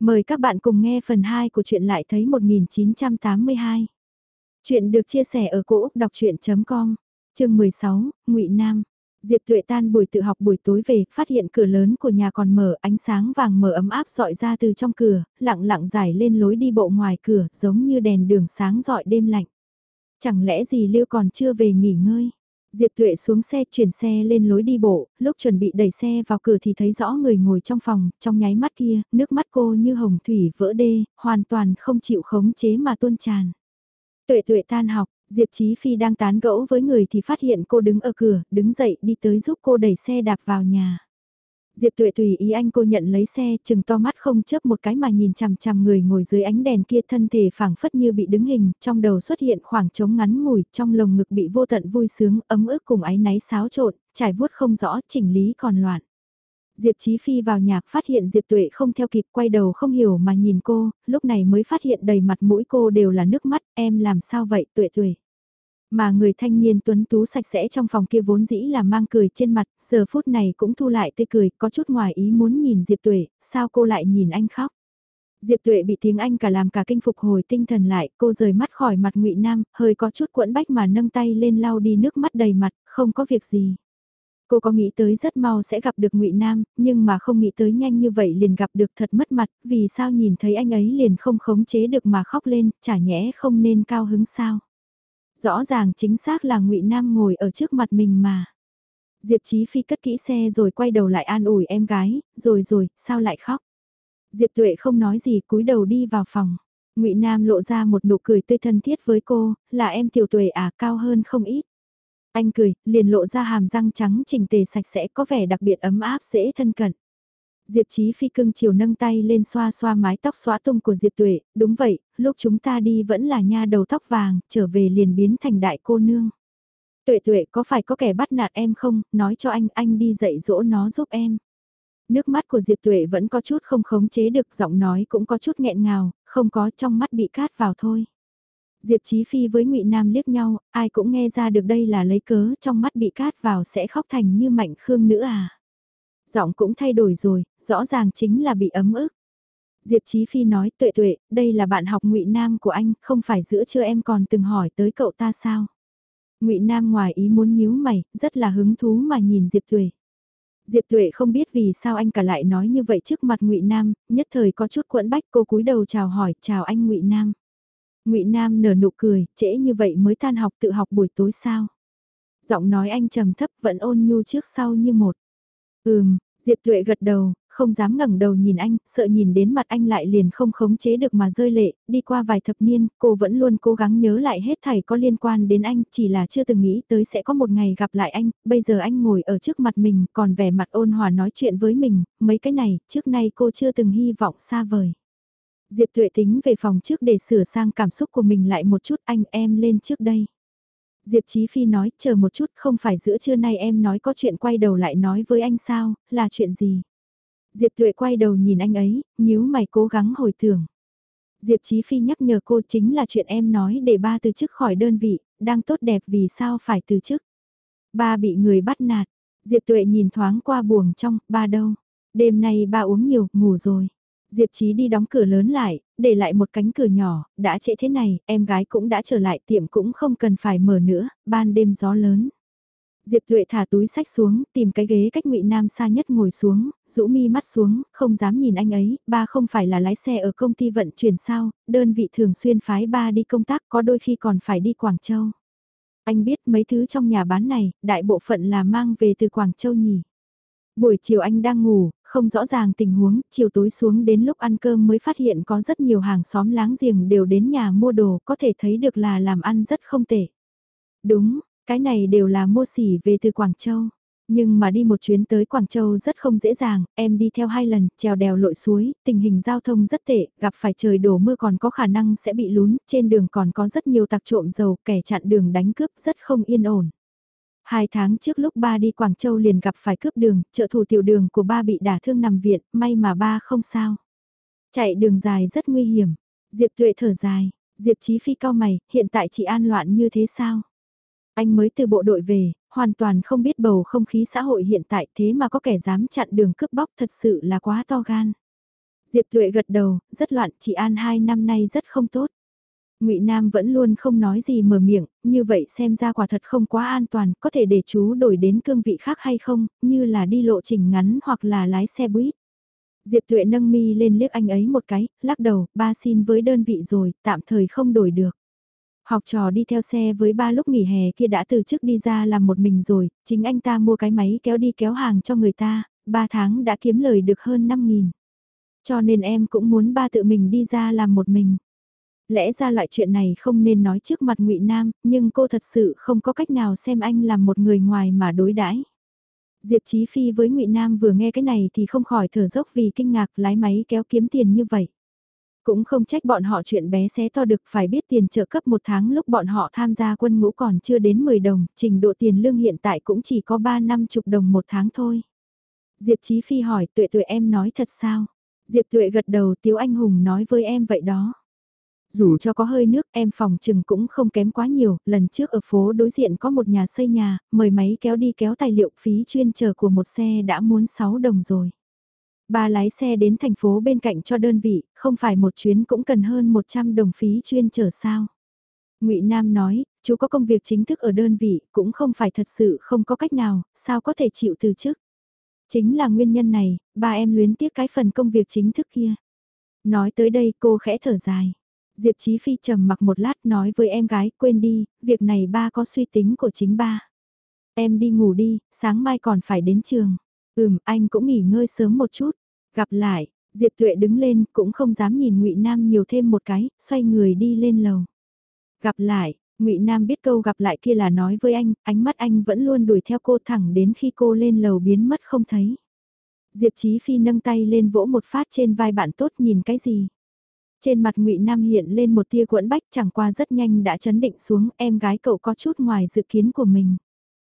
Mời các bạn cùng nghe phần 2 của truyện lại thấy 1982. Chuyện được chia sẻ ở cỗ đọc chuyện.com, chương 16, ngụy Nam. Diệp Tuệ tan buổi tự học buổi tối về, phát hiện cửa lớn của nhà còn mở, ánh sáng vàng mở ấm áp dọi ra từ trong cửa, lặng lặng dài lên lối đi bộ ngoài cửa, giống như đèn đường sáng dọi đêm lạnh. Chẳng lẽ gì Lưu còn chưa về nghỉ ngơi? Diệp Tuệ xuống xe chuyển xe lên lối đi bộ, lúc chuẩn bị đẩy xe vào cửa thì thấy rõ người ngồi trong phòng, trong nháy mắt kia, nước mắt cô như hồng thủy vỡ đê, hoàn toàn không chịu khống chế mà tuôn tràn. Tuệ Tuệ tan học, Diệp Chí Phi đang tán gẫu với người thì phát hiện cô đứng ở cửa, đứng dậy đi tới giúp cô đẩy xe đạp vào nhà. Diệp Tuệ tùy ý anh cô nhận lấy xe, chừng to mắt không chớp một cái mà nhìn chằm chằm người ngồi dưới ánh đèn kia thân thể phảng phất như bị đứng hình, trong đầu xuất hiện khoảng trống ngắn ngủi, trong lồng ngực bị vô tận vui sướng, ấm ức cùng áy náy xáo trộn, trải vuốt không rõ, chỉnh lý còn loạn. Diệp Chí Phi vào nhà, phát hiện Diệp Tuệ không theo kịp, quay đầu không hiểu mà nhìn cô, lúc này mới phát hiện đầy mặt mũi cô đều là nước mắt, em làm sao vậy Tuệ Tuệ. Mà người thanh niên tuấn tú sạch sẽ trong phòng kia vốn dĩ là mang cười trên mặt, giờ phút này cũng thu lại tươi cười, có chút ngoài ý muốn nhìn Diệp Tuệ, sao cô lại nhìn anh khóc. Diệp Tuệ bị tiếng Anh cả làm cả kinh phục hồi tinh thần lại, cô rời mắt khỏi mặt ngụy Nam, hơi có chút quẫn bách mà nâng tay lên lau đi nước mắt đầy mặt, không có việc gì. Cô có nghĩ tới rất mau sẽ gặp được ngụy Nam, nhưng mà không nghĩ tới nhanh như vậy liền gặp được thật mất mặt, vì sao nhìn thấy anh ấy liền không khống chế được mà khóc lên, chả nhẽ không nên cao hứng sao. Rõ ràng chính xác là ngụy Nam ngồi ở trước mặt mình mà. Diệp Chí Phi cất kỹ xe rồi quay đầu lại an ủi em gái, rồi rồi, sao lại khóc. Diệp Tuệ không nói gì cúi đầu đi vào phòng. ngụy Nam lộ ra một nụ cười tươi thân thiết với cô, là em tiểu tuệ à cao hơn không ít. Anh cười, liền lộ ra hàm răng trắng chỉnh tề sạch sẽ có vẻ đặc biệt ấm áp dễ thân cận. Diệp Chí Phi cưng chiều nâng tay lên xoa xoa mái tóc xóa tung của Diệp Tuệ, đúng vậy, lúc chúng ta đi vẫn là nha đầu tóc vàng, trở về liền biến thành đại cô nương. Tuệ Tuệ có phải có kẻ bắt nạt em không, nói cho anh, anh đi dạy dỗ nó giúp em. Nước mắt của Diệp Tuệ vẫn có chút không khống chế được, giọng nói cũng có chút nghẹn ngào, không có trong mắt bị cát vào thôi. Diệp Chí Phi với Ngụy Nam liếc nhau, ai cũng nghe ra được đây là lấy cớ trong mắt bị cát vào sẽ khóc thành như mạnh khương nữ à giọng cũng thay đổi rồi, rõ ràng chính là bị ấm ức. Diệp Chí Phi nói, tuệ tuệ, đây là bạn học ngụy Nam của anh, không phải giữa trưa em còn từng hỏi tới cậu ta sao? ngụy Nam ngoài ý muốn nhíu mày, rất là hứng thú mà nhìn Diệp Tuệ. Diệp Tuệ không biết vì sao anh cả lại nói như vậy trước mặt ngụy Nam, nhất thời có chút quẫn bách cô cúi đầu chào hỏi, chào anh ngụy Nam. ngụy Nam nở nụ cười, trễ như vậy mới tan học tự học buổi tối sao? Giọng nói anh trầm thấp vẫn ôn nhu trước sau như một. Ừm, Diệp Tuệ gật đầu, không dám ngẩng đầu nhìn anh, sợ nhìn đến mặt anh lại liền không khống chế được mà rơi lệ, đi qua vài thập niên, cô vẫn luôn cố gắng nhớ lại hết thảy có liên quan đến anh, chỉ là chưa từng nghĩ tới sẽ có một ngày gặp lại anh, bây giờ anh ngồi ở trước mặt mình, còn vẻ mặt ôn hòa nói chuyện với mình, mấy cái này, trước nay cô chưa từng hy vọng xa vời. Diệp Tuệ tính về phòng trước để sửa sang cảm xúc của mình lại một chút anh em lên trước đây. Diệp Chí Phi nói, chờ một chút, không phải giữa trưa nay em nói có chuyện quay đầu lại nói với anh sao, là chuyện gì? Diệp Tuệ quay đầu nhìn anh ấy, nhíu mày cố gắng hồi tưởng. Diệp Chí Phi nhắc nhở cô chính là chuyện em nói để ba từ chức khỏi đơn vị, đang tốt đẹp vì sao phải từ chức. Ba bị người bắt nạt, Diệp Tuệ nhìn thoáng qua buồng trong, ba đâu? Đêm nay ba uống nhiều, ngủ rồi. Diệp Chí đi đóng cửa lớn lại, để lại một cánh cửa nhỏ, đã trễ thế này, em gái cũng đã trở lại tiệm cũng không cần phải mở nữa, ban đêm gió lớn. Diệp Tuệ thả túi sách xuống, tìm cái ghế cách Ngụy Nam xa nhất ngồi xuống, rũ mi mắt xuống, không dám nhìn anh ấy, ba không phải là lái xe ở công ty vận chuyển sao, đơn vị thường xuyên phái ba đi công tác có đôi khi còn phải đi Quảng Châu. Anh biết mấy thứ trong nhà bán này, đại bộ phận là mang về từ Quảng Châu nhỉ. Buổi chiều anh đang ngủ, không rõ ràng tình huống, chiều tối xuống đến lúc ăn cơm mới phát hiện có rất nhiều hàng xóm láng giềng đều đến nhà mua đồ, có thể thấy được là làm ăn rất không tệ. Đúng, cái này đều là mua xỉ về từ Quảng Châu. Nhưng mà đi một chuyến tới Quảng Châu rất không dễ dàng, em đi theo hai lần, trèo đèo lội suối, tình hình giao thông rất tệ, gặp phải trời đổ mưa còn có khả năng sẽ bị lún, trên đường còn có rất nhiều tặc trộm dầu, kẻ chặn đường đánh cướp rất không yên ổn. Hai tháng trước lúc ba đi Quảng Châu liền gặp phải cướp đường, trợ thủ tiểu đường của ba bị đả thương nằm viện, may mà ba không sao. Chạy đường dài rất nguy hiểm. Diệp Tuệ thở dài, Diệp Chí Phi cao mày, hiện tại chị an loạn như thế sao? Anh mới từ bộ đội về, hoàn toàn không biết bầu không khí xã hội hiện tại thế mà có kẻ dám chặn đường cướp bóc thật sự là quá to gan. Diệp Tuệ gật đầu, rất loạn, chị An hai năm nay rất không tốt. Ngụy Nam vẫn luôn không nói gì mở miệng, như vậy xem ra quả thật không quá an toàn, có thể để chú đổi đến cương vị khác hay không, như là đi lộ trình ngắn hoặc là lái xe buýt. Diệp Tuệ nâng mi lên liếc anh ấy một cái, lắc đầu, ba xin với đơn vị rồi, tạm thời không đổi được. Học trò đi theo xe với ba lúc nghỉ hè kia đã từ chức đi ra làm một mình rồi, chính anh ta mua cái máy kéo đi kéo hàng cho người ta, ba tháng đã kiếm lời được hơn 5.000. Cho nên em cũng muốn ba tự mình đi ra làm một mình. Lẽ ra loại chuyện này không nên nói trước mặt ngụy Nam, nhưng cô thật sự không có cách nào xem anh làm một người ngoài mà đối đãi. Diệp Chí Phi với ngụy Nam vừa nghe cái này thì không khỏi thở dốc vì kinh ngạc lái máy kéo kiếm tiền như vậy. Cũng không trách bọn họ chuyện bé xé to được phải biết tiền trợ cấp một tháng lúc bọn họ tham gia quân ngũ còn chưa đến 10 đồng, trình độ tiền lương hiện tại cũng chỉ có 3 năm chục đồng một tháng thôi. Diệp Chí Phi hỏi tuệ tuệ em nói thật sao? Diệp tuệ gật đầu Tiếu Anh Hùng nói với em vậy đó. Dù cho có hơi nước em phòng chừng cũng không kém quá nhiều, lần trước ở phố đối diện có một nhà xây nhà, mời máy kéo đi kéo tài liệu phí chuyên chờ của một xe đã muốn 6 đồng rồi. Ba lái xe đến thành phố bên cạnh cho đơn vị, không phải một chuyến cũng cần hơn 100 đồng phí chuyên chờ sao. ngụy Nam nói, chú có công việc chính thức ở đơn vị, cũng không phải thật sự không có cách nào, sao có thể chịu từ chức. Chính là nguyên nhân này, ba em luyến tiếc cái phần công việc chính thức kia. Nói tới đây cô khẽ thở dài. Diệp Chí Phi trầm mặc một lát nói với em gái, quên đi, việc này ba có suy tính của chính ba. Em đi ngủ đi, sáng mai còn phải đến trường. Ừm, anh cũng nghỉ ngơi sớm một chút. Gặp lại, Diệp Tuệ đứng lên, cũng không dám nhìn Ngụy Nam nhiều thêm một cái, xoay người đi lên lầu. Gặp lại, Ngụy Nam biết câu gặp lại kia là nói với anh, ánh mắt anh vẫn luôn đuổi theo cô thẳng đến khi cô lên lầu biến mất không thấy. Diệp Chí Phi nâng tay lên vỗ một phát trên vai bạn tốt nhìn cái gì. Trên mặt Ngụy Nam hiện lên một tia quẫn bách chẳng qua rất nhanh đã chấn định xuống em gái cậu có chút ngoài dự kiến của mình.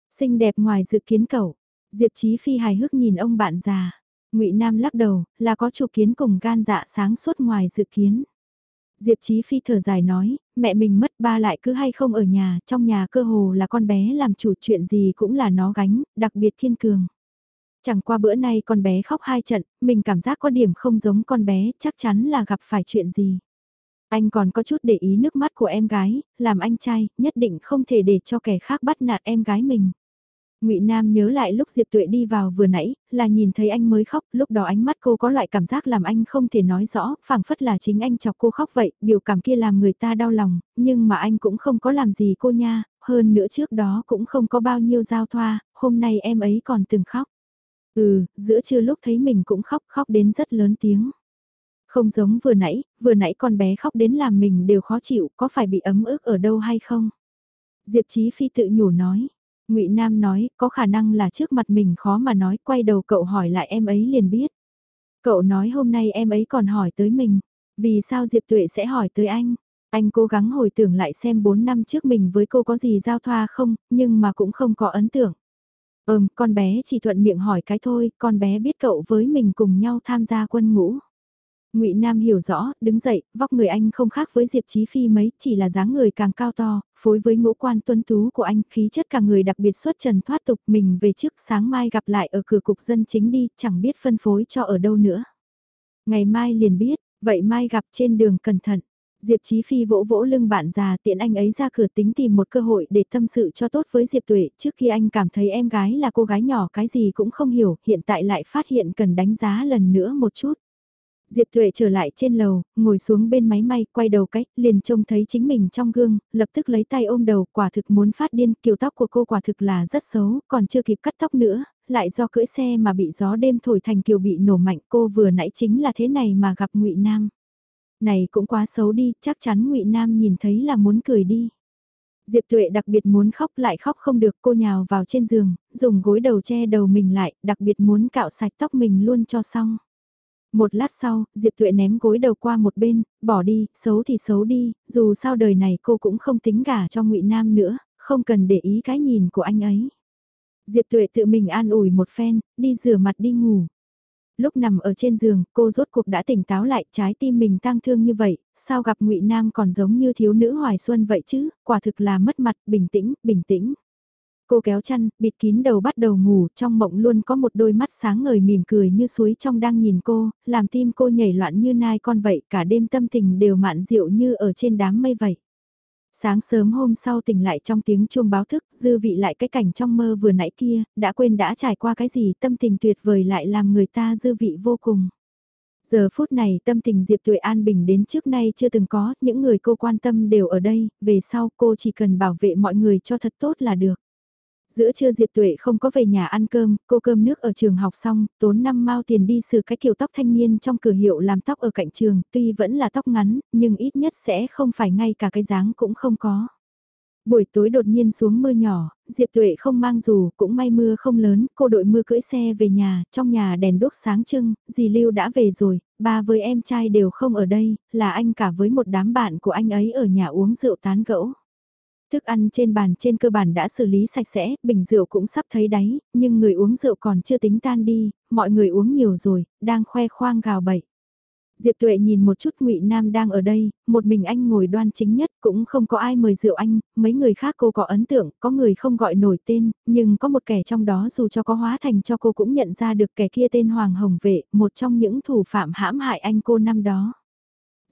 Xinh đẹp ngoài dự kiến cậu, Diệp Chí Phi hài hước nhìn ông bạn già. Ngụy Nam lắc đầu, là có chủ kiến cùng gan dạ sáng suốt ngoài dự kiến. Diệp Chí Phi thở dài nói, mẹ mình mất ba lại cứ hay không ở nhà, trong nhà cơ hồ là con bé làm chủ chuyện gì cũng là nó gánh, đặc biệt kiên cường. Chẳng qua bữa nay con bé khóc hai trận, mình cảm giác có điểm không giống con bé, chắc chắn là gặp phải chuyện gì. Anh còn có chút để ý nước mắt của em gái, làm anh trai, nhất định không thể để cho kẻ khác bắt nạt em gái mình. Ngụy Nam nhớ lại lúc Diệp Tuệ đi vào vừa nãy, là nhìn thấy anh mới khóc, lúc đó ánh mắt cô có loại cảm giác làm anh không thể nói rõ, phảng phất là chính anh chọc cô khóc vậy, biểu cảm kia làm người ta đau lòng, nhưng mà anh cũng không có làm gì cô nha, hơn nữa trước đó cũng không có bao nhiêu giao thoa, hôm nay em ấy còn từng khóc. Ừ, giữa trưa lúc thấy mình cũng khóc, khóc đến rất lớn tiếng. Không giống vừa nãy, vừa nãy con bé khóc đến làm mình đều khó chịu, có phải bị ấm ức ở đâu hay không? Diệp Chí Phi tự nhủ nói. Ngụy Nam nói, có khả năng là trước mặt mình khó mà nói, quay đầu cậu hỏi lại em ấy liền biết. Cậu nói hôm nay em ấy còn hỏi tới mình, vì sao Diệp Tuệ sẽ hỏi tới anh? Anh cố gắng hồi tưởng lại xem 4 năm trước mình với cô có gì giao thoa không, nhưng mà cũng không có ấn tượng. Ừm, con bé chỉ thuận miệng hỏi cái thôi, con bé biết cậu với mình cùng nhau tham gia quân ngũ. Ngụy Nam hiểu rõ, đứng dậy, vóc người anh không khác với Diệp Chí Phi mấy, chỉ là dáng người càng cao to, phối với ngũ quan tuấn tú của anh, khí chất cả người đặc biệt xuất trần thoát tục, mình về trước sáng mai gặp lại ở cửa cục dân chính đi, chẳng biết phân phối cho ở đâu nữa. Ngày mai liền biết, vậy mai gặp trên đường cẩn thận. Diệp Chí Phi vỗ vỗ lưng bạn già tiện anh ấy ra cửa tính tìm một cơ hội để tâm sự cho tốt với Diệp Tuệ. Trước khi anh cảm thấy em gái là cô gái nhỏ cái gì cũng không hiểu, hiện tại lại phát hiện cần đánh giá lần nữa một chút. Diệp Tuệ trở lại trên lầu, ngồi xuống bên máy may, quay đầu cách, liền trông thấy chính mình trong gương, lập tức lấy tay ôm đầu, quả thực muốn phát điên, kiểu tóc của cô quả thực là rất xấu, còn chưa kịp cắt tóc nữa, lại do cưỡi xe mà bị gió đêm thổi thành kiểu bị nổ mạnh, cô vừa nãy chính là thế này mà gặp ngụy Nam. Này cũng quá xấu đi, chắc chắn ngụy Nam nhìn thấy là muốn cười đi. Diệp Tuệ đặc biệt muốn khóc lại khóc không được cô nhào vào trên giường, dùng gối đầu che đầu mình lại, đặc biệt muốn cạo sạch tóc mình luôn cho xong. Một lát sau, Diệp Tuệ ném gối đầu qua một bên, bỏ đi, xấu thì xấu đi, dù sao đời này cô cũng không tính gả cho ngụy Nam nữa, không cần để ý cái nhìn của anh ấy. Diệp Tuệ tự mình an ủi một phen, đi rửa mặt đi ngủ. Lúc nằm ở trên giường, cô rốt cuộc đã tỉnh táo lại, trái tim mình tang thương như vậy, sao gặp ngụy Nam còn giống như thiếu nữ hoài xuân vậy chứ, quả thực là mất mặt, bình tĩnh, bình tĩnh. Cô kéo chăn, bịt kín đầu bắt đầu ngủ, trong mộng luôn có một đôi mắt sáng ngời mỉm cười như suối trong đang nhìn cô, làm tim cô nhảy loạn như nai con vậy, cả đêm tâm tình đều mạn diệu như ở trên đám mây vậy. Sáng sớm hôm sau tỉnh lại trong tiếng chuông báo thức, dư vị lại cái cảnh trong mơ vừa nãy kia, đã quên đã trải qua cái gì, tâm tình tuyệt vời lại làm người ta dư vị vô cùng. Giờ phút này tâm tình Diệp Tuệ an bình đến trước nay chưa từng có, những người cô quan tâm đều ở đây, về sau cô chỉ cần bảo vệ mọi người cho thật tốt là được. Giữa trưa Diệp Tuệ không có về nhà ăn cơm, cô cơm nước ở trường học xong, tốn 5 mao tiền đi sửa cái kiểu tóc thanh niên trong cửa hiệu làm tóc ở cạnh trường, tuy vẫn là tóc ngắn, nhưng ít nhất sẽ không phải ngay cả cái dáng cũng không có. Buổi tối đột nhiên xuống mưa nhỏ, Diệp Tuệ không mang dù, cũng may mưa không lớn, cô đội mưa cưỡi xe về nhà, trong nhà đèn đốt sáng trưng, dì Lưu đã về rồi, ba với em trai đều không ở đây, là anh cả với một đám bạn của anh ấy ở nhà uống rượu tán gẫu. Thức ăn trên bàn trên cơ bản đã xử lý sạch sẽ, bình rượu cũng sắp thấy đáy, nhưng người uống rượu còn chưa tính tan đi, mọi người uống nhiều rồi, đang khoe khoang gào bậy. Diệp Tuệ nhìn một chút Ngụy Nam đang ở đây, một mình anh ngồi đoan chính nhất, cũng không có ai mời rượu anh, mấy người khác cô có ấn tượng, có người không gọi nổi tên, nhưng có một kẻ trong đó dù cho có hóa thành cho cô cũng nhận ra được kẻ kia tên Hoàng Hồng Vệ, một trong những thủ phạm hãm hại anh cô năm đó.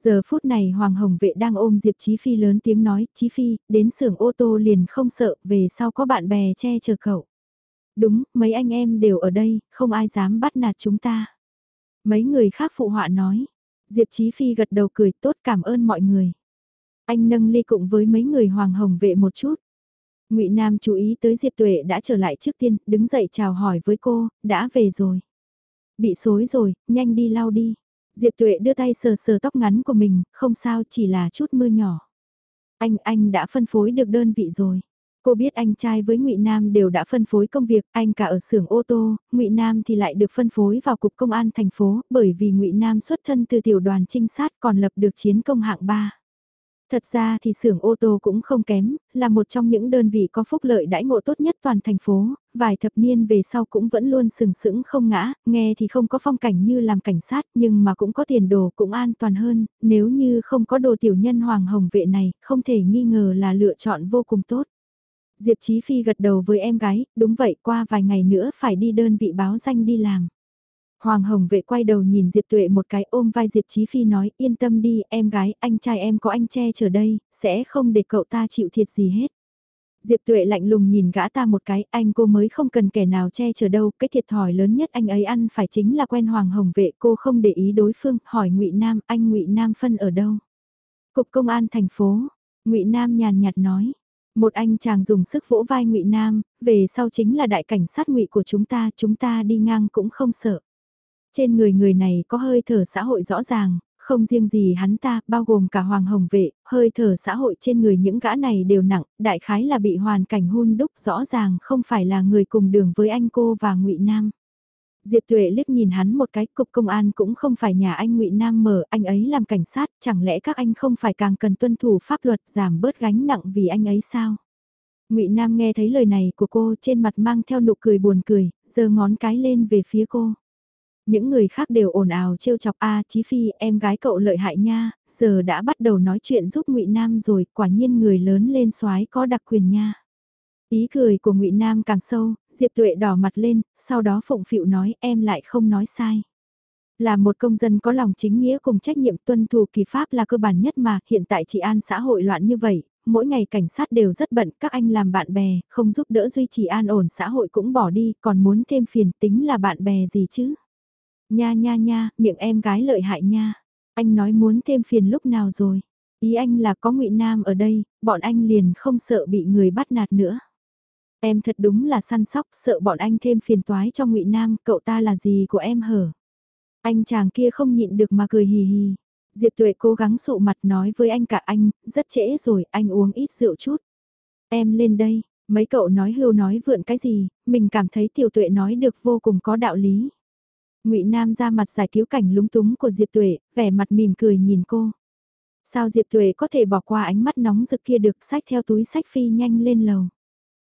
Giờ phút này Hoàng Hồng Vệ đang ôm Diệp Chí Phi lớn tiếng nói, Chí Phi, đến xưởng ô tô liền không sợ, về sau có bạn bè che chở cậu. Đúng, mấy anh em đều ở đây, không ai dám bắt nạt chúng ta. Mấy người khác phụ họa nói, Diệp Chí Phi gật đầu cười tốt cảm ơn mọi người. Anh nâng ly cùng với mấy người Hoàng Hồng Vệ một chút. Ngụy Nam chú ý tới Diệp Tuệ đã trở lại trước tiên, đứng dậy chào hỏi với cô, đã về rồi. Bị xối rồi, nhanh đi lau đi. Diệp Tuệ đưa tay sờ sờ tóc ngắn của mình, không sao chỉ là chút mưa nhỏ. Anh, anh đã phân phối được đơn vị rồi. Cô biết anh trai với Ngụy Nam đều đã phân phối công việc, anh cả ở xưởng ô tô, Ngụy Nam thì lại được phân phối vào cục công an thành phố, bởi vì Ngụy Nam xuất thân từ tiểu đoàn trinh sát còn lập được chiến công hạng 3. Thật ra thì xưởng ô tô cũng không kém, là một trong những đơn vị có phúc lợi đãi ngộ tốt nhất toàn thành phố, vài thập niên về sau cũng vẫn luôn sừng sững không ngã, nghe thì không có phong cảnh như làm cảnh sát nhưng mà cũng có tiền đồ cũng an toàn hơn, nếu như không có đồ tiểu nhân hoàng hồng vệ này, không thể nghi ngờ là lựa chọn vô cùng tốt. Diệp Chí Phi gật đầu với em gái, đúng vậy qua vài ngày nữa phải đi đơn vị báo danh đi làm. Hoàng Hồng vệ quay đầu nhìn Diệp Tuệ một cái ôm vai Diệp Chí Phi nói yên tâm đi em gái, anh trai em có anh che chở đây, sẽ không để cậu ta chịu thiệt gì hết. Diệp Tuệ lạnh lùng nhìn gã ta một cái, anh cô mới không cần kẻ nào che chở đâu, cái thiệt thòi lớn nhất anh ấy ăn phải chính là quen Hoàng Hồng vệ, cô không để ý đối phương, hỏi Ngụy Nam, anh Ngụy Nam phân ở đâu? Cục công an thành phố, Ngụy Nam nhàn nhạt nói. Một anh chàng dùng sức vỗ vai Ngụy Nam, về sau chính là đại cảnh sát Ngụy của chúng ta, chúng ta đi ngang cũng không sợ. Trên người người này có hơi thở xã hội rõ ràng, không riêng gì hắn ta, bao gồm cả Hoàng Hồng Vệ, hơi thở xã hội trên người những gã này đều nặng, đại khái là bị hoàn cảnh hun đúc rõ ràng không phải là người cùng đường với anh cô và ngụy Nam. Diệp Tuệ liếc nhìn hắn một cái, cục công an cũng không phải nhà anh ngụy Nam mở, anh ấy làm cảnh sát, chẳng lẽ các anh không phải càng cần tuân thủ pháp luật giảm bớt gánh nặng vì anh ấy sao? ngụy Nam nghe thấy lời này của cô trên mặt mang theo nụ cười buồn cười, giơ ngón cái lên về phía cô. Những người khác đều ồn ào trêu chọc a Chí Phi em gái cậu lợi hại nha, giờ đã bắt đầu nói chuyện giúp ngụy Nam rồi, quả nhiên người lớn lên soái có đặc quyền nha. Ý cười của ngụy Nam càng sâu, Diệp Tuệ đỏ mặt lên, sau đó phụng phịu nói em lại không nói sai. Là một công dân có lòng chính nghĩa cùng trách nhiệm tuân thủ kỳ pháp là cơ bản nhất mà hiện tại chị an xã hội loạn như vậy, mỗi ngày cảnh sát đều rất bận, các anh làm bạn bè, không giúp đỡ duy trì an ổn xã hội cũng bỏ đi, còn muốn thêm phiền tính là bạn bè gì chứ. Nha nha nha, miệng em gái lợi hại nha. Anh nói muốn thêm phiền lúc nào rồi. Ý anh là có ngụy Nam ở đây, bọn anh liền không sợ bị người bắt nạt nữa. Em thật đúng là săn sóc, sợ bọn anh thêm phiền toái cho ngụy Nam, cậu ta là gì của em hở. Anh chàng kia không nhịn được mà cười hì hì. Diệp Tuệ cố gắng sụ mặt nói với anh cả anh, rất trễ rồi, anh uống ít rượu chút. Em lên đây, mấy cậu nói hưu nói vượn cái gì, mình cảm thấy Tiểu Tuệ nói được vô cùng có đạo lý. Ngụy Nam ra mặt giải cứu cảnh lúng túng của Diệp Tuệ, vẻ mặt mỉm cười nhìn cô. Sao Diệp Tuệ có thể bỏ qua ánh mắt nóng rực kia được sách theo túi sách phi nhanh lên lầu.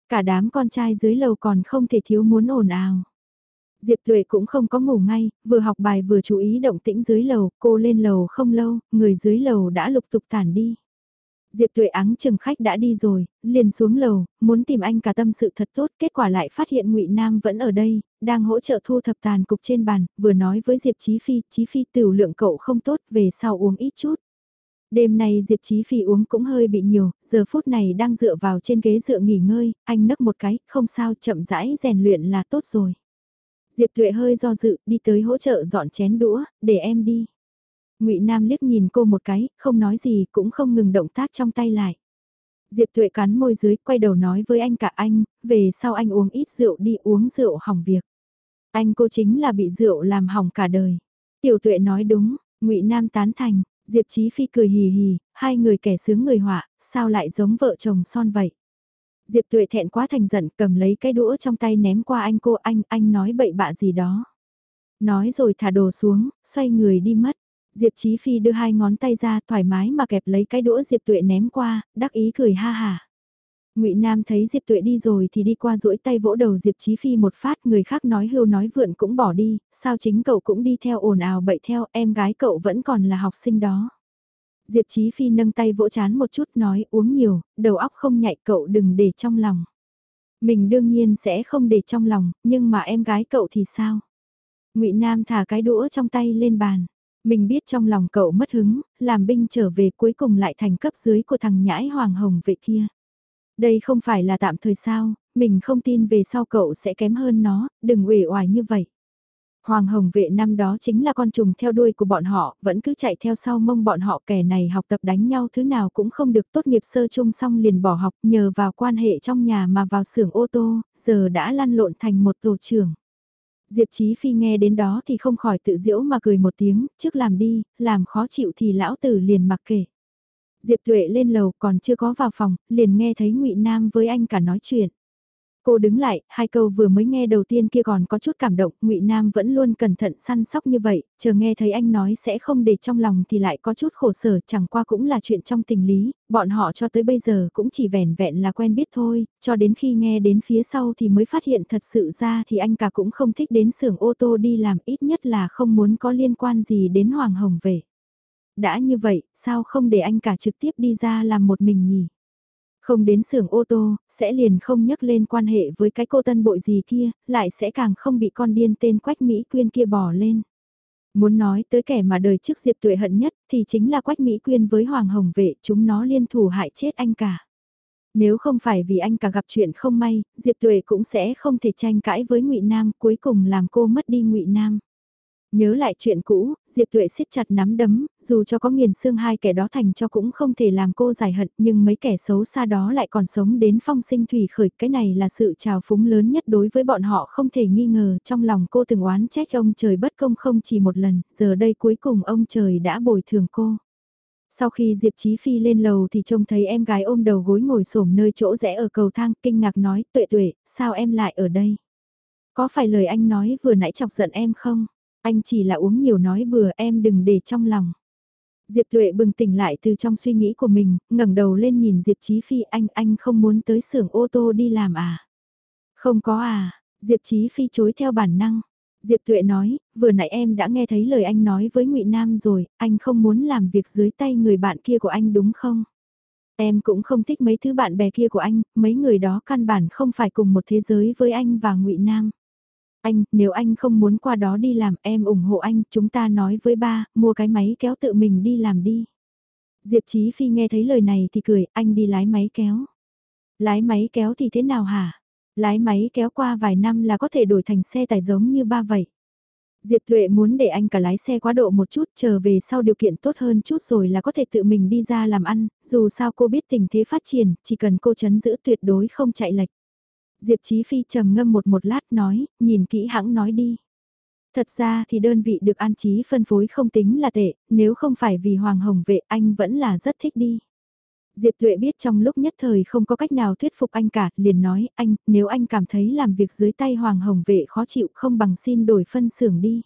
Cả đám con trai dưới lầu còn không thể thiếu muốn ồn ào. Diệp Tuệ cũng không có ngủ ngay, vừa học bài vừa chú ý động tĩnh dưới lầu, cô lên lầu không lâu, người dưới lầu đã lục tục tản đi. Diệp Tuệ áng chừng khách đã đi rồi, liền xuống lầu, muốn tìm anh cả tâm sự thật tốt, kết quả lại phát hiện Ngụy Nam vẫn ở đây, đang hỗ trợ thu thập tàn cục trên bàn, vừa nói với Diệp Chí Phi, Chí Phi tiểu lượng cậu không tốt, về sau uống ít chút. Đêm nay Diệp Chí Phi uống cũng hơi bị nhiều, giờ phút này đang dựa vào trên ghế dựa nghỉ ngơi, anh nấc một cái, không sao, chậm rãi rèn luyện là tốt rồi. Diệp Tuệ hơi do dự, đi tới hỗ trợ dọn chén đũa, để em đi. Ngụy Nam liếc nhìn cô một cái, không nói gì, cũng không ngừng động tác trong tay lại. Diệp Tuệ cắn môi dưới, quay đầu nói với anh cả anh, về sau anh uống ít rượu đi uống rượu hỏng việc. Anh cô chính là bị rượu làm hỏng cả đời. Tiểu Tuệ nói đúng, Ngụy Nam tán thành, Diệp Chí Phi cười hì hì, hai người kẻ sướng người họa, sao lại giống vợ chồng son vậy? Diệp Tuệ thẹn quá thành giận cầm lấy cái đũa trong tay ném qua anh cô anh, anh nói bậy bạ gì đó. Nói rồi thả đồ xuống, xoay người đi mất. Diệp Chí Phi đưa hai ngón tay ra thoải mái mà kẹp lấy cái đũa Diệp Tuệ ném qua, đắc ý cười ha hà. Ngụy Nam thấy Diệp Tuệ đi rồi thì đi qua duỗi tay vỗ đầu Diệp Chí Phi một phát, người khác nói hưu nói vượn cũng bỏ đi, sao chính cậu cũng đi theo ồn ào bậy theo, em gái cậu vẫn còn là học sinh đó. Diệp Chí Phi nâng tay vỗ chán một chút nói uống nhiều, đầu óc không nhạy cậu đừng để trong lòng. Mình đương nhiên sẽ không để trong lòng, nhưng mà em gái cậu thì sao? Ngụy Nam thả cái đũa trong tay lên bàn. Mình biết trong lòng cậu mất hứng, làm binh trở về cuối cùng lại thành cấp dưới của thằng nhãi hoàng hồng vệ kia. Đây không phải là tạm thời sao, mình không tin về sau cậu sẽ kém hơn nó, đừng uể oải như vậy. Hoàng Hồng vệ năm đó chính là con trùng theo đuôi của bọn họ, vẫn cứ chạy theo sau mông bọn họ kẻ này học tập đánh nhau thứ nào cũng không được tốt nghiệp sơ chung xong liền bỏ học nhờ vào quan hệ trong nhà mà vào xưởng ô tô, giờ đã lăn lộn thành một tổ trưởng. Diệp Chí Phi nghe đến đó thì không khỏi tự diễu mà cười một tiếng, trước làm đi, làm khó chịu thì lão tử liền mặc kệ. Diệp Tuệ lên lầu còn chưa có vào phòng, liền nghe thấy Ngụy Nam với anh cả nói chuyện. Cô đứng lại, hai câu vừa mới nghe đầu tiên kia còn có chút cảm động, Ngụy Nam vẫn luôn cẩn thận săn sóc như vậy, chờ nghe thấy anh nói sẽ không để trong lòng thì lại có chút khổ sở, chẳng qua cũng là chuyện trong tình lý, bọn họ cho tới bây giờ cũng chỉ vẻn vẹn là quen biết thôi, cho đến khi nghe đến phía sau thì mới phát hiện thật sự ra thì anh cả cũng không thích đến xưởng ô tô đi làm ít nhất là không muốn có liên quan gì đến Hoàng Hồng về. Đã như vậy, sao không để anh cả trực tiếp đi ra làm một mình nhỉ? Không đến xưởng ô tô, sẽ liền không nhắc lên quan hệ với cái cô tân bội gì kia, lại sẽ càng không bị con điên tên Quách Mỹ Quyên kia bỏ lên. Muốn nói tới kẻ mà đời trước Diệp Tuệ hận nhất thì chính là Quách Mỹ Quyên với Hoàng Hồng Vệ, chúng nó liên thủ hại chết anh cả. Nếu không phải vì anh cả gặp chuyện không may, Diệp Tuệ cũng sẽ không thể tranh cãi với Ngụy Nam, cuối cùng làm cô mất đi Ngụy Nam. Nhớ lại chuyện cũ, Diệp Tuệ siết chặt nắm đấm, dù cho có nghiền xương hai kẻ đó thành cho cũng không thể làm cô giải hận, nhưng mấy kẻ xấu xa đó lại còn sống đến phong sinh thủy khởi, cái này là sự trào phúng lớn nhất đối với bọn họ không thể nghi ngờ, trong lòng cô từng oán trách ông trời bất công không chỉ một lần, giờ đây cuối cùng ông trời đã bồi thường cô. Sau khi Diệp Chí Phi lên lầu thì trông thấy em gái ôm đầu gối ngồi xổm nơi chỗ rẽ ở cầu thang, kinh ngạc nói, tuệ tuệ, sao em lại ở đây? Có phải lời anh nói vừa nãy chọc giận em không? Anh chỉ là uống nhiều nói bừa em đừng để trong lòng. Diệp Tuệ bừng tỉnh lại từ trong suy nghĩ của mình, ngẩng đầu lên nhìn Diệp Chí Phi anh, anh không muốn tới xưởng ô tô đi làm à? Không có à, Diệp Chí Phi chối theo bản năng. Diệp Tuệ nói, vừa nãy em đã nghe thấy lời anh nói với Ngụy Nam rồi, anh không muốn làm việc dưới tay người bạn kia của anh đúng không? Em cũng không thích mấy thứ bạn bè kia của anh, mấy người đó căn bản không phải cùng một thế giới với anh và Ngụy Nam. Anh, nếu anh không muốn qua đó đi làm em ủng hộ anh, chúng ta nói với ba, mua cái máy kéo tự mình đi làm đi. Diệp Chí Phi nghe thấy lời này thì cười, anh đi lái máy kéo. Lái máy kéo thì thế nào hả? Lái máy kéo qua vài năm là có thể đổi thành xe tải giống như ba vậy. Diệp Tuệ muốn để anh cả lái xe quá độ một chút chờ về sau điều kiện tốt hơn chút rồi là có thể tự mình đi ra làm ăn, dù sao cô biết tình thế phát triển, chỉ cần cô chấn giữ tuyệt đối không chạy lệch. Diệp Chí Phi trầm ngâm một một lát nói, nhìn kỹ hãng nói đi. Thật ra thì đơn vị được an trí phân phối không tính là tệ, nếu không phải vì Hoàng Hồng vệ anh vẫn là rất thích đi. Diệp Tuệ biết trong lúc nhất thời không có cách nào thuyết phục anh cả, liền nói, anh, nếu anh cảm thấy làm việc dưới tay Hoàng Hồng vệ khó chịu không bằng xin đổi phân xưởng đi.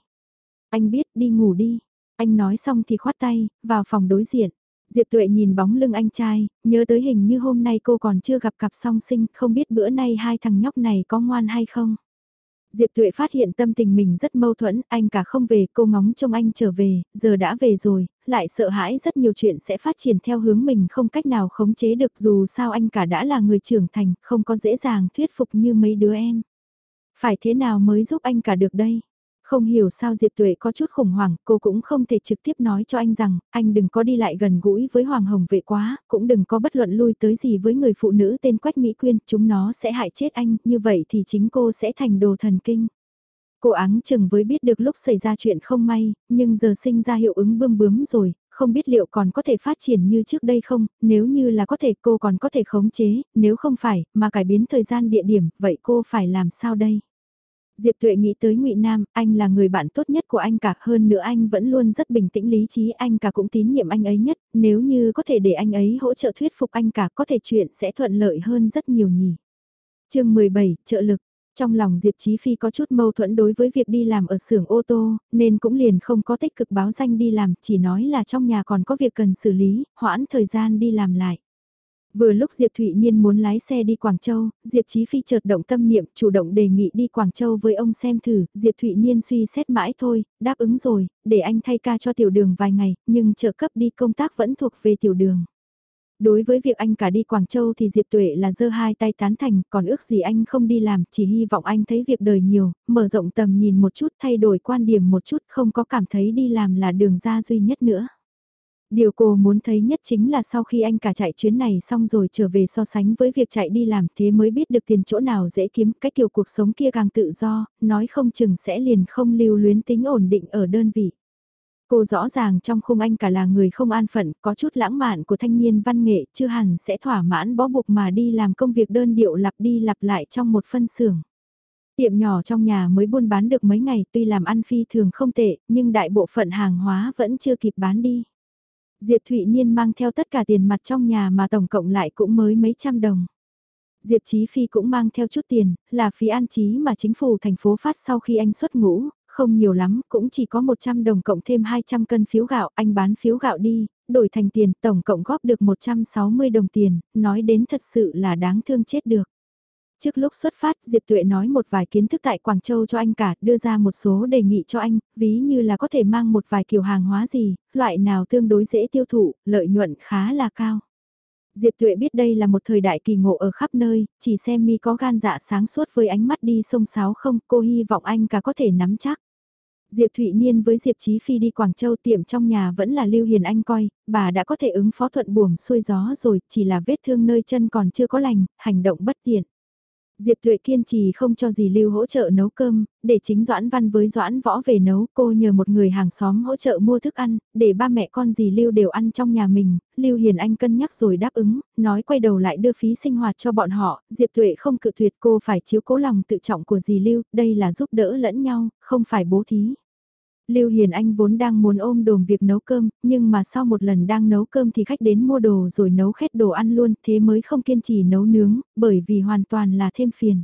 Anh biết đi ngủ đi. Anh nói xong thì khoát tay, vào phòng đối diện. Diệp Tuệ nhìn bóng lưng anh trai, nhớ tới hình như hôm nay cô còn chưa gặp cặp song sinh, không biết bữa nay hai thằng nhóc này có ngoan hay không. Diệp Tuệ phát hiện tâm tình mình rất mâu thuẫn, anh cả không về, cô ngóng trông anh trở về, giờ đã về rồi, lại sợ hãi rất nhiều chuyện sẽ phát triển theo hướng mình không cách nào khống chế được dù sao anh cả đã là người trưởng thành, không có dễ dàng thuyết phục như mấy đứa em. Phải thế nào mới giúp anh cả được đây? Không hiểu sao Diệp Tuệ có chút khủng hoảng, cô cũng không thể trực tiếp nói cho anh rằng, anh đừng có đi lại gần gũi với Hoàng Hồng vệ quá, cũng đừng có bất luận lui tới gì với người phụ nữ tên Quách Mỹ Quyên, chúng nó sẽ hại chết anh, như vậy thì chính cô sẽ thành đồ thần kinh. Cô áng chừng với biết được lúc xảy ra chuyện không may, nhưng giờ sinh ra hiệu ứng bươm bướm rồi, không biết liệu còn có thể phát triển như trước đây không, nếu như là có thể cô còn có thể khống chế, nếu không phải, mà cải biến thời gian địa điểm, vậy cô phải làm sao đây? Diệp Tuệ nghĩ tới Ngụy Nam, anh là người bạn tốt nhất của anh cả, hơn nữa anh vẫn luôn rất bình tĩnh lý trí, anh cả cũng tín nhiệm anh ấy nhất, nếu như có thể để anh ấy hỗ trợ thuyết phục anh cả, có thể chuyện sẽ thuận lợi hơn rất nhiều nhỉ. Chương 17, trợ lực. Trong lòng Diệp Chí Phi có chút mâu thuẫn đối với việc đi làm ở xưởng ô tô, nên cũng liền không có tích cực báo danh đi làm, chỉ nói là trong nhà còn có việc cần xử lý, hoãn thời gian đi làm lại. Vừa lúc Diệp Thụy Niên muốn lái xe đi Quảng Châu, Diệp Chí Phi chợt động tâm niệm chủ động đề nghị đi Quảng Châu với ông xem thử, Diệp Thụy Niên suy xét mãi thôi, đáp ứng rồi, để anh thay ca cho tiểu đường vài ngày, nhưng trợ cấp đi công tác vẫn thuộc về tiểu đường. Đối với việc anh cả đi Quảng Châu thì Diệp Tuệ là giơ hai tay tán thành, còn ước gì anh không đi làm, chỉ hy vọng anh thấy việc đời nhiều, mở rộng tầm nhìn một chút, thay đổi quan điểm một chút, không có cảm thấy đi làm là đường ra duy nhất nữa. Điều cô muốn thấy nhất chính là sau khi anh cả chạy chuyến này xong rồi trở về so sánh với việc chạy đi làm thế mới biết được tiền chỗ nào dễ kiếm, cái kiểu cuộc sống kia càng tự do, nói không chừng sẽ liền không lưu luyến tính ổn định ở đơn vị. Cô rõ ràng trong khung anh cả là người không an phận, có chút lãng mạn của thanh niên văn nghệ, chưa hẳn sẽ thỏa mãn bó buộc mà đi làm công việc đơn điệu lặp đi lặp lại trong một phân xưởng. Tiệm nhỏ trong nhà mới buôn bán được mấy ngày tuy làm ăn phi thường không tệ, nhưng đại bộ phận hàng hóa vẫn chưa kịp bán đi. Diệp Thụy Niên mang theo tất cả tiền mặt trong nhà mà tổng cộng lại cũng mới mấy trăm đồng. Diệp Chí Phi cũng mang theo chút tiền, là phí an trí mà chính phủ thành phố phát sau khi anh xuất ngũ, không nhiều lắm, cũng chỉ có 100 đồng cộng thêm 200 cân phiếu gạo, anh bán phiếu gạo đi, đổi thành tiền, tổng cộng góp được 160 đồng tiền, nói đến thật sự là đáng thương chết được. Trước lúc xuất phát, Diệp Tuệ nói một vài kiến thức tại Quảng Châu cho anh cả, đưa ra một số đề nghị cho anh, ví như là có thể mang một vài kiểu hàng hóa gì, loại nào tương đối dễ tiêu thụ, lợi nhuận khá là cao. Diệp Tuệ biết đây là một thời đại kỳ ngộ ở khắp nơi, chỉ xem mi có gan dạ sáng suốt với ánh mắt đi sông sáo không, cô hy vọng anh cả có thể nắm chắc. Diệp Thụy Niên với Diệp Chí Phi đi Quảng Châu tiệm trong nhà vẫn là Lưu Hiền Anh coi, bà đã có thể ứng phó thuận buồm xuôi gió rồi, chỉ là vết thương nơi chân còn chưa có lành, hành động bất tiện. Diệp Tuệ kiên trì không cho dì Lưu hỗ trợ nấu cơm, để chính Doãn Văn với Doãn Võ về nấu, cô nhờ một người hàng xóm hỗ trợ mua thức ăn, để ba mẹ con dì Lưu đều ăn trong nhà mình, Lưu Hiền Anh cân nhắc rồi đáp ứng, nói quay đầu lại đưa phí sinh hoạt cho bọn họ, Diệp Tuệ không cự tuyệt cô phải chiếu cố lòng tự trọng của dì Lưu, đây là giúp đỡ lẫn nhau, không phải bố thí. Lưu Hiền Anh vốn đang muốn ôm đồm việc nấu cơm, nhưng mà sau một lần đang nấu cơm thì khách đến mua đồ rồi nấu khét đồ ăn luôn, thế mới không kiên trì nấu nướng, bởi vì hoàn toàn là thêm phiền.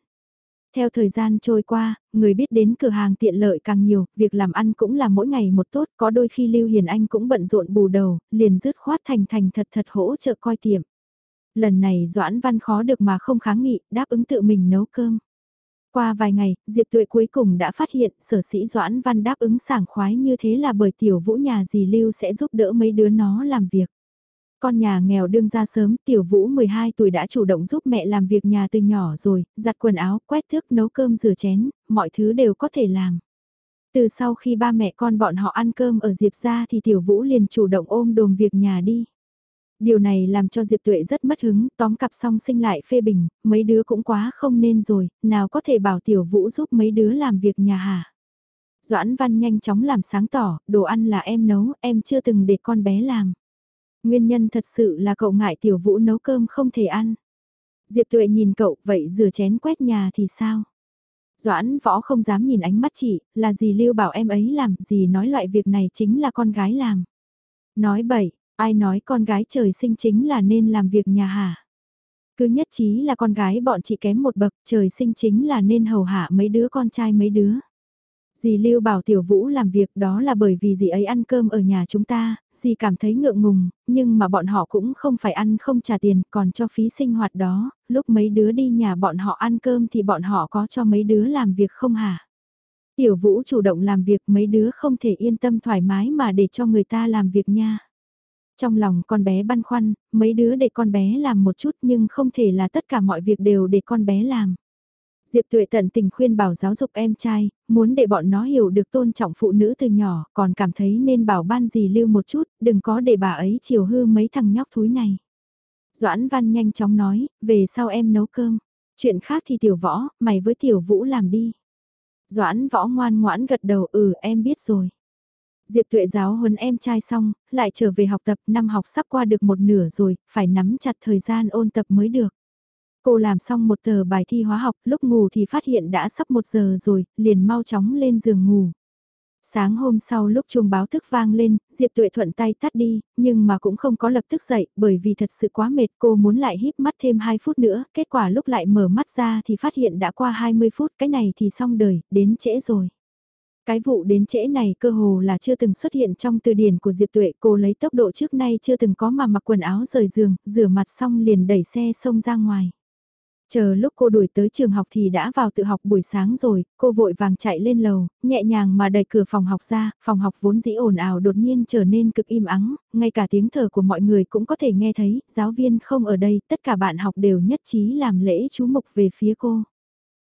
Theo thời gian trôi qua, người biết đến cửa hàng tiện lợi càng nhiều, việc làm ăn cũng là mỗi ngày một tốt, có đôi khi Lưu Hiền Anh cũng bận rộn bù đầu, liền dứt khoát thành thành thật thật hỗ trợ coi tiệm. Lần này Doãn Văn khó được mà không kháng nghị, đáp ứng tự mình nấu cơm. Qua vài ngày, Diệp Tuệ cuối cùng đã phát hiện sở sĩ Doãn Văn đáp ứng sảng khoái như thế là bởi tiểu vũ nhà dì Lưu sẽ giúp đỡ mấy đứa nó làm việc. Con nhà nghèo đương ra sớm, tiểu vũ 12 tuổi đã chủ động giúp mẹ làm việc nhà từ nhỏ rồi, giặt quần áo, quét thước, nấu cơm rửa chén, mọi thứ đều có thể làm. Từ sau khi ba mẹ con bọn họ ăn cơm ở Diệp ra thì tiểu vũ liền chủ động ôm đồm việc nhà đi. Điều này làm cho Diệp Tuệ rất mất hứng, tóm cặp xong sinh lại phê bình, mấy đứa cũng quá không nên rồi, nào có thể bảo Tiểu Vũ giúp mấy đứa làm việc nhà hả. Doãn Văn nhanh chóng làm sáng tỏ, đồ ăn là em nấu, em chưa từng để con bé làm. Nguyên nhân thật sự là cậu ngại Tiểu Vũ nấu cơm không thể ăn. Diệp Tuệ nhìn cậu, vậy rửa chén quét nhà thì sao? Doãn võ không dám nhìn ánh mắt chị, là gì lưu bảo em ấy làm, gì nói loại việc này chính là con gái làm. Nói bậy, Ai nói con gái trời sinh chính là nên làm việc nhà hả? Cứ nhất trí là con gái bọn chị kém một bậc, trời sinh chính là nên hầu hạ mấy đứa con trai mấy đứa. Dì Lưu bảo Tiểu Vũ làm việc đó là bởi vì dì ấy ăn cơm ở nhà chúng ta, dì cảm thấy ngượng ngùng, nhưng mà bọn họ cũng không phải ăn không trả tiền, còn cho phí sinh hoạt đó, lúc mấy đứa đi nhà bọn họ ăn cơm thì bọn họ có cho mấy đứa làm việc không hả? Tiểu Vũ chủ động làm việc mấy đứa không thể yên tâm thoải mái mà để cho người ta làm việc nha. Trong lòng con bé băn khoăn, mấy đứa để con bé làm một chút nhưng không thể là tất cả mọi việc đều để con bé làm. Diệp Tuệ tận tình khuyên bảo giáo dục em trai, muốn để bọn nó hiểu được tôn trọng phụ nữ từ nhỏ, còn cảm thấy nên bảo ban gì lưu một chút, đừng có để bà ấy chiều hư mấy thằng nhóc thúi này. Doãn Văn nhanh chóng nói, về sau em nấu cơm. Chuyện khác thì tiểu võ, mày với tiểu vũ làm đi. Doãn võ ngoan ngoãn gật đầu ừ em biết rồi. Diệp tuệ giáo huấn em trai xong, lại trở về học tập năm học sắp qua được một nửa rồi, phải nắm chặt thời gian ôn tập mới được. Cô làm xong một tờ bài thi hóa học, lúc ngủ thì phát hiện đã sắp một giờ rồi, liền mau chóng lên giường ngủ. Sáng hôm sau lúc chuông báo thức vang lên, Diệp Tuệ thuận tay tắt đi, nhưng mà cũng không có lập tức dậy, bởi vì thật sự quá mệt cô muốn lại híp mắt thêm 2 phút nữa, kết quả lúc lại mở mắt ra thì phát hiện đã qua 20 phút, cái này thì xong đời, đến trễ rồi. Cái vụ đến trễ này cơ hồ là chưa từng xuất hiện trong từ điển của Diệp Tuệ, cô lấy tốc độ trước nay chưa từng có mà mặc quần áo rời giường, rửa mặt xong liền đẩy xe xông ra ngoài. Chờ lúc cô đuổi tới trường học thì đã vào tự học buổi sáng rồi, cô vội vàng chạy lên lầu, nhẹ nhàng mà đẩy cửa phòng học ra, phòng học vốn dĩ ồn ào đột nhiên trở nên cực im ắng, ngay cả tiếng thở của mọi người cũng có thể nghe thấy, giáo viên không ở đây, tất cả bạn học đều nhất trí làm lễ chú mục về phía cô.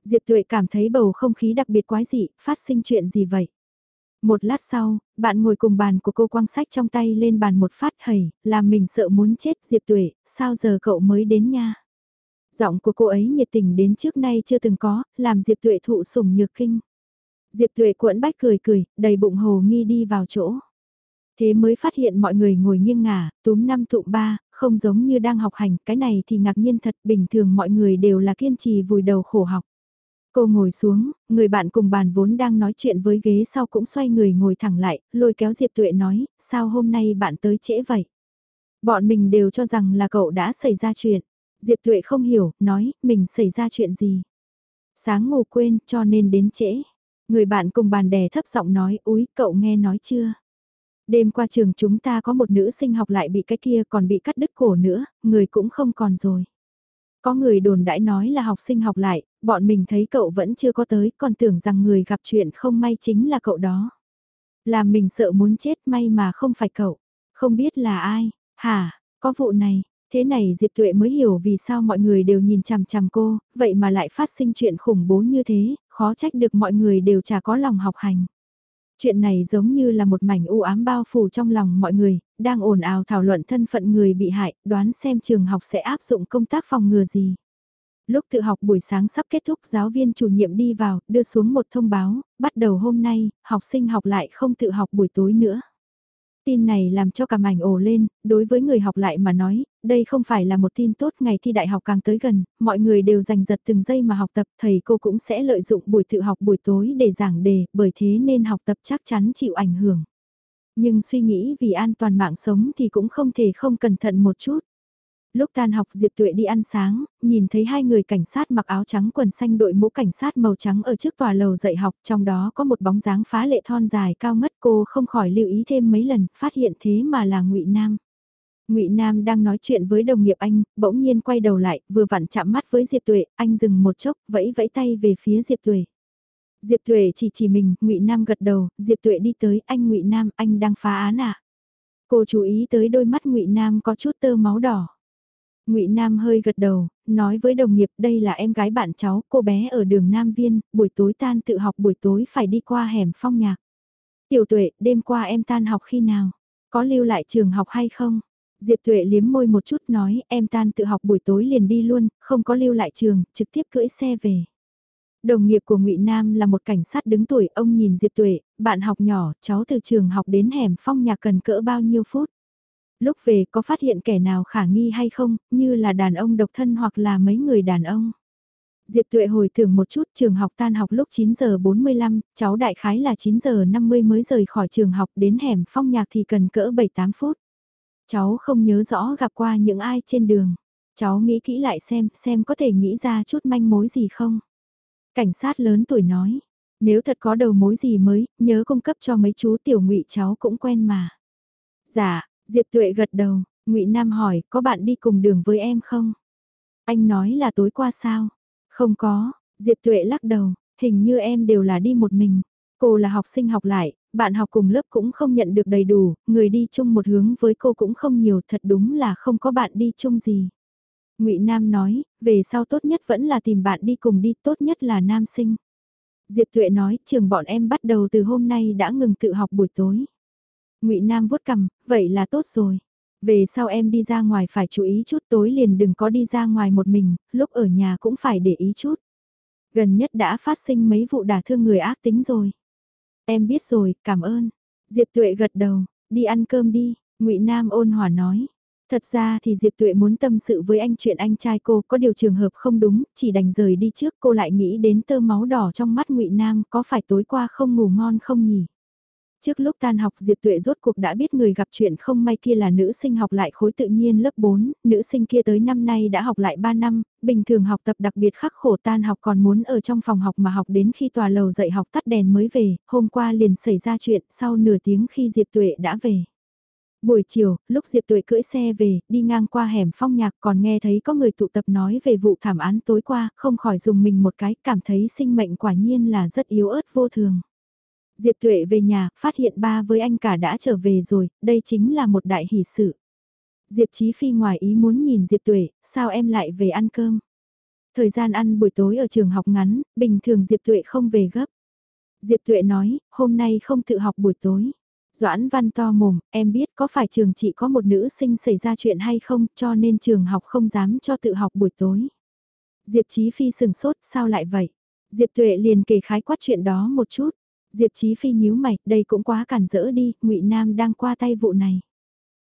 Diệp Tuệ cảm thấy bầu không khí đặc biệt quái dị, phát sinh chuyện gì vậy? Một lát sau, bạn ngồi cùng bàn của cô quang sách trong tay lên bàn một phát hầy, làm mình sợ muốn chết Diệp Tuệ, sao giờ cậu mới đến nha? Giọng của cô ấy nhiệt tình đến trước nay chưa từng có, làm Diệp Tuệ thụ sủng nhược kinh. Diệp Tuệ cuộn bách cười cười, đầy bụng hồ nghi đi vào chỗ. Thế mới phát hiện mọi người ngồi nghiêng ngả, túm năm tụ ba, không giống như đang học hành, cái này thì ngạc nhiên thật, bình thường mọi người đều là kiên trì vùi đầu khổ học. Cô ngồi xuống, người bạn cùng bàn vốn đang nói chuyện với ghế sau cũng xoay người ngồi thẳng lại, lôi kéo Diệp Tuệ nói, sao hôm nay bạn tới trễ vậy? Bọn mình đều cho rằng là cậu đã xảy ra chuyện. Diệp Tuệ không hiểu, nói, mình xảy ra chuyện gì. Sáng ngủ quên, cho nên đến trễ. Người bạn cùng bàn đè thấp giọng nói, úi, cậu nghe nói chưa? Đêm qua trường chúng ta có một nữ sinh học lại bị cái kia còn bị cắt đứt cổ nữa, người cũng không còn rồi. Có người đồn đãi nói là học sinh học lại, bọn mình thấy cậu vẫn chưa có tới, còn tưởng rằng người gặp chuyện không may chính là cậu đó. Làm mình sợ muốn chết may mà không phải cậu. Không biết là ai, hả, có vụ này, Thế này Diệp Tuệ mới hiểu vì sao mọi người đều nhìn chằm chằm cô, vậy mà lại phát sinh chuyện khủng bố như thế, khó trách được mọi người đều chả có lòng học hành. Chuyện này giống như là một mảnh u ám bao phủ trong lòng mọi người, đang ồn ào thảo luận thân phận người bị hại, đoán xem trường học sẽ áp dụng công tác phòng ngừa gì. Lúc tự học buổi sáng sắp kết thúc giáo viên chủ nhiệm đi vào, đưa xuống một thông báo, bắt đầu hôm nay, học sinh học lại không tự học buổi tối nữa. Tin này làm cho cả mảnh ồ lên, đối với người học lại mà nói, đây không phải là một tin tốt ngày thi đại học càng tới gần, mọi người đều dành giật từng giây mà học tập, thầy cô cũng sẽ lợi dụng buổi tự học buổi tối để giảng đề, bởi thế nên học tập chắc chắn chịu ảnh hưởng. Nhưng suy nghĩ vì an toàn mạng sống thì cũng không thể không cẩn thận một chút lúc tan học Diệp Tuệ đi ăn sáng, nhìn thấy hai người cảnh sát mặc áo trắng quần xanh đội mũ cảnh sát màu trắng ở trước tòa lầu dạy học, trong đó có một bóng dáng phá lệ thon dài cao ngất cô không khỏi lưu ý thêm mấy lần, phát hiện thế mà là ngụy Nam. Ngụy Nam đang nói chuyện với đồng nghiệp anh, bỗng nhiên quay đầu lại, vừa vặn chạm mắt với Diệp Tuệ, anh dừng một chốc, vẫy vẫy tay về phía Diệp Tuệ. Diệp Tuệ chỉ chỉ mình, Ngụy Nam gật đầu, Diệp Tuệ đi tới, anh Ngụy Nam, anh đang phá án à? Cô chú ý tới đôi mắt Ngụy Nam có chút tơ máu đỏ. Ngụy Nam hơi gật đầu, nói với đồng nghiệp đây là em gái bạn cháu, cô bé ở đường Nam Viên, buổi tối tan tự học buổi tối phải đi qua hẻm phong nhạc. Tiểu tuệ, đêm qua em tan học khi nào? Có lưu lại trường học hay không? Diệp tuệ liếm môi một chút nói em tan tự học buổi tối liền đi luôn, không có lưu lại trường, trực tiếp cưỡi xe về. Đồng nghiệp của Ngụy Nam là một cảnh sát đứng tuổi, ông nhìn Diệp Tuệ, bạn học nhỏ, cháu từ trường học đến hẻm phong nhạc cần cỡ bao nhiêu phút? Lúc về có phát hiện kẻ nào khả nghi hay không, như là đàn ông độc thân hoặc là mấy người đàn ông. Diệp Tuệ hồi tưởng một chút trường học tan học lúc 9 giờ 45, cháu đại khái là 9 giờ 50 mới rời khỏi trường học đến hẻm phong nhạc thì cần cỡ 7-8 phút. Cháu không nhớ rõ gặp qua những ai trên đường. Cháu nghĩ kỹ lại xem, xem có thể nghĩ ra chút manh mối gì không. Cảnh sát lớn tuổi nói, Nếu thật có đầu mối gì mới, nhớ cung cấp cho mấy chú tiểu ngụy cháu cũng quen mà. Dạ, Diệp Tuệ gật đầu, ngụy Nam hỏi, có bạn đi cùng đường với em không? Anh nói là tối qua sao? Không có, Diệp Tuệ lắc đầu, hình như em đều là đi một mình. Cô là học sinh học lại, bạn học cùng lớp cũng không nhận được đầy đủ, người đi chung một hướng với cô cũng không nhiều, thật đúng là không có bạn đi chung gì. Ngụy Nam nói, về sau tốt nhất vẫn là tìm bạn đi cùng đi, tốt nhất là nam sinh. Diệp Tuệ nói, trường bọn em bắt đầu từ hôm nay đã ngừng tự học buổi tối. Ngụy Nam vuốt cằm, vậy là tốt rồi. Về sau em đi ra ngoài phải chú ý chút tối liền đừng có đi ra ngoài một mình, lúc ở nhà cũng phải để ý chút. Gần nhất đã phát sinh mấy vụ đả thương người ác tính rồi. Em biết rồi, cảm ơn. Diệp Tuệ gật đầu, đi ăn cơm đi, Ngụy Nam ôn hòa nói. Thật ra thì Diệp Tuệ muốn tâm sự với anh chuyện anh trai cô có điều trường hợp không đúng, chỉ đành rời đi trước cô lại nghĩ đến tơ máu đỏ trong mắt ngụy Nam có phải tối qua không ngủ ngon không nhỉ? Trước lúc tan học Diệp Tuệ rốt cuộc đã biết người gặp chuyện không may kia là nữ sinh học lại khối tự nhiên lớp 4, nữ sinh kia tới năm nay đã học lại 3 năm, bình thường học tập đặc biệt khắc khổ tan học còn muốn ở trong phòng học mà học đến khi tòa lầu dạy học tắt đèn mới về, hôm qua liền xảy ra chuyện sau nửa tiếng khi Diệp Tuệ đã về. Buổi chiều, lúc Diệp Tuệ cưỡi xe về, đi ngang qua hẻm phong nhạc còn nghe thấy có người tụ tập nói về vụ thảm án tối qua, không khỏi dùng mình một cái, cảm thấy sinh mệnh quả nhiên là rất yếu ớt vô thường. Diệp Tuệ về nhà, phát hiện ba với anh cả đã trở về rồi, đây chính là một đại hỷ sự. Diệp Chí Phi ngoài ý muốn nhìn Diệp Tuệ, sao em lại về ăn cơm? Thời gian ăn buổi tối ở trường học ngắn, bình thường Diệp Tuệ không về gấp. Diệp Tuệ nói, hôm nay không tự học buổi tối. Doãn văn to mồm, em biết có phải trường chị có một nữ sinh xảy ra chuyện hay không cho nên trường học không dám cho tự học buổi tối. Diệp Chí Phi sừng sốt, sao lại vậy? Diệp Tuệ liền kể khái quát chuyện đó một chút. Diệp Chí Phi nhíu mày, đây cũng quá cản rỡ đi, Ngụy Nam đang qua tay vụ này.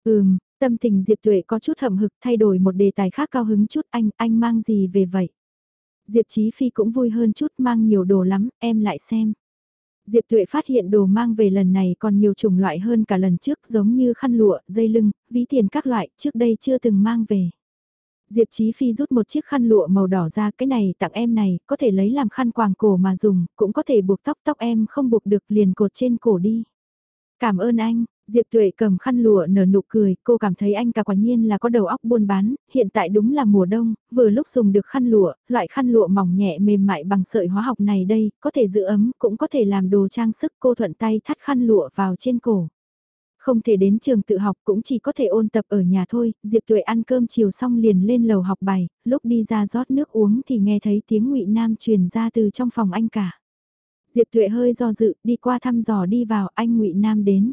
Ừm, tâm tình Diệp Tuệ có chút hậm hực thay đổi một đề tài khác cao hứng chút anh, anh mang gì về vậy? Diệp Chí Phi cũng vui hơn chút mang nhiều đồ lắm, em lại xem. Diệp Tuệ phát hiện đồ mang về lần này còn nhiều chủng loại hơn cả lần trước giống như khăn lụa, dây lưng, ví tiền các loại trước đây chưa từng mang về. Diệp Chí Phi rút một chiếc khăn lụa màu đỏ ra cái này tặng em này, có thể lấy làm khăn quàng cổ mà dùng, cũng có thể buộc tóc tóc em không buộc được liền cột trên cổ đi. Cảm ơn anh, Diệp Tuệ cầm khăn lụa nở nụ cười, cô cảm thấy anh cả quả nhiên là có đầu óc buôn bán, hiện tại đúng là mùa đông, vừa lúc dùng được khăn lụa, loại khăn lụa mỏng nhẹ mềm mại bằng sợi hóa học này đây, có thể giữ ấm, cũng có thể làm đồ trang sức cô thuận tay thắt khăn lụa vào trên cổ. Không thể đến trường tự học cũng chỉ có thể ôn tập ở nhà thôi, Diệp Tuệ ăn cơm chiều xong liền lên lầu học bài, lúc đi ra rót nước uống thì nghe thấy tiếng ngụy Nam truyền ra từ trong phòng anh cả. Diệp Tuệ hơi do dự, đi qua thăm dò đi vào, anh ngụy Nam đến.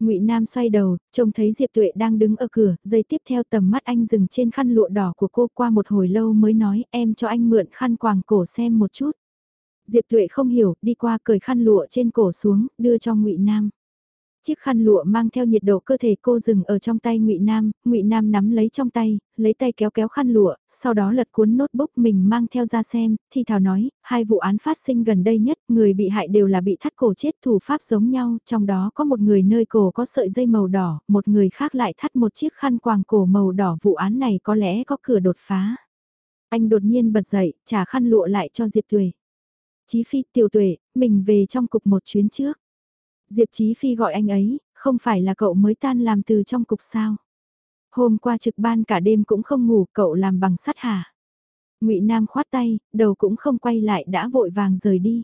Ngụy Nam xoay đầu, trông thấy Diệp Tuệ đang đứng ở cửa, giây tiếp theo tầm mắt anh dừng trên khăn lụa đỏ của cô qua một hồi lâu mới nói em cho anh mượn khăn quàng cổ xem một chút. Diệp Tuệ không hiểu, đi qua cởi khăn lụa trên cổ xuống, đưa cho Ngụy Nam. Chiếc khăn lụa mang theo nhiệt độ cơ thể cô dừng ở trong tay Ngụy Nam, Ngụy Nam nắm lấy trong tay, lấy tay kéo kéo khăn lụa, sau đó lật cuốn nốt bốc mình mang theo ra xem, thì thảo nói, hai vụ án phát sinh gần đây nhất, người bị hại đều là bị thắt cổ chết thủ pháp giống nhau, trong đó có một người nơi cổ có sợi dây màu đỏ, một người khác lại thắt một chiếc khăn quàng cổ màu đỏ vụ án này có lẽ có cửa đột phá. Anh đột nhiên bật dậy, trả khăn lụa lại cho Diệp Tuệ. Chí Phi, Tiểu Tuệ, mình về trong cục một chuyến trước. Diệp Chí Phi gọi anh ấy, không phải là cậu mới tan làm từ trong cục sao? Hôm qua trực ban cả đêm cũng không ngủ, cậu làm bằng sắt hả? Ngụy Nam khoát tay, đầu cũng không quay lại đã vội vàng rời đi.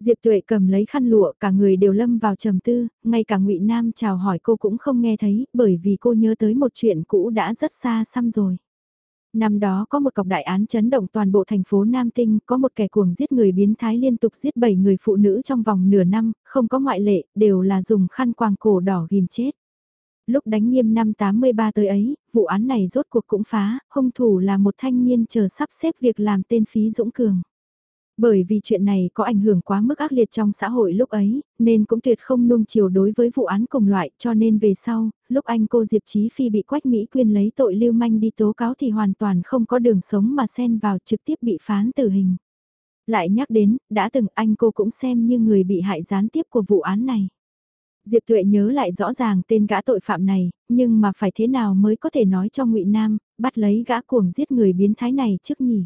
Diệp Tuệ cầm lấy khăn lụa, cả người đều lâm vào trầm tư, ngay cả Ngụy Nam chào hỏi cô cũng không nghe thấy, bởi vì cô nhớ tới một chuyện cũ đã rất xa xăm rồi. Năm đó có một cọc đại án chấn động toàn bộ thành phố Nam Tinh, có một kẻ cuồng giết người biến thái liên tục giết 7 người phụ nữ trong vòng nửa năm, không có ngoại lệ, đều là dùng khăn quàng cổ đỏ ghim chết. Lúc đánh nghiêm năm 83 tới ấy, vụ án này rốt cuộc cũng phá, hung thủ là một thanh niên chờ sắp xếp việc làm tên Phí Dũng Cường. Bởi vì chuyện này có ảnh hưởng quá mức ác liệt trong xã hội lúc ấy, nên cũng tuyệt không nung chiều đối với vụ án cùng loại cho nên về sau, lúc anh cô Diệp Chí Phi bị Quách Mỹ Quyên lấy tội lưu manh đi tố cáo thì hoàn toàn không có đường sống mà xen vào trực tiếp bị phán tử hình. Lại nhắc đến, đã từng anh cô cũng xem như người bị hại gián tiếp của vụ án này. Diệp Tuệ nhớ lại rõ ràng tên gã tội phạm này, nhưng mà phải thế nào mới có thể nói cho ngụy Nam, bắt lấy gã cuồng giết người biến thái này trước nhỉ?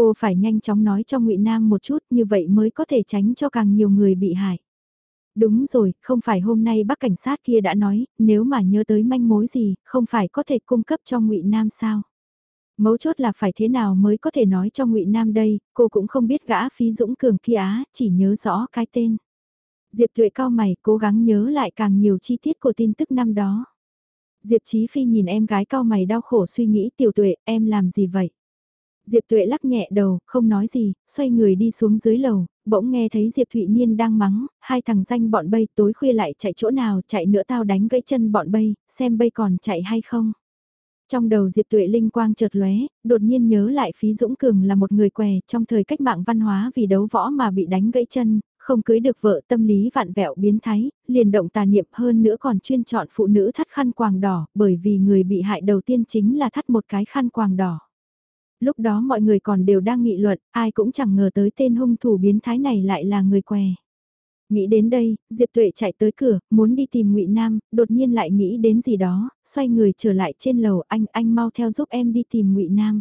Cô phải nhanh chóng nói cho ngụy Nam một chút như vậy mới có thể tránh cho càng nhiều người bị hại. Đúng rồi, không phải hôm nay bác cảnh sát kia đã nói, nếu mà nhớ tới manh mối gì, không phải có thể cung cấp cho ngụy Nam sao? Mấu chốt là phải thế nào mới có thể nói cho ngụy Nam đây, cô cũng không biết gã phí dũng cường kia á, chỉ nhớ rõ cái tên. Diệp Tuệ cao mày cố gắng nhớ lại càng nhiều chi tiết của tin tức năm đó. Diệp Chí Phi nhìn em gái cao mày đau khổ suy nghĩ tiểu tuệ em làm gì vậy? Diệp Tuệ lắc nhẹ đầu, không nói gì, xoay người đi xuống dưới lầu, bỗng nghe thấy Diệp Thụy Niên đang mắng, hai thằng danh bọn bay tối khuya lại chạy chỗ nào, chạy nữa tao đánh gãy chân bọn bay, xem bay còn chạy hay không. Trong đầu Diệp Tuệ linh quang chợt lóe, đột nhiên nhớ lại Phí Dũng Cường là một người què trong thời cách mạng văn hóa vì đấu võ mà bị đánh gãy chân, không cưới được vợ tâm lý vạn vẹo biến thái, liền động tà niệm hơn nữa còn chuyên chọn phụ nữ thắt khăn quàng đỏ, bởi vì người bị hại đầu tiên chính là thắt một cái khăn quàng đỏ. Lúc đó mọi người còn đều đang nghị luận, ai cũng chẳng ngờ tới tên hung thủ biến thái này lại là người què. Nghĩ đến đây, Diệp Tuệ chạy tới cửa, muốn đi tìm Ngụy Nam, đột nhiên lại nghĩ đến gì đó, xoay người trở lại trên lầu, anh anh mau theo giúp em đi tìm Ngụy Nam.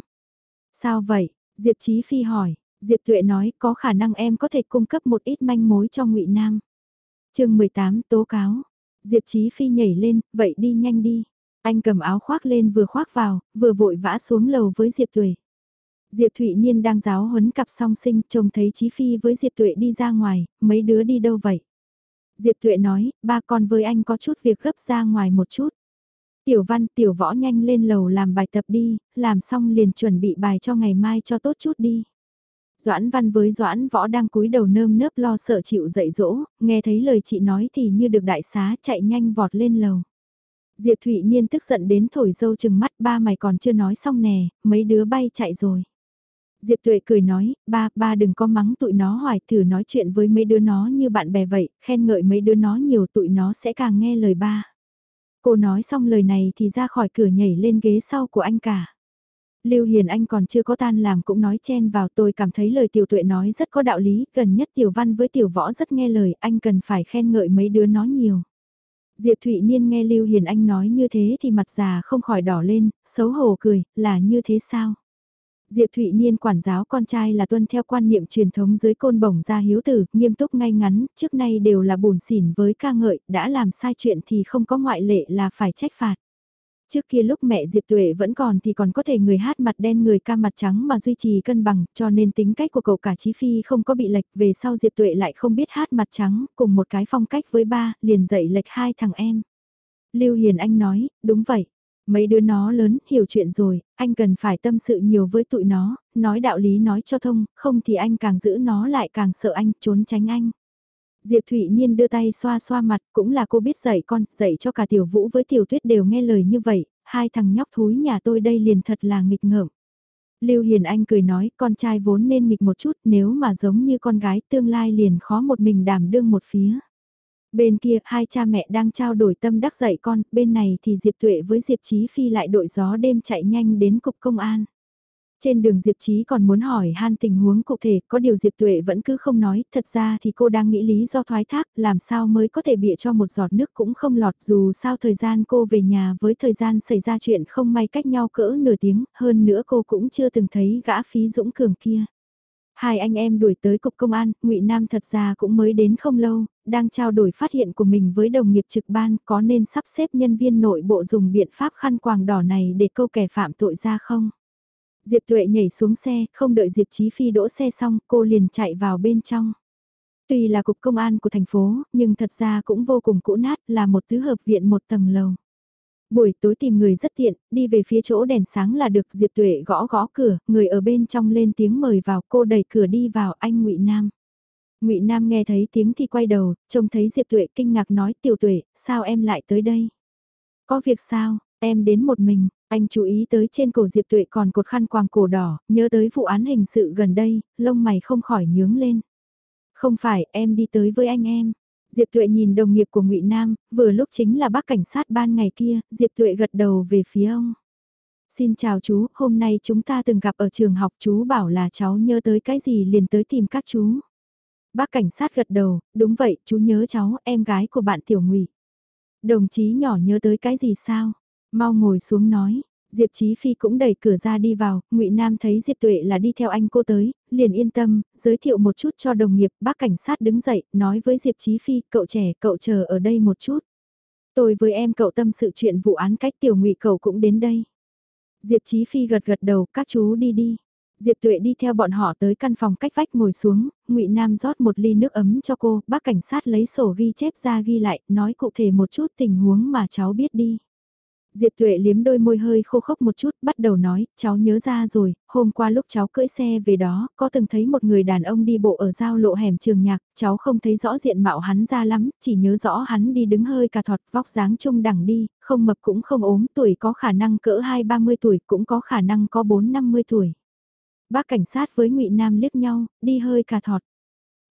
Sao vậy? Diệp Chí Phi hỏi, Diệp Tuệ nói có khả năng em có thể cung cấp một ít manh mối cho Ngụy Nam. chương 18 tố cáo. Diệp Chí Phi nhảy lên, vậy đi nhanh đi. Anh cầm áo khoác lên vừa khoác vào, vừa vội vã xuống lầu với Diệp Tuệ. Diệp Thụy Niên đang giáo huấn cặp song sinh, trông thấy Chí Phi với Diệp Tuệ đi ra ngoài, mấy đứa đi đâu vậy? Diệp Tuệ nói, ba con với anh có chút việc gấp ra ngoài một chút. Tiểu văn, tiểu võ nhanh lên lầu làm bài tập đi, làm xong liền chuẩn bị bài cho ngày mai cho tốt chút đi. Doãn văn với doãn võ đang cúi đầu nơm nớp lo sợ chịu dậy dỗ, nghe thấy lời chị nói thì như được đại xá chạy nhanh vọt lên lầu. Diệp Thụy Niên tức giận đến thổi dâu chừng mắt ba mày còn chưa nói xong nè, mấy đứa bay chạy rồi. Diệp Tuệ cười nói, ba, ba đừng có mắng tụi nó hoài thử nói chuyện với mấy đứa nó như bạn bè vậy, khen ngợi mấy đứa nó nhiều tụi nó sẽ càng nghe lời ba. Cô nói xong lời này thì ra khỏi cửa nhảy lên ghế sau của anh cả. Lưu Hiền Anh còn chưa có tan làm cũng nói chen vào tôi cảm thấy lời tiểu tuệ nói rất có đạo lý, gần nhất tiểu văn với tiểu võ rất nghe lời, anh cần phải khen ngợi mấy đứa nó nhiều. Diệp Thụy Niên nghe Lưu Hiền Anh nói như thế thì mặt già không khỏi đỏ lên, xấu hổ cười, là như thế sao? Diệp Thụy Niên quản giáo con trai là tuân theo quan niệm truyền thống dưới côn bổng ra hiếu tử, nghiêm túc ngay ngắn, trước nay đều là buồn xỉn với ca ngợi, đã làm sai chuyện thì không có ngoại lệ là phải trách phạt. Trước kia lúc mẹ Diệp Tuệ vẫn còn thì còn có thể người hát mặt đen người ca mặt trắng mà duy trì cân bằng, cho nên tính cách của cậu cả Chí Phi không có bị lệch, về sau Diệp Tuệ lại không biết hát mặt trắng, cùng một cái phong cách với ba, liền dạy lệch hai thằng em. Lưu Hiền Anh nói, đúng vậy, Mấy đứa nó lớn, hiểu chuyện rồi, anh cần phải tâm sự nhiều với tụi nó, nói đạo lý nói cho thông, không thì anh càng giữ nó lại càng sợ anh, trốn tránh anh. Diệp Thụy Nhiên đưa tay xoa xoa mặt, cũng là cô biết dạy con, dạy cho cả tiểu vũ với tiểu tuyết đều nghe lời như vậy, hai thằng nhóc thúi nhà tôi đây liền thật là nghịch ngợm. Lưu Hiền Anh cười nói, con trai vốn nên nghịch một chút, nếu mà giống như con gái tương lai liền khó một mình đảm đương một phía. Bên kia, hai cha mẹ đang trao đổi tâm đắc dạy con, bên này thì Diệp Tuệ với Diệp Chí Phi lại đội gió đêm chạy nhanh đến cục công an. Trên đường Diệp Chí còn muốn hỏi han tình huống cụ thể, có điều Diệp Tuệ vẫn cứ không nói, thật ra thì cô đang nghĩ lý do thoái thác, làm sao mới có thể bịa cho một giọt nước cũng không lọt dù sao thời gian cô về nhà với thời gian xảy ra chuyện không may cách nhau cỡ nửa tiếng, hơn nữa cô cũng chưa từng thấy gã phí dũng cường kia. Hai anh em đuổi tới cục công an, Ngụy Nam thật ra cũng mới đến không lâu, đang trao đổi phát hiện của mình với đồng nghiệp trực ban có nên sắp xếp nhân viên nội bộ dùng biện pháp khăn quàng đỏ này để câu kẻ phạm tội ra không? Diệp Tuệ nhảy xuống xe, không đợi Diệp Chí Phi đỗ xe xong, cô liền chạy vào bên trong. Tuy là cục công an của thành phố, nhưng thật ra cũng vô cùng cũ nát, là một thứ hợp viện một tầng lầu. Buổi tối tìm người rất tiện, đi về phía chỗ đèn sáng là được Diệp Tuệ gõ gõ cửa, người ở bên trong lên tiếng mời vào, cô đẩy cửa đi vào anh Ngụy Nam. Ngụy Nam nghe thấy tiếng thì quay đầu, trông thấy Diệp Tuệ kinh ngạc nói tiểu Tuệ, sao em lại tới đây? Có việc sao, em đến một mình, anh chú ý tới trên cổ Diệp Tuệ còn cột khăn quàng cổ đỏ, nhớ tới vụ án hình sự gần đây, lông mày không khỏi nhướng lên. Không phải, em đi tới với anh em. Diệp Tuệ nhìn đồng nghiệp của Ngụy Nam, vừa lúc chính là bác cảnh sát ban ngày kia, Diệp Tuệ gật đầu về phía ông. Xin chào chú, hôm nay chúng ta từng gặp ở trường học chú bảo là cháu nhớ tới cái gì liền tới tìm các chú. Bác cảnh sát gật đầu, đúng vậy, chú nhớ cháu, em gái của bạn Tiểu Ngụy. Đồng chí nhỏ nhớ tới cái gì sao? Mau ngồi xuống nói, Diệp Chí Phi cũng đẩy cửa ra đi vào, Ngụy Nam thấy Diệp Tuệ là đi theo anh cô tới, liền yên tâm, giới thiệu một chút cho đồng nghiệp, bác cảnh sát đứng dậy, nói với Diệp Chí Phi, cậu trẻ, cậu chờ ở đây một chút. Tôi với em cậu tâm sự chuyện vụ án cách tiểu Ngụy cậu cũng đến đây. Diệp Chí Phi gật gật đầu, các chú đi đi. Diệp Tuệ đi theo bọn họ tới căn phòng cách vách ngồi xuống, Ngụy Nam rót một ly nước ấm cho cô, bác cảnh sát lấy sổ ghi chép ra ghi lại, nói cụ thể một chút tình huống mà cháu biết đi. Diệp Tuệ liếm đôi môi hơi khô khốc một chút, bắt đầu nói, cháu nhớ ra rồi, hôm qua lúc cháu cưỡi xe về đó, có từng thấy một người đàn ông đi bộ ở giao lộ hẻm trường nhạc, cháu không thấy rõ diện mạo hắn ra lắm, chỉ nhớ rõ hắn đi đứng hơi cà thọt, vóc dáng trung đẳng đi, không mập cũng không ốm, tuổi có khả năng cỡ 2-30 tuổi, cũng có khả năng có 4-50 tuổi. Bác cảnh sát với ngụy Nam liếc nhau, đi hơi cà thọt.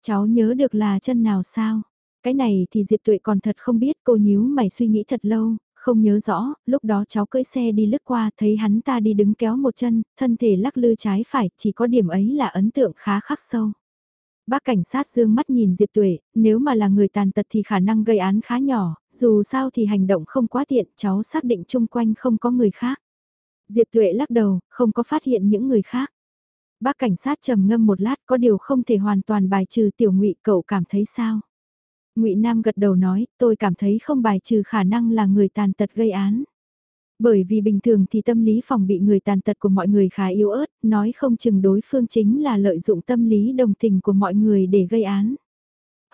Cháu nhớ được là chân nào sao? Cái này thì Diệp Tuệ còn thật không biết, cô nhíu mày suy nghĩ thật lâu, không nhớ rõ, lúc đó cháu cưỡi xe đi lướt qua thấy hắn ta đi đứng kéo một chân, thân thể lắc lư trái phải, chỉ có điểm ấy là ấn tượng khá khắc sâu. Bác cảnh sát dương mắt nhìn Diệp Tuệ, nếu mà là người tàn tật thì khả năng gây án khá nhỏ, dù sao thì hành động không quá tiện, cháu xác định chung quanh không có người khác. Diệp Tuệ lắc đầu, không có phát hiện những người khác. Bác cảnh sát trầm ngâm một lát có điều không thể hoàn toàn bài trừ tiểu ngụy cậu cảm thấy sao? Ngụy Nam gật đầu nói, tôi cảm thấy không bài trừ khả năng là người tàn tật gây án. Bởi vì bình thường thì tâm lý phòng bị người tàn tật của mọi người khá yếu ớt, nói không chừng đối phương chính là lợi dụng tâm lý đồng tình của mọi người để gây án.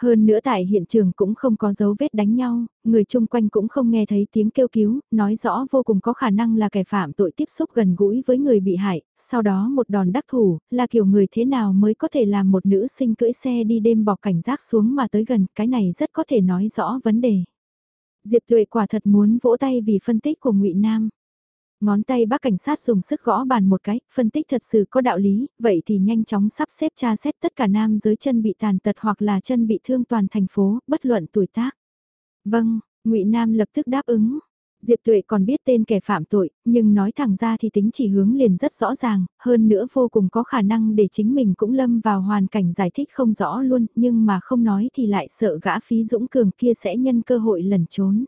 Hơn nữa tại hiện trường cũng không có dấu vết đánh nhau, người chung quanh cũng không nghe thấy tiếng kêu cứu, nói rõ vô cùng có khả năng là kẻ phạm tội tiếp xúc gần gũi với người bị hại, sau đó một đòn đắc thủ, là kiểu người thế nào mới có thể làm một nữ sinh cưỡi xe đi đêm bỏ cảnh giác xuống mà tới gần, cái này rất có thể nói rõ vấn đề. Diệp Tuệ quả thật muốn vỗ tay vì phân tích của ngụy Nam. Ngón tay bác cảnh sát dùng sức gõ bàn một cái, phân tích thật sự có đạo lý, vậy thì nhanh chóng sắp xếp tra xét tất cả nam giới chân bị tàn tật hoặc là chân bị thương toàn thành phố, bất luận tuổi tác. Vâng, ngụy Nam lập tức đáp ứng. Diệp Tuệ còn biết tên kẻ phạm tội, nhưng nói thẳng ra thì tính chỉ hướng liền rất rõ ràng, hơn nữa vô cùng có khả năng để chính mình cũng lâm vào hoàn cảnh giải thích không rõ luôn, nhưng mà không nói thì lại sợ gã phí dũng cường kia sẽ nhân cơ hội lẩn trốn.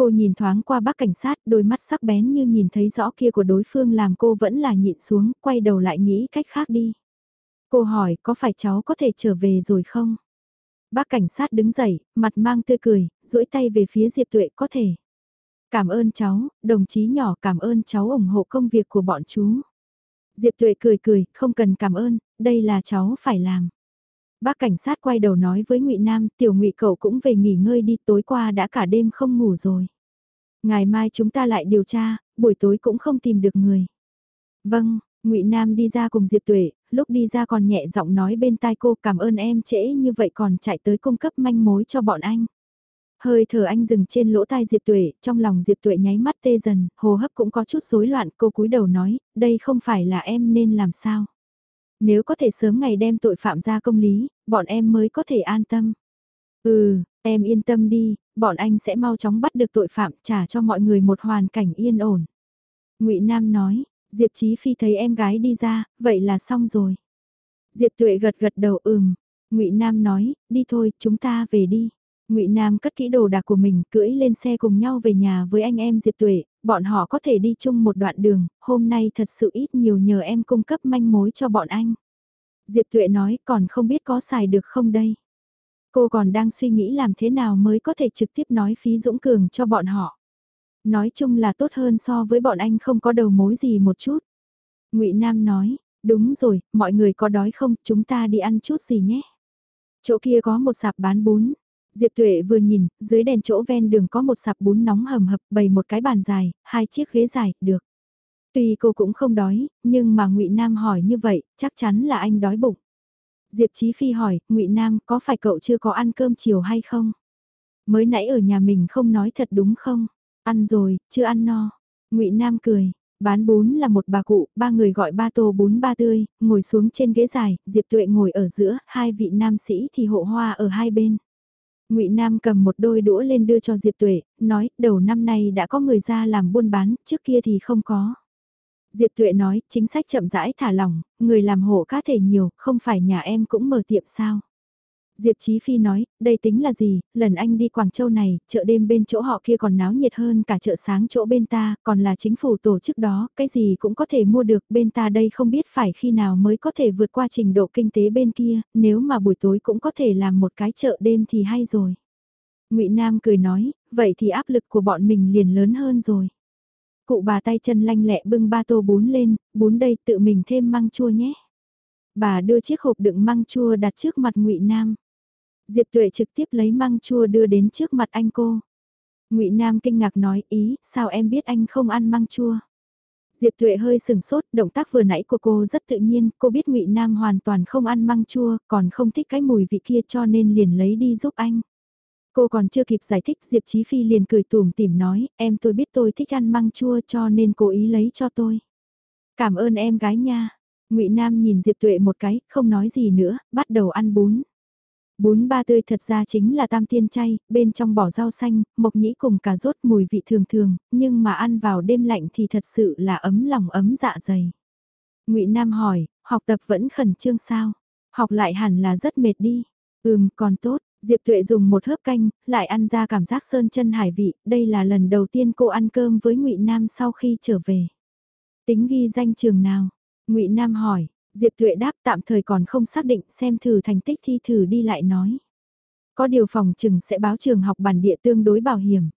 Cô nhìn thoáng qua bác cảnh sát, đôi mắt sắc bén như nhìn thấy rõ kia của đối phương làm cô vẫn là nhịn xuống, quay đầu lại nghĩ cách khác đi. Cô hỏi có phải cháu có thể trở về rồi không? Bác cảnh sát đứng dậy, mặt mang tươi cười, duỗi tay về phía Diệp Tuệ có thể. Cảm ơn cháu, đồng chí nhỏ cảm ơn cháu ủng hộ công việc của bọn chú. Diệp Tuệ cười cười, không cần cảm ơn, đây là cháu phải làm. Bác cảnh sát quay đầu nói với Ngụy Nam, tiểu Ngụy cậu cũng về nghỉ ngơi đi, tối qua đã cả đêm không ngủ rồi. Ngày mai chúng ta lại điều tra, buổi tối cũng không tìm được người. Vâng, Ngụy Nam đi ra cùng Diệp Tuệ, lúc đi ra còn nhẹ giọng nói bên tai cô cảm ơn em trễ như vậy còn chạy tới cung cấp manh mối cho bọn anh. Hơi thở anh dừng trên lỗ tai Diệp Tuệ, trong lòng Diệp Tuệ nháy mắt tê dần, hô hấp cũng có chút rối loạn, cô cúi đầu nói, đây không phải là em nên làm sao. Nếu có thể sớm ngày đem tội phạm ra công lý, bọn em mới có thể an tâm. Ừ, em yên tâm đi, bọn anh sẽ mau chóng bắt được tội phạm trả cho mọi người một hoàn cảnh yên ổn. ngụy Nam nói, Diệp Chí Phi thấy em gái đi ra, vậy là xong rồi. Diệp Tuệ gật gật đầu ừm, ngụy Nam nói, đi thôi, chúng ta về đi. Ngụy Nam cất kỹ đồ đạc của mình, cưỡi lên xe cùng nhau về nhà với anh em Diệp Tuệ, bọn họ có thể đi chung một đoạn đường, hôm nay thật sự ít nhiều nhờ em cung cấp manh mối cho bọn anh. Diệp Tuệ nói còn không biết có xài được không đây. Cô còn đang suy nghĩ làm thế nào mới có thể trực tiếp nói phí dũng cường cho bọn họ. Nói chung là tốt hơn so với bọn anh không có đầu mối gì một chút. ngụy Nam nói, đúng rồi, mọi người có đói không, chúng ta đi ăn chút gì nhé. Chỗ kia có một sạp bán bún, Diệp Tuệ vừa nhìn, dưới đèn chỗ ven đường có một sạp bún nóng hầm hập bày một cái bàn dài, hai chiếc ghế dài, được. Tuy cô cũng không đói, nhưng mà ngụy Nam hỏi như vậy, chắc chắn là anh đói bụng. Diệp Chí Phi hỏi, ngụy Nam, có phải cậu chưa có ăn cơm chiều hay không? Mới nãy ở nhà mình không nói thật đúng không? Ăn rồi, chưa ăn no. ngụy Nam cười, bán bún là một bà cụ, ba người gọi ba tô bún ba tươi, ngồi xuống trên ghế dài, Diệp Tuệ ngồi ở giữa, hai vị nam sĩ thì hộ hoa ở hai bên. Ngụy Nam cầm một đôi đũa lên đưa cho Diệp Tuệ, nói, đầu năm nay đã có người ra làm buôn bán, trước kia thì không có. Diệp Tuệ nói, chính sách chậm rãi thả lỏng, người làm hộ cá thể nhiều, không phải nhà em cũng mở tiệm sao. Diệp Chí Phi nói, đây tính là gì, lần anh đi Quảng Châu này, chợ đêm bên chỗ họ kia còn náo nhiệt hơn cả chợ sáng chỗ bên ta, còn là chính phủ tổ chức đó, cái gì cũng có thể mua được, bên ta đây không biết phải khi nào mới có thể vượt qua trình độ kinh tế bên kia, nếu mà buổi tối cũng có thể làm một cái chợ đêm thì hay rồi. ngụy Nam cười nói, vậy thì áp lực của bọn mình liền lớn hơn rồi. Cụ bà tay chân lanh lẹ bưng ba tô bún lên, bún đây tự mình thêm măng chua nhé. Bà đưa chiếc hộp đựng măng chua đặt trước mặt ngụy Nam. Diệp Tuệ trực tiếp lấy măng chua đưa đến trước mặt anh cô. Ngụy Nam kinh ngạc nói ý, sao em biết anh không ăn măng chua? Diệp Tuệ hơi sừng sốt, động tác vừa nãy của cô rất tự nhiên, cô biết Ngụy Nam hoàn toàn không ăn măng chua, còn không thích cái mùi vị kia cho nên liền lấy đi giúp anh. Cô còn chưa kịp giải thích Diệp Chí Phi liền cười tủm tỉm nói, em tôi biết tôi thích ăn măng chua cho nên cố ý lấy cho tôi. Cảm ơn em gái nha. Ngụy Nam nhìn Diệp Tuệ một cái, không nói gì nữa, bắt đầu ăn bún. Bún ba tươi thật ra chính là tam tiên chay, bên trong bỏ rau xanh, mộc nhĩ cùng cà rốt mùi vị thường thường, nhưng mà ăn vào đêm lạnh thì thật sự là ấm lòng ấm dạ dày. ngụy Nam hỏi, học tập vẫn khẩn trương sao? Học lại hẳn là rất mệt đi. Ừm, còn tốt, Diệp Tuệ dùng một hớp canh, lại ăn ra cảm giác sơn chân hải vị, đây là lần đầu tiên cô ăn cơm với ngụy Nam sau khi trở về. Tính ghi danh trường nào? ngụy Nam hỏi, Diệp Thuệ đáp tạm thời còn không xác định xem thử thành tích thi thử đi lại nói. Có điều phòng trừng sẽ báo trường học bản địa tương đối bảo hiểm.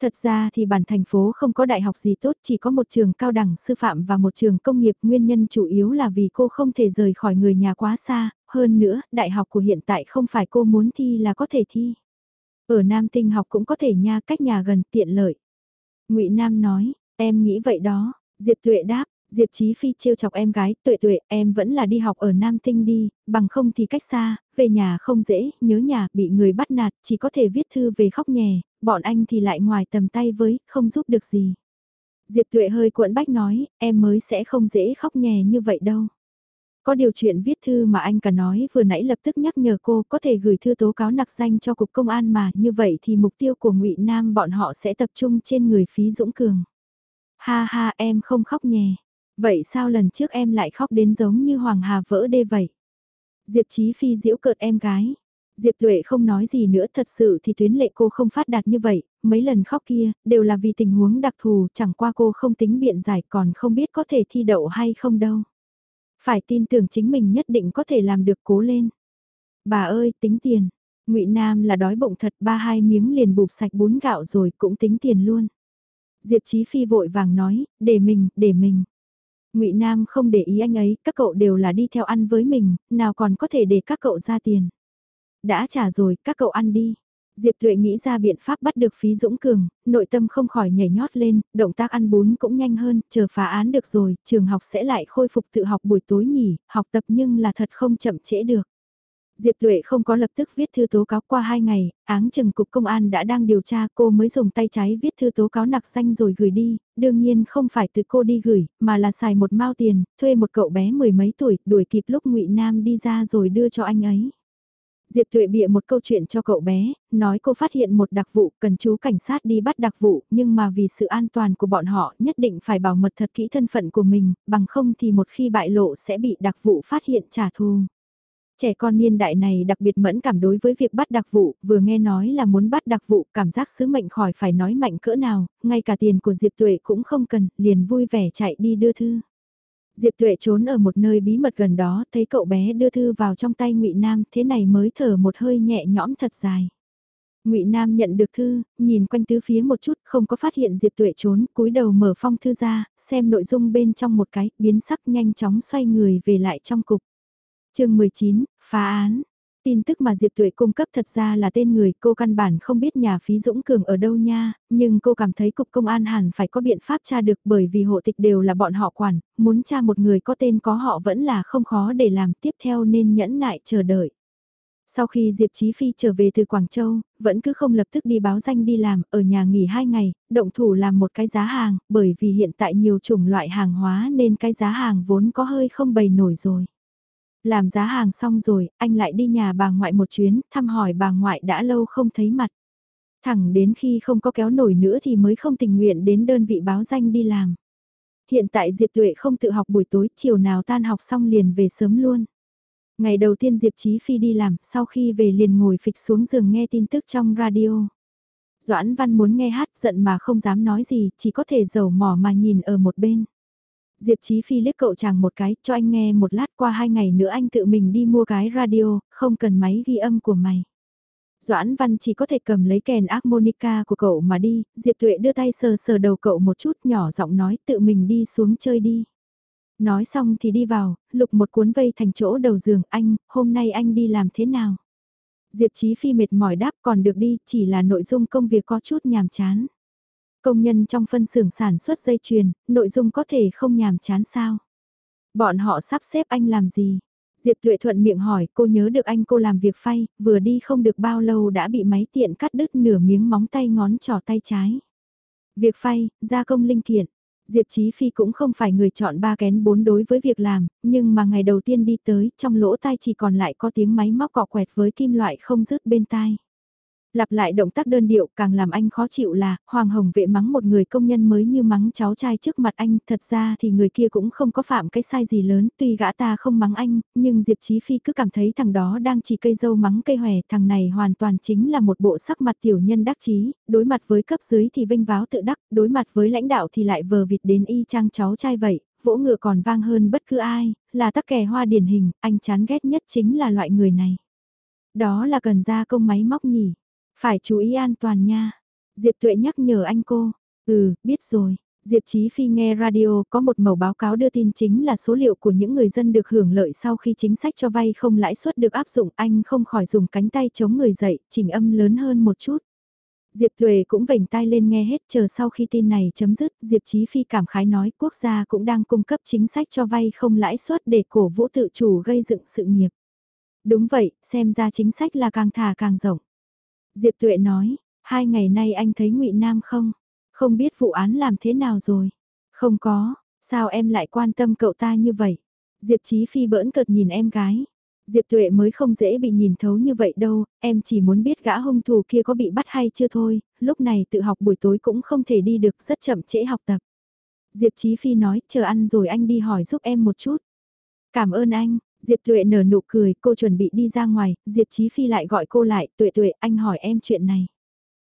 Thật ra thì bản thành phố không có đại học gì tốt, chỉ có một trường cao đẳng sư phạm và một trường công nghiệp. Nguyên nhân chủ yếu là vì cô không thể rời khỏi người nhà quá xa, hơn nữa, đại học của hiện tại không phải cô muốn thi là có thể thi. Ở Nam Tinh học cũng có thể nha, cách nhà gần tiện lợi. ngụy Nam nói, em nghĩ vậy đó, Diệp Tuệ đáp, Diệp Chí Phi trêu chọc em gái, tuệ tuệ, em vẫn là đi học ở Nam Tinh đi, bằng không thì cách xa, về nhà không dễ, nhớ nhà, bị người bắt nạt, chỉ có thể viết thư về khóc nhè, bọn anh thì lại ngoài tầm tay với, không giúp được gì. Diệp tuệ hơi cuộn bách nói, em mới sẽ không dễ khóc nhè như vậy đâu. Có điều chuyện viết thư mà anh cả nói vừa nãy lập tức nhắc nhở cô có thể gửi thư tố cáo nặc danh cho cục công an mà như vậy thì mục tiêu của ngụy Nam bọn họ sẽ tập trung trên người phí dũng cường. Ha ha em không khóc nhè. Vậy sao lần trước em lại khóc đến giống như Hoàng Hà vỡ đê vậy? Diệp Chí Phi giễu cợt em gái. Diệp Tuệ không nói gì nữa thật sự thì tuyến lệ cô không phát đạt như vậy, mấy lần khóc kia, đều là vì tình huống đặc thù, chẳng qua cô không tính biện giải còn không biết có thể thi đậu hay không đâu. Phải tin tưởng chính mình nhất định có thể làm được cố lên. Bà ơi, tính tiền. ngụy Nam là đói bụng thật ba hai miếng liền bụp sạch bún gạo rồi cũng tính tiền luôn. Diệp Chí Phi vội vàng nói, để mình, để mình. Ngụy Nam không để ý anh ấy, các cậu đều là đi theo ăn với mình, nào còn có thể để các cậu ra tiền. Đã trả rồi, các cậu ăn đi. Diệp Tuệ nghĩ ra biện pháp bắt được phí dũng cường, nội tâm không khỏi nhảy nhót lên, động tác ăn bún cũng nhanh hơn, chờ phá án được rồi, trường học sẽ lại khôi phục tự học buổi tối nhỉ, học tập nhưng là thật không chậm trễ được. Diệp Tuệ không có lập tức viết thư tố cáo qua hai ngày, áng chừng cục công an đã đang điều tra cô mới dùng tay trái viết thư tố cáo nặc danh rồi gửi đi, đương nhiên không phải từ cô đi gửi, mà là xài một mao tiền, thuê một cậu bé mười mấy tuổi, đuổi kịp lúc ngụy Nam đi ra rồi đưa cho anh ấy. Diệp Tuệ bịa một câu chuyện cho cậu bé, nói cô phát hiện một đặc vụ cần chú cảnh sát đi bắt đặc vụ, nhưng mà vì sự an toàn của bọn họ nhất định phải bảo mật thật kỹ thân phận của mình, bằng không thì một khi bại lộ sẽ bị đặc vụ phát hiện trả thù. Trẻ con niên đại này đặc biệt mẫn cảm đối với việc bắt đặc vụ, vừa nghe nói là muốn bắt đặc vụ, cảm giác sứ mệnh khỏi phải nói mạnh cỡ nào, ngay cả tiền của Diệp Tuệ cũng không cần, liền vui vẻ chạy đi đưa thư. Diệp Tuệ trốn ở một nơi bí mật gần đó, thấy cậu bé đưa thư vào trong tay Ngụy Nam, thế này mới thở một hơi nhẹ nhõm thật dài. Ngụy Nam nhận được thư, nhìn quanh tứ phía một chút, không có phát hiện Diệp Tuệ trốn, cúi đầu mở phong thư ra, xem nội dung bên trong một cái, biến sắc nhanh chóng xoay người về lại trong cục chương 19, phá án. Tin tức mà Diệp Tuệ cung cấp thật ra là tên người cô căn bản không biết nhà phí Dũng Cường ở đâu nha, nhưng cô cảm thấy cục công an hẳn phải có biện pháp tra được bởi vì hộ tịch đều là bọn họ quản, muốn tra một người có tên có họ vẫn là không khó để làm tiếp theo nên nhẫn nại chờ đợi. Sau khi Diệp Chí Phi trở về từ Quảng Châu, vẫn cứ không lập tức đi báo danh đi làm, ở nhà nghỉ 2 ngày, động thủ làm một cái giá hàng, bởi vì hiện tại nhiều chủng loại hàng hóa nên cái giá hàng vốn có hơi không bày nổi rồi. Làm giá hàng xong rồi, anh lại đi nhà bà ngoại một chuyến, thăm hỏi bà ngoại đã lâu không thấy mặt. Thẳng đến khi không có kéo nổi nữa thì mới không tình nguyện đến đơn vị báo danh đi làm. Hiện tại Diệp Tuệ không tự học buổi tối, chiều nào tan học xong liền về sớm luôn. Ngày đầu tiên Diệp Chí Phi đi làm, sau khi về liền ngồi phịch xuống giường nghe tin tức trong radio. Doãn Văn muốn nghe hát giận mà không dám nói gì, chỉ có thể dầu mỏ mà nhìn ở một bên. Diệp Chí Phi liếc cậu chàng một cái, cho anh nghe một lát qua hai ngày nữa anh tự mình đi mua cái radio, không cần máy ghi âm của mày. Doãn Văn chỉ có thể cầm lấy kèn harmonica của cậu mà đi, Diệp Tuệ đưa tay sờ sờ đầu cậu một chút nhỏ giọng nói tự mình đi xuống chơi đi. Nói xong thì đi vào, lục một cuốn vây thành chỗ đầu giường anh, hôm nay anh đi làm thế nào? Diệp Chí Phi mệt mỏi đáp còn được đi, chỉ là nội dung công việc có chút nhàm chán. Công nhân trong phân xưởng sản xuất dây chuyền, nội dung có thể không nhàm chán sao? Bọn họ sắp xếp anh làm gì? Diệp Tuệ thuận miệng hỏi cô nhớ được anh cô làm việc phay, vừa đi không được bao lâu đã bị máy tiện cắt đứt nửa miếng móng tay ngón trỏ tay trái. Việc phay, gia công linh kiện. Diệp Chí Phi cũng không phải người chọn ba kén bốn đối với việc làm, nhưng mà ngày đầu tiên đi tới, trong lỗ tai chỉ còn lại có tiếng máy móc cọ quẹt với kim loại không dứt bên tai. Lặp lại động tác đơn điệu càng làm anh khó chịu là, Hoàng Hồng vệ mắng một người công nhân mới như mắng cháu trai trước mặt anh, thật ra thì người kia cũng không có phạm cái sai gì lớn, tuy gã ta không mắng anh, nhưng Diệp Chí Phi cứ cảm thấy thằng đó đang chỉ cây dâu mắng cây hòe, thằng này hoàn toàn chính là một bộ sắc mặt tiểu nhân đắc chí, đối mặt với cấp dưới thì vinh váo tự đắc, đối mặt với lãnh đạo thì lại vờ vịt đến y chang cháu trai vậy, vỗ ngựa còn vang hơn bất cứ ai, là tắc kè hoa điển hình, anh chán ghét nhất chính là loại người này. Đó là cần ra công máy móc nhỉ. Phải chú ý an toàn nha. Diệp Tuệ nhắc nhở anh cô. Ừ, biết rồi. Diệp Chí Phi nghe radio có một mẩu báo cáo đưa tin chính là số liệu của những người dân được hưởng lợi sau khi chính sách cho vay không lãi suất được áp dụng anh không khỏi dùng cánh tay chống người dậy, chỉnh âm lớn hơn một chút. Diệp Tuệ cũng vểnh tai lên nghe hết chờ sau khi tin này chấm dứt, Diệp Chí Phi cảm khái nói quốc gia cũng đang cung cấp chính sách cho vay không lãi suất để cổ vũ tự chủ gây dựng sự nghiệp. Đúng vậy, xem ra chính sách là càng thả càng rộng. Diệp Tuệ nói, hai ngày nay anh thấy ngụy Nam không? Không biết vụ án làm thế nào rồi? Không có, sao em lại quan tâm cậu ta như vậy? Diệp Chí Phi bỡn cợt nhìn em gái. Diệp Tuệ mới không dễ bị nhìn thấu như vậy đâu, em chỉ muốn biết gã hung thủ kia có bị bắt hay chưa thôi, lúc này tự học buổi tối cũng không thể đi được rất chậm trễ học tập. Diệp Chí Phi nói, chờ ăn rồi anh đi hỏi giúp em một chút. Cảm ơn anh, Diệp Tuệ nở nụ cười, cô chuẩn bị đi ra ngoài, Diệp Chí Phi lại gọi cô lại, Tuệ Tuệ, anh hỏi em chuyện này.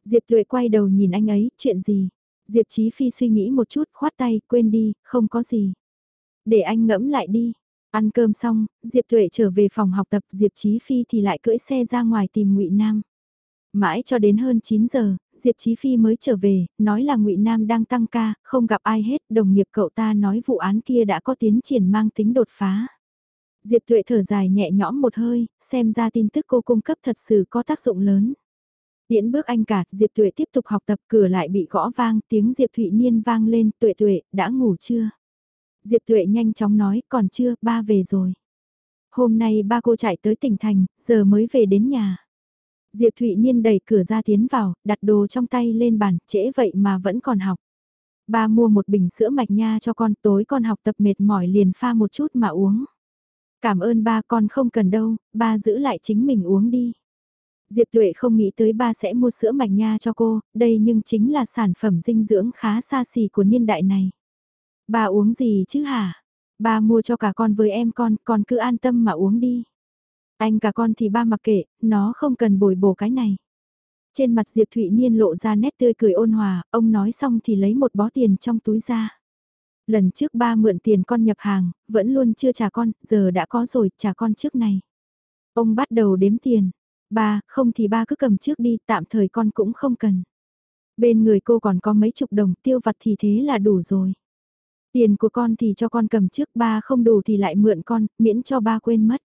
Diệp Tuệ quay đầu nhìn anh ấy, chuyện gì? Diệp Chí Phi suy nghĩ một chút, khoát tay, quên đi, không có gì. Để anh ngẫm lại đi. Ăn cơm xong, Diệp Tuệ trở về phòng học tập, Diệp Chí Phi thì lại cưỡi xe ra ngoài tìm Ngụy Nam. Mãi cho đến hơn 9 giờ, Diệp Chí Phi mới trở về, nói là Ngụy Nam đang tăng ca, không gặp ai hết, đồng nghiệp cậu ta nói vụ án kia đã có tiến triển mang tính đột phá. Diệp Tuệ thở dài nhẹ nhõm một hơi, xem ra tin tức cô cung cấp thật sự có tác dụng lớn. Điễn bước anh cả, Diệp Tuệ tiếp tục học tập cửa lại bị gõ vang, tiếng Diệp Thụy Niên vang lên, Tuệ Tuệ, đã ngủ chưa? Diệp Tuệ nhanh chóng nói, còn chưa, ba về rồi. Hôm nay ba cô chạy tới tỉnh thành, giờ mới về đến nhà. Diệp Thụy Niên đẩy cửa ra tiến vào, đặt đồ trong tay lên bàn, trễ vậy mà vẫn còn học. Ba mua một bình sữa mạch nha cho con, tối con học tập mệt mỏi liền pha một chút mà uống. Cảm ơn ba con không cần đâu, ba giữ lại chính mình uống đi. Diệp Tuệ không nghĩ tới ba sẽ mua sữa mạch nha cho cô, đây nhưng chính là sản phẩm dinh dưỡng khá xa xỉ của niên đại này. Ba uống gì chứ hả? Ba mua cho cả con với em con, con cứ an tâm mà uống đi. Anh cả con thì ba mặc kệ, nó không cần bồi bổ cái này. Trên mặt Diệp Thụy Niên lộ ra nét tươi cười ôn hòa, ông nói xong thì lấy một bó tiền trong túi ra. Lần trước ba mượn tiền con nhập hàng, vẫn luôn chưa trả con, giờ đã có rồi, trả con trước này. Ông bắt đầu đếm tiền. Ba, không thì ba cứ cầm trước đi, tạm thời con cũng không cần. Bên người cô còn có mấy chục đồng tiêu vặt thì thế là đủ rồi. Tiền của con thì cho con cầm trước, ba không đủ thì lại mượn con, miễn cho ba quên mất.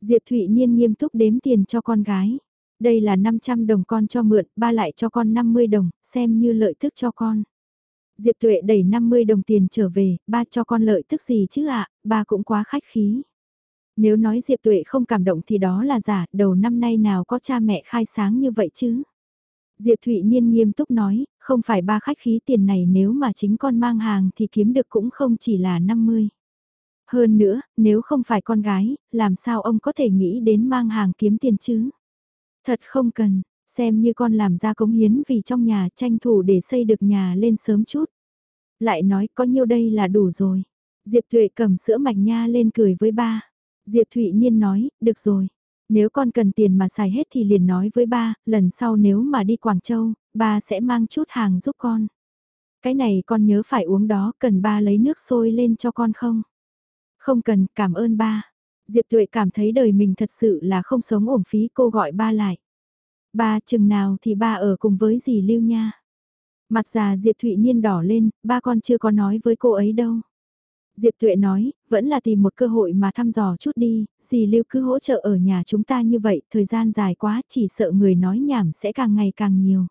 Diệp Thụy Niên nghiêm túc đếm tiền cho con gái. Đây là 500 đồng con cho mượn, ba lại cho con 50 đồng, xem như lợi tức cho con. Diệp Tuệ đẩy 50 đồng tiền trở về, ba cho con lợi tức gì chứ ạ, ba cũng quá khách khí. Nếu nói Diệp Tuệ không cảm động thì đó là giả, đầu năm nay nào có cha mẹ khai sáng như vậy chứ. Diệp Thụy Niên nghiêm túc nói, không phải ba khách khí tiền này nếu mà chính con mang hàng thì kiếm được cũng không chỉ là 50. Hơn nữa, nếu không phải con gái, làm sao ông có thể nghĩ đến mang hàng kiếm tiền chứ? Thật không cần, xem như con làm ra cống hiến vì trong nhà tranh thủ để xây được nhà lên sớm chút. Lại nói có nhiêu đây là đủ rồi. Diệp Tuệ cầm sữa mạch nha lên cười với ba. Diệp Thụy Niên nói, được rồi. Nếu con cần tiền mà xài hết thì liền nói với ba, lần sau nếu mà đi Quảng Châu, ba sẽ mang chút hàng giúp con. Cái này con nhớ phải uống đó, cần ba lấy nước sôi lên cho con không? Không cần, cảm ơn ba. Diệp Tuệ cảm thấy đời mình thật sự là không sống uổng phí cô gọi ba lại. Ba chừng nào thì ba ở cùng với dì Lưu nha. Mặt già Diệp Thụy Niên đỏ lên, ba con chưa có nói với cô ấy đâu. Diệp Tuệ nói, vẫn là tìm một cơ hội mà thăm dò chút đi, dì Lưu cứ hỗ trợ ở nhà chúng ta như vậy, thời gian dài quá chỉ sợ người nói nhảm sẽ càng ngày càng nhiều.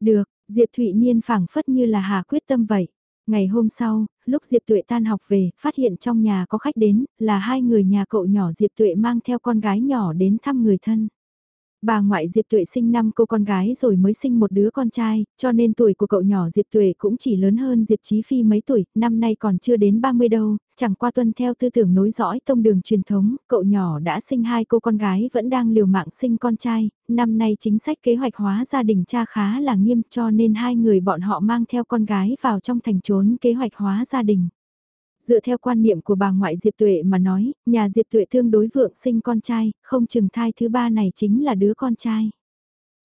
Được, Diệp Thụy Niên phảng phất như là hà quyết tâm vậy. Ngày hôm sau, lúc Diệp Tuệ tan học về, phát hiện trong nhà có khách đến, là hai người nhà cậu nhỏ Diệp Tuệ mang theo con gái nhỏ đến thăm người thân. Bà ngoại Diệp Tuệ sinh năm cô con gái rồi mới sinh một đứa con trai, cho nên tuổi của cậu nhỏ Diệp Tuệ cũng chỉ lớn hơn Diệp Chí Phi mấy tuổi, năm nay còn chưa đến 30 đâu, chẳng qua tuân theo tư tưởng nối dõi tông đường truyền thống, cậu nhỏ đã sinh hai cô con gái vẫn đang liều mạng sinh con trai, năm nay chính sách kế hoạch hóa gia đình cha khá là nghiêm cho nên hai người bọn họ mang theo con gái vào trong thành trốn kế hoạch hóa gia đình. Dựa theo quan niệm của bà ngoại Diệp Tuệ mà nói, nhà Diệp Tuệ tương đối vượng sinh con trai, không chừng thai thứ ba này chính là đứa con trai.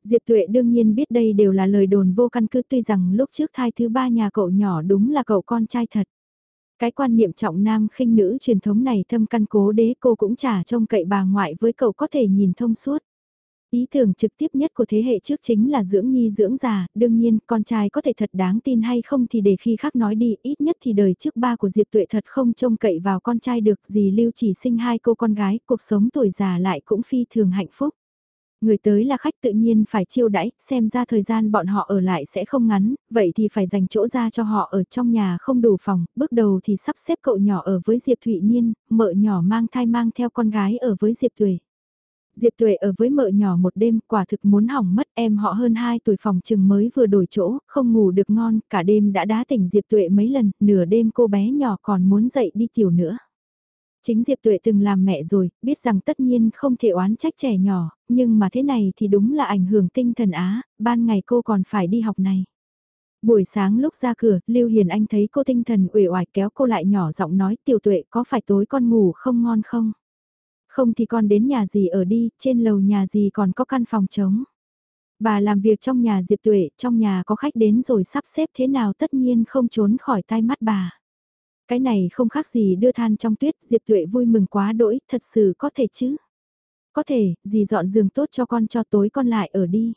Diệp Tuệ đương nhiên biết đây đều là lời đồn vô căn cứ tuy rằng lúc trước thai thứ ba nhà cậu nhỏ đúng là cậu con trai thật. Cái quan niệm trọng nam khinh nữ truyền thống này thâm căn cố đế cô cũng chả trông cậy bà ngoại với cậu có thể nhìn thông suốt. Ý tưởng trực tiếp nhất của thế hệ trước chính là dưỡng nhi dưỡng già, đương nhiên con trai có thể thật đáng tin hay không thì để khi khác nói đi, ít nhất thì đời trước ba của Diệp Tuệ thật không trông cậy vào con trai được gì lưu chỉ sinh hai cô con gái, cuộc sống tuổi già lại cũng phi thường hạnh phúc. Người tới là khách tự nhiên phải chiêu đãi, xem ra thời gian bọn họ ở lại sẽ không ngắn, vậy thì phải dành chỗ ra cho họ ở trong nhà không đủ phòng, bước đầu thì sắp xếp cậu nhỏ ở với Diệp Thụy Niên, mợ nhỏ mang thai mang theo con gái ở với Diệp Tuệ. Diệp Tuệ ở với mợ nhỏ một đêm quả thực muốn hỏng mất em họ hơn 2 tuổi phòng trừng mới vừa đổi chỗ, không ngủ được ngon, cả đêm đã đá tỉnh Diệp Tuệ mấy lần, nửa đêm cô bé nhỏ còn muốn dậy đi tiểu nữa. Chính Diệp Tuệ từng làm mẹ rồi, biết rằng tất nhiên không thể oán trách trẻ nhỏ, nhưng mà thế này thì đúng là ảnh hưởng tinh thần Á, ban ngày cô còn phải đi học này. Buổi sáng lúc ra cửa, Lưu Hiền Anh thấy cô tinh thần uể oải kéo cô lại nhỏ giọng nói tiểu tuệ có phải tối con ngủ không ngon không? Không thì con đến nhà gì ở đi, trên lầu nhà gì còn có căn phòng trống. Bà làm việc trong nhà Diệp Tuệ, trong nhà có khách đến rồi sắp xếp thế nào tất nhiên không trốn khỏi tai mắt bà. Cái này không khác gì đưa than trong tuyết, Diệp Tuệ vui mừng quá đỗi, thật sự có thể chứ. Có thể, dì dọn giường tốt cho con cho tối con lại ở đi.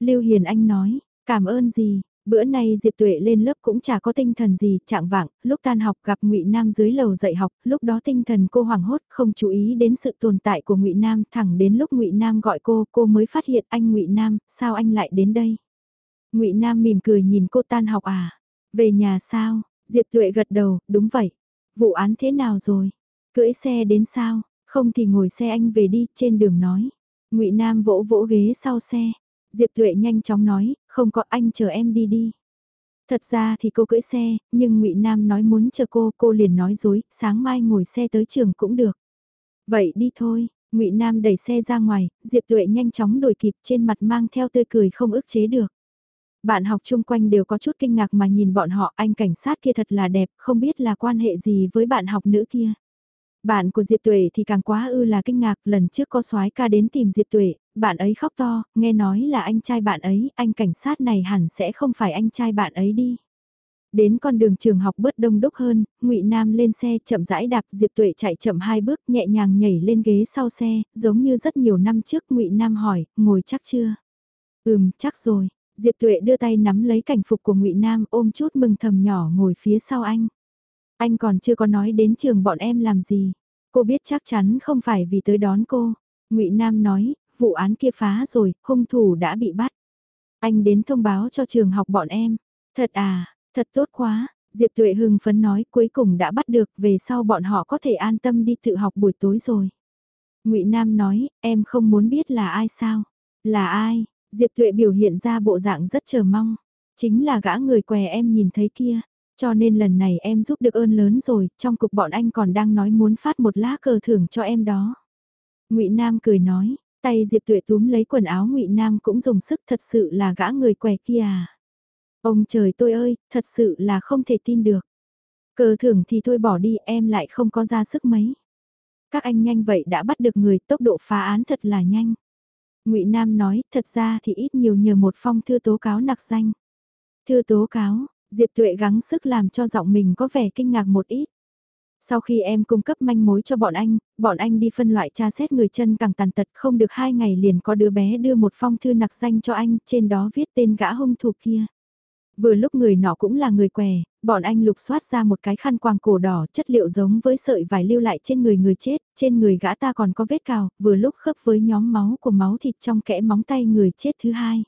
Lưu Hiền Anh nói, cảm ơn dì, Bữa nay Diệp Tuệ lên lớp cũng chả có tinh thần gì, trạng vạng, lúc tan học gặp Ngụy Nam dưới lầu dạy học, lúc đó tinh thần cô hoảng hốt, không chú ý đến sự tồn tại của Ngụy Nam, thẳng đến lúc Ngụy Nam gọi cô, cô mới phát hiện anh Ngụy Nam, sao anh lại đến đây? Ngụy Nam mỉm cười nhìn cô tan học à? Về nhà sao? Diệp Tuệ gật đầu, đúng vậy. Vụ án thế nào rồi? Cưỡi xe đến sao? Không thì ngồi xe anh về đi, trên đường nói. Ngụy Nam vỗ vỗ ghế sau xe. Diệp Tuệ nhanh chóng nói, không có anh chờ em đi đi. Thật ra thì cô cưỡi xe, nhưng ngụy Nam nói muốn chờ cô, cô liền nói dối, sáng mai ngồi xe tới trường cũng được. Vậy đi thôi, ngụy Nam đẩy xe ra ngoài, Diệp Tuệ nhanh chóng đổi kịp trên mặt mang theo tươi cười không ức chế được. Bạn học chung quanh đều có chút kinh ngạc mà nhìn bọn họ anh cảnh sát kia thật là đẹp, không biết là quan hệ gì với bạn học nữ kia. Bạn của Diệp Tuệ thì càng quá ư là kinh ngạc, lần trước có soái ca đến tìm Diệp Tuệ, bạn ấy khóc to, nghe nói là anh trai bạn ấy, anh cảnh sát này hẳn sẽ không phải anh trai bạn ấy đi. Đến con đường trường học bớt đông đúc hơn, Ngụy Nam lên xe chậm rãi đạp Diệp Tuệ chạy chậm hai bước nhẹ nhàng nhảy lên ghế sau xe, giống như rất nhiều năm trước Ngụy Nam hỏi, ngồi chắc chưa? Ừm, chắc rồi. Diệp Tuệ đưa tay nắm lấy cảnh phục của Ngụy Nam ôm chút mừng thầm nhỏ ngồi phía sau anh. Anh còn chưa có nói đến trường bọn em làm gì. Cô biết chắc chắn không phải vì tới đón cô. ngụy Nam nói, vụ án kia phá rồi, hung thủ đã bị bắt. Anh đến thông báo cho trường học bọn em. Thật à, thật tốt quá. Diệp Tuệ hưng phấn nói cuối cùng đã bắt được về sau bọn họ có thể an tâm đi tự học buổi tối rồi. ngụy Nam nói, em không muốn biết là ai sao. Là ai? Diệp Tuệ biểu hiện ra bộ dạng rất chờ mong. Chính là gã người què em nhìn thấy kia. Cho nên lần này em giúp được ơn lớn rồi, trong cục bọn anh còn đang nói muốn phát một lá cờ thưởng cho em đó. ngụy Nam cười nói, tay Diệp Tuệ túm lấy quần áo ngụy Nam cũng dùng sức thật sự là gã người què kia à. Ông trời tôi ơi, thật sự là không thể tin được. Cờ thưởng thì thôi bỏ đi em lại không có ra sức mấy. Các anh nhanh vậy đã bắt được người, tốc độ phá án thật là nhanh. ngụy Nam nói, thật ra thì ít nhiều nhờ một phong thư tố cáo nặc danh. Thư tố cáo, Diệp Tuệ gắng sức làm cho giọng mình có vẻ kinh ngạc một ít. Sau khi em cung cấp manh mối cho bọn anh, bọn anh đi phân loại tra xét người chân càng tàn tật không được hai ngày liền có đứa bé đưa một phong thư nặc danh cho anh, trên đó viết tên gã hung thủ kia. Vừa lúc người nọ cũng là người què, bọn anh lục soát ra một cái khăn quàng cổ đỏ chất liệu giống với sợi vải lưu lại trên người người chết, trên người gã ta còn có vết cào, vừa lúc khớp với nhóm máu của máu thịt trong kẽ móng tay người chết thứ hai.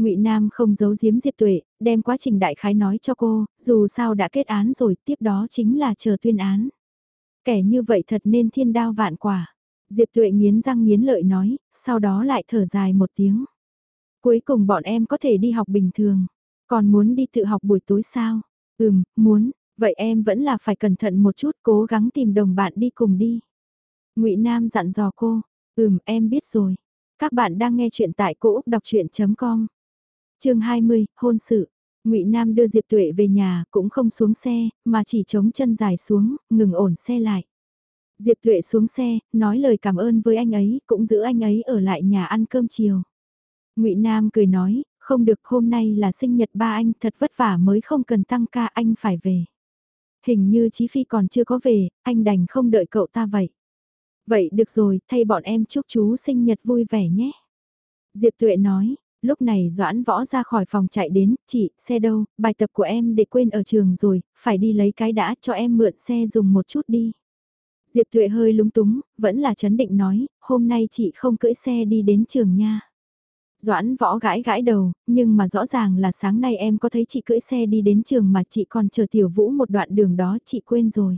Ngụy Nam không giấu giếm Diệp Tuệ, đem quá trình đại khái nói cho cô, dù sao đã kết án rồi, tiếp đó chính là chờ tuyên án. Kẻ như vậy thật nên thiên đao vạn quả. Diệp Tuệ nghiến răng nghiến lợi nói, sau đó lại thở dài một tiếng. Cuối cùng bọn em có thể đi học bình thường, còn muốn đi tự học buổi tối sao? Ừm, muốn, vậy em vẫn là phải cẩn thận một chút, cố gắng tìm đồng bạn đi cùng đi. Ngụy Nam dặn dò cô, ừm em biết rồi. Các bạn đang nghe chuyện tại cỗ Đọc Chuyện.com chương 20, hôn sự. Ngụy Nam đưa Diệp Tuệ về nhà, cũng không xuống xe, mà chỉ chống chân dài xuống, ngừng ổn xe lại. Diệp Tuệ xuống xe, nói lời cảm ơn với anh ấy, cũng giữ anh ấy ở lại nhà ăn cơm chiều. Ngụy Nam cười nói, không được hôm nay là sinh nhật ba anh, thật vất vả mới không cần tăng ca anh phải về. Hình như Chí Phi còn chưa có về, anh đành không đợi cậu ta vậy. Vậy được rồi, thay bọn em chúc chú sinh nhật vui vẻ nhé. Diệp Tuệ nói, lúc này Doãn Võ ra khỏi phòng chạy đến, chị, xe đâu, bài tập của em để quên ở trường rồi, phải đi lấy cái đã cho em mượn xe dùng một chút đi. Diệp Thuệ hơi lúng túng, vẫn là chấn định nói, hôm nay chị không cưỡi xe đi đến trường nha. Doãn võ gãi gãi đầu, nhưng mà rõ ràng là sáng nay em có thấy chị cưỡi xe đi đến trường mà chị còn chờ tiểu vũ một đoạn đường đó chị quên rồi.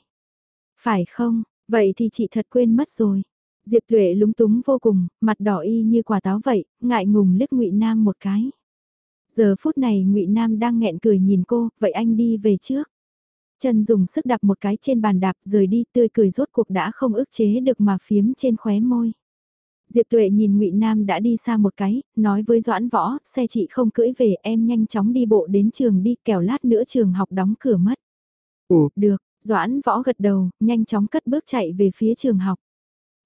Phải không, vậy thì chị thật quên mất rồi. Diệp Tuệ lúng túng vô cùng, mặt đỏ y như quả táo vậy, ngại ngùng liếc Ngụy Nam một cái. Giờ phút này Ngụy Nam đang nghẹn cười nhìn cô, vậy anh đi về trước. Chân dùng sức đạp một cái trên bàn đạp rời đi tươi cười rốt cuộc đã không ức chế được mà phiếm trên khóe môi. Diệp Tuệ nhìn Ngụy Nam đã đi xa một cái, nói với Doãn Võ, xe chị không cưỡi về em nhanh chóng đi bộ đến trường đi kẻo lát nữa trường học đóng cửa mất. Ồ, được, Doãn Võ gật đầu, nhanh chóng cất bước chạy về phía trường học.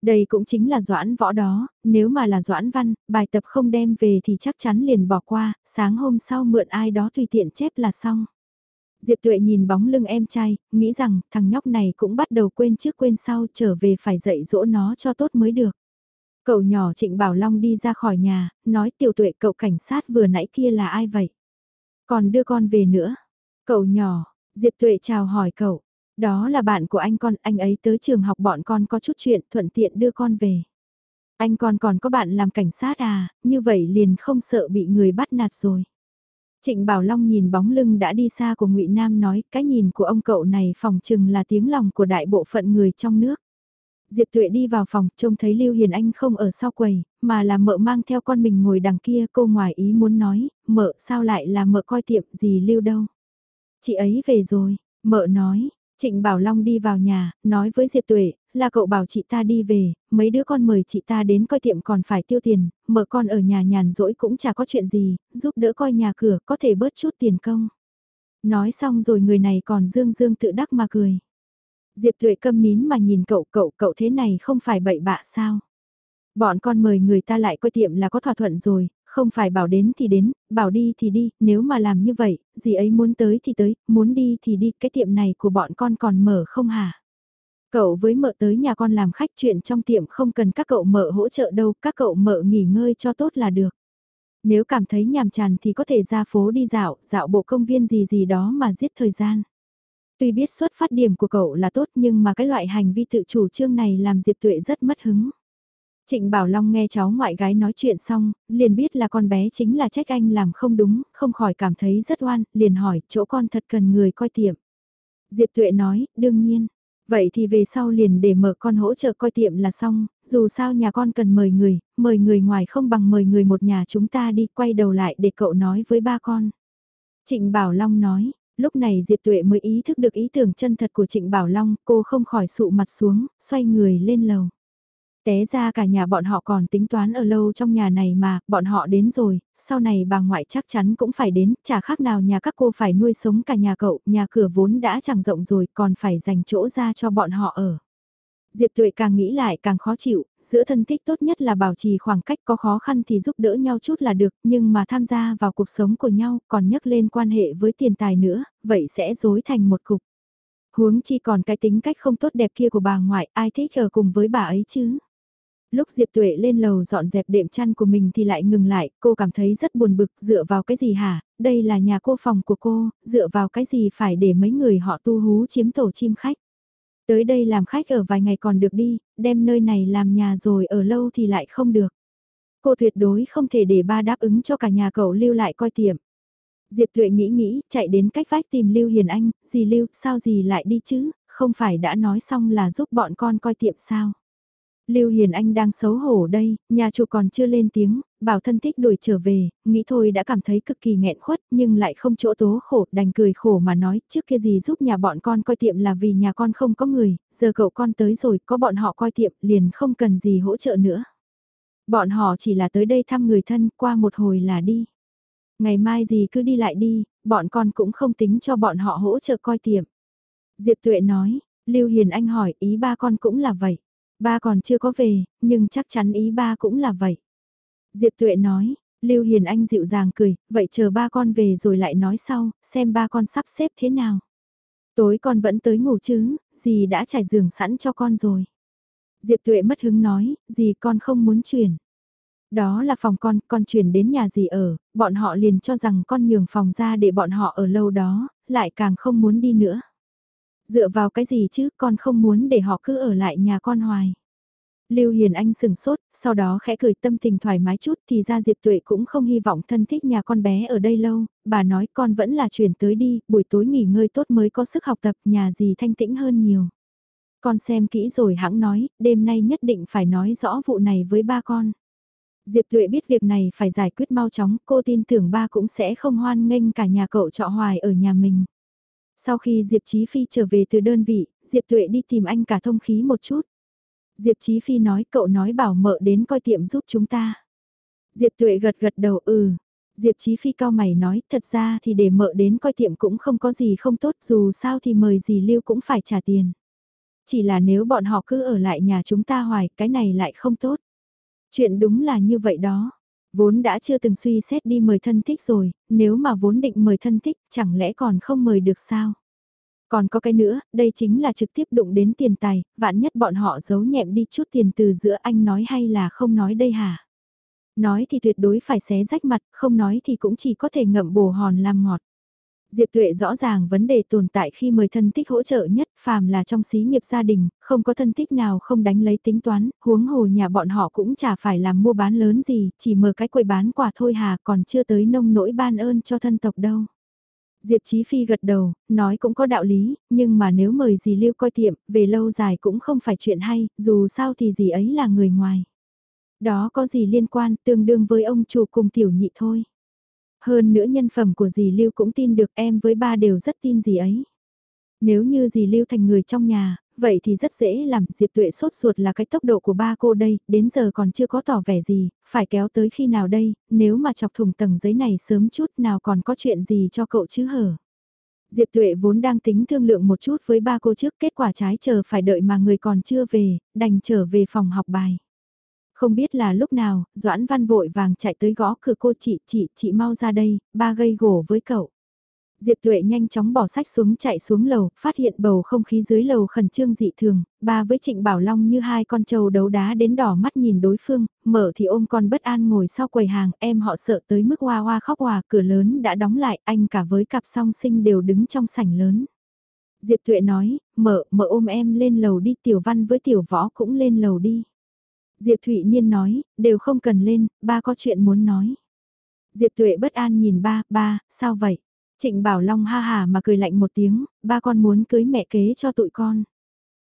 Đây cũng chính là Doãn Võ đó, nếu mà là Doãn Văn, bài tập không đem về thì chắc chắn liền bỏ qua, sáng hôm sau mượn ai đó tùy tiện chép là xong. Diệp Tuệ nhìn bóng lưng em trai, nghĩ rằng thằng nhóc này cũng bắt đầu quên trước quên sau trở về phải dạy dỗ nó cho tốt mới được. Cậu nhỏ Trịnh Bảo Long đi ra khỏi nhà, nói tiểu tuệ cậu cảnh sát vừa nãy kia là ai vậy? Còn đưa con về nữa. Cậu nhỏ, Diệp Tuệ chào hỏi cậu. Đó là bạn của anh con, anh ấy tới trường học bọn con có chút chuyện thuận tiện đưa con về. Anh con còn có bạn làm cảnh sát à, như vậy liền không sợ bị người bắt nạt rồi. Trịnh Bảo Long nhìn bóng lưng đã đi xa của ngụy Nam nói cái nhìn của ông cậu này phòng chừng là tiếng lòng của đại bộ phận người trong nước. Diệp Tuệ đi vào phòng, trông thấy Lưu Hiền Anh không ở sau quầy, mà là mợ mang theo con mình ngồi đằng kia, cô ngoài ý muốn nói, mợ sao lại là mợ coi tiệm gì Lưu đâu. Chị ấy về rồi, mợ nói, Trịnh Bảo Long đi vào nhà, nói với Diệp Tuệ, là cậu bảo chị ta đi về, mấy đứa con mời chị ta đến coi tiệm còn phải tiêu tiền, mở con ở nhà nhàn rỗi cũng chả có chuyện gì, giúp đỡ coi nhà cửa có thể bớt chút tiền công. Nói xong rồi người này còn dương dương tự đắc mà cười. Diệp Tuệ câm nín mà nhìn cậu cậu cậu thế này không phải bậy bạ sao. Bọn con mời người ta lại coi tiệm là có thỏa thuận rồi, không phải bảo đến thì đến, bảo đi thì đi, nếu mà làm như vậy, gì ấy muốn tới thì tới, muốn đi thì đi, cái tiệm này của bọn con còn mở không hả? Cậu với mợ tới nhà con làm khách chuyện trong tiệm không cần các cậu mợ hỗ trợ đâu, các cậu mợ nghỉ ngơi cho tốt là được. Nếu cảm thấy nhàm chán thì có thể ra phố đi dạo, dạo bộ công viên gì gì đó mà giết thời gian. Tuy biết xuất phát điểm của cậu là tốt nhưng mà cái loại hành vi tự chủ trương này làm Diệp Tuệ rất mất hứng. Trịnh Bảo Long nghe cháu ngoại gái nói chuyện xong, liền biết là con bé chính là trách anh làm không đúng, không khỏi cảm thấy rất oan, liền hỏi chỗ con thật cần người coi tiệm. Diệp Tuệ nói, đương nhiên. Vậy thì về sau liền để mở con hỗ trợ coi tiệm là xong, dù sao nhà con cần mời người, mời người ngoài không bằng mời người một nhà chúng ta đi quay đầu lại để cậu nói với ba con. Trịnh Bảo Long nói, lúc này Diệp Tuệ mới ý thức được ý tưởng chân thật của Trịnh Bảo Long, cô không khỏi sụ mặt xuống, xoay người lên lầu. Té ra cả nhà bọn họ còn tính toán ở lâu trong nhà này mà, bọn họ đến rồi, sau này bà ngoại chắc chắn cũng phải đến, chả khác nào nhà các cô phải nuôi sống cả nhà cậu, nhà cửa vốn đã chẳng rộng rồi còn phải dành chỗ ra cho bọn họ ở. Diệp Tuệ càng nghĩ lại càng khó chịu, giữa thân thích tốt nhất là bảo trì khoảng cách có khó khăn thì giúp đỡ nhau chút là được, nhưng mà tham gia vào cuộc sống của nhau còn nhắc lên quan hệ với tiền tài nữa, vậy sẽ dối thành một cục. Huống chi còn cái tính cách không tốt đẹp kia của bà ngoại, ai thích ở cùng với bà ấy chứ? Lúc Diệp Tuệ lên lầu dọn dẹp đệm chăn của mình thì lại ngừng lại, cô cảm thấy rất buồn bực, dựa vào cái gì hả, đây là nhà cô phòng của cô, dựa vào cái gì phải để mấy người họ tu hú chiếm tổ chim khách. Tới đây làm khách ở vài ngày còn được đi, đem nơi này làm nhà rồi ở lâu thì lại không được. Cô tuyệt đối không thể để ba đáp ứng cho cả nhà cậu lưu lại coi tiệm. Diệp Tuệ nghĩ nghĩ, chạy đến cách vách tìm Lưu Hiền Anh, gì Lưu, sao gì lại đi chứ, không phải đã nói xong là giúp bọn con coi tiệm sao. Lưu Hiền Anh đang xấu hổ đây, nhà chủ còn chưa lên tiếng, bảo thân thích đuổi trở về, nghĩ thôi đã cảm thấy cực kỳ nghẹn khuất nhưng lại không chỗ tố khổ, đành cười khổ mà nói trước kia gì giúp nhà bọn con coi tiệm là vì nhà con không có người, giờ cậu con tới rồi có bọn họ coi tiệm liền không cần gì hỗ trợ nữa. Bọn họ chỉ là tới đây thăm người thân qua một hồi là đi. Ngày mai gì cứ đi lại đi, bọn con cũng không tính cho bọn họ hỗ trợ coi tiệm. Diệp Tuệ nói, Lưu Hiền Anh hỏi ý ba con cũng là vậy. Ba còn chưa có về, nhưng chắc chắn ý ba cũng là vậy. Diệp Tuệ nói, Lưu Hiền Anh dịu dàng cười, vậy chờ ba con về rồi lại nói sau, xem ba con sắp xếp thế nào. Tối con vẫn tới ngủ chứ, dì đã trải giường sẵn cho con rồi. Diệp Tuệ mất hứng nói, dì con không muốn chuyển. Đó là phòng con, con chuyển đến nhà dì ở, bọn họ liền cho rằng con nhường phòng ra để bọn họ ở lâu đó, lại càng không muốn đi nữa. Dựa vào cái gì chứ, con không muốn để họ cứ ở lại nhà con hoài. Lưu Hiền Anh sừng sốt, sau đó khẽ cười tâm tình thoải mái chút thì ra Diệp Tuệ cũng không hy vọng thân thích nhà con bé ở đây lâu, bà nói con vẫn là chuyển tới đi, buổi tối nghỉ ngơi tốt mới có sức học tập nhà gì thanh tĩnh hơn nhiều. Con xem kỹ rồi hãng nói, đêm nay nhất định phải nói rõ vụ này với ba con. Diệp Tuệ biết việc này phải giải quyết mau chóng, cô tin tưởng ba cũng sẽ không hoan nghênh cả nhà cậu trọ hoài ở nhà mình. Sau khi Diệp Chí Phi trở về từ đơn vị, Diệp Tuệ đi tìm anh cả thông khí một chút. Diệp Chí Phi nói cậu nói bảo mợ đến coi tiệm giúp chúng ta. Diệp Tuệ gật gật đầu ừ. Diệp Chí Phi cao mày nói thật ra thì để mợ đến coi tiệm cũng không có gì không tốt dù sao thì mời gì lưu cũng phải trả tiền. Chỉ là nếu bọn họ cứ ở lại nhà chúng ta hoài cái này lại không tốt. Chuyện đúng là như vậy đó. Vốn đã chưa từng suy xét đi mời thân thích rồi, nếu mà vốn định mời thân thích chẳng lẽ còn không mời được sao? Còn có cái nữa, đây chính là trực tiếp đụng đến tiền tài, vạn nhất bọn họ giấu nhẹm đi chút tiền từ giữa anh nói hay là không nói đây hả? Nói thì tuyệt đối phải xé rách mặt, không nói thì cũng chỉ có thể ngậm bồ hòn làm ngọt. Diệp Tuệ rõ ràng vấn đề tồn tại khi mời thân thích hỗ trợ nhất, phàm là trong xí nghiệp gia đình, không có thân thích nào không đánh lấy tính toán, huống hồ nhà bọn họ cũng chả phải làm mua bán lớn gì, chỉ mở cái quầy bán quà thôi hà còn chưa tới nông nỗi ban ơn cho thân tộc đâu. Diệp Chí Phi gật đầu, nói cũng có đạo lý, nhưng mà nếu mời dì Lưu coi tiệm, về lâu dài cũng không phải chuyện hay, dù sao thì dì ấy là người ngoài. Đó có gì liên quan tương đương với ông chủ cùng tiểu nhị thôi. Hơn nữa nhân phẩm của dì Lưu cũng tin được em với ba đều rất tin dì ấy. Nếu như dì Lưu thành người trong nhà, vậy thì rất dễ làm, Diệp Tuệ sốt ruột là cái tốc độ của ba cô đây, đến giờ còn chưa có tỏ vẻ gì, phải kéo tới khi nào đây, nếu mà chọc thủng tầng giấy này sớm chút nào còn có chuyện gì cho cậu chứ hở. Diệp Tuệ vốn đang tính thương lượng một chút với ba cô trước, kết quả trái chờ phải đợi mà người còn chưa về, đành trở về phòng học bài. Không biết là lúc nào, Doãn Văn vội vàng chạy tới gõ cửa cô chị, chị, chị mau ra đây, ba gây gổ với cậu. Diệp Tuệ nhanh chóng bỏ sách xuống chạy xuống lầu, phát hiện bầu không khí dưới lầu khẩn trương dị thường, ba với Trịnh Bảo Long như hai con trâu đấu đá đến đỏ mắt nhìn đối phương, mở thì ôm con bất an ngồi sau quầy hàng, em họ sợ tới mức hoa hoa khóc hòa, cửa lớn đã đóng lại, anh cả với cặp song sinh đều đứng trong sảnh lớn. Diệp Tuệ nói, mở, mở ôm em lên lầu đi, Tiểu Văn với Tiểu Võ cũng lên lầu đi. Diệp Thụy Niên nói, đều không cần lên, ba có chuyện muốn nói. Diệp Tuệ bất an nhìn ba, ba, sao vậy? Trịnh Bảo Long ha hà mà cười lạnh một tiếng, ba con muốn cưới mẹ kế cho tụi con.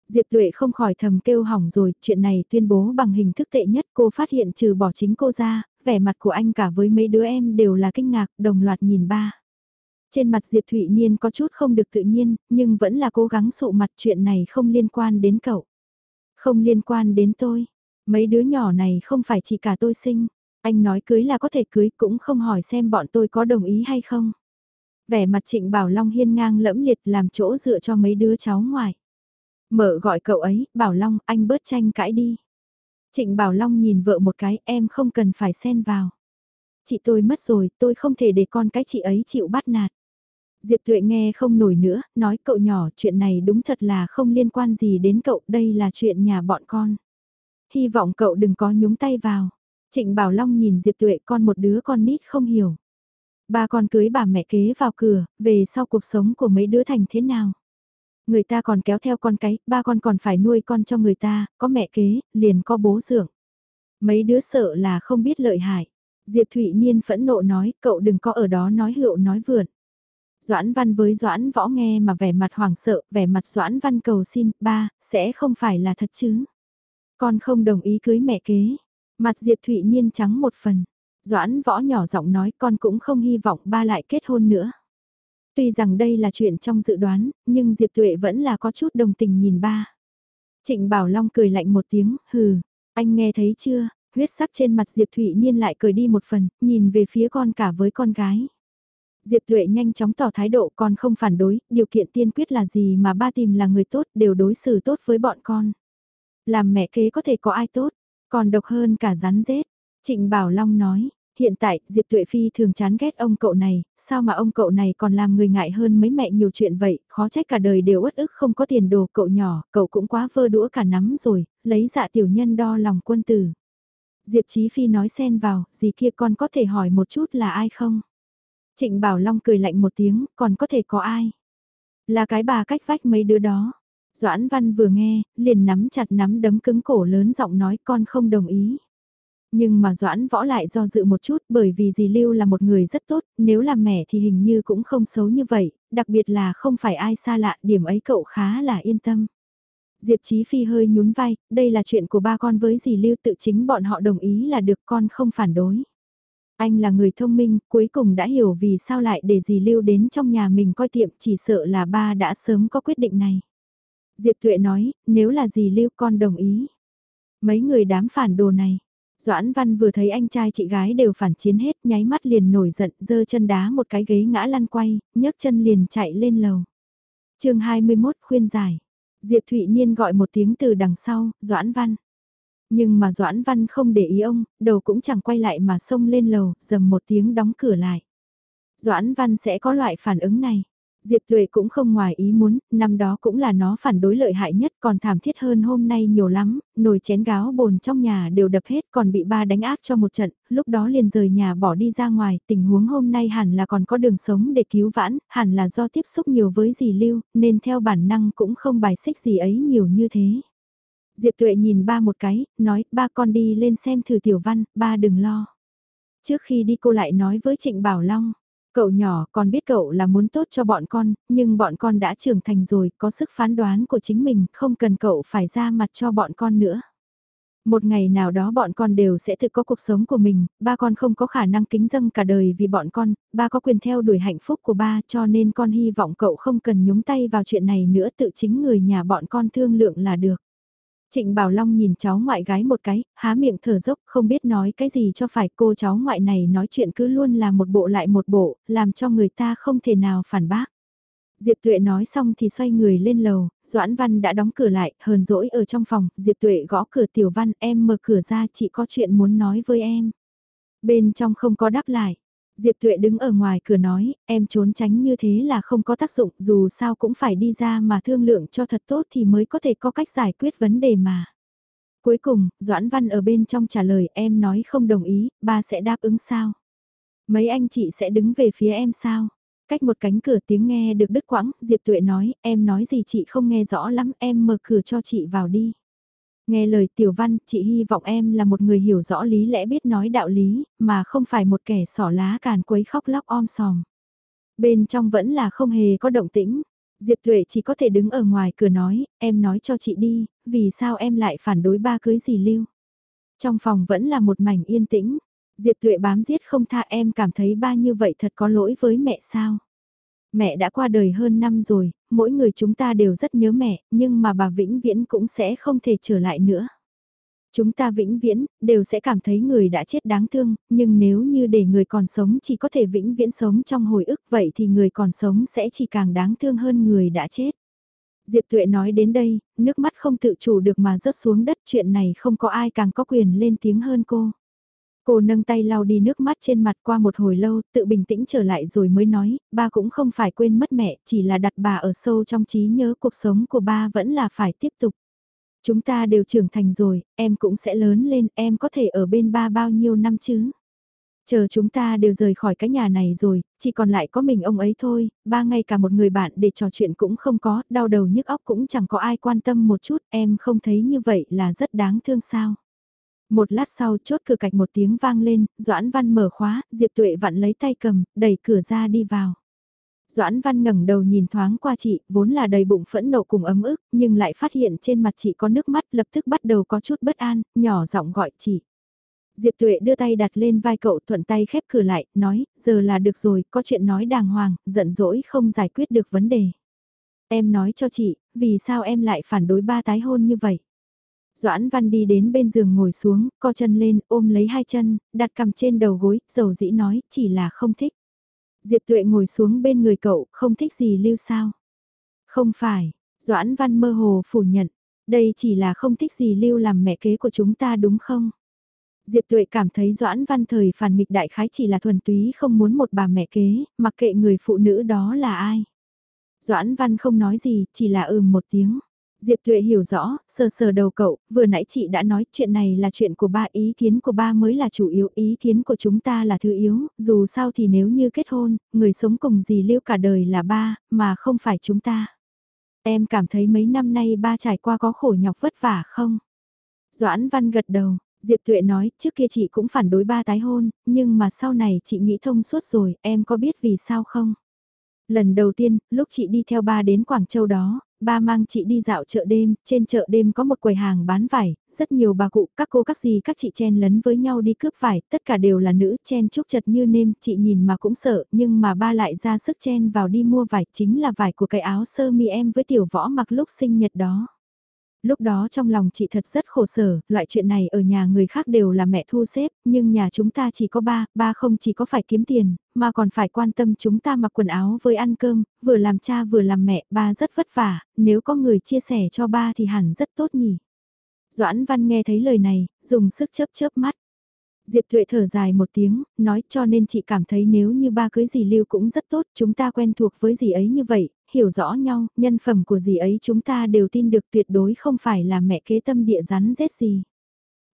Diệp Tuệ không khỏi thầm kêu hỏng rồi, chuyện này tuyên bố bằng hình thức tệ nhất cô phát hiện trừ bỏ chính cô ra, vẻ mặt của anh cả với mấy đứa em đều là kinh ngạc, đồng loạt nhìn ba. Trên mặt Diệp Thụy Niên có chút không được tự nhiên, nhưng vẫn là cố gắng sụ mặt chuyện này không liên quan đến cậu. Không liên quan đến tôi, Mấy đứa nhỏ này không phải chỉ cả tôi sinh, anh nói cưới là có thể cưới cũng không hỏi xem bọn tôi có đồng ý hay không. Vẻ mặt trịnh Bảo Long hiên ngang lẫm liệt làm chỗ dựa cho mấy đứa cháu ngoài. Mở gọi cậu ấy, Bảo Long, anh bớt tranh cãi đi. Trịnh Bảo Long nhìn vợ một cái, em không cần phải xen vào. Chị tôi mất rồi, tôi không thể để con cái chị ấy chịu bắt nạt. Diệp Tuệ nghe không nổi nữa, nói cậu nhỏ chuyện này đúng thật là không liên quan gì đến cậu, đây là chuyện nhà bọn con. Hy vọng cậu đừng có nhúng tay vào. Trịnh Bảo Long nhìn Diệp Tuệ con một đứa con nít không hiểu. Ba con cưới bà mẹ kế vào cửa, về sau cuộc sống của mấy đứa thành thế nào? Người ta còn kéo theo con cái, ba con còn phải nuôi con cho người ta, có mẹ kế, liền có bố dưỡng. Mấy đứa sợ là không biết lợi hại. Diệp Thụy Niên phẫn nộ nói, cậu đừng có ở đó nói hiệu nói vượn. Doãn Văn với Doãn Võ nghe mà vẻ mặt hoảng sợ, vẻ mặt Doãn Văn cầu xin, ba, sẽ không phải là thật chứ. Con không đồng ý cưới mẹ kế. Mặt Diệp Thụy Niên trắng một phần. Doãn Võ nhỏ giọng nói con cũng không hy vọng ba lại kết hôn nữa. Tuy rằng đây là chuyện trong dự đoán, nhưng Diệp Tuệ vẫn là có chút đồng tình nhìn ba. Trịnh Bảo Long cười lạnh một tiếng, hừ, anh nghe thấy chưa, huyết sắc trên mặt Diệp Thụy Niên lại cười đi một phần, nhìn về phía con cả với con gái. Diệp Tuệ nhanh chóng tỏ thái độ con không phản đối, điều kiện tiên quyết là gì mà ba tìm là người tốt đều đối xử tốt với bọn con. Làm mẹ kế có thể có ai tốt, còn độc hơn cả rắn rết. Trịnh Bảo Long nói, hiện tại Diệp Tuệ Phi thường chán ghét ông cậu này, sao mà ông cậu này còn làm người ngại hơn mấy mẹ nhiều chuyện vậy, khó trách cả đời đều uất ức không có tiền đồ cậu nhỏ, cậu cũng quá vơ đũa cả nắm rồi, lấy dạ tiểu nhân đo lòng quân tử. Diệp Chí Phi nói xen vào, gì kia con có thể hỏi một chút là ai không? Trịnh Bảo Long cười lạnh một tiếng, còn có thể có ai? Là cái bà cách vách mấy đứa đó. Doãn Văn vừa nghe, liền nắm chặt nắm đấm cứng cổ lớn giọng nói con không đồng ý. Nhưng mà Doãn Võ lại do dự một chút bởi vì dì Lưu là một người rất tốt, nếu làm mẹ thì hình như cũng không xấu như vậy, đặc biệt là không phải ai xa lạ, điểm ấy cậu khá là yên tâm. Diệp Chí Phi hơi nhún vai, đây là chuyện của ba con với dì Lưu tự chính bọn họ đồng ý là được con không phản đối. Anh là người thông minh, cuối cùng đã hiểu vì sao lại để dì Lưu đến trong nhà mình coi tiệm chỉ sợ là ba đã sớm có quyết định này. Diệp Tuệ nói, nếu là gì Lưu con đồng ý. Mấy người đám phản đồ này. Doãn Văn vừa thấy anh trai chị gái đều phản chiến hết, nháy mắt liền nổi giận, giơ chân đá một cái ghế ngã lăn quay, nhấc chân liền chạy lên lầu. chương 21 khuyên giải. Diệp Thụy Niên gọi một tiếng từ đằng sau, Doãn Văn. Nhưng mà Doãn Văn không để ý ông, đầu cũng chẳng quay lại mà xông lên lầu, dầm một tiếng đóng cửa lại. Doãn Văn sẽ có loại phản ứng này. Diệp Tuệ cũng không ngoài ý muốn, năm đó cũng là nó phản đối lợi hại nhất còn thảm thiết hơn hôm nay nhiều lắm, nồi chén gáo bồn trong nhà đều đập hết còn bị ba đánh áp cho một trận, lúc đó liền rời nhà bỏ đi ra ngoài, tình huống hôm nay hẳn là còn có đường sống để cứu vãn, hẳn là do tiếp xúc nhiều với dì Lưu, nên theo bản năng cũng không bài xích gì ấy nhiều như thế. Diệp Tuệ nhìn ba một cái, nói, ba con đi lên xem thử tiểu văn, ba đừng lo. Trước khi đi cô lại nói với Trịnh Bảo Long, cậu nhỏ còn biết cậu là muốn tốt cho bọn con, nhưng bọn con đã trưởng thành rồi, có sức phán đoán của chính mình, không cần cậu phải ra mặt cho bọn con nữa. Một ngày nào đó bọn con đều sẽ tự có cuộc sống của mình, ba con không có khả năng kính dâng cả đời vì bọn con, ba có quyền theo đuổi hạnh phúc của ba cho nên con hy vọng cậu không cần nhúng tay vào chuyện này nữa tự chính người nhà bọn con thương lượng là được. Trịnh Bảo Long nhìn cháu ngoại gái một cái, há miệng thở dốc không biết nói cái gì cho phải cô cháu ngoại này nói chuyện cứ luôn là một bộ lại một bộ, làm cho người ta không thể nào phản bác. Diệp Tuệ nói xong thì xoay người lên lầu, Doãn Văn đã đóng cửa lại, hờn dỗi ở trong phòng, Diệp Tuệ gõ cửa Tiểu Văn, em mở cửa ra chị có chuyện muốn nói với em. Bên trong không có đáp lại, Diệp Tuệ đứng ở ngoài cửa nói, em trốn tránh như thế là không có tác dụng, dù sao cũng phải đi ra mà thương lượng cho thật tốt thì mới có thể có cách giải quyết vấn đề mà. Cuối cùng, Doãn Văn ở bên trong trả lời em nói không đồng ý, ba sẽ đáp ứng sao? Mấy anh chị sẽ đứng về phía em sao? Cách một cánh cửa tiếng nghe được đứt quãng, Diệp Tuệ nói, em nói gì chị không nghe rõ lắm, em mở cửa cho chị vào đi. Nghe lời tiểu văn, chị hy vọng em là một người hiểu rõ lý lẽ biết nói đạo lý, mà không phải một kẻ sỏ lá càn quấy khóc lóc om sòm. Bên trong vẫn là không hề có động tĩnh. Diệp Tuệ chỉ có thể đứng ở ngoài cửa nói, em nói cho chị đi, vì sao em lại phản đối ba cưới gì lưu. Trong phòng vẫn là một mảnh yên tĩnh, Diệp Tuệ bám giết không tha em cảm thấy ba như vậy thật có lỗi với mẹ sao. Mẹ đã qua đời hơn năm rồi, mỗi người chúng ta đều rất nhớ mẹ, nhưng mà bà vĩnh viễn cũng sẽ không thể trở lại nữa. Chúng ta vĩnh viễn, đều sẽ cảm thấy người đã chết đáng thương, nhưng nếu như để người còn sống chỉ có thể vĩnh viễn sống trong hồi ức vậy thì người còn sống sẽ chỉ càng đáng thương hơn người đã chết. Diệp Tuệ nói đến đây, nước mắt không tự chủ được mà rớt xuống đất chuyện này không có ai càng có quyền lên tiếng hơn cô. Cô nâng tay lau đi nước mắt trên mặt qua một hồi lâu, tự bình tĩnh trở lại rồi mới nói, ba cũng không phải quên mất mẹ, chỉ là đặt bà ở sâu trong trí nhớ cuộc sống của ba vẫn là phải tiếp tục. Chúng ta đều trưởng thành rồi, em cũng sẽ lớn lên, em có thể ở bên ba bao nhiêu năm chứ? Chờ chúng ta đều rời khỏi cái nhà này rồi, chỉ còn lại có mình ông ấy thôi, ba ngày cả một người bạn để trò chuyện cũng không có, đau đầu nhức óc cũng chẳng có ai quan tâm một chút, em không thấy như vậy là rất đáng thương sao. Một lát sau chốt cửa cạch một tiếng vang lên, Doãn Văn mở khóa, Diệp Tuệ vặn lấy tay cầm, đẩy cửa ra đi vào. Doãn Văn ngẩng đầu nhìn thoáng qua chị, vốn là đầy bụng phẫn nộ cùng ấm ức, nhưng lại phát hiện trên mặt chị có nước mắt lập tức bắt đầu có chút bất an, nhỏ giọng gọi chị. Diệp Tuệ đưa tay đặt lên vai cậu thuận tay khép cửa lại, nói, giờ là được rồi, có chuyện nói đàng hoàng, giận dỗi không giải quyết được vấn đề. Em nói cho chị, vì sao em lại phản đối ba tái hôn như vậy? Doãn Văn đi đến bên giường ngồi xuống, co chân lên, ôm lấy hai chân, đặt cầm trên đầu gối, dầu dĩ nói, chỉ là không thích. Diệp Tuệ ngồi xuống bên người cậu, không thích gì lưu sao? Không phải, Doãn Văn mơ hồ phủ nhận, đây chỉ là không thích gì lưu làm mẹ kế của chúng ta đúng không? Diệp Tuệ cảm thấy Doãn Văn thời phản nghịch đại khái chỉ là thuần túy không muốn một bà mẹ kế, mặc kệ người phụ nữ đó là ai. Doãn Văn không nói gì, chỉ là ừm một tiếng. Diệp Thuệ hiểu rõ, sờ sờ đầu cậu, vừa nãy chị đã nói chuyện này là chuyện của ba, ý kiến của ba mới là chủ yếu, ý kiến của chúng ta là thứ yếu, dù sao thì nếu như kết hôn, người sống cùng gì lưu cả đời là ba, mà không phải chúng ta. Em cảm thấy mấy năm nay ba trải qua có khổ nhọc vất vả không? Doãn Văn gật đầu, Diệp Thuệ nói, trước kia chị cũng phản đối ba tái hôn, nhưng mà sau này chị nghĩ thông suốt rồi, em có biết vì sao không? Lần đầu tiên, lúc chị đi theo ba đến Quảng Châu đó, ba mang chị đi dạo chợ đêm, trên chợ đêm có một quầy hàng bán vải, rất nhiều bà cụ, các cô các dì các chị chen lấn với nhau đi cướp vải, tất cả đều là nữ, chen chúc chật như nêm, chị nhìn mà cũng sợ, nhưng mà ba lại ra sức chen vào đi mua vải, chính là vải của cái áo sơ mi em với tiểu võ mặc lúc sinh nhật đó. Lúc đó trong lòng chị thật rất khổ sở, loại chuyện này ở nhà người khác đều là mẹ thu xếp, nhưng nhà chúng ta chỉ có ba, ba không chỉ có phải kiếm tiền, mà còn phải quan tâm chúng ta mặc quần áo với ăn cơm, vừa làm cha vừa làm mẹ, ba rất vất vả, nếu có người chia sẻ cho ba thì hẳn rất tốt nhỉ. Doãn Văn nghe thấy lời này, dùng sức chớp chớp mắt. Diệp Thuệ thở dài một tiếng, nói cho nên chị cảm thấy nếu như ba cưới dì Lưu cũng rất tốt, chúng ta quen thuộc với dì ấy như vậy, hiểu rõ nhau, nhân phẩm của gì ấy chúng ta đều tin được tuyệt đối không phải là mẹ kế tâm địa rắn rết gì.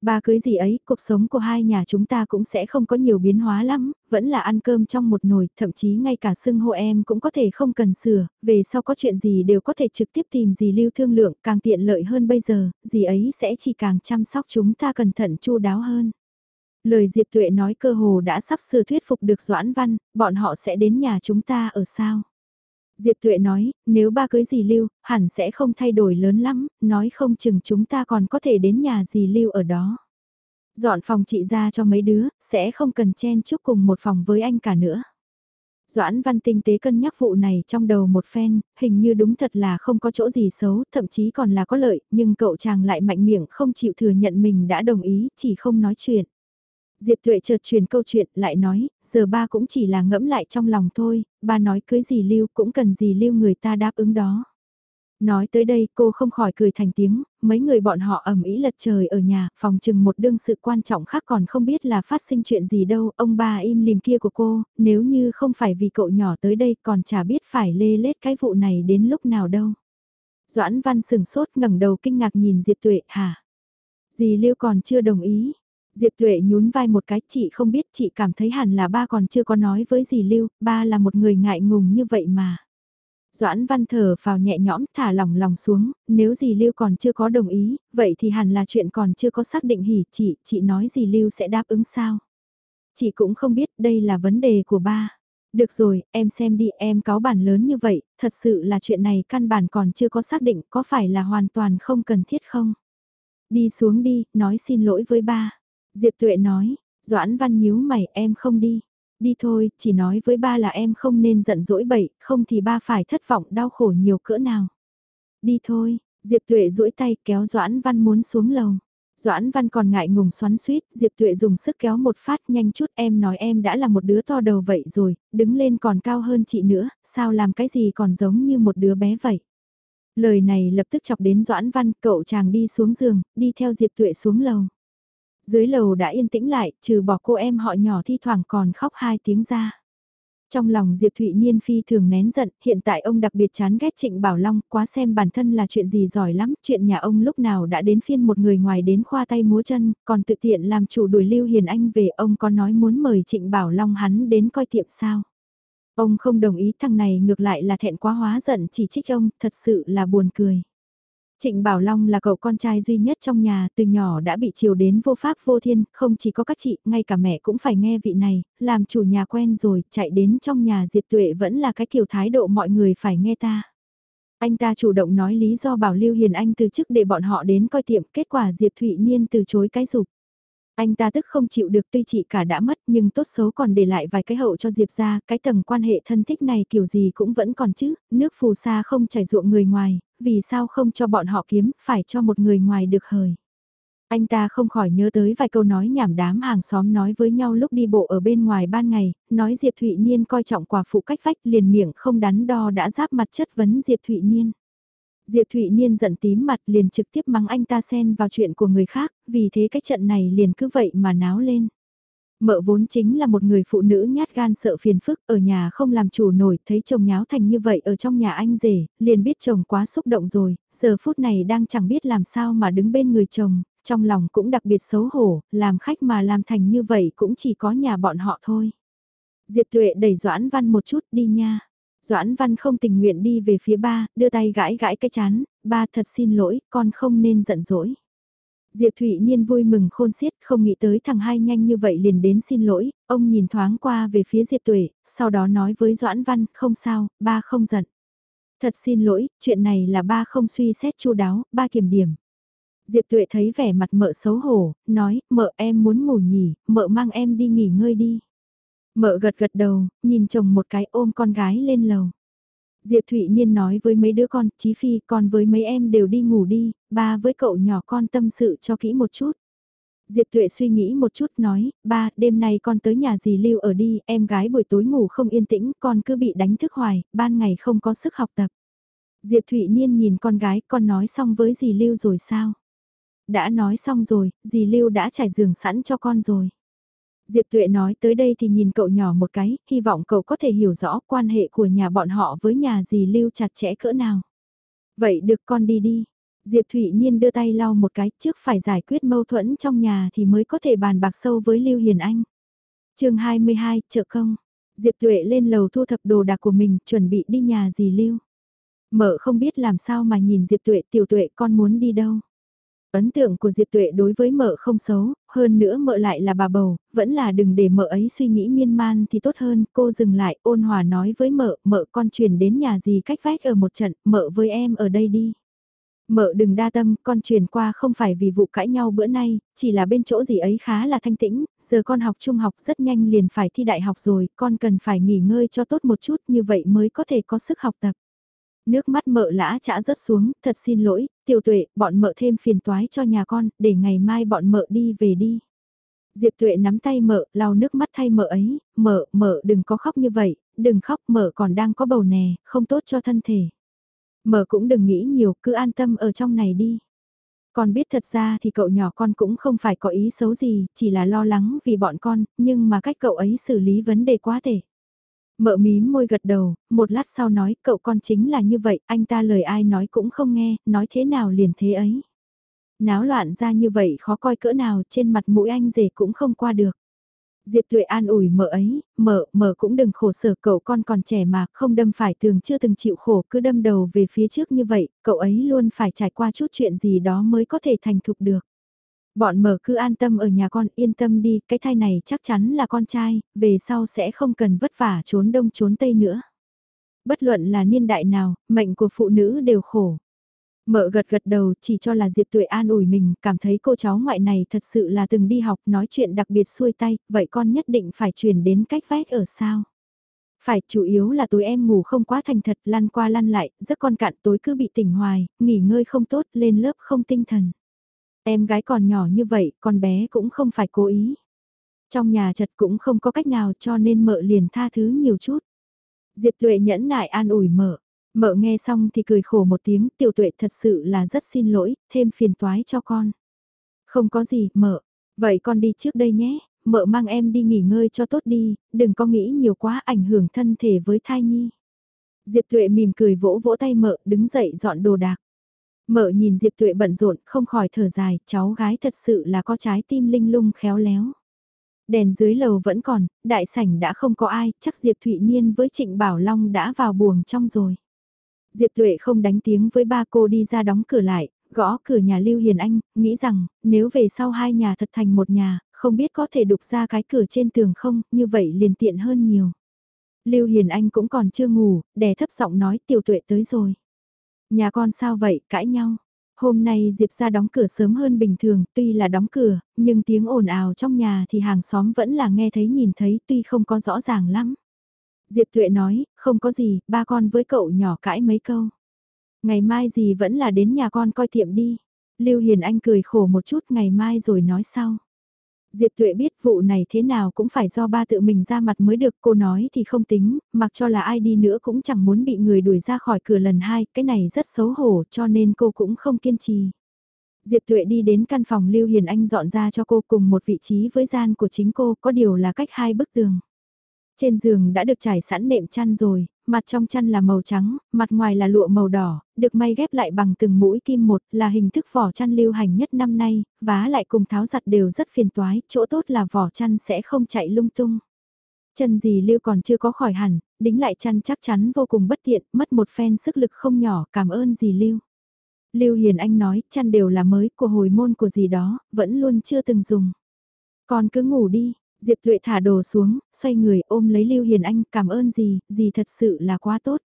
Ba cưới gì ấy, cuộc sống của hai nhà chúng ta cũng sẽ không có nhiều biến hóa lắm, vẫn là ăn cơm trong một nồi, thậm chí ngay cả xưng hô em cũng có thể không cần sửa, về sau có chuyện gì đều có thể trực tiếp tìm dì lưu thương lượng, càng tiện lợi hơn bây giờ, dì ấy sẽ chỉ càng chăm sóc chúng ta cẩn thận chu đáo hơn. Lời Diệp Tuệ nói cơ hồ đã sắp sửa thuyết phục được Doãn Văn, bọn họ sẽ đến nhà chúng ta ở sao? Diệp Tuệ nói, nếu ba cưới dì Lưu, hẳn sẽ không thay đổi lớn lắm, nói không chừng chúng ta còn có thể đến nhà dì Lưu ở đó. Dọn phòng chị ra cho mấy đứa, sẽ không cần chen chúc cùng một phòng với anh cả nữa. Doãn văn tinh tế cân nhắc vụ này trong đầu một phen, hình như đúng thật là không có chỗ gì xấu, thậm chí còn là có lợi, nhưng cậu chàng lại mạnh miệng không chịu thừa nhận mình đã đồng ý, chỉ không nói chuyện. Diệp Tuệ chợt truyền câu chuyện lại nói, giờ ba cũng chỉ là ngẫm lại trong lòng thôi, ba nói cưới gì lưu cũng cần gì lưu người ta đáp ứng đó. Nói tới đây cô không khỏi cười thành tiếng, mấy người bọn họ ẩm ý lật trời ở nhà, phòng chừng một đương sự quan trọng khác còn không biết là phát sinh chuyện gì đâu, ông ba im lìm kia của cô, nếu như không phải vì cậu nhỏ tới đây còn chả biết phải lê lết cái vụ này đến lúc nào đâu. Doãn văn sừng sốt ngẩng đầu kinh ngạc nhìn Diệp Tuệ, hả? Dì Lưu còn chưa đồng ý, Diệp Tuệ nhún vai một cái, chị không biết, chị cảm thấy hẳn là ba còn chưa có nói với dì Lưu, ba là một người ngại ngùng như vậy mà. Doãn văn thở vào nhẹ nhõm thả lỏng lòng xuống, nếu dì Lưu còn chưa có đồng ý, vậy thì hẳn là chuyện còn chưa có xác định hỉ chị, chị nói dì Lưu sẽ đáp ứng sao. Chị cũng không biết đây là vấn đề của ba. Được rồi, em xem đi em cáo bản lớn như vậy, thật sự là chuyện này căn bản còn chưa có xác định có phải là hoàn toàn không cần thiết không? Đi xuống đi, nói xin lỗi với ba. Diệp Tuệ nói, Doãn Văn nhíu mày em không đi. Đi thôi, chỉ nói với ba là em không nên giận dỗi bậy, không thì ba phải thất vọng đau khổ nhiều cỡ nào. Đi thôi, Diệp Tuệ duỗi tay kéo Doãn Văn muốn xuống lầu. Doãn Văn còn ngại ngùng xoắn suýt, Diệp Tuệ dùng sức kéo một phát nhanh chút em nói em đã là một đứa to đầu vậy rồi, đứng lên còn cao hơn chị nữa, sao làm cái gì còn giống như một đứa bé vậy. Lời này lập tức chọc đến Doãn Văn, cậu chàng đi xuống giường, đi theo Diệp Tuệ xuống lầu. Dưới lầu đã yên tĩnh lại, trừ bỏ cô em họ nhỏ thi thoảng còn khóc hai tiếng ra. Trong lòng Diệp Thụy Niên phi thường nén giận, hiện tại ông đặc biệt chán ghét Trịnh Bảo Long, quá xem bản thân là chuyện gì giỏi lắm, chuyện nhà ông lúc nào đã đến phiên một người ngoài đến khoa tay múa chân, còn tự tiện làm chủ đuổi Lưu Hiền Anh về, ông có nói muốn mời Trịnh Bảo Long hắn đến coi tiệm sao. Ông không đồng ý thằng này ngược lại là thẹn quá hóa giận chỉ trích ông, thật sự là buồn cười. Trịnh Bảo Long là cậu con trai duy nhất trong nhà, từ nhỏ đã bị chiều đến vô pháp vô thiên, không chỉ có các chị, ngay cả mẹ cũng phải nghe vị này, làm chủ nhà quen rồi, chạy đến trong nhà Diệp Tuệ vẫn là cái kiểu thái độ mọi người phải nghe ta. Anh ta chủ động nói lý do bảo Lưu Hiền Anh từ chức để bọn họ đến coi tiệm, kết quả Diệp Thụy Niên từ chối cái dục. Anh ta tức không chịu được tuy chị cả đã mất nhưng tốt xấu còn để lại vài cái hậu cho Diệp ra, cái tầng quan hệ thân thích này kiểu gì cũng vẫn còn chứ, nước phù sa không chảy ruộng người ngoài, vì sao không cho bọn họ kiếm, phải cho một người ngoài được hời. Anh ta không khỏi nhớ tới vài câu nói nhảm đám hàng xóm nói với nhau lúc đi bộ ở bên ngoài ban ngày, nói Diệp Thụy Niên coi trọng quả phụ cách vách liền miệng không đắn đo đã giáp mặt chất vấn Diệp Thụy Niên. Diệp Thụy Niên giận tím mặt liền trực tiếp mắng anh ta xen vào chuyện của người khác, vì thế cái trận này liền cứ vậy mà náo lên. Mợ vốn chính là một người phụ nữ nhát gan sợ phiền phức, ở nhà không làm chủ nổi, thấy chồng nháo thành như vậy ở trong nhà anh rể, liền biết chồng quá xúc động rồi, giờ phút này đang chẳng biết làm sao mà đứng bên người chồng, trong lòng cũng đặc biệt xấu hổ, làm khách mà làm thành như vậy cũng chỉ có nhà bọn họ thôi. Diệp Tuệ đẩy Doãn Văn một chút đi nha. Doãn Văn không tình nguyện đi về phía ba, đưa tay gãi gãi cái chán, ba thật xin lỗi, con không nên giận dỗi. Diệp Thụy Niên vui mừng khôn xiết, không nghĩ tới thằng hai nhanh như vậy liền đến xin lỗi, ông nhìn thoáng qua về phía Diệp Tuệ, sau đó nói với Doãn Văn, không sao, ba không giận. Thật xin lỗi, chuyện này là ba không suy xét chu đáo, ba kiểm điểm. Diệp Tuệ thấy vẻ mặt mợ xấu hổ, nói, mợ em muốn ngủ nhỉ, mợ mang em đi nghỉ ngơi đi. Mợ gật gật đầu, nhìn chồng một cái ôm con gái lên lầu. Diệp Thụy Niên nói với mấy đứa con, Chí Phi, con với mấy em đều đi ngủ đi, ba với cậu nhỏ con tâm sự cho kỹ một chút. Diệp Tuệ suy nghĩ một chút nói, ba, đêm nay con tới nhà dì Lưu ở đi, em gái buổi tối ngủ không yên tĩnh, con cứ bị đánh thức hoài, ban ngày không có sức học tập. Diệp Thụy Niên nhìn con gái, con nói xong với dì Lưu rồi sao? Đã nói xong rồi, dì Lưu đã trải giường sẵn cho con rồi. Diệp Tuệ nói tới đây thì nhìn cậu nhỏ một cái, hy vọng cậu có thể hiểu rõ quan hệ của nhà bọn họ với nhà dì Lưu chặt chẽ cỡ nào. Vậy được con đi đi. Diệp Thụy Nhiên đưa tay lau một cái trước phải giải quyết mâu thuẫn trong nhà thì mới có thể bàn bạc sâu với Lưu Hiền Anh. chương 22, chợ công. Diệp Tuệ lên lầu thu thập đồ đạc của mình chuẩn bị đi nhà dì Lưu. Mợ không biết làm sao mà nhìn Diệp Tuệ tiểu tuệ con muốn đi đâu. Ấn tượng của Diệp Tuệ đối với mợ không xấu, hơn nữa mợ lại là bà bầu, vẫn là đừng để mợ ấy suy nghĩ miên man thì tốt hơn, cô dừng lại ôn hòa nói với mợ, mợ con chuyển đến nhà gì cách vách ở một trận, mợ với em ở đây đi. Mợ đừng đa tâm, con chuyển qua không phải vì vụ cãi nhau bữa nay, chỉ là bên chỗ gì ấy khá là thanh tĩnh, giờ con học trung học rất nhanh liền phải thi đại học rồi, con cần phải nghỉ ngơi cho tốt một chút như vậy mới có thể có sức học tập. Nước mắt mợ lã chả rớt xuống, thật xin lỗi, tiểu tuệ, bọn mợ thêm phiền toái cho nhà con, để ngày mai bọn mợ đi về đi. Diệp tuệ nắm tay mợ, lau nước mắt thay mợ ấy, mợ, mợ đừng có khóc như vậy, đừng khóc, mợ còn đang có bầu nè, không tốt cho thân thể. Mợ cũng đừng nghĩ nhiều, cứ an tâm ở trong này đi. Con biết thật ra thì cậu nhỏ con cũng không phải có ý xấu gì, chỉ là lo lắng vì bọn con, nhưng mà cách cậu ấy xử lý vấn đề quá tệ. Mợ mím môi gật đầu, một lát sau nói cậu con chính là như vậy, anh ta lời ai nói cũng không nghe, nói thế nào liền thế ấy. Náo loạn ra như vậy khó coi cỡ nào trên mặt mũi anh rể cũng không qua được. Diệp Tuệ an ủi mợ ấy, mợ, mợ cũng đừng khổ sở cậu con còn trẻ mà không đâm phải thường chưa từng chịu khổ cứ đâm đầu về phía trước như vậy, cậu ấy luôn phải trải qua chút chuyện gì đó mới có thể thành thục được. Bọn mở cứ an tâm ở nhà con yên tâm đi, cái thai này chắc chắn là con trai, về sau sẽ không cần vất vả trốn đông trốn tây nữa. Bất luận là niên đại nào, mệnh của phụ nữ đều khổ. Mợ gật gật đầu chỉ cho là Diệp Tuệ an ủi mình, cảm thấy cô cháu ngoại này thật sự là từng đi học nói chuyện đặc biệt xuôi tay, vậy con nhất định phải chuyển đến cách vách ở sao. Phải, chủ yếu là tối em ngủ không quá thành thật, lăn qua lăn lại, rất con cạn tối cứ bị tỉnh hoài, nghỉ ngơi không tốt, lên lớp không tinh thần. Em gái còn nhỏ như vậy, con bé cũng không phải cố ý. Trong nhà chật cũng không có cách nào cho nên mợ liền tha thứ nhiều chút. Diệp Tuệ nhẫn nại an ủi mợ. Mợ nghe xong thì cười khổ một tiếng, tiểu tuệ thật sự là rất xin lỗi, thêm phiền toái cho con. Không có gì, mợ. Vậy con đi trước đây nhé, mợ mang em đi nghỉ ngơi cho tốt đi, đừng có nghĩ nhiều quá ảnh hưởng thân thể với thai nhi. Diệp tuệ mỉm cười vỗ vỗ tay mợ, đứng dậy dọn đồ đạc. Mợ nhìn Diệp tuệ bận rộn, không khỏi thở dài, cháu gái thật sự là có trái tim linh lung khéo léo. Đèn dưới lầu vẫn còn, đại sảnh đã không có ai, chắc Diệp Thụy Niên với Trịnh Bảo Long đã vào buồng trong rồi. Diệp Tuệ không đánh tiếng với ba cô đi ra đóng cửa lại, gõ cửa nhà Lưu Hiền Anh, nghĩ rằng nếu về sau hai nhà thật thành một nhà, không biết có thể đục ra cái cửa trên tường không, như vậy liền tiện hơn nhiều. Lưu Hiền Anh cũng còn chưa ngủ, đè thấp giọng nói tiểu tuệ tới rồi. Nhà con sao vậy, cãi nhau. Hôm nay Diệp ra đóng cửa sớm hơn bình thường, tuy là đóng cửa, nhưng tiếng ồn ào trong nhà thì hàng xóm vẫn là nghe thấy nhìn thấy tuy không có rõ ràng lắm. Diệp Tuệ nói, không có gì, ba con với cậu nhỏ cãi mấy câu. Ngày mai gì vẫn là đến nhà con coi tiệm đi. Lưu Hiền Anh cười khổ một chút ngày mai rồi nói sau. Diệp Tuệ biết vụ này thế nào cũng phải do ba tự mình ra mặt mới được cô nói thì không tính, mặc cho là ai đi nữa cũng chẳng muốn bị người đuổi ra khỏi cửa lần hai, cái này rất xấu hổ cho nên cô cũng không kiên trì. Diệp Tuệ đi đến căn phòng Lưu Hiền Anh dọn ra cho cô cùng một vị trí với gian của chính cô có điều là cách hai bức tường. Trên giường đã được trải sẵn nệm chăn rồi, mặt trong chăn là màu trắng, mặt ngoài là lụa màu đỏ, được may ghép lại bằng từng mũi kim một là hình thức vỏ chăn lưu hành nhất năm nay, vá lại cùng tháo giặt đều rất phiền toái, chỗ tốt là vỏ chăn sẽ không chạy lung tung. Chân gì lưu còn chưa có khỏi hẳn, đính lại chăn chắc chắn vô cùng bất tiện, mất một phen sức lực không nhỏ, cảm ơn dì lưu. Lưu Hiền Anh nói, chăn đều là mới của hồi môn của gì đó, vẫn luôn chưa từng dùng. Con cứ ngủ đi, Diệp Tuệ thả đồ xuống, xoay người ôm lấy Lưu Hiền Anh, cảm ơn gì, gì thật sự là quá tốt.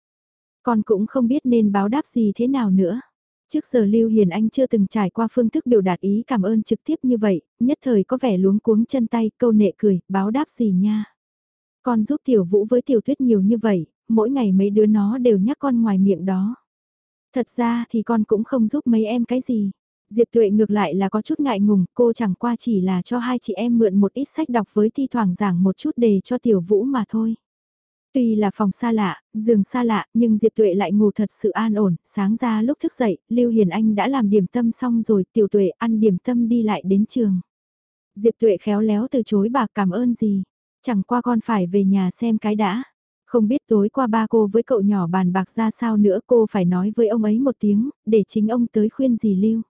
Con cũng không biết nên báo đáp gì thế nào nữa. Trước giờ Lưu Hiền Anh chưa từng trải qua phương thức biểu đạt ý cảm ơn trực tiếp như vậy, nhất thời có vẻ luống cuống chân tay, câu nệ cười, báo đáp gì nha. Con giúp Tiểu Vũ với Tiểu Tuyết nhiều như vậy, mỗi ngày mấy đứa nó đều nhắc con ngoài miệng đó. Thật ra thì con cũng không giúp mấy em cái gì. Diệp Tuệ ngược lại là có chút ngại ngùng, cô chẳng qua chỉ là cho hai chị em mượn một ít sách đọc với thi thoảng giảng một chút đề cho Tiểu Vũ mà thôi. Tuy là phòng xa lạ, giường xa lạ, nhưng Diệp Tuệ lại ngủ thật sự an ổn, sáng ra lúc thức dậy, Lưu Hiền Anh đã làm điểm tâm xong rồi, Tiểu Tuệ ăn điểm tâm đi lại đến trường. Diệp Tuệ khéo léo từ chối bà cảm ơn gì, chẳng qua con phải về nhà xem cái đã. Không biết tối qua ba cô với cậu nhỏ bàn bạc ra sao nữa cô phải nói với ông ấy một tiếng, để chính ông tới khuyên gì Lưu.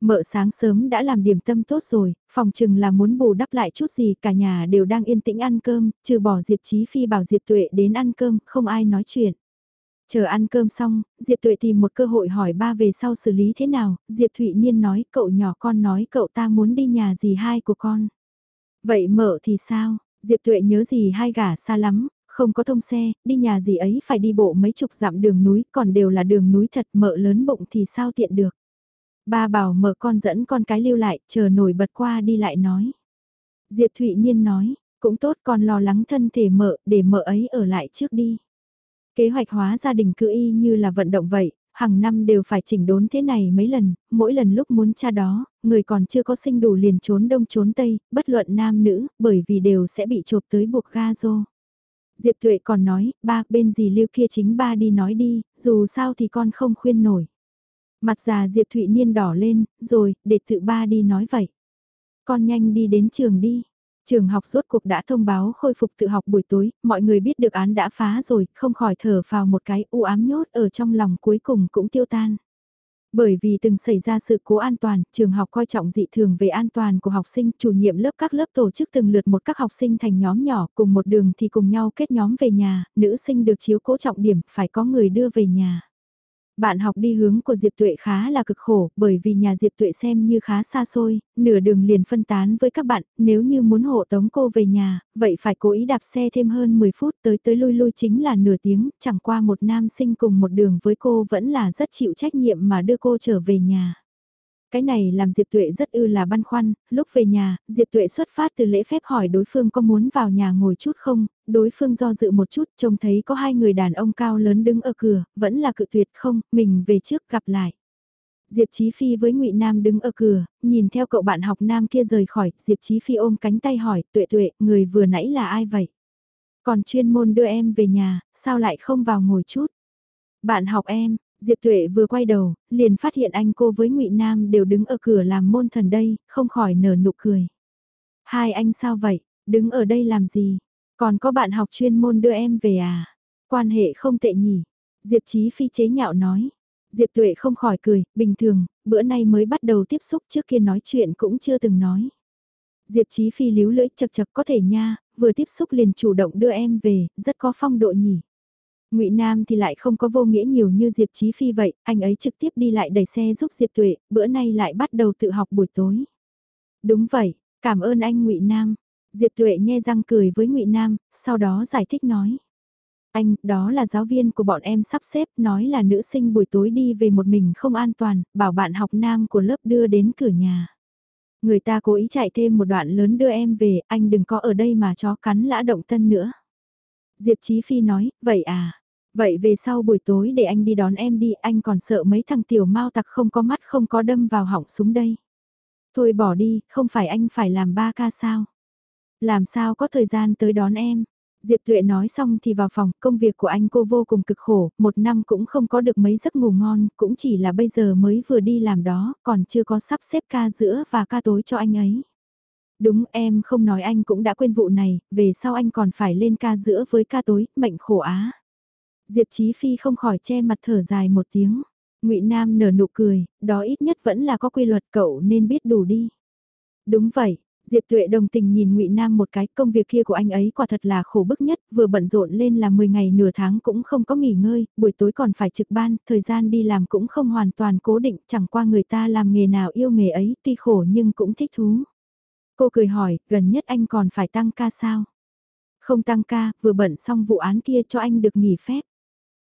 Mợ sáng sớm đã làm điểm tâm tốt rồi, phòng chừng là muốn bù đắp lại chút gì cả nhà đều đang yên tĩnh ăn cơm, trừ bỏ Diệp Chí Phi bảo Diệp Tuệ đến ăn cơm, không ai nói chuyện. Chờ ăn cơm xong, Diệp Tuệ tìm một cơ hội hỏi ba về sau xử lý thế nào, Diệp Thụy Niên nói cậu nhỏ con nói cậu ta muốn đi nhà gì hai của con. Vậy mợ thì sao, Diệp Tuệ nhớ gì hai gả xa lắm, không có thông xe, đi nhà gì ấy phải đi bộ mấy chục dặm đường núi, còn đều là đường núi thật mợ lớn bụng thì sao tiện được. Ba bảo mở con dẫn con cái lưu lại, chờ nổi bật qua đi lại nói. Diệp Thụy Nhiên nói, cũng tốt con lo lắng thân thể mợ, để mợ ấy ở lại trước đi. Kế hoạch hóa gia đình cự y như là vận động vậy, hàng năm đều phải chỉnh đốn thế này mấy lần, mỗi lần lúc muốn cha đó, người còn chưa có sinh đủ liền trốn đông trốn tây, bất luận nam nữ, bởi vì đều sẽ bị chộp tới buộc ga rô. Diệp Tuệ còn nói, ba, bên gì lưu kia chính ba đi nói đi, dù sao thì con không khuyên nổi. Mặt già Diệp Thụy Niên đỏ lên, rồi, để tự ba đi nói vậy. Con nhanh đi đến trường đi. Trường học rốt cuộc đã thông báo khôi phục tự học buổi tối, mọi người biết được án đã phá rồi, không khỏi thở vào một cái u ám nhốt ở trong lòng cuối cùng cũng tiêu tan. Bởi vì từng xảy ra sự cố an toàn, trường học coi trọng dị thường về an toàn của học sinh, chủ nhiệm lớp các lớp tổ chức từng lượt một các học sinh thành nhóm nhỏ, cùng một đường thì cùng nhau kết nhóm về nhà, nữ sinh được chiếu cố trọng điểm, phải có người đưa về nhà. Bạn học đi hướng của Diệp Tuệ khá là cực khổ, bởi vì nhà Diệp Tuệ xem như khá xa xôi, nửa đường liền phân tán với các bạn, nếu như muốn hộ tống cô về nhà, vậy phải cố ý đạp xe thêm hơn 10 phút tới tới lui lui chính là nửa tiếng, chẳng qua một nam sinh cùng một đường với cô vẫn là rất chịu trách nhiệm mà đưa cô trở về nhà. Cái này làm Diệp Tuệ rất ư là băn khoăn, lúc về nhà, Diệp Tuệ xuất phát từ lễ phép hỏi đối phương có muốn vào nhà ngồi chút không, đối phương do dự một chút trông thấy có hai người đàn ông cao lớn đứng ở cửa, vẫn là cự tuyệt không, mình về trước gặp lại. Diệp Chí Phi với Ngụy Nam đứng ở cửa, nhìn theo cậu bạn học nam kia rời khỏi, Diệp Chí Phi ôm cánh tay hỏi, tuệ tuệ, người vừa nãy là ai vậy? Còn chuyên môn đưa em về nhà, sao lại không vào ngồi chút? Bạn học em, Diệp Tuệ vừa quay đầu, liền phát hiện anh cô với Ngụy Nam đều đứng ở cửa làm môn thần đây, không khỏi nở nụ cười. Hai anh sao vậy, đứng ở đây làm gì? Còn có bạn học chuyên môn đưa em về à? Quan hệ không tệ nhỉ? Diệp Chí Phi chế nhạo nói. Diệp Tuệ không khỏi cười, bình thường, bữa nay mới bắt đầu tiếp xúc trước kia nói chuyện cũng chưa từng nói. Diệp Chí Phi líu lưỡi chật chật có thể nha, vừa tiếp xúc liền chủ động đưa em về, rất có phong độ nhỉ. Ngụy Nam thì lại không có vô nghĩa nhiều như Diệp Chí Phi vậy, anh ấy trực tiếp đi lại đẩy xe giúp Diệp Tuệ, bữa nay lại bắt đầu tự học buổi tối. Đúng vậy, cảm ơn anh Ngụy Nam. Diệp Tuệ nhe răng cười với Ngụy Nam, sau đó giải thích nói. Anh, đó là giáo viên của bọn em sắp xếp, nói là nữ sinh buổi tối đi về một mình không an toàn, bảo bạn học nam của lớp đưa đến cửa nhà. Người ta cố ý chạy thêm một đoạn lớn đưa em về, anh đừng có ở đây mà chó cắn lã động tân nữa. Diệp Chí Phi nói, vậy à, vậy về sau buổi tối để anh đi đón em đi, anh còn sợ mấy thằng tiểu mau tặc không có mắt không có đâm vào họng súng đây. Thôi bỏ đi, không phải anh phải làm ba ca sao? Làm sao có thời gian tới đón em? Diệp Tuệ nói xong thì vào phòng, công việc của anh cô vô cùng cực khổ, một năm cũng không có được mấy giấc ngủ ngon, cũng chỉ là bây giờ mới vừa đi làm đó, còn chưa có sắp xếp ca giữa và ca tối cho anh ấy. Đúng em không nói anh cũng đã quên vụ này, về sau anh còn phải lên ca giữa với ca tối, mệnh khổ á. Diệp Chí Phi không khỏi che mặt thở dài một tiếng. Ngụy Nam nở nụ cười, đó ít nhất vẫn là có quy luật cậu nên biết đủ đi. Đúng vậy, Diệp Tuệ đồng tình nhìn Ngụy Nam một cái, công việc kia của anh ấy quả thật là khổ bức nhất, vừa bận rộn lên là 10 ngày nửa tháng cũng không có nghỉ ngơi, buổi tối còn phải trực ban, thời gian đi làm cũng không hoàn toàn cố định, chẳng qua người ta làm nghề nào yêu nghề ấy, tuy khổ nhưng cũng thích thú. Cô cười hỏi, gần nhất anh còn phải tăng ca sao? Không tăng ca, vừa bận xong vụ án kia cho anh được nghỉ phép.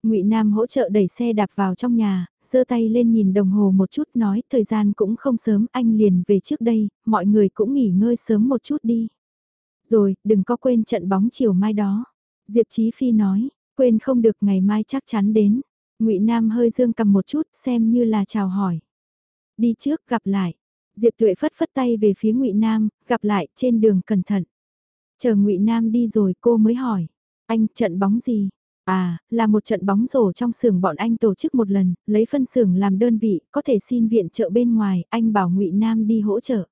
Ngụy Nam hỗ trợ đẩy xe đạp vào trong nhà, giơ tay lên nhìn đồng hồ một chút nói thời gian cũng không sớm anh liền về trước đây, mọi người cũng nghỉ ngơi sớm một chút đi. Rồi, đừng có quên trận bóng chiều mai đó. Diệp Chí Phi nói, quên không được ngày mai chắc chắn đến. Ngụy Nam hơi dương cầm một chút xem như là chào hỏi. Đi trước gặp lại. Diệp Tuệ phất phất tay về phía Ngụy Nam, gặp lại trên đường cẩn thận. Chờ Ngụy Nam đi rồi cô mới hỏi, anh trận bóng gì? À, là một trận bóng rổ trong xưởng bọn anh tổ chức một lần, lấy phân xưởng làm đơn vị, có thể xin viện trợ bên ngoài, anh bảo Ngụy Nam đi hỗ trợ.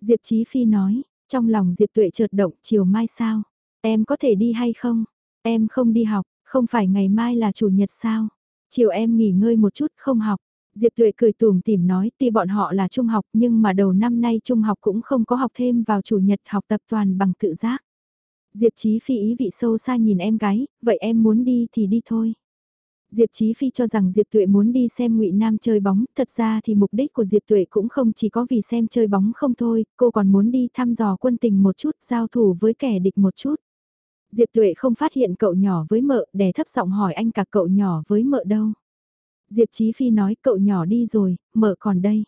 Diệp Chí Phi nói, trong lòng Diệp Tuệ chợt động, chiều mai sao? Em có thể đi hay không? Em không đi học, không phải ngày mai là chủ nhật sao? Chiều em nghỉ ngơi một chút không học. Diệp Tuệ cười tùm tìm nói tuy bọn họ là trung học nhưng mà đầu năm nay trung học cũng không có học thêm vào chủ nhật học tập toàn bằng tự giác. Diệp Chí Phi ý vị sâu xa nhìn em gái, vậy em muốn đi thì đi thôi. Diệp Chí Phi cho rằng Diệp Tuệ muốn đi xem Ngụy Nam chơi bóng, thật ra thì mục đích của Diệp Tuệ cũng không chỉ có vì xem chơi bóng không thôi, cô còn muốn đi thăm dò quân tình một chút, giao thủ với kẻ địch một chút. Diệp Tuệ không phát hiện cậu nhỏ với mợ, đè thấp giọng hỏi anh cả cậu nhỏ với mợ đâu. Diệp Chí Phi nói cậu nhỏ đi rồi, mợ còn đây.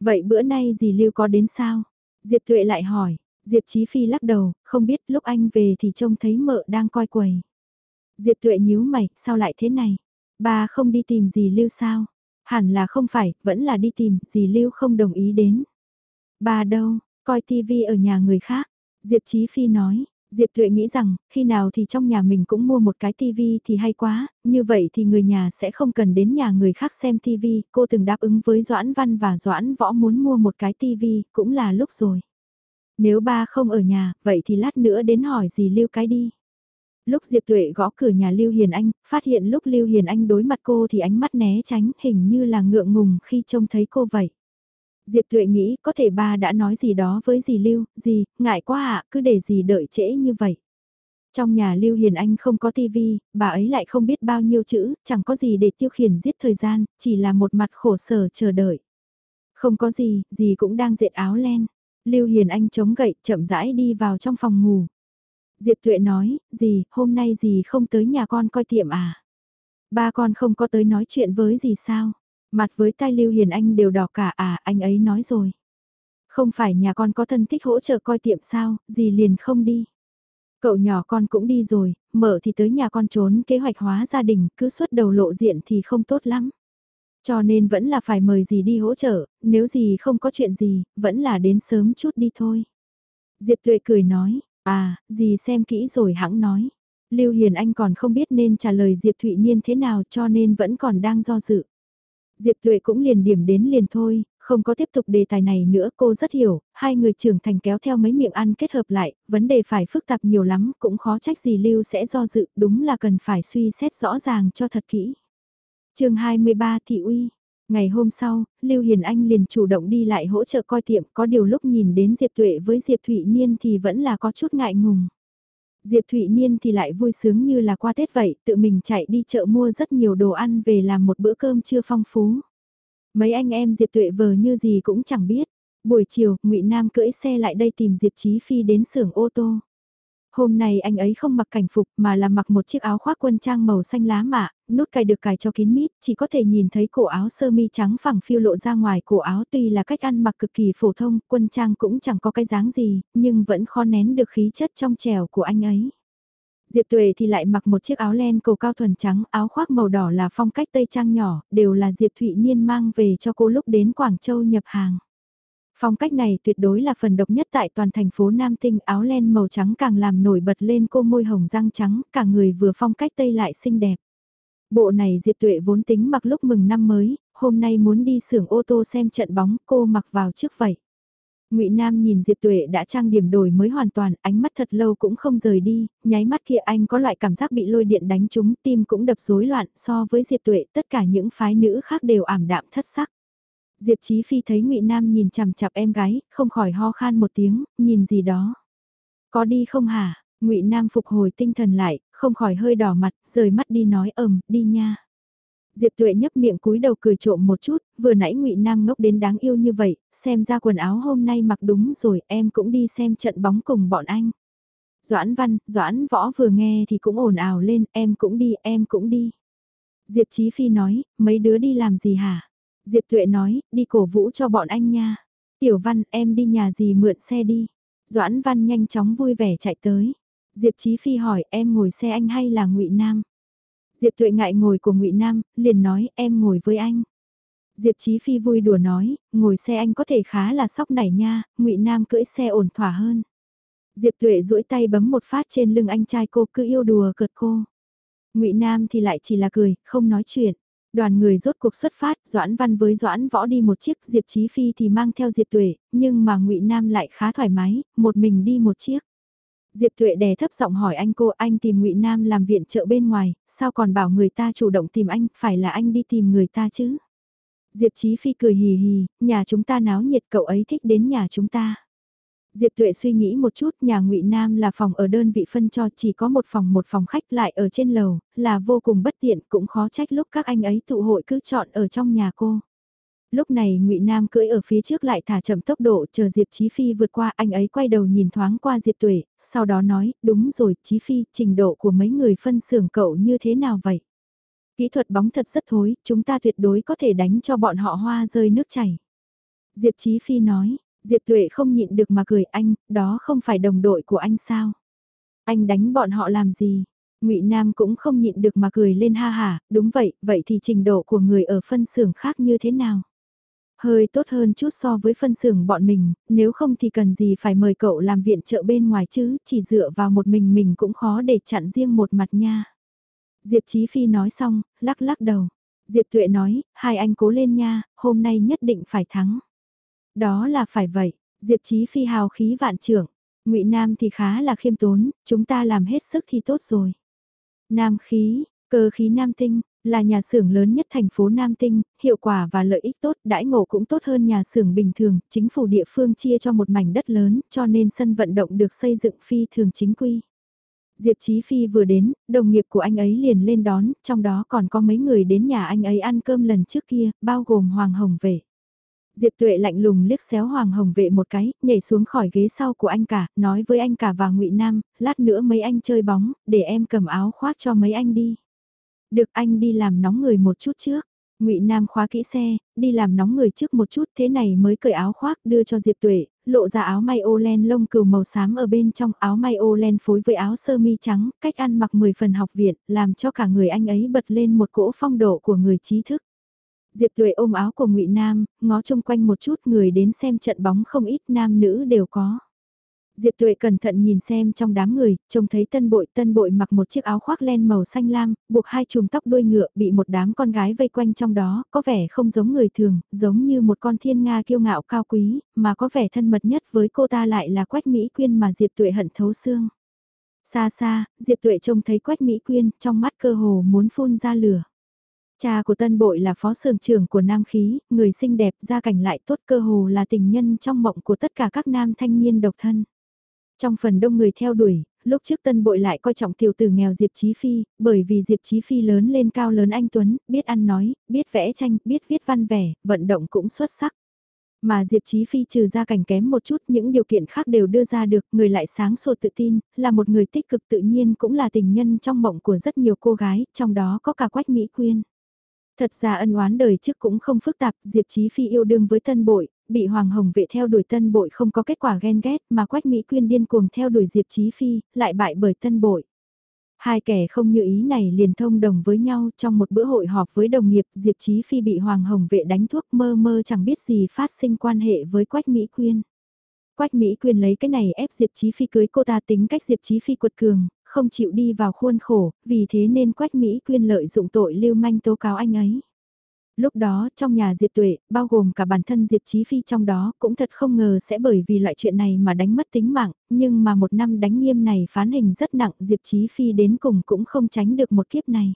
Vậy bữa nay dì Lưu có đến sao? Diệp Tuệ lại hỏi, Diệp Chí Phi lắc đầu, không biết lúc anh về thì trông thấy mợ đang coi quầy. Diệp Tuệ nhíu mày, sao lại thế này? Bà không đi tìm dì Lưu sao? Hẳn là không phải, vẫn là đi tìm, dì Lưu không đồng ý đến. Bà đâu, coi tivi ở nhà người khác. Diệp Chí Phi nói, Diệp Thuệ nghĩ rằng, khi nào thì trong nhà mình cũng mua một cái tivi thì hay quá, như vậy thì người nhà sẽ không cần đến nhà người khác xem tivi. Cô từng đáp ứng với Doãn Văn và Doãn Võ muốn mua một cái tivi, cũng là lúc rồi. Nếu ba không ở nhà, vậy thì lát nữa đến hỏi gì Lưu cái đi. Lúc Diệp Tuệ gõ cửa nhà Lưu Hiền Anh, phát hiện lúc Lưu Hiền Anh đối mặt cô thì ánh mắt né tránh hình như là ngượng ngùng khi trông thấy cô vậy. Diệp Tuệ nghĩ có thể ba đã nói gì đó với dì Lưu, Dì ngại quá ạ, cứ để dì đợi trễ như vậy. Trong nhà Lưu Hiền Anh không có tivi, bà ấy lại không biết bao nhiêu chữ, chẳng có gì để tiêu khiển giết thời gian, chỉ là một mặt khổ sở chờ đợi. Không có gì, dì cũng đang dệt áo len. Lưu Hiền Anh chống gậy, chậm rãi đi vào trong phòng ngủ. Diệp Tuệ nói, dì, hôm nay dì không tới nhà con coi tiệm à? Ba con không có tới nói chuyện với dì sao? Mặt với tai Lưu Hiền Anh đều đỏ cả à, anh ấy nói rồi. Không phải nhà con có thân thích hỗ trợ coi tiệm sao, gì liền không đi. Cậu nhỏ con cũng đi rồi, mở thì tới nhà con trốn kế hoạch hóa gia đình, cứ xuất đầu lộ diện thì không tốt lắm. Cho nên vẫn là phải mời gì đi hỗ trợ, nếu gì không có chuyện gì, vẫn là đến sớm chút đi thôi. Diệp Tuệ cười nói, à, gì xem kỹ rồi hãng nói. Lưu Hiền Anh còn không biết nên trả lời Diệp Thụy Niên thế nào cho nên vẫn còn đang do dự. Diệp Tuệ cũng liền điểm đến liền thôi, không có tiếp tục đề tài này nữa cô rất hiểu, hai người trưởng thành kéo theo mấy miệng ăn kết hợp lại, vấn đề phải phức tạp nhiều lắm, cũng khó trách gì Lưu sẽ do dự, đúng là cần phải suy xét rõ ràng cho thật kỹ. chương 23 Thị Uy Ngày hôm sau, Lưu Hiền Anh liền chủ động đi lại hỗ trợ coi tiệm, có điều lúc nhìn đến Diệp Tuệ với Diệp Thụy Niên thì vẫn là có chút ngại ngùng. Diệp Thụy Niên thì lại vui sướng như là qua Tết vậy, tự mình chạy đi chợ mua rất nhiều đồ ăn về làm một bữa cơm trưa phong phú. Mấy anh em Diệp Tuệ vờ như gì cũng chẳng biết. Buổi chiều, ngụy Nam cưỡi xe lại đây tìm Diệp Chí Phi đến xưởng ô tô. Hôm nay anh ấy không mặc cảnh phục mà là mặc một chiếc áo khoác quân trang màu xanh lá mạ, nút cài được cài cho kín mít, chỉ có thể nhìn thấy cổ áo sơ mi trắng phẳng phiêu lộ ra ngoài cổ áo tuy là cách ăn mặc cực kỳ phổ thông, quân trang cũng chẳng có cái dáng gì, nhưng vẫn khó nén được khí chất trong trẻo của anh ấy. Diệp Tuệ thì lại mặc một chiếc áo len cổ cao thuần trắng, áo khoác màu đỏ là phong cách Tây Trang nhỏ, đều là Diệp Thụy Niên mang về cho cô lúc đến Quảng Châu nhập hàng. Phong cách này tuyệt đối là phần độc nhất tại toàn thành phố Nam Tinh áo len màu trắng càng làm nổi bật lên cô môi hồng răng trắng, cả người vừa phong cách Tây lại xinh đẹp. Bộ này Diệp Tuệ vốn tính mặc lúc mừng năm mới, hôm nay muốn đi xưởng ô tô xem trận bóng cô mặc vào trước vậy. Ngụy Nam nhìn Diệp Tuệ đã trang điểm đổi mới hoàn toàn, ánh mắt thật lâu cũng không rời đi, nháy mắt kia anh có loại cảm giác bị lôi điện đánh trúng, tim cũng đập rối loạn, so với Diệp Tuệ, tất cả những phái nữ khác đều ảm đạm thất sắc. Diệp Chí Phi thấy Ngụy Nam nhìn chằm chằm em gái, không khỏi ho khan một tiếng, nhìn gì đó. Có đi không hả? Ngụy Nam phục hồi tinh thần lại, không khỏi hơi đỏ mặt, rời mắt đi nói ầm, đi nha. Diệp Tuệ nhấp miệng cúi đầu cười trộm một chút, vừa nãy Ngụy Nam ngốc đến đáng yêu như vậy, xem ra quần áo hôm nay mặc đúng rồi, em cũng đi xem trận bóng cùng bọn anh. Doãn Văn, Doãn Võ vừa nghe thì cũng ồn ào lên, em cũng đi, em cũng đi. Diệp Chí Phi nói, mấy đứa đi làm gì hả? Diệp Tuệ nói, đi cổ vũ cho bọn anh nha. Tiểu Văn, em đi nhà gì mượn xe đi. Doãn Văn nhanh chóng vui vẻ chạy tới. Diệp Chí Phi hỏi em ngồi xe anh hay là ngụy Nam? Diệp Tuệ ngại ngồi của ngụy Nam, liền nói em ngồi với anh. Diệp Chí Phi vui đùa nói, ngồi xe anh có thể khá là sóc nảy nha, ngụy Nam cưỡi xe ổn thỏa hơn. Diệp Tuệ duỗi tay bấm một phát trên lưng anh trai cô cứ yêu đùa cợt cô. Ngụy Nam thì lại chỉ là cười, không nói chuyện. Đoàn người rốt cuộc xuất phát, Doãn Văn với Doãn Võ đi một chiếc, Diệp Chí Phi thì mang theo Diệp Tuệ, nhưng mà Ngụy Nam lại khá thoải mái, một mình đi một chiếc. Diệp Tuệ đè thấp giọng hỏi anh cô, anh tìm Ngụy Nam làm viện trợ bên ngoài, sao còn bảo người ta chủ động tìm anh, phải là anh đi tìm người ta chứ? Diệp Chí Phi cười hì hì, nhà chúng ta náo nhiệt cậu ấy thích đến nhà chúng ta. Diệp Tuệ suy nghĩ một chút, nhà Ngụy Nam là phòng ở đơn vị phân cho chỉ có một phòng một phòng khách lại ở trên lầu, là vô cùng bất tiện, cũng khó trách lúc các anh ấy tụ hội cứ chọn ở trong nhà cô. Lúc này Ngụy Nam cưỡi ở phía trước lại thả chậm tốc độ chờ Diệp Chí Phi vượt qua, anh ấy quay đầu nhìn thoáng qua Diệp Tuệ, sau đó nói, đúng rồi, Chí Phi, trình độ của mấy người phân xưởng cậu như thế nào vậy? Kỹ thuật bóng thật rất thối, chúng ta tuyệt đối có thể đánh cho bọn họ hoa rơi nước chảy. Diệp Chí Phi nói, Diệp Tuệ không nhịn được mà cười anh, đó không phải đồng đội của anh sao? Anh đánh bọn họ làm gì? Ngụy Nam cũng không nhịn được mà cười lên ha ha, đúng vậy, vậy thì trình độ của người ở phân xưởng khác như thế nào? Hơi tốt hơn chút so với phân xưởng bọn mình, nếu không thì cần gì phải mời cậu làm viện trợ bên ngoài chứ, chỉ dựa vào một mình mình cũng khó để chặn riêng một mặt nha. Diệp Chí Phi nói xong, lắc lắc đầu. Diệp Tuệ nói, hai anh cố lên nha, hôm nay nhất định phải thắng. Đó là phải vậy, Diệp Chí Phi hào khí vạn trưởng, ngụy Nam thì khá là khiêm tốn, chúng ta làm hết sức thì tốt rồi. Nam khí, cơ khí nam tinh, là nhà xưởng lớn nhất thành phố Nam Tinh, hiệu quả và lợi ích tốt, đãi ngộ cũng tốt hơn nhà xưởng bình thường, chính phủ địa phương chia cho một mảnh đất lớn, cho nên sân vận động được xây dựng phi thường chính quy. Diệp Chí Phi vừa đến, đồng nghiệp của anh ấy liền lên đón, trong đó còn có mấy người đến nhà anh ấy ăn cơm lần trước kia, bao gồm Hoàng Hồng Vệ. Diệp Tuệ lạnh lùng liếc xéo Hoàng Hồng Vệ một cái, nhảy xuống khỏi ghế sau của anh cả, nói với anh cả và Ngụy Nam, lát nữa mấy anh chơi bóng, để em cầm áo khoác cho mấy anh đi. Được anh đi làm nóng người một chút trước. Ngụy Nam khóa kỹ xe, đi làm nóng người trước một chút thế này mới cởi áo khoác đưa cho Diệp Tuệ, lộ ra áo may ô len lông cừu màu xám ở bên trong áo may ô len phối với áo sơ mi trắng, cách ăn mặc 10 phần học viện, làm cho cả người anh ấy bật lên một cỗ phong độ của người trí thức. Diệp Tuệ ôm áo của Ngụy Nam, ngó chung quanh một chút người đến xem trận bóng không ít nam nữ đều có. Diệp Tuệ cẩn thận nhìn xem trong đám người, trông thấy tân bội, tân bội mặc một chiếc áo khoác len màu xanh lam, buộc hai chùm tóc đuôi ngựa, bị một đám con gái vây quanh trong đó, có vẻ không giống người thường, giống như một con thiên nga kiêu ngạo cao quý, mà có vẻ thân mật nhất với cô ta lại là Quách Mỹ Quyên mà Diệp Tuệ hận thấu xương. Xa xa, Diệp Tuệ trông thấy Quách Mỹ Quyên, trong mắt cơ hồ muốn phun ra lửa. Cha của tân bội là phó sưởng trưởng của Nam Khí, người xinh đẹp, gia cảnh lại tốt cơ hồ là tình nhân trong mộng của tất cả các nam thanh niên độc thân. Trong phần đông người theo đuổi, lúc trước tân bội lại coi trọng tiểu tử nghèo Diệp Chí Phi, bởi vì Diệp Chí Phi lớn lên cao lớn anh Tuấn, biết ăn nói, biết vẽ tranh, biết viết văn vẻ, vận động cũng xuất sắc. Mà Diệp Chí Phi trừ ra cảnh kém một chút những điều kiện khác đều đưa ra được, người lại sáng sủa tự tin, là một người tích cực tự nhiên cũng là tình nhân trong mộng của rất nhiều cô gái, trong đó có cả Quách Mỹ Quyên. Thật ra ân oán đời trước cũng không phức tạp, Diệp Chí Phi yêu đương với tân bội, bị Hoàng Hồng vệ theo đuổi tân bội không có kết quả ghen ghét mà Quách Mỹ Quyên điên cuồng theo đuổi Diệp Chí Phi, lại bại bởi tân bội. Hai kẻ không như ý này liền thông đồng với nhau trong một bữa hội họp với đồng nghiệp Diệp Chí Phi bị Hoàng Hồng vệ đánh thuốc mơ mơ chẳng biết gì phát sinh quan hệ với Quách Mỹ Quyên. Quách Mỹ Quyên lấy cái này ép Diệp Chí Phi cưới cô ta tính cách Diệp Chí Phi cuột cường, không chịu đi vào khuôn khổ, vì thế nên Quách Mỹ Quyên lợi dụng tội lưu manh tố cáo anh ấy. Lúc đó, trong nhà Diệp Tuệ, bao gồm cả bản thân Diệp Chí Phi trong đó, cũng thật không ngờ sẽ bởi vì loại chuyện này mà đánh mất tính mạng, nhưng mà một năm đánh nghiêm này phán hình rất nặng, Diệp Chí Phi đến cùng cũng không tránh được một kiếp này.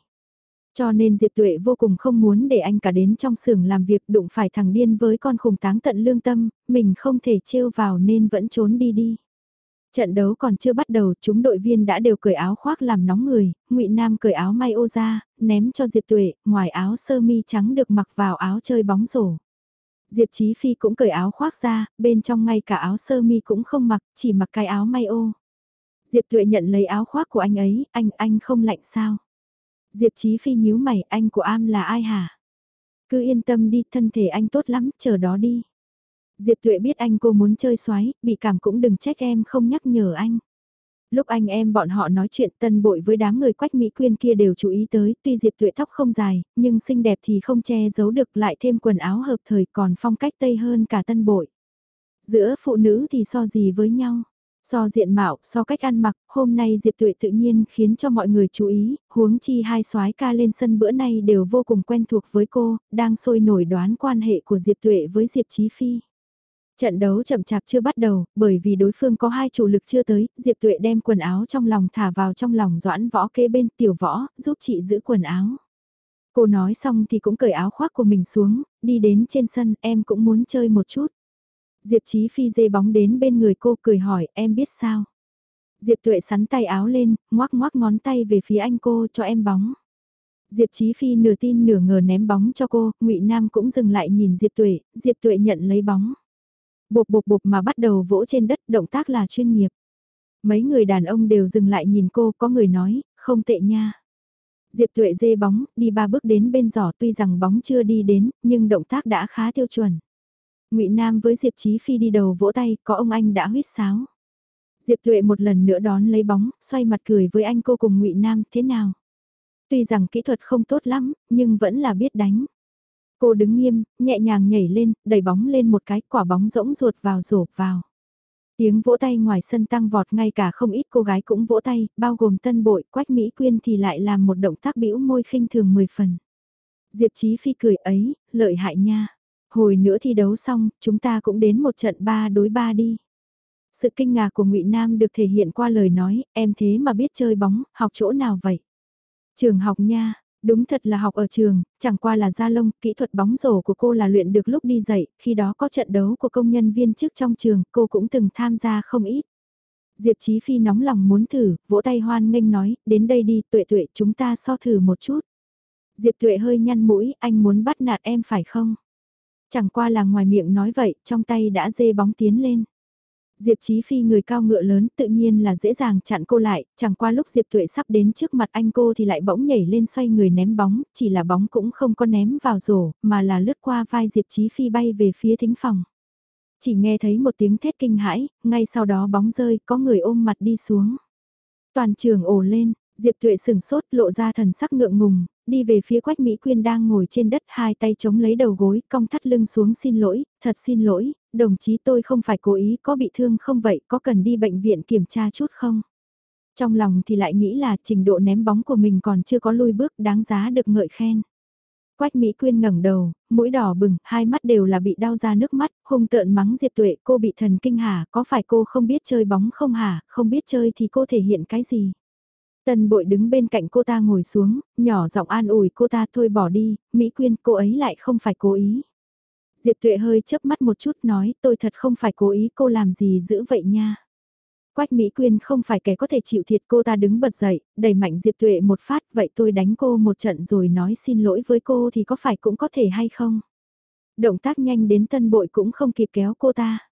Cho nên Diệp Tuệ vô cùng không muốn để anh cả đến trong xưởng làm việc đụng phải thằng điên với con khủng táng tận lương tâm, mình không thể trêu vào nên vẫn trốn đi đi. Trận đấu còn chưa bắt đầu, chúng đội viên đã đều cởi áo khoác làm nóng người, Ngụy Nam cởi áo may ô ra, ném cho Diệp Tuệ, ngoài áo sơ mi trắng được mặc vào áo chơi bóng rổ. Diệp Chí Phi cũng cởi áo khoác ra, bên trong ngay cả áo sơ mi cũng không mặc, chỉ mặc cái áo may ô. Diệp Tuệ nhận lấy áo khoác của anh ấy, anh, anh không lạnh sao? Diệp Chí Phi nhíu mày, anh của am là ai hả? Cứ yên tâm đi, thân thể anh tốt lắm, chờ đó đi. Diệp Tuệ biết anh cô muốn chơi xoáy bị cảm cũng đừng trách em không nhắc nhở anh. Lúc anh em bọn họ nói chuyện tân bội với đám người quách Mỹ Quyên kia đều chú ý tới, tuy Diệp Tuệ tóc không dài, nhưng xinh đẹp thì không che giấu được lại thêm quần áo hợp thời còn phong cách tây hơn cả tân bội. Giữa phụ nữ thì so gì với nhau? So diện mạo, so cách ăn mặc, hôm nay Diệp Tuệ tự nhiên khiến cho mọi người chú ý, huống chi hai soái ca lên sân bữa nay đều vô cùng quen thuộc với cô, đang sôi nổi đoán quan hệ của Diệp Tuệ với Diệp Chí Phi. Trận đấu chậm chạp chưa bắt đầu, bởi vì đối phương có hai chủ lực chưa tới, Diệp Tuệ đem quần áo trong lòng thả vào trong lòng doãn võ kế bên tiểu võ, giúp chị giữ quần áo. Cô nói xong thì cũng cởi áo khoác của mình xuống, đi đến trên sân, em cũng muốn chơi một chút. Diệp Chí Phi dê bóng đến bên người cô cười hỏi, em biết sao? Diệp Tuệ sắn tay áo lên, ngoác ngoác ngón tay về phía anh cô cho em bóng. Diệp Chí Phi nửa tin nửa ngờ ném bóng cho cô, Ngụy Nam cũng dừng lại nhìn Diệp Tuệ, Diệp Tuệ nhận lấy bóng. Bộp bộp bộp mà bắt đầu vỗ trên đất, động tác là chuyên nghiệp. Mấy người đàn ông đều dừng lại nhìn cô, có người nói, không tệ nha. Diệp Tuệ dê bóng, đi ba bước đến bên giỏ tuy rằng bóng chưa đi đến, nhưng động tác đã khá tiêu chuẩn. ngụy Nam với Diệp Chí Phi đi đầu vỗ tay, có ông anh đã huyết sáo. Diệp Tuệ một lần nữa đón lấy bóng, xoay mặt cười với anh cô cùng ngụy Nam, thế nào? Tuy rằng kỹ thuật không tốt lắm, nhưng vẫn là biết đánh. Cô đứng nghiêm, nhẹ nhàng nhảy lên, đẩy bóng lên một cái, quả bóng rỗng ruột vào rổ vào. Tiếng vỗ tay ngoài sân tăng vọt ngay cả không ít cô gái cũng vỗ tay, bao gồm tân bội, quách Mỹ Quyên thì lại làm một động tác bĩu môi khinh thường 10 phần. Diệp Chí Phi cười ấy, lợi hại nha. Hồi nữa thi đấu xong, chúng ta cũng đến một trận 3 đối 3 đi. Sự kinh ngạc của Ngụy Nam được thể hiện qua lời nói, em thế mà biết chơi bóng, học chỗ nào vậy? Trường học nha, Đúng thật là học ở trường, chẳng qua là gia lông, kỹ thuật bóng rổ của cô là luyện được lúc đi dạy, khi đó có trận đấu của công nhân viên chức trong trường, cô cũng từng tham gia không ít. Diệp Chí Phi nóng lòng muốn thử, vỗ tay hoan nghênh nói, đến đây đi, tuệ tuệ chúng ta so thử một chút. Diệp tuệ hơi nhăn mũi, anh muốn bắt nạt em phải không? Chẳng qua là ngoài miệng nói vậy, trong tay đã dê bóng tiến lên. Diệp Chí Phi người cao ngựa lớn tự nhiên là dễ dàng chặn cô lại, chẳng qua lúc Diệp Tuệ sắp đến trước mặt anh cô thì lại bỗng nhảy lên xoay người ném bóng, chỉ là bóng cũng không có ném vào rổ, mà là lướt qua vai Diệp Chí Phi bay về phía thính phòng. Chỉ nghe thấy một tiếng thét kinh hãi, ngay sau đó bóng rơi, có người ôm mặt đi xuống. Toàn trường ồ lên, Diệp Tuệ sừng sốt lộ ra thần sắc ngượng ngùng, đi về phía Quách Mỹ Quyên đang ngồi trên đất hai tay chống lấy đầu gối, cong thắt lưng xuống xin lỗi, thật xin lỗi, đồng chí tôi không phải cố ý có bị thương không vậy, có cần đi bệnh viện kiểm tra chút không? Trong lòng thì lại nghĩ là trình độ ném bóng của mình còn chưa có lui bước đáng giá được ngợi khen. Quách Mỹ Quyên ngẩng đầu, mũi đỏ bừng, hai mắt đều là bị đau ra nước mắt, hung tợn mắng Diệp Tuệ, cô bị thần kinh hả, có phải cô không biết chơi bóng không hả, không biết chơi thì cô thể hiện cái gì? Tân bội đứng bên cạnh cô ta ngồi xuống, nhỏ giọng an ủi cô ta thôi bỏ đi, Mỹ Quyên cô ấy lại không phải cố ý. Diệp Tuệ hơi chớp mắt một chút nói tôi thật không phải cố ý cô làm gì giữ vậy nha. Quách Mỹ Quyên không phải kẻ có thể chịu thiệt cô ta đứng bật dậy, đẩy mạnh Diệp Tuệ một phát vậy tôi đánh cô một trận rồi nói xin lỗi với cô thì có phải cũng có thể hay không? Động tác nhanh đến tân bội cũng không kịp kéo cô ta.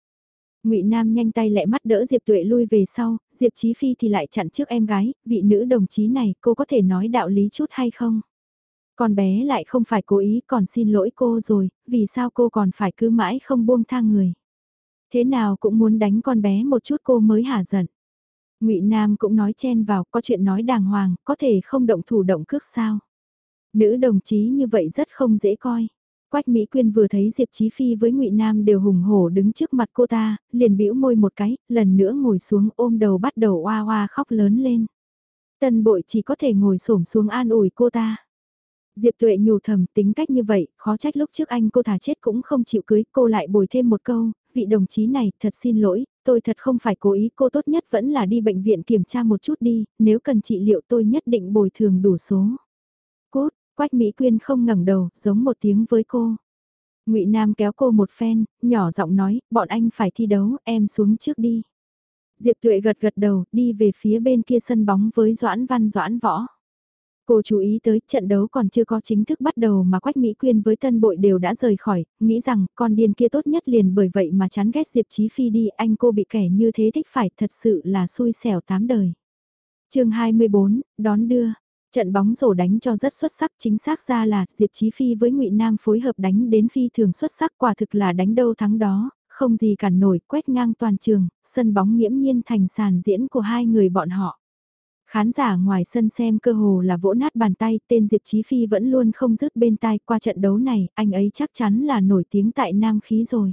Ngụy Nam nhanh tay lẹ mắt đỡ Diệp Tuệ lui về sau, Diệp Chí Phi thì lại chặn trước em gái, vị nữ đồng chí này cô có thể nói đạo lý chút hay không? Con bé lại không phải cố ý còn xin lỗi cô rồi, vì sao cô còn phải cứ mãi không buông tha người? Thế nào cũng muốn đánh con bé một chút cô mới hả giận. ngụy Nam cũng nói chen vào, có chuyện nói đàng hoàng, có thể không động thủ động cước sao. Nữ đồng chí như vậy rất không dễ coi. Quách Mỹ Quyên vừa thấy Diệp Chí Phi với Ngụy Nam đều hùng hổ đứng trước mặt cô ta, liền bĩu môi một cái, lần nữa ngồi xuống ôm đầu bắt đầu oa oa khóc lớn lên. Tân bội chỉ có thể ngồi xổm xuống an ủi cô ta. Diệp Tuệ nhủ thầm tính cách như vậy, khó trách lúc trước anh cô thả chết cũng không chịu cưới, cô lại bồi thêm một câu, vị đồng chí này, thật xin lỗi, tôi thật không phải cố ý, cô tốt nhất vẫn là đi bệnh viện kiểm tra một chút đi, nếu cần trị liệu tôi nhất định bồi thường đủ số. Quách Mỹ Quyên không ngẩng đầu, giống một tiếng với cô. Ngụy Nam kéo cô một phen, nhỏ giọng nói, bọn anh phải thi đấu, em xuống trước đi. Diệp Tuệ gật gật đầu, đi về phía bên kia sân bóng với Doãn Văn Doãn Võ. Cô chú ý tới trận đấu còn chưa có chính thức bắt đầu mà Quách Mỹ Quyên với tân bội đều đã rời khỏi, nghĩ rằng con điên kia tốt nhất liền bởi vậy mà chán ghét Diệp Chí Phi đi, anh cô bị kẻ như thế thích phải thật sự là xui xẻo tám đời. chương 24, đón đưa. Trận bóng rổ đánh cho rất xuất sắc, chính xác ra là Diệp Chí Phi với Ngụy Nam phối hợp đánh đến phi thường xuất sắc quả thực là đánh đâu thắng đó, không gì cản nổi, quét ngang toàn trường, sân bóng nghiễm nhiên thành sàn diễn của hai người bọn họ. Khán giả ngoài sân xem cơ hồ là vỗ nát bàn tay, tên Diệp Chí Phi vẫn luôn không dứt bên tai qua trận đấu này, anh ấy chắc chắn là nổi tiếng tại Nam khí rồi.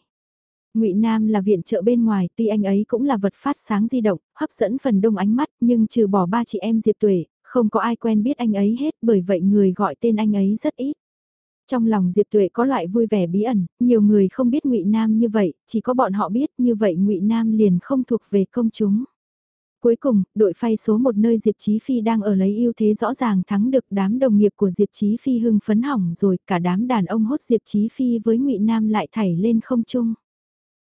Ngụy Nam là viện trợ bên ngoài, tuy anh ấy cũng là vật phát sáng di động, hấp dẫn phần đông ánh mắt, nhưng trừ bỏ ba chị em Diệp Tuệ, không có ai quen biết anh ấy hết, bởi vậy người gọi tên anh ấy rất ít. Trong lòng Diệp Tuệ có loại vui vẻ bí ẩn, nhiều người không biết Ngụy Nam như vậy, chỉ có bọn họ biết, như vậy Ngụy Nam liền không thuộc về công chúng. Cuối cùng, đội phay số một nơi Diệp Chí Phi đang ở lấy ưu thế rõ ràng thắng được đám đồng nghiệp của Diệp Chí Phi hưng phấn hỏng rồi, cả đám đàn ông hốt Diệp Chí Phi với Ngụy Nam lại thảy lên không trung.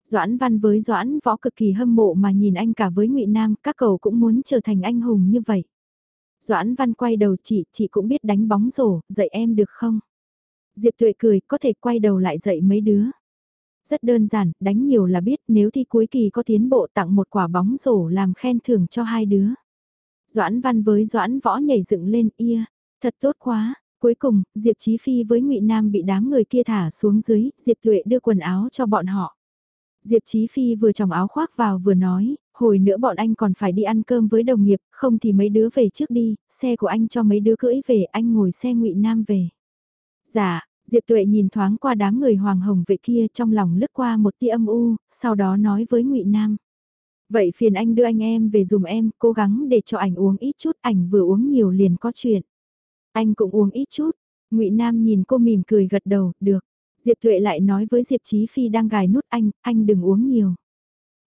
Doãn Văn với Doãn Võ cực kỳ hâm mộ mà nhìn anh cả với Ngụy Nam, các cầu cũng muốn trở thành anh hùng như vậy. Doãn Văn quay đầu chị, chị cũng biết đánh bóng rổ, dạy em được không? Diệp Tuệ cười, có thể quay đầu lại dạy mấy đứa. Rất đơn giản, đánh nhiều là biết nếu thi cuối kỳ có tiến bộ tặng một quả bóng rổ làm khen thưởng cho hai đứa. Doãn văn với doãn võ nhảy dựng lên ia, thật tốt quá. Cuối cùng, Diệp Chí Phi với ngụy Nam bị đám người kia thả xuống dưới, Diệp Tuệ đưa quần áo cho bọn họ. Diệp Chí Phi vừa tròng áo khoác vào vừa nói, hồi nữa bọn anh còn phải đi ăn cơm với đồng nghiệp, không thì mấy đứa về trước đi, xe của anh cho mấy đứa cưỡi về, anh ngồi xe ngụy Nam về. Dạ, Diệp Tuệ nhìn thoáng qua đám người hoàng hồng vệ kia trong lòng lướt qua một tia âm u, sau đó nói với ngụy Nam. Vậy phiền anh đưa anh em về dùm em, cố gắng để cho ảnh uống ít chút, ảnh vừa uống nhiều liền có chuyện. Anh cũng uống ít chút, ngụy Nam nhìn cô mỉm cười gật đầu, được. Diệp Tuệ lại nói với Diệp Chí Phi đang gài nút anh, anh đừng uống nhiều.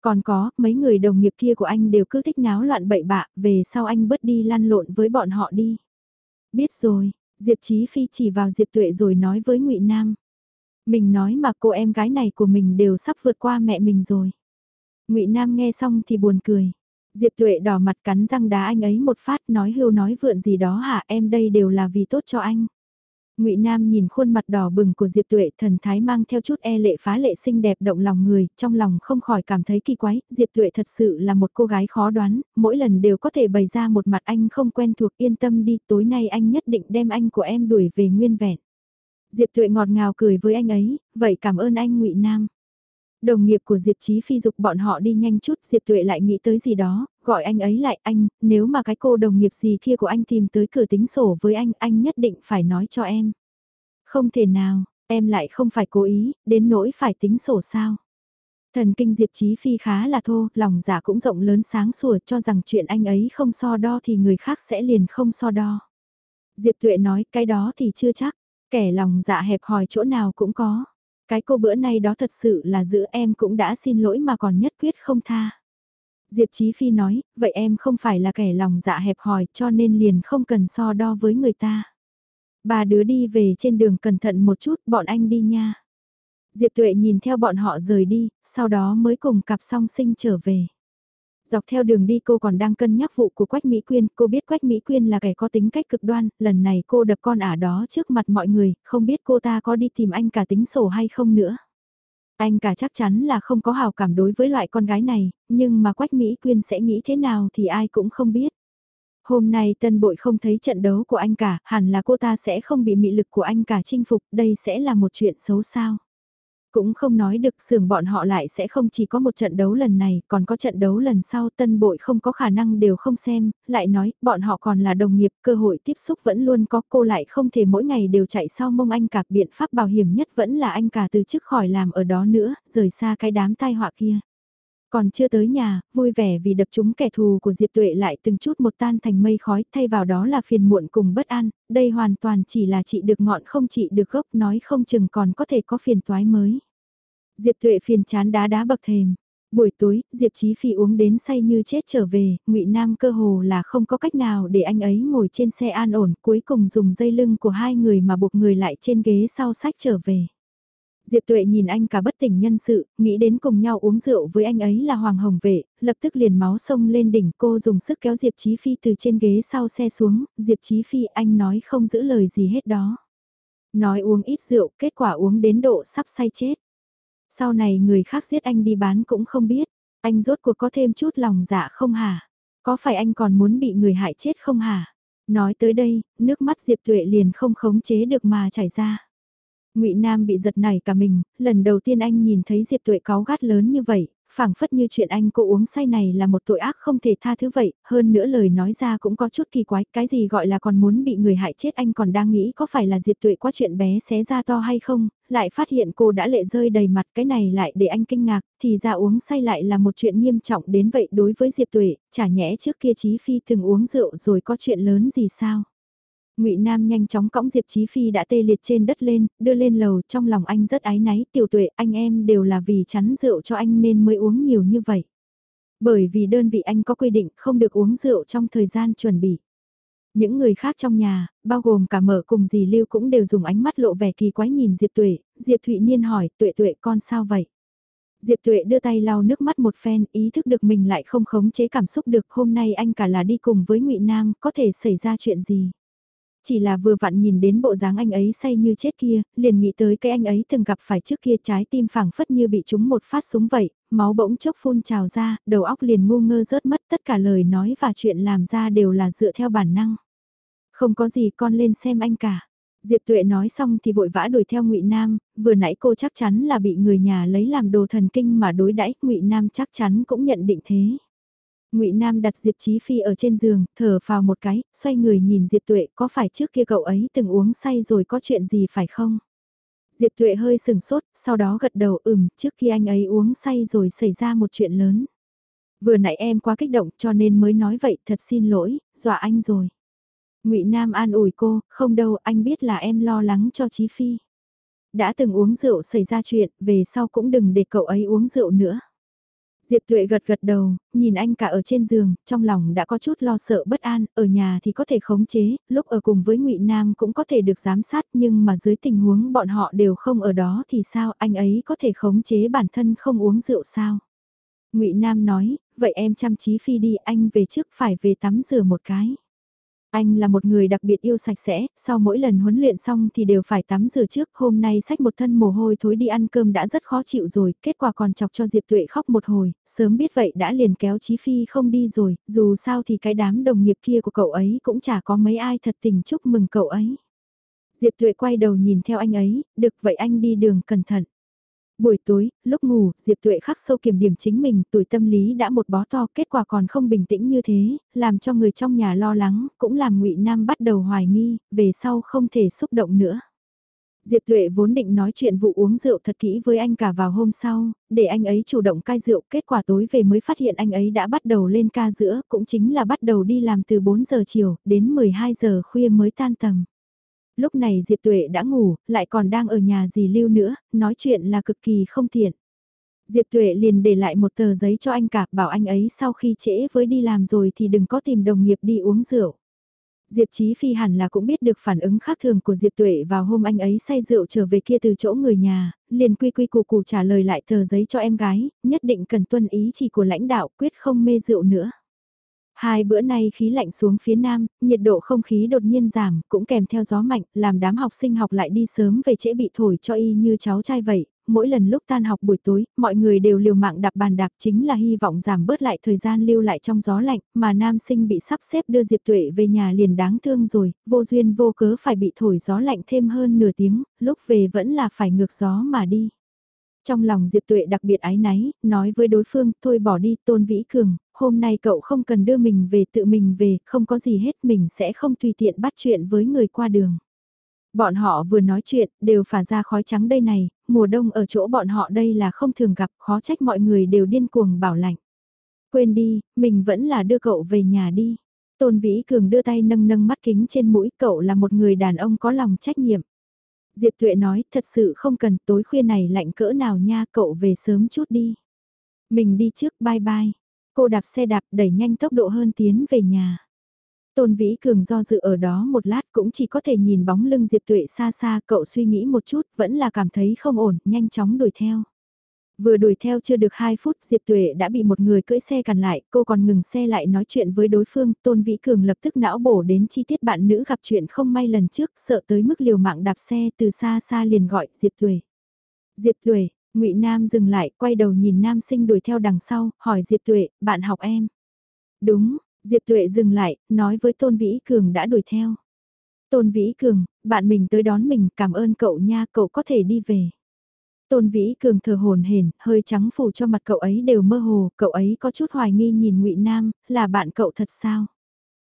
Còn có, mấy người đồng nghiệp kia của anh đều cứ thích náo loạn bậy bạ, về sau anh bớt đi lăn lộn với bọn họ đi. Biết rồi, Diệp Chí Phi chỉ vào Diệp Tuệ rồi nói với Ngụy Nam. Mình nói mà cô em gái này của mình đều sắp vượt qua mẹ mình rồi. Ngụy Nam nghe xong thì buồn cười. Diệp Tuệ đỏ mặt cắn răng đá anh ấy một phát nói hưu nói vượn gì đó hả em đây đều là vì tốt cho anh. Ngụy Nam nhìn khuôn mặt đỏ bừng của Diệp Tuệ, thần thái mang theo chút e lệ phá lệ xinh đẹp động lòng người, trong lòng không khỏi cảm thấy kỳ quái, Diệp Tuệ thật sự là một cô gái khó đoán, mỗi lần đều có thể bày ra một mặt anh không quen thuộc yên tâm đi, tối nay anh nhất định đem anh của em đuổi về nguyên vẹn. Diệp Tuệ ngọt ngào cười với anh ấy, vậy cảm ơn anh Ngụy Nam. Đồng nghiệp của Diệp Chí Phi dục bọn họ đi nhanh chút, Diệp Tuệ lại nghĩ tới gì đó, gọi anh ấy lại anh, nếu mà cái cô đồng nghiệp gì kia của anh tìm tới cửa tính sổ với anh, anh nhất định phải nói cho em. Không thể nào, em lại không phải cố ý, đến nỗi phải tính sổ sao. Thần kinh Diệp Chí Phi khá là thô, lòng giả dạ cũng rộng lớn sáng sủa cho rằng chuyện anh ấy không so đo thì người khác sẽ liền không so đo. Diệp Tuệ nói cái đó thì chưa chắc, kẻ lòng dạ hẹp hòi chỗ nào cũng có. Cái cô bữa nay đó thật sự là giữ em cũng đã xin lỗi mà còn nhất quyết không tha. Diệp Chí Phi nói, vậy em không phải là kẻ lòng dạ hẹp hòi cho nên liền không cần so đo với người ta. Ba đứa đi về trên đường cẩn thận một chút, bọn anh đi nha. Diệp Tuệ nhìn theo bọn họ rời đi, sau đó mới cùng cặp song sinh trở về. Dọc theo đường đi cô còn đang cân nhắc vụ của Quách Mỹ Quyên, cô biết Quách Mỹ Quyên là kẻ có tính cách cực đoan, lần này cô đập con ả đó trước mặt mọi người, không biết cô ta có đi tìm anh cả tính sổ hay không nữa. Anh cả chắc chắn là không có hào cảm đối với loại con gái này, nhưng mà Quách Mỹ Quyên sẽ nghĩ thế nào thì ai cũng không biết. Hôm nay tân bội không thấy trận đấu của anh cả, hẳn là cô ta sẽ không bị mị lực của anh cả chinh phục, đây sẽ là một chuyện xấu sao. Cũng không nói được sườn bọn họ lại sẽ không chỉ có một trận đấu lần này, còn có trận đấu lần sau tân bội không có khả năng đều không xem, lại nói bọn họ còn là đồng nghiệp, cơ hội tiếp xúc vẫn luôn có cô lại không thể mỗi ngày đều chạy sau mông anh cả biện pháp bảo hiểm nhất vẫn là anh cả từ chức khỏi làm ở đó nữa, rời xa cái đám tai họa kia. Còn chưa tới nhà, vui vẻ vì đập chúng kẻ thù của Diệp Tuệ lại từng chút một tan thành mây khói, thay vào đó là phiền muộn cùng bất an, đây hoàn toàn chỉ là trị được ngọn không trị được gốc nói không chừng còn có thể có phiền toái mới. Diệp Tuệ phiền chán đá đá bậc thềm. Buổi tối, Diệp Chí Phi uống đến say như chết trở về, Ngụy Nam cơ hồ là không có cách nào để anh ấy ngồi trên xe an ổn, cuối cùng dùng dây lưng của hai người mà buộc người lại trên ghế sau sách trở về. Diệp Tuệ nhìn anh cả bất tỉnh nhân sự, nghĩ đến cùng nhau uống rượu với anh ấy là Hoàng Hồng Vệ, lập tức liền máu sông lên đỉnh cô dùng sức kéo Diệp Chí Phi từ trên ghế sau xe xuống, Diệp Chí Phi anh nói không giữ lời gì hết đó. Nói uống ít rượu, kết quả uống đến độ sắp say chết. Sau này người khác giết anh đi bán cũng không biết, anh rốt cuộc có thêm chút lòng dạ không hả? Có phải anh còn muốn bị người hại chết không hả? Nói tới đây, nước mắt Diệp Tuệ liền không khống chế được mà chảy ra. Ngụy Nam bị giật nảy cả mình, lần đầu tiên anh nhìn thấy Diệp Tuệ cáu gắt lớn như vậy, phảng phất như chuyện anh cô uống say này là một tội ác không thể tha thứ vậy, hơn nữa lời nói ra cũng có chút kỳ quái, cái gì gọi là còn muốn bị người hại chết anh còn đang nghĩ có phải là Diệp Tuệ quá chuyện bé xé ra to hay không, lại phát hiện cô đã lệ rơi đầy mặt cái này lại để anh kinh ngạc, thì ra uống say lại là một chuyện nghiêm trọng đến vậy đối với Diệp Tuệ, chả nhẽ trước kia Chí Phi từng uống rượu rồi có chuyện lớn gì sao? Ngụy Nam nhanh chóng cõng Diệp Chí Phi đã tê liệt trên đất lên, đưa lên lầu, trong lòng anh rất áy náy, tiểu tuệ, anh em đều là vì chắn rượu cho anh nên mới uống nhiều như vậy. Bởi vì đơn vị anh có quy định không được uống rượu trong thời gian chuẩn bị. Những người khác trong nhà, bao gồm cả mở cùng dì Lưu cũng đều dùng ánh mắt lộ vẻ kỳ quái nhìn Diệp Tuệ, Diệp Thụy Niên hỏi, Tuệ Tuệ con sao vậy? Diệp Tuệ đưa tay lau nước mắt một phen, ý thức được mình lại không khống chế cảm xúc được, hôm nay anh cả là đi cùng với Ngụy Nam, có thể xảy ra chuyện gì? Chỉ là vừa vặn nhìn đến bộ dáng anh ấy say như chết kia, liền nghĩ tới cái anh ấy từng gặp phải trước kia trái tim phẳng phất như bị trúng một phát súng vậy, máu bỗng chốc phun trào ra, đầu óc liền ngu ngơ rớt mất tất cả lời nói và chuyện làm ra đều là dựa theo bản năng. Không có gì con lên xem anh cả. Diệp Tuệ nói xong thì vội vã đuổi theo Ngụy Nam, vừa nãy cô chắc chắn là bị người nhà lấy làm đồ thần kinh mà đối đãi, Ngụy Nam chắc chắn cũng nhận định thế. Ngụy Nam đặt Diệp Chí Phi ở trên giường, thở vào một cái, xoay người nhìn Diệp Tuệ, có phải trước kia cậu ấy từng uống say rồi có chuyện gì phải không? Diệp Tuệ hơi sừng sốt, sau đó gật đầu ừm, trước khi anh ấy uống say rồi xảy ra một chuyện lớn. Vừa nãy em quá kích động cho nên mới nói vậy, thật xin lỗi, dọa anh rồi. Ngụy Nam an ủi cô, không đâu, anh biết là em lo lắng cho Chí Phi. Đã từng uống rượu xảy ra chuyện, về sau cũng đừng để cậu ấy uống rượu nữa. Diệp Tuệ gật gật đầu, nhìn anh cả ở trên giường, trong lòng đã có chút lo sợ bất an, ở nhà thì có thể khống chế, lúc ở cùng với Ngụy Nam cũng có thể được giám sát nhưng mà dưới tình huống bọn họ đều không ở đó thì sao anh ấy có thể khống chế bản thân không uống rượu sao? Ngụy Nam nói, vậy em chăm chí phi đi anh về trước phải về tắm rửa một cái. Anh là một người đặc biệt yêu sạch sẽ, sau mỗi lần huấn luyện xong thì đều phải tắm rửa trước, hôm nay sách một thân mồ hôi thối đi ăn cơm đã rất khó chịu rồi, kết quả còn chọc cho Diệp Tuệ khóc một hồi, sớm biết vậy đã liền kéo Chí Phi không đi rồi, dù sao thì cái đám đồng nghiệp kia của cậu ấy cũng chả có mấy ai thật tình chúc mừng cậu ấy. Diệp Tuệ quay đầu nhìn theo anh ấy, được vậy anh đi đường cẩn thận. Buổi tối, lúc ngủ, Diệp Tuệ khắc sâu kiểm điểm chính mình, tuổi tâm lý đã một bó to, kết quả còn không bình tĩnh như thế, làm cho người trong nhà lo lắng, cũng làm ngụy Nam bắt đầu hoài nghi, về sau không thể xúc động nữa. Diệp Tuệ vốn định nói chuyện vụ uống rượu thật kỹ với anh cả vào hôm sau, để anh ấy chủ động cai rượu, kết quả tối về mới phát hiện anh ấy đã bắt đầu lên ca giữa, cũng chính là bắt đầu đi làm từ 4 giờ chiều, đến 12 giờ khuya mới tan tầm. Lúc này Diệp Tuệ đã ngủ, lại còn đang ở nhà gì lưu nữa, nói chuyện là cực kỳ không tiện. Diệp Tuệ liền để lại một tờ giấy cho anh cả, bảo anh ấy sau khi trễ với đi làm rồi thì đừng có tìm đồng nghiệp đi uống rượu. Diệp Chí Phi hẳn là cũng biết được phản ứng khác thường của Diệp Tuệ vào hôm anh ấy say rượu trở về kia từ chỗ người nhà, liền quy quy củ củ trả lời lại tờ giấy cho em gái, nhất định cần tuân ý chỉ của lãnh đạo quyết không mê rượu nữa. Hai bữa nay khí lạnh xuống phía nam, nhiệt độ không khí đột nhiên giảm, cũng kèm theo gió mạnh, làm đám học sinh học lại đi sớm về trễ bị thổi cho y như cháu trai vậy. Mỗi lần lúc tan học buổi tối, mọi người đều liều mạng đạp bàn đạp chính là hy vọng giảm bớt lại thời gian lưu lại trong gió lạnh, mà nam sinh bị sắp xếp đưa Diệp Tuệ về nhà liền đáng thương rồi, vô duyên vô cớ phải bị thổi gió lạnh thêm hơn nửa tiếng, lúc về vẫn là phải ngược gió mà đi. Trong lòng Diệp Tuệ đặc biệt ái náy, nói với đối phương, thôi bỏ đi, Tôn Vĩ Cường, hôm nay cậu không cần đưa mình về tự mình về, không có gì hết, mình sẽ không tùy tiện bắt chuyện với người qua đường. Bọn họ vừa nói chuyện, đều phả ra khói trắng đây này, mùa đông ở chỗ bọn họ đây là không thường gặp, khó trách mọi người đều điên cuồng bảo lạnh. Quên đi, mình vẫn là đưa cậu về nhà đi. Tôn Vĩ Cường đưa tay nâng nâng mắt kính trên mũi, cậu là một người đàn ông có lòng trách nhiệm. Diệp Tuệ nói, thật sự không cần, tối khuya này lạnh cỡ nào nha, cậu về sớm chút đi. Mình đi trước, bye bye. Cô đạp xe đạp đẩy nhanh tốc độ hơn tiến về nhà. Tôn Vĩ Cường do dự ở đó một lát cũng chỉ có thể nhìn bóng lưng Diệp Tuệ xa xa, cậu suy nghĩ một chút, vẫn là cảm thấy không ổn, nhanh chóng đuổi theo. Vừa đuổi theo chưa được 2 phút Diệp Tuệ đã bị một người cưỡi xe cản lại, cô còn ngừng xe lại nói chuyện với đối phương, Tôn Vĩ Cường lập tức não bổ đến chi tiết bạn nữ gặp chuyện không may lần trước, sợ tới mức liều mạng đạp xe từ xa xa liền gọi Diệp Tuệ. Diệp Tuệ, ngụy Nam dừng lại, quay đầu nhìn nam sinh đuổi theo đằng sau, hỏi Diệp Tuệ, bạn học em. Đúng, Diệp Tuệ dừng lại, nói với Tôn Vĩ Cường đã đuổi theo. Tôn Vĩ Cường, bạn mình tới đón mình, cảm ơn cậu nha, cậu có thể đi về. Tôn Vĩ Cường thờ hồn hển, hơi trắng phủ cho mặt cậu ấy đều mơ hồ, cậu ấy có chút hoài nghi nhìn Ngụy Nam, là bạn cậu thật sao?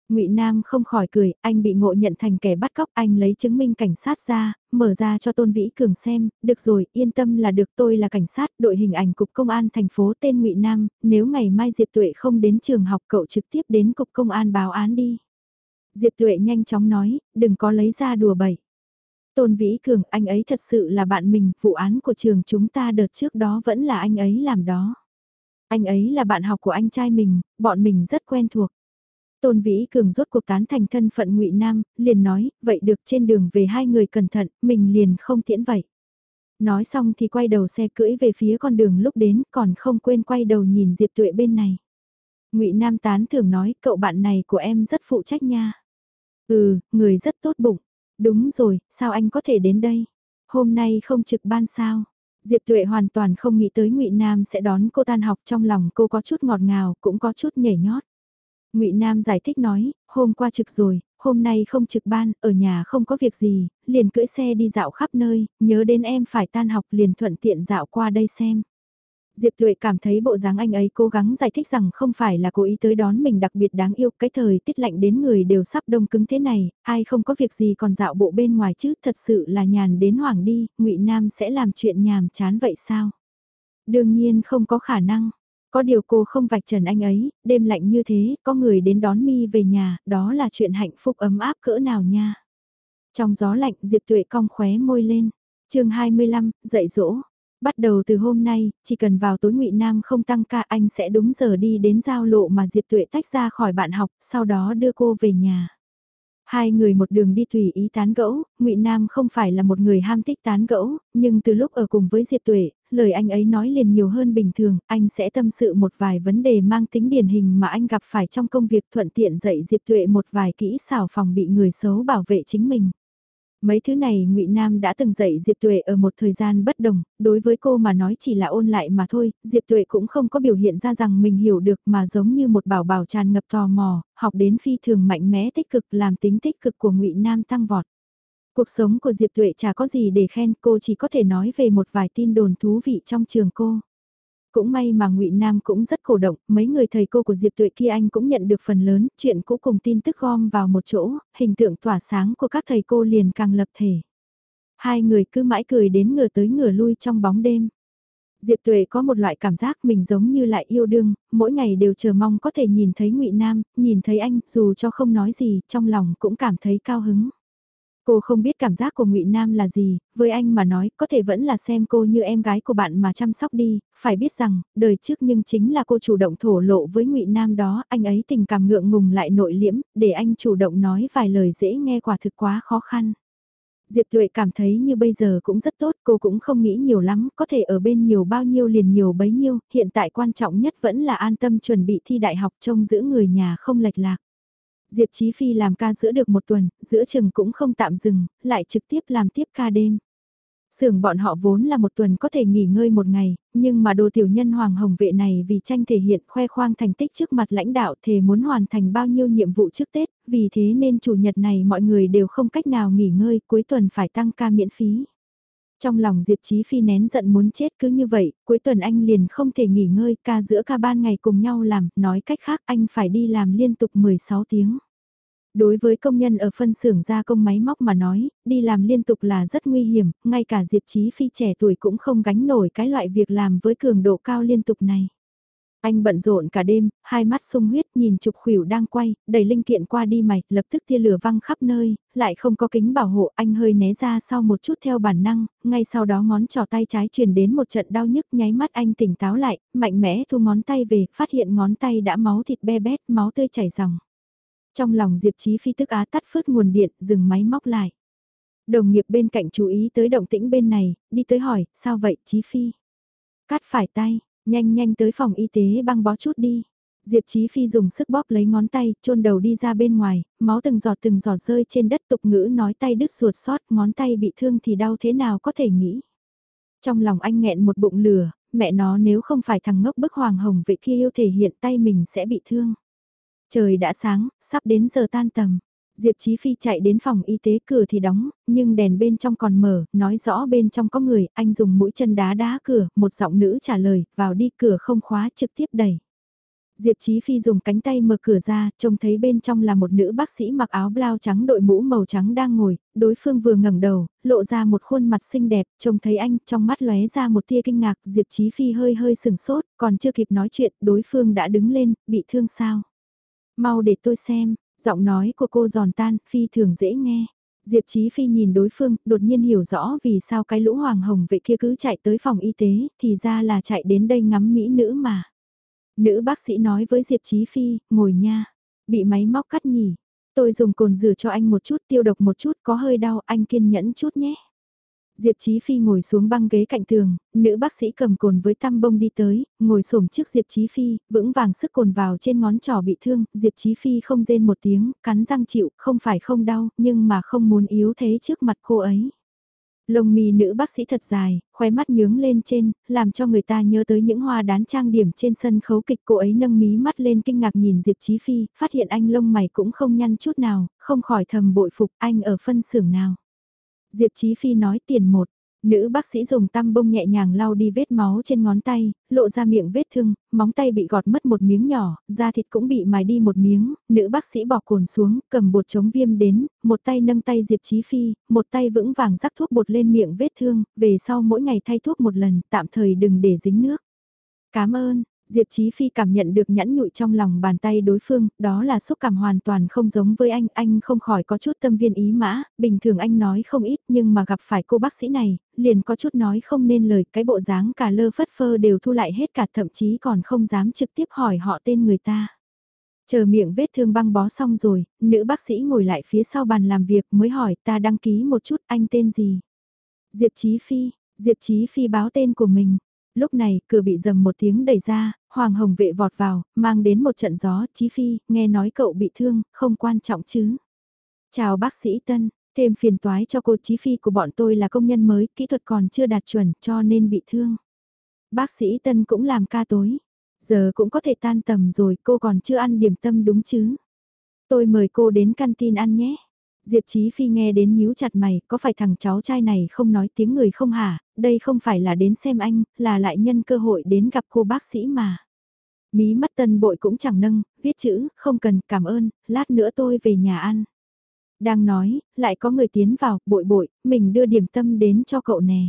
Ngụy Nam không khỏi cười, anh bị ngộ nhận thành kẻ bắt cóc, anh lấy chứng minh cảnh sát ra, mở ra cho Tôn Vĩ Cường xem, được rồi, yên tâm là được tôi là cảnh sát, đội hình ảnh cục công an thành phố tên Ngụy Nam, nếu ngày mai Diệp Tuệ không đến trường học cậu trực tiếp đến cục công an báo án đi. Diệp Tuệ nhanh chóng nói, đừng có lấy ra đùa bậy. Tôn Vĩ Cường, anh ấy thật sự là bạn mình, vụ án của trường chúng ta đợt trước đó vẫn là anh ấy làm đó. Anh ấy là bạn học của anh trai mình, bọn mình rất quen thuộc. Tôn Vĩ Cường rốt cuộc tán thành thân phận ngụy Nam, liền nói, vậy được trên đường về hai người cẩn thận, mình liền không tiễn vậy. Nói xong thì quay đầu xe cưỡi về phía con đường lúc đến, còn không quên quay đầu nhìn Diệp Tuệ bên này. ngụy Nam tán thường nói, cậu bạn này của em rất phụ trách nha. Ừ, người rất tốt bụng. Đúng rồi, sao anh có thể đến đây? Hôm nay không trực ban sao? Diệp Tuệ hoàn toàn không nghĩ tới Ngụy Nam sẽ đón cô tan học trong lòng cô có chút ngọt ngào, cũng có chút nhảy nhót. Ngụy Nam giải thích nói, hôm qua trực rồi, hôm nay không trực ban, ở nhà không có việc gì, liền cưỡi xe đi dạo khắp nơi, nhớ đến em phải tan học liền thuận tiện dạo qua đây xem. Diệp Tuệ cảm thấy bộ dáng anh ấy cố gắng giải thích rằng không phải là cố ý tới đón mình đặc biệt đáng yêu, cái thời tiết lạnh đến người đều sắp đông cứng thế này, ai không có việc gì còn dạo bộ bên ngoài chứ, thật sự là nhàn đến hoảng đi, Ngụy Nam sẽ làm chuyện nhàm chán vậy sao? Đương nhiên không có khả năng. Có điều cô không vạch trần anh ấy, đêm lạnh như thế, có người đến đón mi về nhà, đó là chuyện hạnh phúc ấm áp cỡ nào nha. Trong gió lạnh Diệp Tuệ cong khóe môi lên. chương 25, dạy dỗ. Bắt đầu từ hôm nay, chỉ cần vào tối ngụy Nam không tăng ca anh sẽ đúng giờ đi đến giao lộ mà Diệp Tuệ tách ra khỏi bạn học, sau đó đưa cô về nhà. Hai người một đường đi tùy ý tán gẫu, ngụy Nam không phải là một người ham thích tán gẫu, nhưng từ lúc ở cùng với Diệp Tuệ, lời anh ấy nói liền nhiều hơn bình thường, anh sẽ tâm sự một vài vấn đề mang tính điển hình mà anh gặp phải trong công việc thuận tiện dạy Diệp Tuệ một vài kỹ xảo phòng bị người xấu bảo vệ chính mình. Mấy thứ này ngụy Nam đã từng dạy Diệp Tuệ ở một thời gian bất đồng, đối với cô mà nói chỉ là ôn lại mà thôi, Diệp Tuệ cũng không có biểu hiện ra rằng mình hiểu được mà giống như một bảo bảo tràn ngập tò mò, học đến phi thường mạnh mẽ tích cực làm tính tích cực của ngụy Nam tăng vọt. Cuộc sống của Diệp Tuệ chả có gì để khen, cô chỉ có thể nói về một vài tin đồn thú vị trong trường cô. Cũng may mà ngụy Nam cũng rất cổ động, mấy người thầy cô của Diệp Tuệ kia anh cũng nhận được phần lớn, chuyện cũ cùng tin tức gom vào một chỗ, hình tượng tỏa sáng của các thầy cô liền càng lập thể. Hai người cứ mãi cười đến ngửa tới ngửa lui trong bóng đêm. Diệp Tuệ có một loại cảm giác mình giống như lại yêu đương, mỗi ngày đều chờ mong có thể nhìn thấy Ngụy Nam, nhìn thấy anh, dù cho không nói gì, trong lòng cũng cảm thấy cao hứng. Cô không biết cảm giác của Ngụy Nam là gì, với anh mà nói, có thể vẫn là xem cô như em gái của bạn mà chăm sóc đi, phải biết rằng, đời trước nhưng chính là cô chủ động thổ lộ với Ngụy Nam đó, anh ấy tình cảm ngượng ngùng lại nội liễm, để anh chủ động nói vài lời dễ nghe quả thực quá khó khăn. Diệp Tuệ cảm thấy như bây giờ cũng rất tốt, cô cũng không nghĩ nhiều lắm, có thể ở bên nhiều bao nhiêu liền nhiều bấy nhiêu, hiện tại quan trọng nhất vẫn là an tâm chuẩn bị thi đại học trông giữ người nhà không lệch lạc. Diệp Chí Phi làm ca giữa được một tuần, giữa chừng cũng không tạm dừng, lại trực tiếp làm tiếp ca đêm. Sưởng bọn họ vốn là một tuần có thể nghỉ ngơi một ngày, nhưng mà đồ tiểu nhân hoàng hồng vệ này vì tranh thể hiện khoe khoang thành tích trước mặt lãnh đạo thề muốn hoàn thành bao nhiêu nhiệm vụ trước Tết, vì thế nên chủ nhật này mọi người đều không cách nào nghỉ ngơi, cuối tuần phải tăng ca miễn phí. Trong lòng Diệp Chí Phi nén giận muốn chết cứ như vậy, cuối tuần anh liền không thể nghỉ ngơi, ca giữa ca ban ngày cùng nhau làm, nói cách khác anh phải đi làm liên tục 16 tiếng. Đối với công nhân ở phân xưởng gia công máy móc mà nói, đi làm liên tục là rất nguy hiểm, ngay cả Diệp Chí Phi trẻ tuổi cũng không gánh nổi cái loại việc làm với cường độ cao liên tục này. Anh bận rộn cả đêm, hai mắt sung huyết nhìn trục khuỷu đang quay, đẩy linh kiện qua đi mày, lập tức tia lửa văng khắp nơi, lại không có kính bảo hộ, anh hơi né ra sau một chút theo bản năng, ngay sau đó ngón trỏ tay trái truyền đến một trận đau nhức nháy mắt anh tỉnh táo lại, mạnh mẽ thu ngón tay về, phát hiện ngón tay đã máu thịt be bét, máu tươi chảy ròng. Trong lòng Diệp Chí Phi tức á tắt phớt nguồn điện, dừng máy móc lại. Đồng nghiệp bên cạnh chú ý tới động tĩnh bên này, đi tới hỏi, sao vậy Chí Phi? Cắt phải tay, nhanh nhanh tới phòng y tế băng bó chút đi. Diệp Chí Phi dùng sức bóp lấy ngón tay, chôn đầu đi ra bên ngoài, máu từng giọt từng giọt rơi trên đất tục ngữ nói tay đứt ruột sót, ngón tay bị thương thì đau thế nào có thể nghĩ. Trong lòng anh nghẹn một bụng lửa, mẹ nó nếu không phải thằng ngốc bức hoàng hồng vệ kia yêu thể hiện tay mình sẽ bị thương. Trời đã sáng, sắp đến giờ tan tầm. Diệp Chí Phi chạy đến phòng y tế cửa thì đóng, nhưng đèn bên trong còn mở, nói rõ bên trong có người, anh dùng mũi chân đá đá cửa, một giọng nữ trả lời, vào đi cửa không khóa trực tiếp đẩy. Diệp Chí Phi dùng cánh tay mở cửa ra, trông thấy bên trong là một nữ bác sĩ mặc áo blau trắng đội mũ màu trắng đang ngồi, đối phương vừa ngẩng đầu, lộ ra một khuôn mặt xinh đẹp, trông thấy anh, trong mắt lóe ra một tia kinh ngạc, Diệp Chí Phi hơi hơi sừng sốt, còn chưa kịp nói chuyện, đối phương đã đứng lên, bị thương sao? Mau để tôi xem, giọng nói của cô giòn tan, phi thường dễ nghe. Diệp Chí Phi nhìn đối phương, đột nhiên hiểu rõ vì sao cái lũ hoàng hồng vệ kia cứ chạy tới phòng y tế, thì ra là chạy đến đây ngắm mỹ nữ mà. Nữ bác sĩ nói với Diệp Chí Phi, ngồi nha, bị máy móc cắt nhỉ. Tôi dùng cồn rửa cho anh một chút tiêu độc một chút có hơi đau anh kiên nhẫn chút nhé. Diệp Chí Phi ngồi xuống băng ghế cạnh tường, nữ bác sĩ cầm cồn với tăm bông đi tới, ngồi xổm trước Diệp Chí Phi, vững vàng sức cồn vào trên ngón trỏ bị thương, Diệp Chí Phi không rên một tiếng, cắn răng chịu, không phải không đau, nhưng mà không muốn yếu thế trước mặt cô ấy. Lông mi nữ bác sĩ thật dài, khóe mắt nhướng lên trên, làm cho người ta nhớ tới những hoa đán trang điểm trên sân khấu kịch cô ấy nâng mí mắt lên kinh ngạc nhìn Diệp Chí Phi, phát hiện anh lông mày cũng không nhăn chút nào, không khỏi thầm bội phục anh ở phân xưởng nào. Diệp Chí Phi nói tiền một. Nữ bác sĩ dùng tăm bông nhẹ nhàng lau đi vết máu trên ngón tay, lộ ra miệng vết thương, móng tay bị gọt mất một miếng nhỏ, da thịt cũng bị mài đi một miếng, nữ bác sĩ bỏ cồn xuống, cầm bột chống viêm đến, một tay nâng tay Diệp Chí Phi, một tay vững vàng rắc thuốc bột lên miệng vết thương, về sau mỗi ngày thay thuốc một lần, tạm thời đừng để dính nước. Cảm ơn, Diệp Chí Phi cảm nhận được nhẫn nhụi trong lòng bàn tay đối phương, đó là xúc cảm hoàn toàn không giống với anh, anh không khỏi có chút tâm viên ý mã, bình thường anh nói không ít nhưng mà gặp phải cô bác sĩ này, liền có chút nói không nên lời, cái bộ dáng cả lơ phất phơ đều thu lại hết cả thậm chí còn không dám trực tiếp hỏi họ tên người ta. Chờ miệng vết thương băng bó xong rồi, nữ bác sĩ ngồi lại phía sau bàn làm việc mới hỏi ta đăng ký một chút anh tên gì. Diệp Chí Phi, Diệp Chí Phi báo tên của mình. Lúc này, cửa bị dầm một tiếng đẩy ra, Hoàng Hồng vệ vọt vào, mang đến một trận gió, Chí Phi, nghe nói cậu bị thương, không quan trọng chứ. Chào bác sĩ Tân, thêm phiền toái cho cô Chí Phi của bọn tôi là công nhân mới, kỹ thuật còn chưa đạt chuẩn cho nên bị thương. Bác sĩ Tân cũng làm ca tối, giờ cũng có thể tan tầm rồi, cô còn chưa ăn điểm tâm đúng chứ. Tôi mời cô đến canteen ăn nhé. Diệp Chí Phi nghe đến nhíu chặt mày, có phải thằng cháu trai này không nói tiếng người không hả, đây không phải là đến xem anh, là lại nhân cơ hội đến gặp cô bác sĩ mà. Mí mắt tân bội cũng chẳng nâng, viết chữ, không cần, cảm ơn, lát nữa tôi về nhà ăn. Đang nói, lại có người tiến vào, bội bội, mình đưa điểm tâm đến cho cậu nè.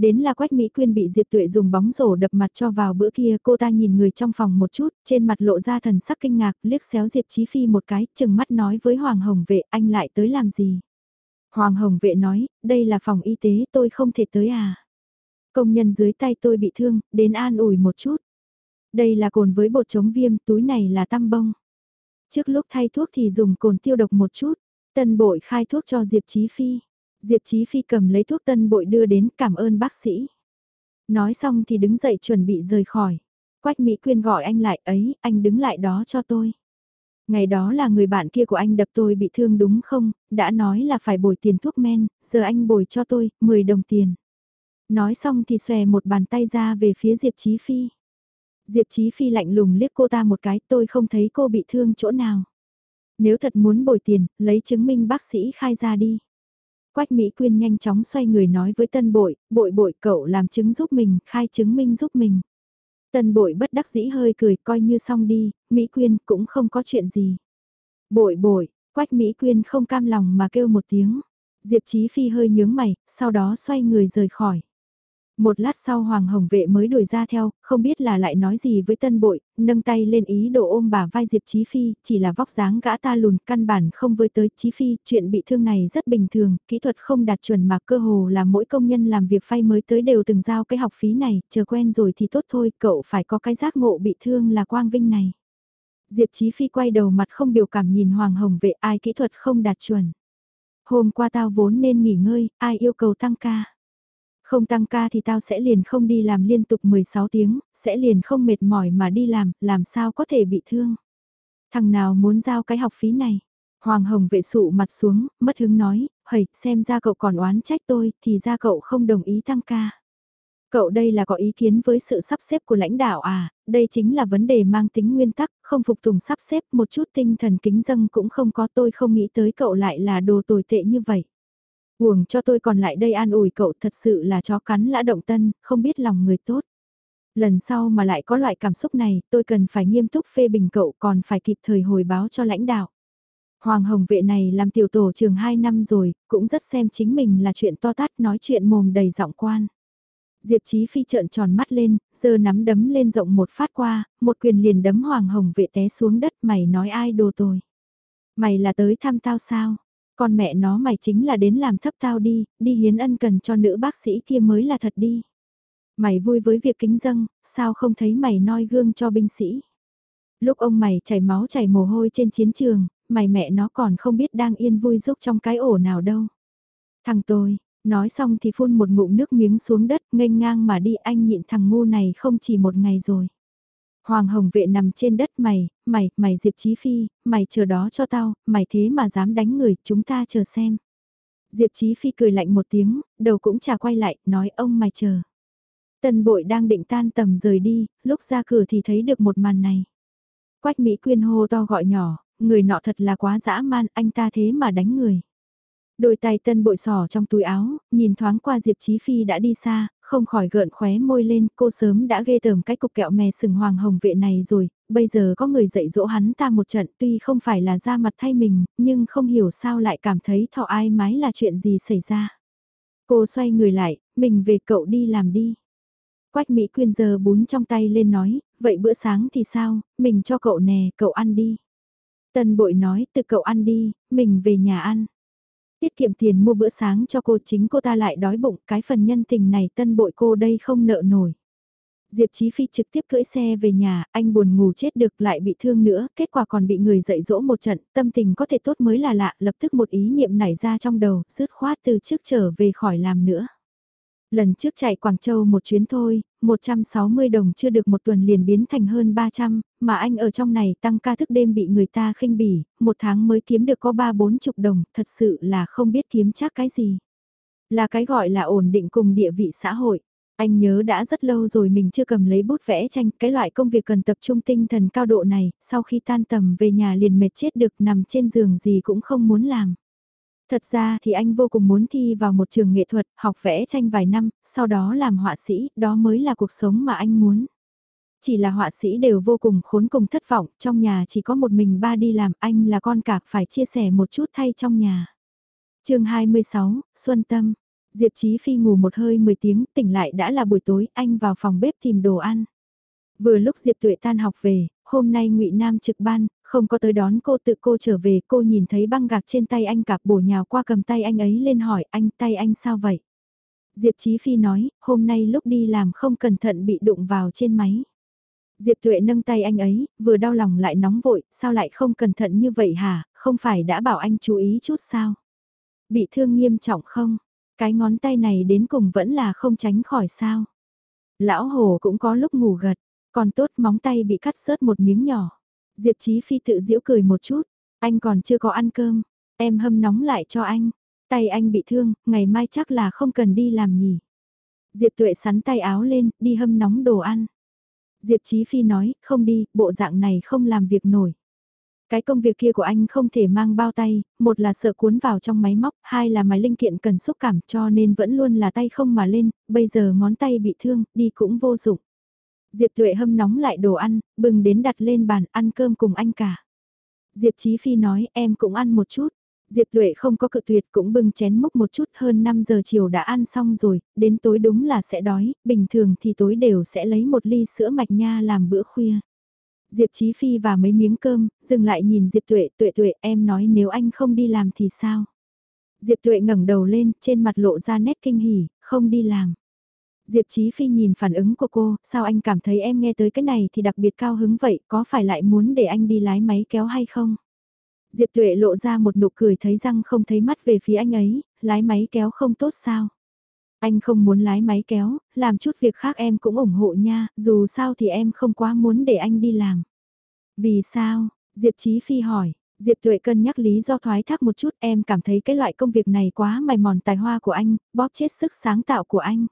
Đến là Quách Mỹ Quyên bị Diệp Tuệ dùng bóng rổ đập mặt cho vào bữa kia cô ta nhìn người trong phòng một chút, trên mặt lộ ra thần sắc kinh ngạc liếc xéo Diệp Chí Phi một cái, chừng mắt nói với Hoàng Hồng Vệ anh lại tới làm gì. Hoàng Hồng Vệ nói, đây là phòng y tế tôi không thể tới à. Công nhân dưới tay tôi bị thương, đến an ủi một chút. Đây là cồn với bột chống viêm, túi này là tăm bông. Trước lúc thay thuốc thì dùng cồn tiêu độc một chút, tân bội khai thuốc cho Diệp Chí Phi. Diệp Chí Phi cầm lấy thuốc tân bội đưa đến cảm ơn bác sĩ. Nói xong thì đứng dậy chuẩn bị rời khỏi. Quách Mỹ Quyên gọi anh lại ấy, anh đứng lại đó cho tôi. Ngày đó là người bạn kia của anh đập tôi bị thương đúng không, đã nói là phải bồi tiền thuốc men, giờ anh bồi cho tôi, 10 đồng tiền. Nói xong thì xòe một bàn tay ra về phía Diệp Chí Phi. Diệp Chí Phi lạnh lùng liếc cô ta một cái tôi không thấy cô bị thương chỗ nào. Nếu thật muốn bồi tiền, lấy chứng minh bác sĩ khai ra đi. Quách Mỹ Quyên nhanh chóng xoay người nói với tân bội, bội bội cậu làm chứng giúp mình, khai chứng minh giúp mình. Tân bội bất đắc dĩ hơi cười coi như xong đi, Mỹ Quyên cũng không có chuyện gì. Bội bội, Quách Mỹ Quyên không cam lòng mà kêu một tiếng. Diệp Chí Phi hơi nhướng mày, sau đó xoay người rời khỏi. Một lát sau Hoàng Hồng Vệ mới đuổi ra theo, không biết là lại nói gì với tân bội, nâng tay lên ý đồ ôm bà vai Diệp Chí Phi, chỉ là vóc dáng gã ta lùn, căn bản không với tới Chí Phi, chuyện bị thương này rất bình thường, kỹ thuật không đạt chuẩn mà cơ hồ là mỗi công nhân làm việc phay mới tới đều từng giao cái học phí này, chờ quen rồi thì tốt thôi, cậu phải có cái giác ngộ bị thương là quang vinh này. Diệp Chí Phi quay đầu mặt không biểu cảm nhìn Hoàng Hồng Vệ ai kỹ thuật không đạt chuẩn. Hôm qua tao vốn nên nghỉ ngơi, ai yêu cầu tăng ca. Không tăng ca thì tao sẽ liền không đi làm liên tục 16 tiếng, sẽ liền không mệt mỏi mà đi làm, làm sao có thể bị thương. Thằng nào muốn giao cái học phí này? Hoàng Hồng vệ sụ mặt xuống, mất hứng nói, hầy, xem ra cậu còn oán trách tôi, thì ra cậu không đồng ý tăng ca. Cậu đây là có ý kiến với sự sắp xếp của lãnh đạo à, đây chính là vấn đề mang tính nguyên tắc, không phục tùng sắp xếp một chút tinh thần kính dâng cũng không có tôi không nghĩ tới cậu lại là đồ tồi tệ như vậy. Huồng cho tôi còn lại đây an ủi cậu thật sự là chó cắn lã động tân, không biết lòng người tốt. Lần sau mà lại có loại cảm xúc này, tôi cần phải nghiêm túc phê bình cậu còn phải kịp thời hồi báo cho lãnh đạo. Hoàng Hồng vệ này làm tiểu tổ trường 2 năm rồi, cũng rất xem chính mình là chuyện to tát nói chuyện mồm đầy giọng quan. Diệp Chí Phi trợn tròn mắt lên, giờ nắm đấm lên rộng một phát qua, một quyền liền đấm Hoàng Hồng vệ té xuống đất mày nói ai đồ tôi. Mày là tới thăm tao sao? Con mẹ nó mày chính là đến làm thấp tao đi, đi hiến ân cần cho nữ bác sĩ kia mới là thật đi. Mày vui với việc kính dâng, sao không thấy mày noi gương cho binh sĩ. Lúc ông mày chảy máu chảy mồ hôi trên chiến trường, mày mẹ nó còn không biết đang yên vui giúp trong cái ổ nào đâu. Thằng tôi, nói xong thì phun một ngụm nước miếng xuống đất nghênh ngang mà đi anh nhịn thằng ngu này không chỉ một ngày rồi. Hoàng Hồng vệ nằm trên đất mày, mày, mày Diệp Chí Phi, mày chờ đó cho tao, mày thế mà dám đánh người, chúng ta chờ xem. Diệp Chí Phi cười lạnh một tiếng, đầu cũng chả quay lại, nói ông mày chờ. Tần bội đang định tan tầm rời đi, lúc ra cửa thì thấy được một màn này. Quách Mỹ Quyên hô to gọi nhỏ, người nọ thật là quá dã man, anh ta thế mà đánh người. Đôi tay tân bội sỏ trong túi áo, nhìn thoáng qua Diệp Chí Phi đã đi xa, không khỏi gợn khóe môi lên, cô sớm đã ghê tởm cái cục kẹo mè sừng hoàng hồng vệ này rồi, bây giờ có người dạy dỗ hắn ta một trận tuy không phải là ra mặt thay mình, nhưng không hiểu sao lại cảm thấy thọ ai mái là chuyện gì xảy ra. Cô xoay người lại, mình về cậu đi làm đi. Quách Mỹ Quyên giờ bún trong tay lên nói, vậy bữa sáng thì sao, mình cho cậu nè, cậu ăn đi. Tân bội nói, từ cậu ăn đi, mình về nhà ăn. Tiết kiệm tiền mua bữa sáng cho cô chính cô ta lại đói bụng cái phần nhân tình này tân bội cô đây không nợ nổi. Diệp Chí Phi trực tiếp cưỡi xe về nhà, anh buồn ngủ chết được lại bị thương nữa, kết quả còn bị người dạy dỗ một trận, tâm tình có thể tốt mới là lạ, lập tức một ý niệm nảy ra trong đầu, dứt khoát từ trước trở về khỏi làm nữa. Lần trước chạy Quảng Châu một chuyến thôi, 160 đồng chưa được một tuần liền biến thành hơn 300, mà anh ở trong này tăng ca thức đêm bị người ta khinh bỉ, một tháng mới kiếm được có 3-4 chục đồng, thật sự là không biết kiếm chắc cái gì. Là cái gọi là ổn định cùng địa vị xã hội. Anh nhớ đã rất lâu rồi mình chưa cầm lấy bút vẽ tranh, cái loại công việc cần tập trung tinh thần cao độ này, sau khi tan tầm về nhà liền mệt chết được nằm trên giường gì cũng không muốn làm. Thật ra thì anh vô cùng muốn thi vào một trường nghệ thuật, học vẽ tranh vài năm, sau đó làm họa sĩ, đó mới là cuộc sống mà anh muốn. Chỉ là họa sĩ đều vô cùng khốn cùng thất vọng, trong nhà chỉ có một mình ba đi làm, anh là con cả, phải chia sẻ một chút thay trong nhà. chương 26, Xuân Tâm. Diệp Chí Phi ngủ một hơi 10 tiếng, tỉnh lại đã là buổi tối, anh vào phòng bếp tìm đồ ăn. Vừa lúc Diệp Tuệ tan học về, hôm nay ngụy Nam trực ban, không có tới đón cô tự cô trở về, cô nhìn thấy băng gạc trên tay anh cạp bổ nhào qua cầm tay anh ấy lên hỏi anh tay anh sao vậy? Diệp Chí Phi nói, hôm nay lúc đi làm không cẩn thận bị đụng vào trên máy. Diệp Tuệ nâng tay anh ấy, vừa đau lòng lại nóng vội, sao lại không cẩn thận như vậy hả, không phải đã bảo anh chú ý chút sao? Bị thương nghiêm trọng không? Cái ngón tay này đến cùng vẫn là không tránh khỏi sao? Lão Hồ cũng có lúc ngủ gật, còn tốt móng tay bị cắt sớt một miếng nhỏ. Diệp Chí Phi tự giễu cười một chút, anh còn chưa có ăn cơm, em hâm nóng lại cho anh. Tay anh bị thương, ngày mai chắc là không cần đi làm nhỉ. Diệp Tuệ sắn tay áo lên, đi hâm nóng đồ ăn. Diệp Chí Phi nói, không đi, bộ dạng này không làm việc nổi. Cái công việc kia của anh không thể mang bao tay, một là sợ cuốn vào trong máy móc, hai là máy linh kiện cần xúc cảm cho nên vẫn luôn là tay không mà lên, bây giờ ngón tay bị thương, đi cũng vô dụng. Diệp Tuệ hâm nóng lại đồ ăn, bừng đến đặt lên bàn ăn cơm cùng anh cả. Diệp Chí Phi nói em cũng ăn một chút. Diệp Tuệ không có cự tuyệt cũng bưng chén múc một chút hơn 5 giờ chiều đã ăn xong rồi, đến tối đúng là sẽ đói, bình thường thì tối đều sẽ lấy một ly sữa mạch nha làm bữa khuya. Diệp Chí Phi và mấy miếng cơm, dừng lại nhìn Diệp Tuệ, Tuệ Tuệ em nói nếu anh không đi làm thì sao? Diệp Tuệ ngẩng đầu lên, trên mặt lộ ra nét kinh hỉ, không đi làm. Diệp Chí Phi nhìn phản ứng của cô, sao anh cảm thấy em nghe tới cái này thì đặc biệt cao hứng vậy, có phải lại muốn để anh đi lái máy kéo hay không? Diệp Tuệ lộ ra một nụ cười thấy răng không thấy mắt về phía anh ấy, lái máy kéo không tốt sao? Anh không muốn lái máy kéo, làm chút việc khác em cũng ủng hộ nha, dù sao thì em không quá muốn để anh đi làm. Vì sao? Diệp Chí Phi hỏi. Diệp Tuệ cân nhắc lý do thoái thác một chút em cảm thấy cái loại công việc này quá mài mòn tài hoa của anh, bóp chết sức sáng tạo của anh.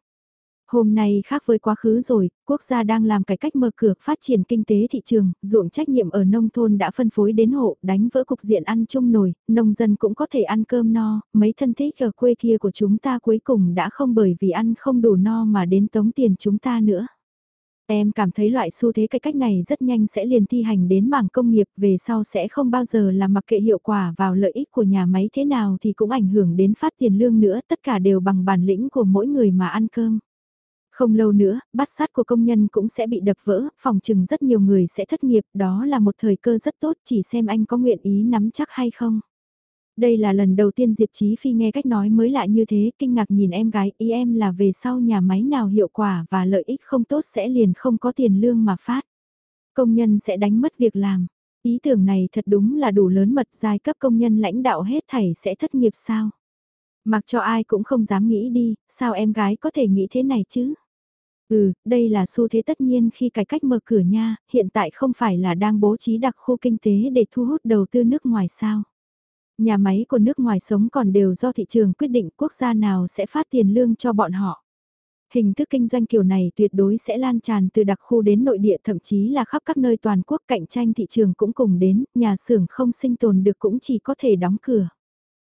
Hôm nay khác với quá khứ rồi, quốc gia đang làm cải cách mở cửa phát triển kinh tế thị trường, ruộng trách nhiệm ở nông thôn đã phân phối đến hộ, đánh vỡ cục diện ăn chung nồi, nông dân cũng có thể ăn cơm no, mấy thân thích ở quê kia của chúng ta cuối cùng đã không bởi vì ăn không đủ no mà đến tống tiền chúng ta nữa. Em cảm thấy loại xu thế cái cách này rất nhanh sẽ liền thi hành đến mảng công nghiệp về sau sẽ không bao giờ là mặc kệ hiệu quả vào lợi ích của nhà máy thế nào thì cũng ảnh hưởng đến phát tiền lương nữa tất cả đều bằng bản lĩnh của mỗi người mà ăn cơm. Không lâu nữa, bát sát của công nhân cũng sẽ bị đập vỡ, phòng chừng rất nhiều người sẽ thất nghiệp, đó là một thời cơ rất tốt chỉ xem anh có nguyện ý nắm chắc hay không. Đây là lần đầu tiên Diệp Chí Phi nghe cách nói mới lạ như thế, kinh ngạc nhìn em gái, ý em là về sau nhà máy nào hiệu quả và lợi ích không tốt sẽ liền không có tiền lương mà phát. Công nhân sẽ đánh mất việc làm. Ý tưởng này thật đúng là đủ lớn mật giai cấp công nhân lãnh đạo hết thảy sẽ thất nghiệp sao. Mặc cho ai cũng không dám nghĩ đi, sao em gái có thể nghĩ thế này chứ? Ừ, đây là xu thế tất nhiên khi cải cách mở cửa nha, hiện tại không phải là đang bố trí đặc khu kinh tế để thu hút đầu tư nước ngoài sao. Nhà máy của nước ngoài sống còn đều do thị trường quyết định quốc gia nào sẽ phát tiền lương cho bọn họ. Hình thức kinh doanh kiểu này tuyệt đối sẽ lan tràn từ đặc khu đến nội địa thậm chí là khắp các nơi toàn quốc cạnh tranh thị trường cũng cùng đến, nhà xưởng không sinh tồn được cũng chỉ có thể đóng cửa.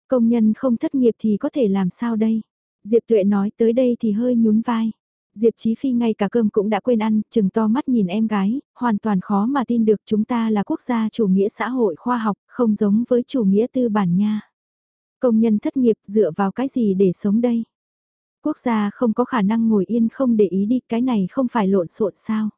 Công nhân không thất nghiệp thì có thể làm sao đây? Diệp Tuệ nói tới đây thì hơi nhún vai. Diệp Chí Phi ngay cả cơm cũng đã quên ăn, chừng to mắt nhìn em gái, hoàn toàn khó mà tin được chúng ta là quốc gia chủ nghĩa xã hội khoa học, không giống với chủ nghĩa tư bản nha. Công nhân thất nghiệp dựa vào cái gì để sống đây? Quốc gia không có khả năng ngồi yên không để ý đi, cái này không phải lộn xộn sao?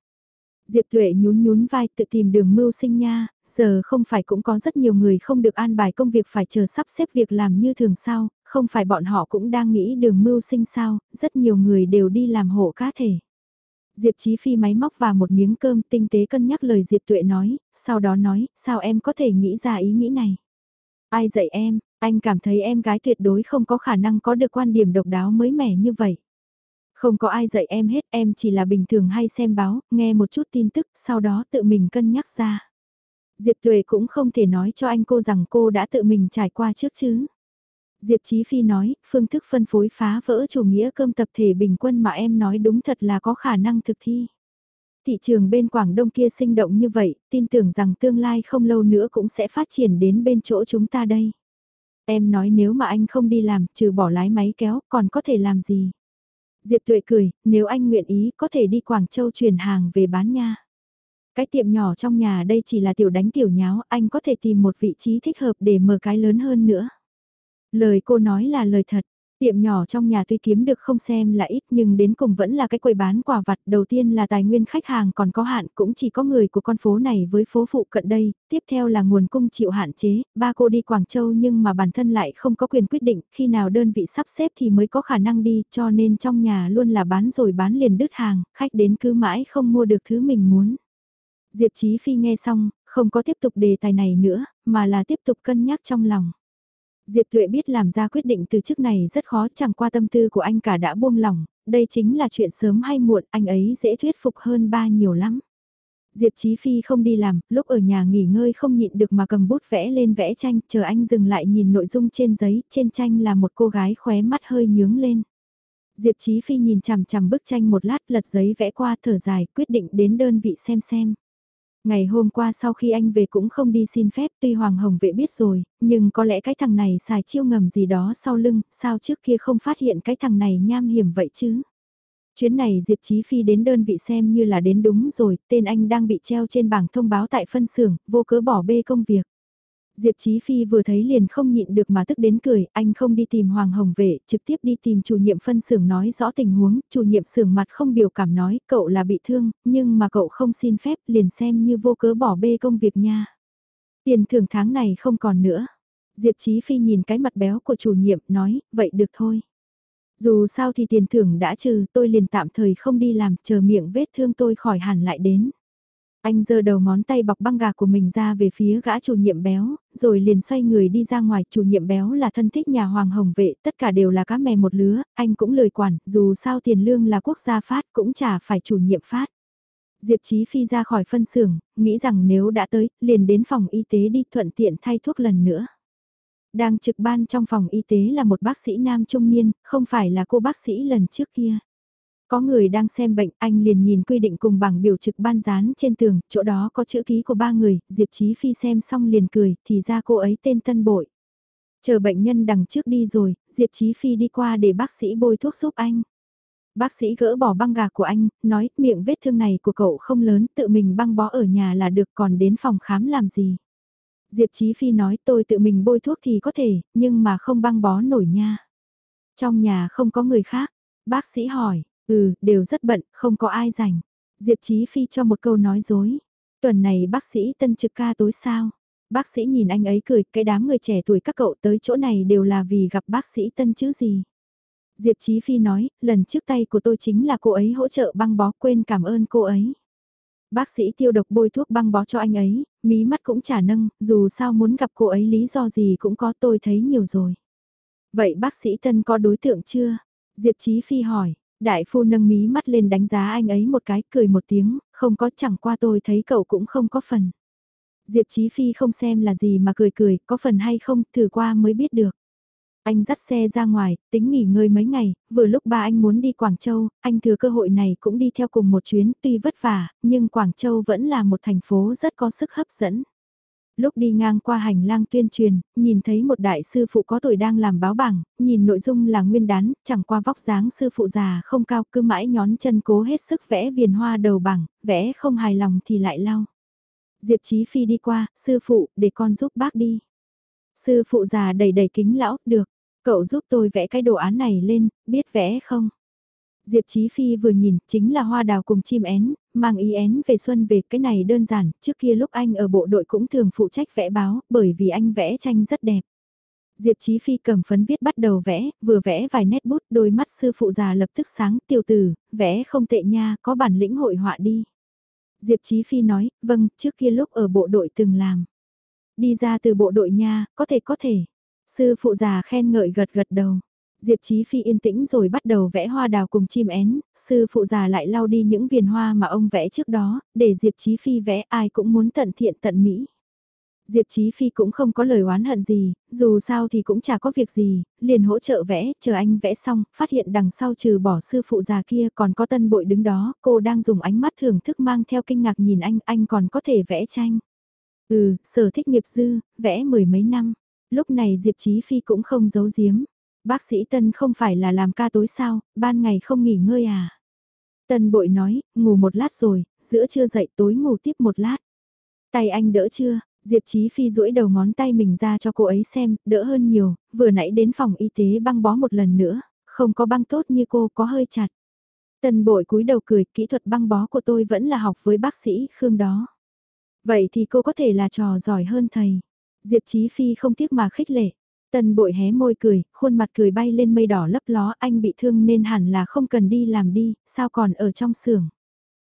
Diệp Tuệ nhún nhún vai tự tìm đường mưu sinh nha, giờ không phải cũng có rất nhiều người không được an bài công việc phải chờ sắp xếp việc làm như thường sao, không phải bọn họ cũng đang nghĩ đường mưu sinh sao, rất nhiều người đều đi làm hộ cá thể. Diệp Chí Phi máy móc vào một miếng cơm tinh tế cân nhắc lời Diệp Tuệ nói, sau đó nói, sao em có thể nghĩ ra ý nghĩ này? Ai dạy em, anh cảm thấy em gái tuyệt đối không có khả năng có được quan điểm độc đáo mới mẻ như vậy. Không có ai dạy em hết, em chỉ là bình thường hay xem báo, nghe một chút tin tức, sau đó tự mình cân nhắc ra. Diệp Tuệ cũng không thể nói cho anh cô rằng cô đã tự mình trải qua trước chứ. Diệp Chí Phi nói, phương thức phân phối phá vỡ chủ nghĩa cơm tập thể bình quân mà em nói đúng thật là có khả năng thực thi. Thị trường bên Quảng Đông kia sinh động như vậy, tin tưởng rằng tương lai không lâu nữa cũng sẽ phát triển đến bên chỗ chúng ta đây. Em nói nếu mà anh không đi làm, trừ bỏ lái máy kéo, còn có thể làm gì? Diệp Tuệ cười, nếu anh nguyện ý có thể đi Quảng Châu chuyển hàng về bán nha. Cái tiệm nhỏ trong nhà đây chỉ là tiểu đánh tiểu nháo, anh có thể tìm một vị trí thích hợp để mở cái lớn hơn nữa. Lời cô nói là lời thật, Tiệm nhỏ trong nhà tuy kiếm được không xem là ít nhưng đến cùng vẫn là cái quầy bán quà vặt. Đầu tiên là tài nguyên khách hàng còn có hạn cũng chỉ có người của con phố này với phố phụ cận đây, tiếp theo là nguồn cung chịu hạn chế, ba cô đi Quảng Châu nhưng mà bản thân lại không có quyền quyết định. Khi nào đơn vị sắp xếp thì mới có khả năng đi cho nên trong nhà luôn là bán rồi bán liền đứt hàng, khách đến cứ mãi không mua được thứ mình muốn. Diệp Chí Phi nghe xong, không có tiếp tục đề tài này nữa, mà là tiếp tục cân nhắc trong lòng. Diệp Thuệ biết làm ra quyết định từ chức này rất khó chẳng qua tâm tư của anh cả đã buông lỏng, đây chính là chuyện sớm hay muộn, anh ấy dễ thuyết phục hơn ba nhiều lắm. Diệp Chí Phi không đi làm, lúc ở nhà nghỉ ngơi không nhịn được mà cầm bút vẽ lên vẽ tranh, chờ anh dừng lại nhìn nội dung trên giấy, trên tranh là một cô gái khóe mắt hơi nhướng lên. Diệp Chí Phi nhìn chằm chằm bức tranh một lát lật giấy vẽ qua thở dài, quyết định đến đơn vị xem xem. Ngày hôm qua sau khi anh về cũng không đi xin phép tuy Hoàng Hồng vệ biết rồi, nhưng có lẽ cái thằng này xài chiêu ngầm gì đó sau lưng, sao trước kia không phát hiện cái thằng này nham hiểm vậy chứ? Chuyến này Diệp Chí Phi đến đơn vị xem như là đến đúng rồi, tên anh đang bị treo trên bảng thông báo tại phân xưởng, vô cớ bỏ bê công việc. Diệp Chí Phi vừa thấy liền không nhịn được mà tức đến cười, anh không đi tìm Hoàng Hồng Vệ, trực tiếp đi tìm chủ nhiệm phân xưởng nói rõ tình huống, chủ nhiệm xưởng mặt không biểu cảm nói cậu là bị thương, nhưng mà cậu không xin phép liền xem như vô cớ bỏ bê công việc nha. Tiền thưởng tháng này không còn nữa. Diệp Chí Phi nhìn cái mặt béo của chủ nhiệm nói, vậy được thôi. Dù sao thì tiền thưởng đã trừ, tôi liền tạm thời không đi làm, chờ miệng vết thương tôi khỏi hẳn lại đến. Anh giơ đầu ngón tay bọc băng gà của mình ra về phía gã chủ nhiệm béo, rồi liền xoay người đi ra ngoài. Chủ nhiệm béo là thân thích nhà Hoàng Hồng Vệ, tất cả đều là cá mè một lứa, anh cũng lời quản, dù sao tiền lương là quốc gia phát cũng chả phải chủ nhiệm phát. Diệp Chí Phi ra khỏi phân xưởng, nghĩ rằng nếu đã tới, liền đến phòng y tế đi thuận tiện thay thuốc lần nữa. Đang trực ban trong phòng y tế là một bác sĩ nam trung niên, không phải là cô bác sĩ lần trước kia. Có người đang xem bệnh, anh liền nhìn quy định cùng bảng biểu trực ban dán trên tường, chỗ đó có chữ ký của ba người, Diệp Chí Phi xem xong liền cười, thì ra cô ấy tên Tân Bội. Chờ bệnh nhân đằng trước đi rồi, Diệp Chí Phi đi qua để bác sĩ bôi thuốc giúp anh. Bác sĩ gỡ bỏ băng gạc của anh, nói miệng vết thương này của cậu không lớn, tự mình băng bó ở nhà là được còn đến phòng khám làm gì. Diệp Chí Phi nói tôi tự mình bôi thuốc thì có thể, nhưng mà không băng bó nổi nha. Trong nhà không có người khác, bác sĩ hỏi, Ừ, đều rất bận, không có ai rảnh. Diệp Chí Phi cho một câu nói dối. Tuần này bác sĩ tân trực ca tối sao? Bác sĩ nhìn anh ấy cười, cái đám người trẻ tuổi các cậu tới chỗ này đều là vì gặp bác sĩ tân chứ gì. Diệp Chí Phi nói, lần trước tay của tôi chính là cô ấy hỗ trợ băng bó quên cảm ơn cô ấy. Bác sĩ tiêu độc bôi thuốc băng bó cho anh ấy, mí mắt cũng chả nâng, dù sao muốn gặp cô ấy lý do gì cũng có tôi thấy nhiều rồi. Vậy bác sĩ tân có đối tượng chưa? Diệp Chí Phi hỏi, Đại phu nâng mí mắt lên đánh giá anh ấy một cái, cười một tiếng, không có chẳng qua tôi thấy cậu cũng không có phần. Diệp Chí Phi không xem là gì mà cười cười, có phần hay không, thử qua mới biết được. Anh dắt xe ra ngoài, tính nghỉ ngơi mấy ngày, vừa lúc ba anh muốn đi Quảng Châu, anh thừa cơ hội này cũng đi theo cùng một chuyến, tuy vất vả, nhưng Quảng Châu vẫn là một thành phố rất có sức hấp dẫn. Lúc đi ngang qua hành lang tuyên truyền, nhìn thấy một đại sư phụ có tuổi đang làm báo bảng, nhìn nội dung là nguyên đán, chẳng qua vóc dáng sư phụ già không cao cứ mãi nhón chân cố hết sức vẽ viền hoa đầu bảng, vẽ không hài lòng thì lại lau. Diệp Chí Phi đi qua, sư phụ, để con giúp bác đi. Sư phụ già đầy đầy kính lão, được, cậu giúp tôi vẽ cái đồ án này lên, biết vẽ không? Diệp Chí Phi vừa nhìn, chính là hoa đào cùng chim én, mang ý én về xuân về cái này đơn giản, trước kia lúc anh ở bộ đội cũng thường phụ trách vẽ báo, bởi vì anh vẽ tranh rất đẹp. Diệp Chí Phi cầm phấn viết bắt đầu vẽ, vừa vẽ vài nét bút, đôi mắt sư phụ già lập tức sáng, tiểu tử, vẽ không tệ nha, có bản lĩnh hội họa đi. Diệp Chí Phi nói, vâng, trước kia lúc ở bộ đội từng làm. Đi ra từ bộ đội nha, có thể có thể. Sư phụ già khen ngợi gật gật đầu. Diệp Chí Phi yên tĩnh rồi bắt đầu vẽ hoa đào cùng chim én, sư phụ già lại lau đi những viền hoa mà ông vẽ trước đó, để Diệp Chí Phi vẽ ai cũng muốn tận thiện tận mỹ. Diệp Chí Phi cũng không có lời oán hận gì, dù sao thì cũng chả có việc gì, liền hỗ trợ vẽ, chờ anh vẽ xong, phát hiện đằng sau trừ bỏ sư phụ già kia còn có tân bội đứng đó, cô đang dùng ánh mắt thưởng thức mang theo kinh ngạc nhìn anh, anh còn có thể vẽ tranh. Ừ, sở thích nghiệp dư, vẽ mười mấy năm. Lúc này Diệp Chí Phi cũng không giấu giếm. Bác sĩ Tân không phải là làm ca tối sao, ban ngày không nghỉ ngơi à? Tân bội nói, ngủ một lát rồi, giữa trưa dậy tối ngủ tiếp một lát. Tay anh đỡ chưa? Diệp Chí Phi duỗi đầu ngón tay mình ra cho cô ấy xem, đỡ hơn nhiều, vừa nãy đến phòng y tế băng bó một lần nữa, không có băng tốt như cô có hơi chặt. Tân bội cúi đầu cười, kỹ thuật băng bó của tôi vẫn là học với bác sĩ Khương đó. Vậy thì cô có thể là trò giỏi hơn thầy. Diệp Chí Phi không tiếc mà khích lệ. Tân bội hé môi cười, khuôn mặt cười bay lên mây đỏ lấp ló anh bị thương nên hẳn là không cần đi làm đi, sao còn ở trong xưởng.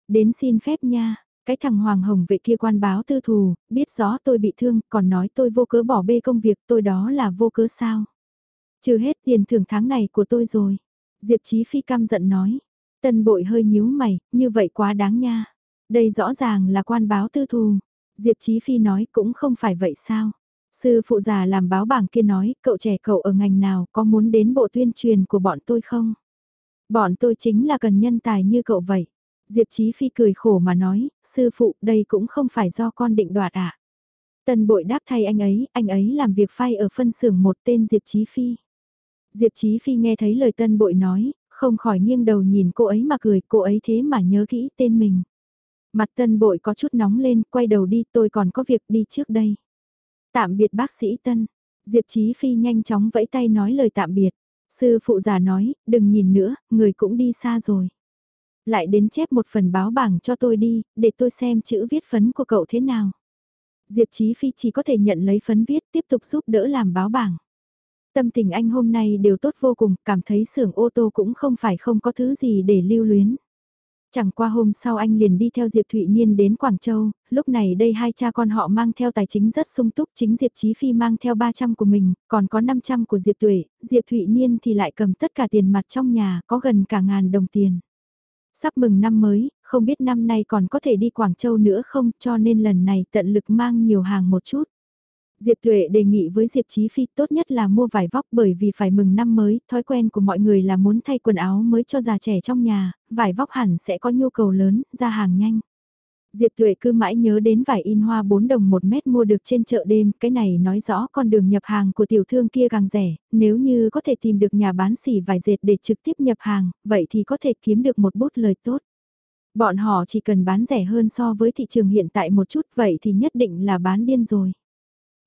Đến xin phép nha, cái thằng Hoàng Hồng vệ kia quan báo tư thù, biết rõ tôi bị thương, còn nói tôi vô cớ bỏ bê công việc tôi đó là vô cớ sao. Trừ hết tiền thưởng tháng này của tôi rồi. Diệp Chí Phi căm giận nói. Tân bội hơi nhíu mày, như vậy quá đáng nha. Đây rõ ràng là quan báo tư thù. Diệp Chí Phi nói cũng không phải vậy sao. Sư phụ già làm báo bảng kia nói, cậu trẻ cậu ở ngành nào có muốn đến bộ tuyên truyền của bọn tôi không? Bọn tôi chính là cần nhân tài như cậu vậy. Diệp Chí Phi cười khổ mà nói, sư phụ đây cũng không phải do con định đoạt ạ. À? Tần bội đáp thay anh ấy, anh ấy làm việc phai ở phân xưởng một tên Diệp Chí Phi. Diệp Chí Phi nghe thấy lời tân bội nói, không khỏi nghiêng đầu nhìn cô ấy mà cười, cô ấy thế mà nhớ kỹ tên mình. Mặt tân bội có chút nóng lên, quay đầu đi, tôi còn có việc đi trước đây. Tạm biệt bác sĩ tân. Diệp Chí Phi nhanh chóng vẫy tay nói lời tạm biệt. Sư phụ già nói, đừng nhìn nữa, người cũng đi xa rồi. Lại đến chép một phần báo bảng cho tôi đi, để tôi xem chữ viết phấn của cậu thế nào. Diệp Chí Phi chỉ có thể nhận lấy phấn viết tiếp tục giúp đỡ làm báo bảng. Tâm tình anh hôm nay đều tốt vô cùng, cảm thấy xưởng ô tô cũng không phải không có thứ gì để lưu luyến. Chẳng qua hôm sau anh liền đi theo Diệp Thụy Niên đến Quảng Châu, lúc này đây hai cha con họ mang theo tài chính rất sung túc, chính Diệp Chí Phi mang theo 300 của mình, còn có 500 của Diệp Tuệ, Diệp Thụy Niên thì lại cầm tất cả tiền mặt trong nhà, có gần cả ngàn đồng tiền. Sắp mừng năm mới, không biết năm nay còn có thể đi Quảng Châu nữa không, cho nên lần này tận lực mang nhiều hàng một chút. Diệp Tuệ đề nghị với Diệp Chí Phi tốt nhất là mua vải vóc bởi vì phải mừng năm mới, thói quen của mọi người là muốn thay quần áo mới cho già trẻ trong nhà, vải vóc hẳn sẽ có nhu cầu lớn, ra hàng nhanh. Diệp Tuệ cứ mãi nhớ đến vải in hoa 4 đồng một mét mua được trên chợ đêm, cái này nói rõ con đường nhập hàng của tiểu thương kia càng rẻ, nếu như có thể tìm được nhà bán xỉ vải dệt để trực tiếp nhập hàng, vậy thì có thể kiếm được một bút lời tốt. Bọn họ chỉ cần bán rẻ hơn so với thị trường hiện tại một chút vậy thì nhất định là bán điên rồi.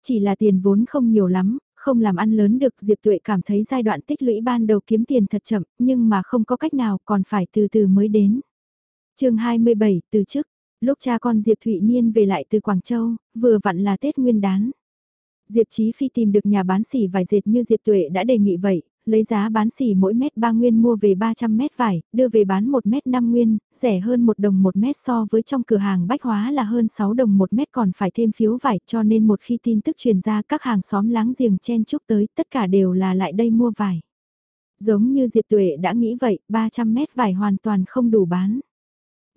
Chỉ là tiền vốn không nhiều lắm, không làm ăn lớn được Diệp Tuệ cảm thấy giai đoạn tích lũy ban đầu kiếm tiền thật chậm, nhưng mà không có cách nào còn phải từ từ mới đến. chương 27, từ chức, lúc cha con Diệp Thụy Niên về lại từ Quảng Châu, vừa vặn là Tết Nguyên đán. Diệp Chí Phi tìm được nhà bán xỉ vải dệt như Diệp Tuệ đã đề nghị vậy, lấy giá bán xỉ mỗi mét 3 nguyên mua về 300 mét vải, đưa về bán 1 mét 5 nguyên, rẻ hơn 1 đồng 1 mét so với trong cửa hàng bách hóa là hơn 6 đồng 1 mét còn phải thêm phiếu vải cho nên một khi tin tức truyền ra các hàng xóm láng giềng chen chúc tới tất cả đều là lại đây mua vải. Giống như Diệp Tuệ đã nghĩ vậy, 300 mét vải hoàn toàn không đủ bán.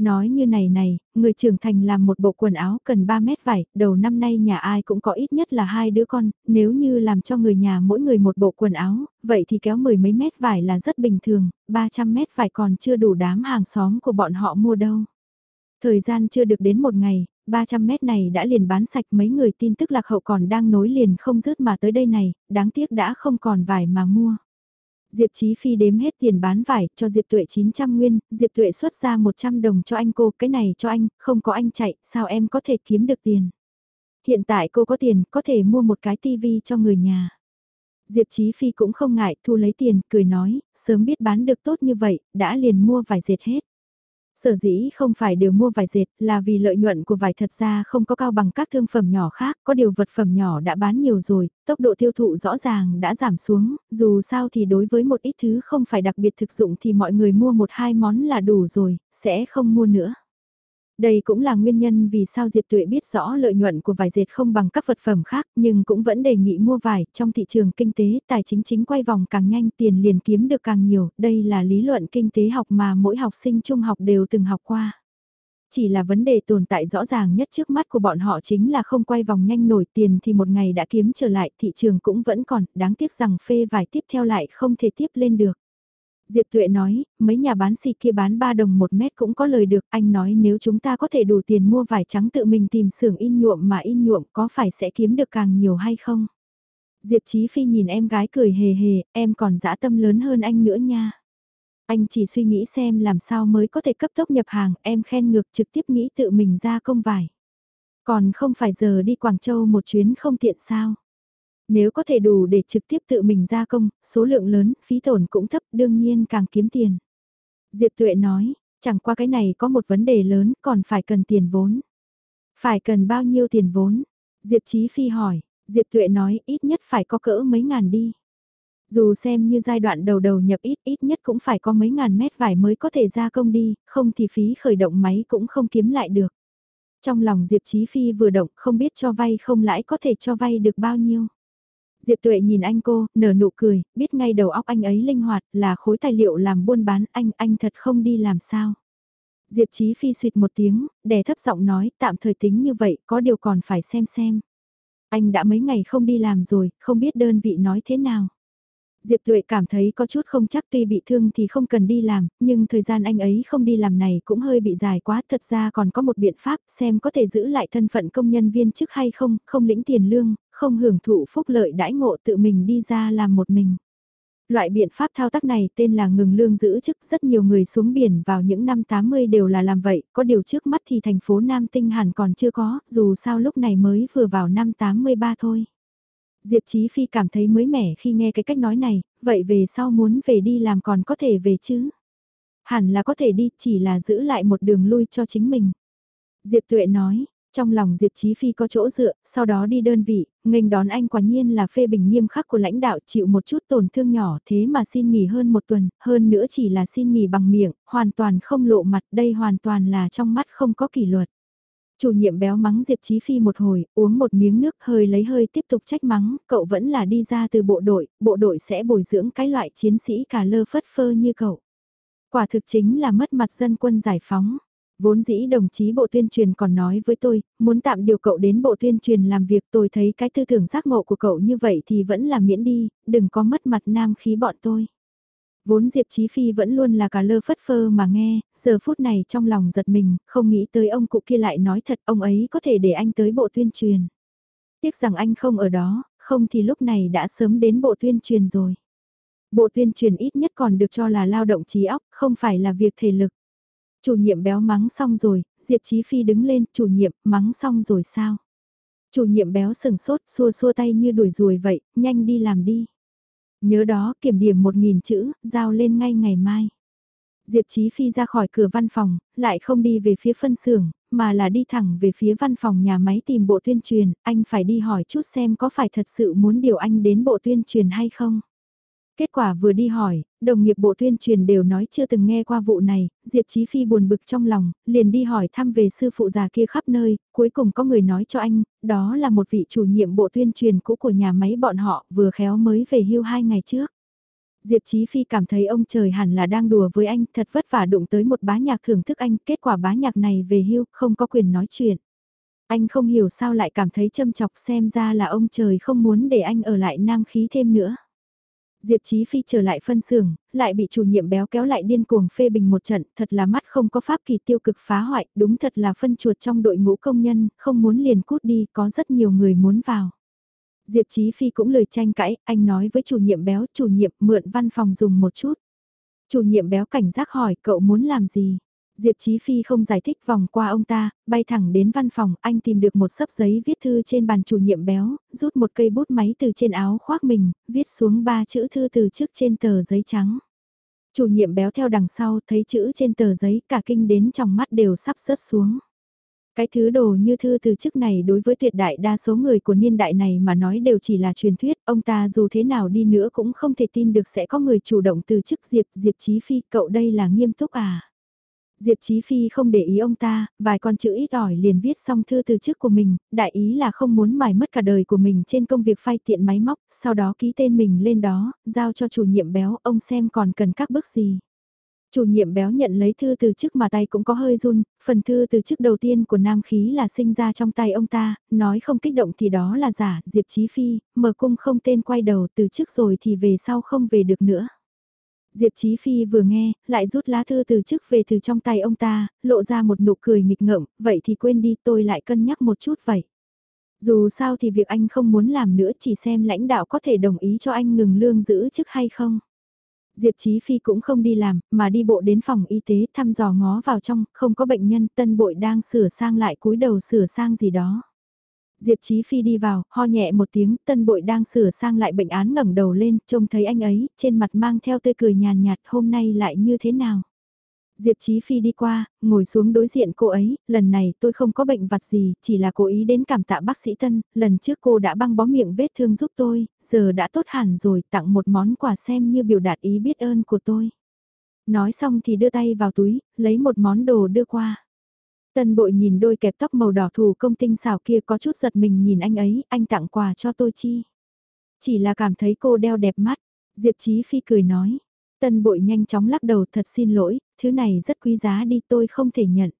Nói như này này, người trưởng thành làm một bộ quần áo cần 3 mét vải, đầu năm nay nhà ai cũng có ít nhất là hai đứa con, nếu như làm cho người nhà mỗi người một bộ quần áo, vậy thì kéo mười mấy mét vải là rất bình thường, 300 mét vải còn chưa đủ đám hàng xóm của bọn họ mua đâu. Thời gian chưa được đến một ngày, 300 mét này đã liền bán sạch mấy người tin tức lạc hậu còn đang nối liền không dứt mà tới đây này, đáng tiếc đã không còn vải mà mua. Diệp Chí Phi đếm hết tiền bán vải cho Diệp Tuệ 900 nguyên, Diệp Tuệ xuất ra 100 đồng cho anh cô, cái này cho anh, không có anh chạy, sao em có thể kiếm được tiền. Hiện tại cô có tiền, có thể mua một cái tivi cho người nhà. Diệp Chí Phi cũng không ngại, thu lấy tiền, cười nói, sớm biết bán được tốt như vậy, đã liền mua vải dệt hết. Sở dĩ không phải đều mua vải dệt là vì lợi nhuận của vải thật ra không có cao bằng các thương phẩm nhỏ khác, có điều vật phẩm nhỏ đã bán nhiều rồi, tốc độ tiêu thụ rõ ràng đã giảm xuống, dù sao thì đối với một ít thứ không phải đặc biệt thực dụng thì mọi người mua một hai món là đủ rồi, sẽ không mua nữa. Đây cũng là nguyên nhân vì sao Diệp Tuệ biết rõ lợi nhuận của vải dệt không bằng các vật phẩm khác nhưng cũng vẫn đề nghị mua vải trong thị trường kinh tế tài chính chính quay vòng càng nhanh tiền liền kiếm được càng nhiều. Đây là lý luận kinh tế học mà mỗi học sinh trung học đều từng học qua. Chỉ là vấn đề tồn tại rõ ràng nhất trước mắt của bọn họ chính là không quay vòng nhanh nổi tiền thì một ngày đã kiếm trở lại thị trường cũng vẫn còn, đáng tiếc rằng phê vải tiếp theo lại không thể tiếp lên được. Diệp Thuệ nói, mấy nhà bán xì kia bán 3 đồng một mét cũng có lời được, anh nói nếu chúng ta có thể đủ tiền mua vải trắng tự mình tìm xưởng in nhuộm mà in nhuộm có phải sẽ kiếm được càng nhiều hay không? Diệp Chí Phi nhìn em gái cười hề hề, em còn dã tâm lớn hơn anh nữa nha. Anh chỉ suy nghĩ xem làm sao mới có thể cấp tốc nhập hàng, em khen ngược trực tiếp nghĩ tự mình ra công vải. Còn không phải giờ đi Quảng Châu một chuyến không tiện sao. Nếu có thể đủ để trực tiếp tự mình gia công, số lượng lớn, phí tổn cũng thấp đương nhiên càng kiếm tiền. Diệp Tuệ nói, chẳng qua cái này có một vấn đề lớn còn phải cần tiền vốn. Phải cần bao nhiêu tiền vốn? Diệp Chí Phi hỏi, Diệp Tuệ nói ít nhất phải có cỡ mấy ngàn đi. Dù xem như giai đoạn đầu đầu nhập ít ít nhất cũng phải có mấy ngàn mét vải mới có thể ra công đi, không thì phí khởi động máy cũng không kiếm lại được. Trong lòng Diệp Chí Phi vừa động không biết cho vay không lãi có thể cho vay được bao nhiêu. Diệp Tuệ nhìn anh cô, nở nụ cười, biết ngay đầu óc anh ấy linh hoạt là khối tài liệu làm buôn bán anh, anh thật không đi làm sao. Diệp Chí Phi suyệt một tiếng, đè thấp giọng nói tạm thời tính như vậy có điều còn phải xem xem. Anh đã mấy ngày không đi làm rồi, không biết đơn vị nói thế nào. Diệp Tuệ cảm thấy có chút không chắc tuy bị thương thì không cần đi làm, nhưng thời gian anh ấy không đi làm này cũng hơi bị dài quá. Thật ra còn có một biện pháp xem có thể giữ lại thân phận công nhân viên chức hay không, không lĩnh tiền lương, không hưởng thụ phúc lợi đãi ngộ tự mình đi ra làm một mình. Loại biện pháp thao tác này tên là ngừng lương giữ chức rất nhiều người xuống biển vào những năm 80 đều là làm vậy, có điều trước mắt thì thành phố Nam Tinh hẳn còn chưa có, dù sao lúc này mới vừa vào năm 83 thôi. Diệp Chí Phi cảm thấy mới mẻ khi nghe cái cách nói này, vậy về sau muốn về đi làm còn có thể về chứ? Hẳn là có thể đi, chỉ là giữ lại một đường lui cho chính mình. Diệp Tuệ nói, trong lòng Diệp Chí Phi có chỗ dựa, sau đó đi đơn vị, nghênh đón anh quả nhiên là phê bình nghiêm khắc của lãnh đạo chịu một chút tổn thương nhỏ thế mà xin nghỉ hơn một tuần, hơn nữa chỉ là xin nghỉ bằng miệng, hoàn toàn không lộ mặt, đây hoàn toàn là trong mắt không có kỷ luật. Chủ nhiệm béo mắng Diệp Chí Phi một hồi, uống một miếng nước hơi lấy hơi tiếp tục trách mắng, cậu vẫn là đi ra từ bộ đội, bộ đội sẽ bồi dưỡng cái loại chiến sĩ cả lơ phất phơ như cậu. Quả thực chính là mất mặt dân quân giải phóng. Vốn dĩ đồng chí bộ tuyên truyền còn nói với tôi, muốn tạm điều cậu đến bộ tuyên truyền làm việc tôi thấy cái tư tưởng giác ngộ của cậu như vậy thì vẫn là miễn đi, đừng có mất mặt nam khí bọn tôi. Vốn Diệp Chí Phi vẫn luôn là cả lơ phất phơ mà nghe, giờ phút này trong lòng giật mình, không nghĩ tới ông cụ kia lại nói thật ông ấy có thể để anh tới bộ tuyên truyền. Tiếc rằng anh không ở đó, không thì lúc này đã sớm đến bộ tuyên truyền rồi. Bộ tuyên truyền ít nhất còn được cho là lao động trí óc, không phải là việc thể lực. Chủ nhiệm béo mắng xong rồi, Diệp Chí Phi đứng lên, chủ nhiệm, mắng xong rồi sao? Chủ nhiệm béo sừng sốt, xua xua tay như đuổi ruồi vậy, nhanh đi làm đi. Nhớ đó kiểm điểm 1.000 chữ, giao lên ngay ngày mai. Diệp Chí Phi ra khỏi cửa văn phòng, lại không đi về phía phân xưởng, mà là đi thẳng về phía văn phòng nhà máy tìm bộ tuyên truyền, anh phải đi hỏi chút xem có phải thật sự muốn điều anh đến bộ tuyên truyền hay không. Kết quả vừa đi hỏi, đồng nghiệp bộ tuyên truyền đều nói chưa từng nghe qua vụ này, Diệp Chí Phi buồn bực trong lòng, liền đi hỏi thăm về sư phụ già kia khắp nơi, cuối cùng có người nói cho anh, đó là một vị chủ nhiệm bộ tuyên truyền cũ của nhà máy bọn họ, vừa khéo mới về hưu hai ngày trước. Diệp Chí Phi cảm thấy ông trời hẳn là đang đùa với anh, thật vất vả đụng tới một bá nhạc thưởng thức anh, kết quả bá nhạc này về hưu, không có quyền nói chuyện. Anh không hiểu sao lại cảm thấy châm chọc xem ra là ông trời không muốn để anh ở lại nam khí thêm nữa. Diệp Chí Phi trở lại phân xưởng, lại bị chủ nhiệm béo kéo lại điên cuồng phê bình một trận, thật là mắt không có pháp kỳ tiêu cực phá hoại, đúng thật là phân chuột trong đội ngũ công nhân, không muốn liền cút đi, có rất nhiều người muốn vào. Diệp Chí Phi cũng lời tranh cãi, anh nói với chủ nhiệm béo, chủ nhiệm mượn văn phòng dùng một chút. Chủ nhiệm béo cảnh giác hỏi, cậu muốn làm gì? Diệp Chí Phi không giải thích vòng qua ông ta, bay thẳng đến văn phòng, anh tìm được một sấp giấy viết thư trên bàn chủ nhiệm béo, rút một cây bút máy từ trên áo khoác mình, viết xuống ba chữ thư từ trước trên tờ giấy trắng. Chủ nhiệm béo theo đằng sau thấy chữ trên tờ giấy cả kinh đến trong mắt đều sắp rớt xuống. Cái thứ đồ như thư từ chức này đối với tuyệt đại đa số người của niên đại này mà nói đều chỉ là truyền thuyết, ông ta dù thế nào đi nữa cũng không thể tin được sẽ có người chủ động từ chức Diệp, Diệp Chí Phi, cậu đây là nghiêm túc à? Diệp Chí Phi không để ý ông ta, vài con chữ ít ỏi liền viết xong thư từ chức của mình, đại ý là không muốn mài mất cả đời của mình trên công việc phai tiện máy móc, sau đó ký tên mình lên đó, giao cho chủ nhiệm béo, ông xem còn cần các bước gì. Chủ nhiệm béo nhận lấy thư từ chức mà tay cũng có hơi run, phần thư từ chức đầu tiên của nam khí là sinh ra trong tay ông ta, nói không kích động thì đó là giả, Diệp Chí Phi, mở cung không tên quay đầu từ chức rồi thì về sau không về được nữa. Diệp Chí Phi vừa nghe, lại rút lá thư từ chức về từ trong tay ông ta, lộ ra một nụ cười nghịch ngợm, vậy thì quên đi tôi lại cân nhắc một chút vậy. Dù sao thì việc anh không muốn làm nữa chỉ xem lãnh đạo có thể đồng ý cho anh ngừng lương giữ chức hay không. Diệp Chí Phi cũng không đi làm, mà đi bộ đến phòng y tế thăm dò ngó vào trong, không có bệnh nhân, tân bội đang sửa sang lại cúi đầu sửa sang gì đó. Diệp Chí Phi đi vào, ho nhẹ một tiếng, tân bội đang sửa sang lại bệnh án ngẩng đầu lên, trông thấy anh ấy, trên mặt mang theo tươi cười nhàn nhạt, hôm nay lại như thế nào. Diệp Chí Phi đi qua, ngồi xuống đối diện cô ấy, lần này tôi không có bệnh vặt gì, chỉ là cố ý đến cảm tạ bác sĩ Tân, lần trước cô đã băng bó miệng vết thương giúp tôi, giờ đã tốt hẳn rồi, tặng một món quà xem như biểu đạt ý biết ơn của tôi. Nói xong thì đưa tay vào túi, lấy một món đồ đưa qua. Tân bội nhìn đôi kẹp tóc màu đỏ thủ công tinh xảo kia có chút giật mình nhìn anh ấy, anh tặng quà cho tôi chi. Chỉ là cảm thấy cô đeo đẹp mắt, Diệp Chí Phi cười nói. Tân bội nhanh chóng lắc đầu thật xin lỗi, thứ này rất quý giá đi tôi không thể nhận.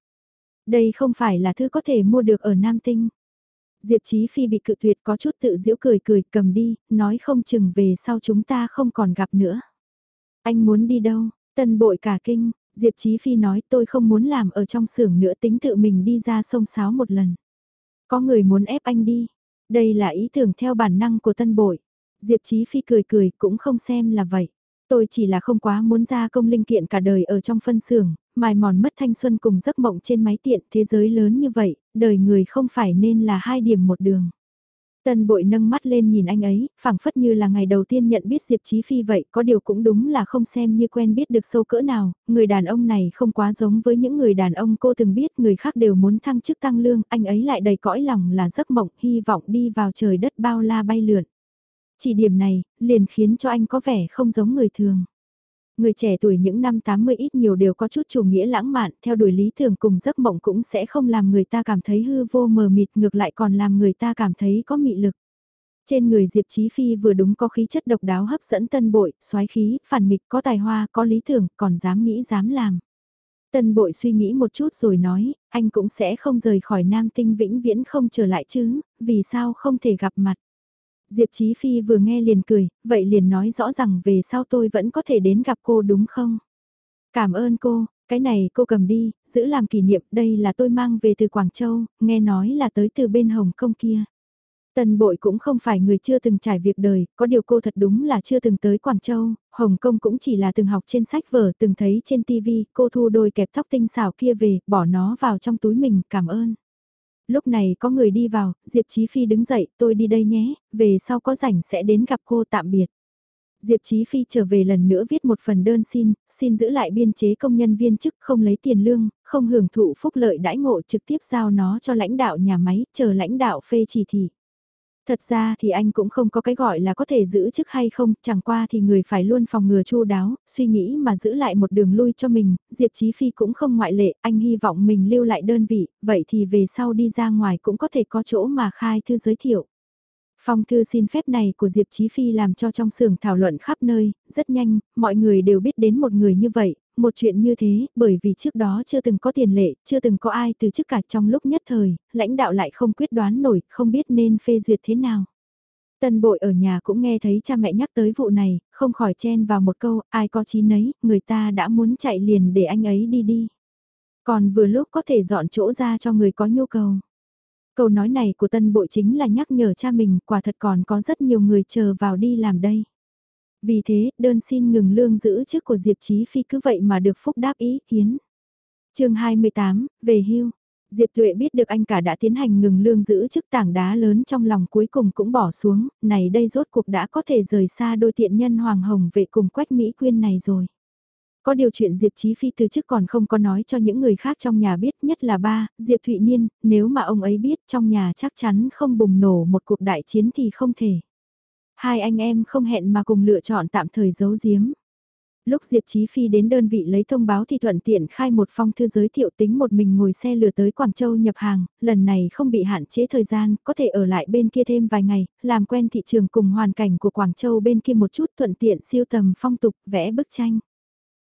Đây không phải là thứ có thể mua được ở Nam Tinh. Diệp Chí Phi bị cự tuyệt có chút tự giễu cười cười cầm đi, nói không chừng về sau chúng ta không còn gặp nữa. Anh muốn đi đâu? Tân bội cả kinh, Diệp Chí Phi nói tôi không muốn làm ở trong xưởng nữa tính tự mình đi ra sông sáo một lần. Có người muốn ép anh đi. Đây là ý tưởng theo bản năng của tân bội. Diệp Chí Phi cười cười cũng không xem là vậy. Tôi chỉ là không quá muốn ra công linh kiện cả đời ở trong phân xưởng, mài mòn mất thanh xuân cùng giấc mộng trên máy tiện thế giới lớn như vậy, đời người không phải nên là hai điểm một đường. Tân bội nâng mắt lên nhìn anh ấy, phảng phất như là ngày đầu tiên nhận biết Diệp Chí Phi vậy, có điều cũng đúng là không xem như quen biết được sâu cỡ nào, người đàn ông này không quá giống với những người đàn ông cô từng biết, người khác đều muốn thăng chức tăng lương, anh ấy lại đầy cõi lòng là giấc mộng, hy vọng đi vào trời đất bao la bay lượn. Chỉ điểm này, liền khiến cho anh có vẻ không giống người thường. Người trẻ tuổi những năm 80 ít nhiều đều có chút chủ nghĩa lãng mạn, theo đuổi lý tưởng cùng giấc mộng cũng sẽ không làm người ta cảm thấy hư vô mờ mịt ngược lại còn làm người ta cảm thấy có mị lực. Trên người Diệp Chí Phi vừa đúng có khí chất độc đáo hấp dẫn tân bội, xoái khí, phản nghịch, có tài hoa, có lý tưởng, còn dám nghĩ dám làm. Tân bội suy nghĩ một chút rồi nói, anh cũng sẽ không rời khỏi Nam Tinh vĩnh viễn không trở lại chứ, vì sao không thể gặp mặt. Diệp Chí Phi vừa nghe liền cười, vậy liền nói rõ rằng về sau tôi vẫn có thể đến gặp cô đúng không? Cảm ơn cô, cái này cô cầm đi, giữ làm kỷ niệm, đây là tôi mang về từ Quảng Châu, nghe nói là tới từ bên Hồng Kông kia. Tần bội cũng không phải người chưa từng trải việc đời, có điều cô thật đúng là chưa từng tới Quảng Châu, Hồng Kông cũng chỉ là từng học trên sách vở, từng thấy trên TV, cô thu đôi kẹp tóc tinh xảo kia về, bỏ nó vào trong túi mình, cảm ơn. Lúc này có người đi vào, Diệp Chí Phi đứng dậy, tôi đi đây nhé, về sau có rảnh sẽ đến gặp cô tạm biệt. Diệp Chí Phi trở về lần nữa viết một phần đơn xin, xin giữ lại biên chế công nhân viên chức không lấy tiền lương, không hưởng thụ phúc lợi đãi ngộ trực tiếp giao nó cho lãnh đạo nhà máy, chờ lãnh đạo phê chỉ thị. Thật ra thì anh cũng không có cái gọi là có thể giữ chức hay không, chẳng qua thì người phải luôn phòng ngừa chu đáo, suy nghĩ mà giữ lại một đường lui cho mình, Diệp Chí Phi cũng không ngoại lệ, anh hy vọng mình lưu lại đơn vị, vậy thì về sau đi ra ngoài cũng có thể có chỗ mà khai thư giới thiệu. Phong thư xin phép này của Diệp Chí Phi làm cho trong xưởng thảo luận khắp nơi, rất nhanh, mọi người đều biết đến một người như vậy, một chuyện như thế, bởi vì trước đó chưa từng có tiền lệ, chưa từng có ai từ chức cả trong lúc nhất thời, lãnh đạo lại không quyết đoán nổi, không biết nên phê duyệt thế nào. Tân bội ở nhà cũng nghe thấy cha mẹ nhắc tới vụ này, không khỏi chen vào một câu, ai có chí nấy, người ta đã muốn chạy liền để anh ấy đi đi. Còn vừa lúc có thể dọn chỗ ra cho người có nhu cầu. Câu nói này của tân bội chính là nhắc nhở cha mình, quả thật còn có rất nhiều người chờ vào đi làm đây. Vì thế, đơn xin ngừng lương giữ chức của Diệp Chí Phi cứ vậy mà được phúc đáp ý kiến. chương 28, về hưu. Diệp Tuệ biết được anh cả đã tiến hành ngừng lương giữ chức tảng đá lớn trong lòng cuối cùng cũng bỏ xuống, này đây rốt cuộc đã có thể rời xa đôi tiện nhân Hoàng Hồng vệ cùng Quách Mỹ Quyên này rồi. Có điều chuyện Diệp Chí Phi từ chức còn không có nói cho những người khác trong nhà biết nhất là ba, Diệp Thụy Niên, nếu mà ông ấy biết trong nhà chắc chắn không bùng nổ một cuộc đại chiến thì không thể. Hai anh em không hẹn mà cùng lựa chọn tạm thời giấu giếm. Lúc Diệp Chí Phi đến đơn vị lấy thông báo thì thuận tiện khai một phong thư giới thiệu tính một mình ngồi xe lửa tới Quảng Châu nhập hàng, lần này không bị hạn chế thời gian, có thể ở lại bên kia thêm vài ngày, làm quen thị trường cùng hoàn cảnh của Quảng Châu bên kia một chút thuận tiện siêu tầm phong tục, vẽ bức tranh.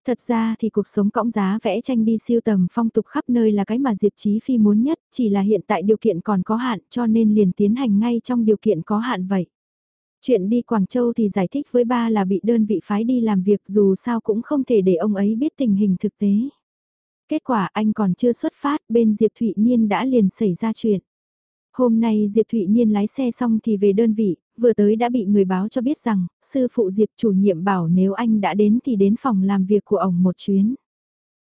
Thật ra thì cuộc sống cõng giá vẽ tranh đi siêu tầm phong tục khắp nơi là cái mà Diệp Chí Phi muốn nhất, chỉ là hiện tại điều kiện còn có hạn cho nên liền tiến hành ngay trong điều kiện có hạn vậy. Chuyện đi Quảng Châu thì giải thích với ba là bị đơn vị phái đi làm việc dù sao cũng không thể để ông ấy biết tình hình thực tế. Kết quả anh còn chưa xuất phát bên Diệp Thụy Niên đã liền xảy ra chuyện. Hôm nay Diệp Thụy Niên lái xe xong thì về đơn vị, vừa tới đã bị người báo cho biết rằng, sư phụ Diệp chủ nhiệm bảo nếu anh đã đến thì đến phòng làm việc của ông một chuyến.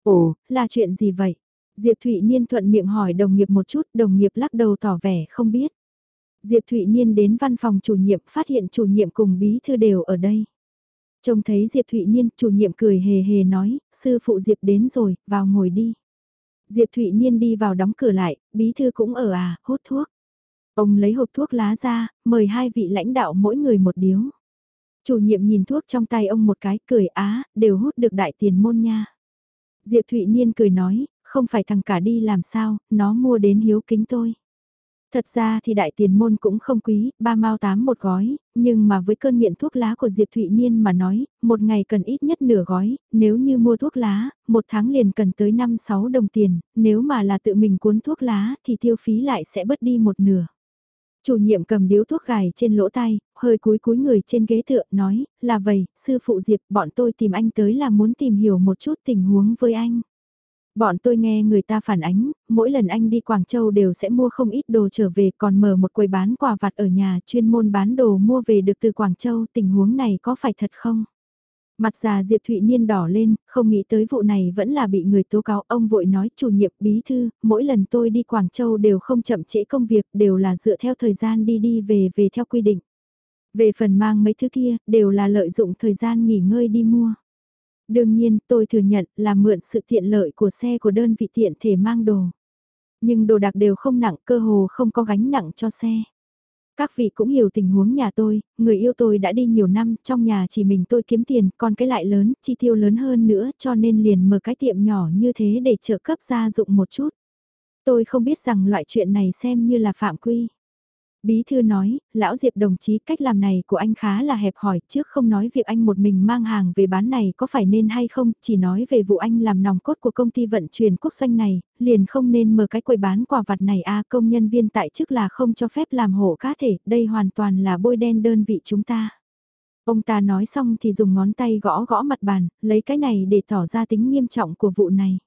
Ồ, là chuyện gì vậy? Diệp Thụy Niên thuận miệng hỏi đồng nghiệp một chút, đồng nghiệp lắc đầu tỏ vẻ không biết. Diệp Thụy Niên đến văn phòng chủ nhiệm phát hiện chủ nhiệm cùng bí thư đều ở đây. Trông thấy Diệp Thụy Niên, chủ nhiệm cười hề hề nói, sư phụ Diệp đến rồi, vào ngồi đi. Diệp Thụy Niên đi vào đóng cửa lại, bí thư cũng ở à, hút thuốc. Ông lấy hộp thuốc lá ra, mời hai vị lãnh đạo mỗi người một điếu. Chủ nhiệm nhìn thuốc trong tay ông một cái, cười á, đều hút được đại tiền môn nha. Diệp Thụy Niên cười nói, không phải thằng cả đi làm sao, nó mua đến hiếu kính tôi. Thật ra thì đại tiền môn cũng không quý, ba mao tám một gói, nhưng mà với cơn nghiện thuốc lá của Diệp Thụy Niên mà nói, một ngày cần ít nhất nửa gói, nếu như mua thuốc lá, một tháng liền cần tới 5-6 đồng tiền, nếu mà là tự mình cuốn thuốc lá thì tiêu phí lại sẽ bớt đi một nửa. Chủ nhiệm cầm điếu thuốc gài trên lỗ tai, hơi cúi cúi người trên ghế tựa, nói, là vậy, sư phụ Diệp, bọn tôi tìm anh tới là muốn tìm hiểu một chút tình huống với anh. Bọn tôi nghe người ta phản ánh, mỗi lần anh đi Quảng Châu đều sẽ mua không ít đồ trở về còn mở một quầy bán quà vặt ở nhà chuyên môn bán đồ mua về được từ Quảng Châu, tình huống này có phải thật không? Mặt già Diệp Thụy Niên đỏ lên, không nghĩ tới vụ này vẫn là bị người tố cáo. Ông vội nói chủ nhiệm bí thư, mỗi lần tôi đi Quảng Châu đều không chậm trễ công việc, đều là dựa theo thời gian đi đi về về theo quy định. Về phần mang mấy thứ kia, đều là lợi dụng thời gian nghỉ ngơi đi mua. Đương nhiên, tôi thừa nhận là mượn sự tiện lợi của xe của đơn vị tiện thể mang đồ. Nhưng đồ đặc đều không nặng, cơ hồ không có gánh nặng cho xe. Các vị cũng hiểu tình huống nhà tôi, người yêu tôi đã đi nhiều năm, trong nhà chỉ mình tôi kiếm tiền, còn cái lại lớn, chi tiêu lớn hơn nữa cho nên liền mở cái tiệm nhỏ như thế để trợ cấp gia dụng một chút. Tôi không biết rằng loại chuyện này xem như là phạm quy. Bí thư nói, lão Diệp đồng chí cách làm này của anh khá là hẹp hòi trước không nói việc anh một mình mang hàng về bán này có phải nên hay không, chỉ nói về vụ anh làm nòng cốt của công ty vận chuyển quốc doanh này, liền không nên mở cái quầy bán quà vặt này a công nhân viên tại chức là không cho phép làm hộ cá thể, đây hoàn toàn là bôi đen đơn vị chúng ta. Ông ta nói xong thì dùng ngón tay gõ gõ mặt bàn, lấy cái này để tỏ ra tính nghiêm trọng của vụ này.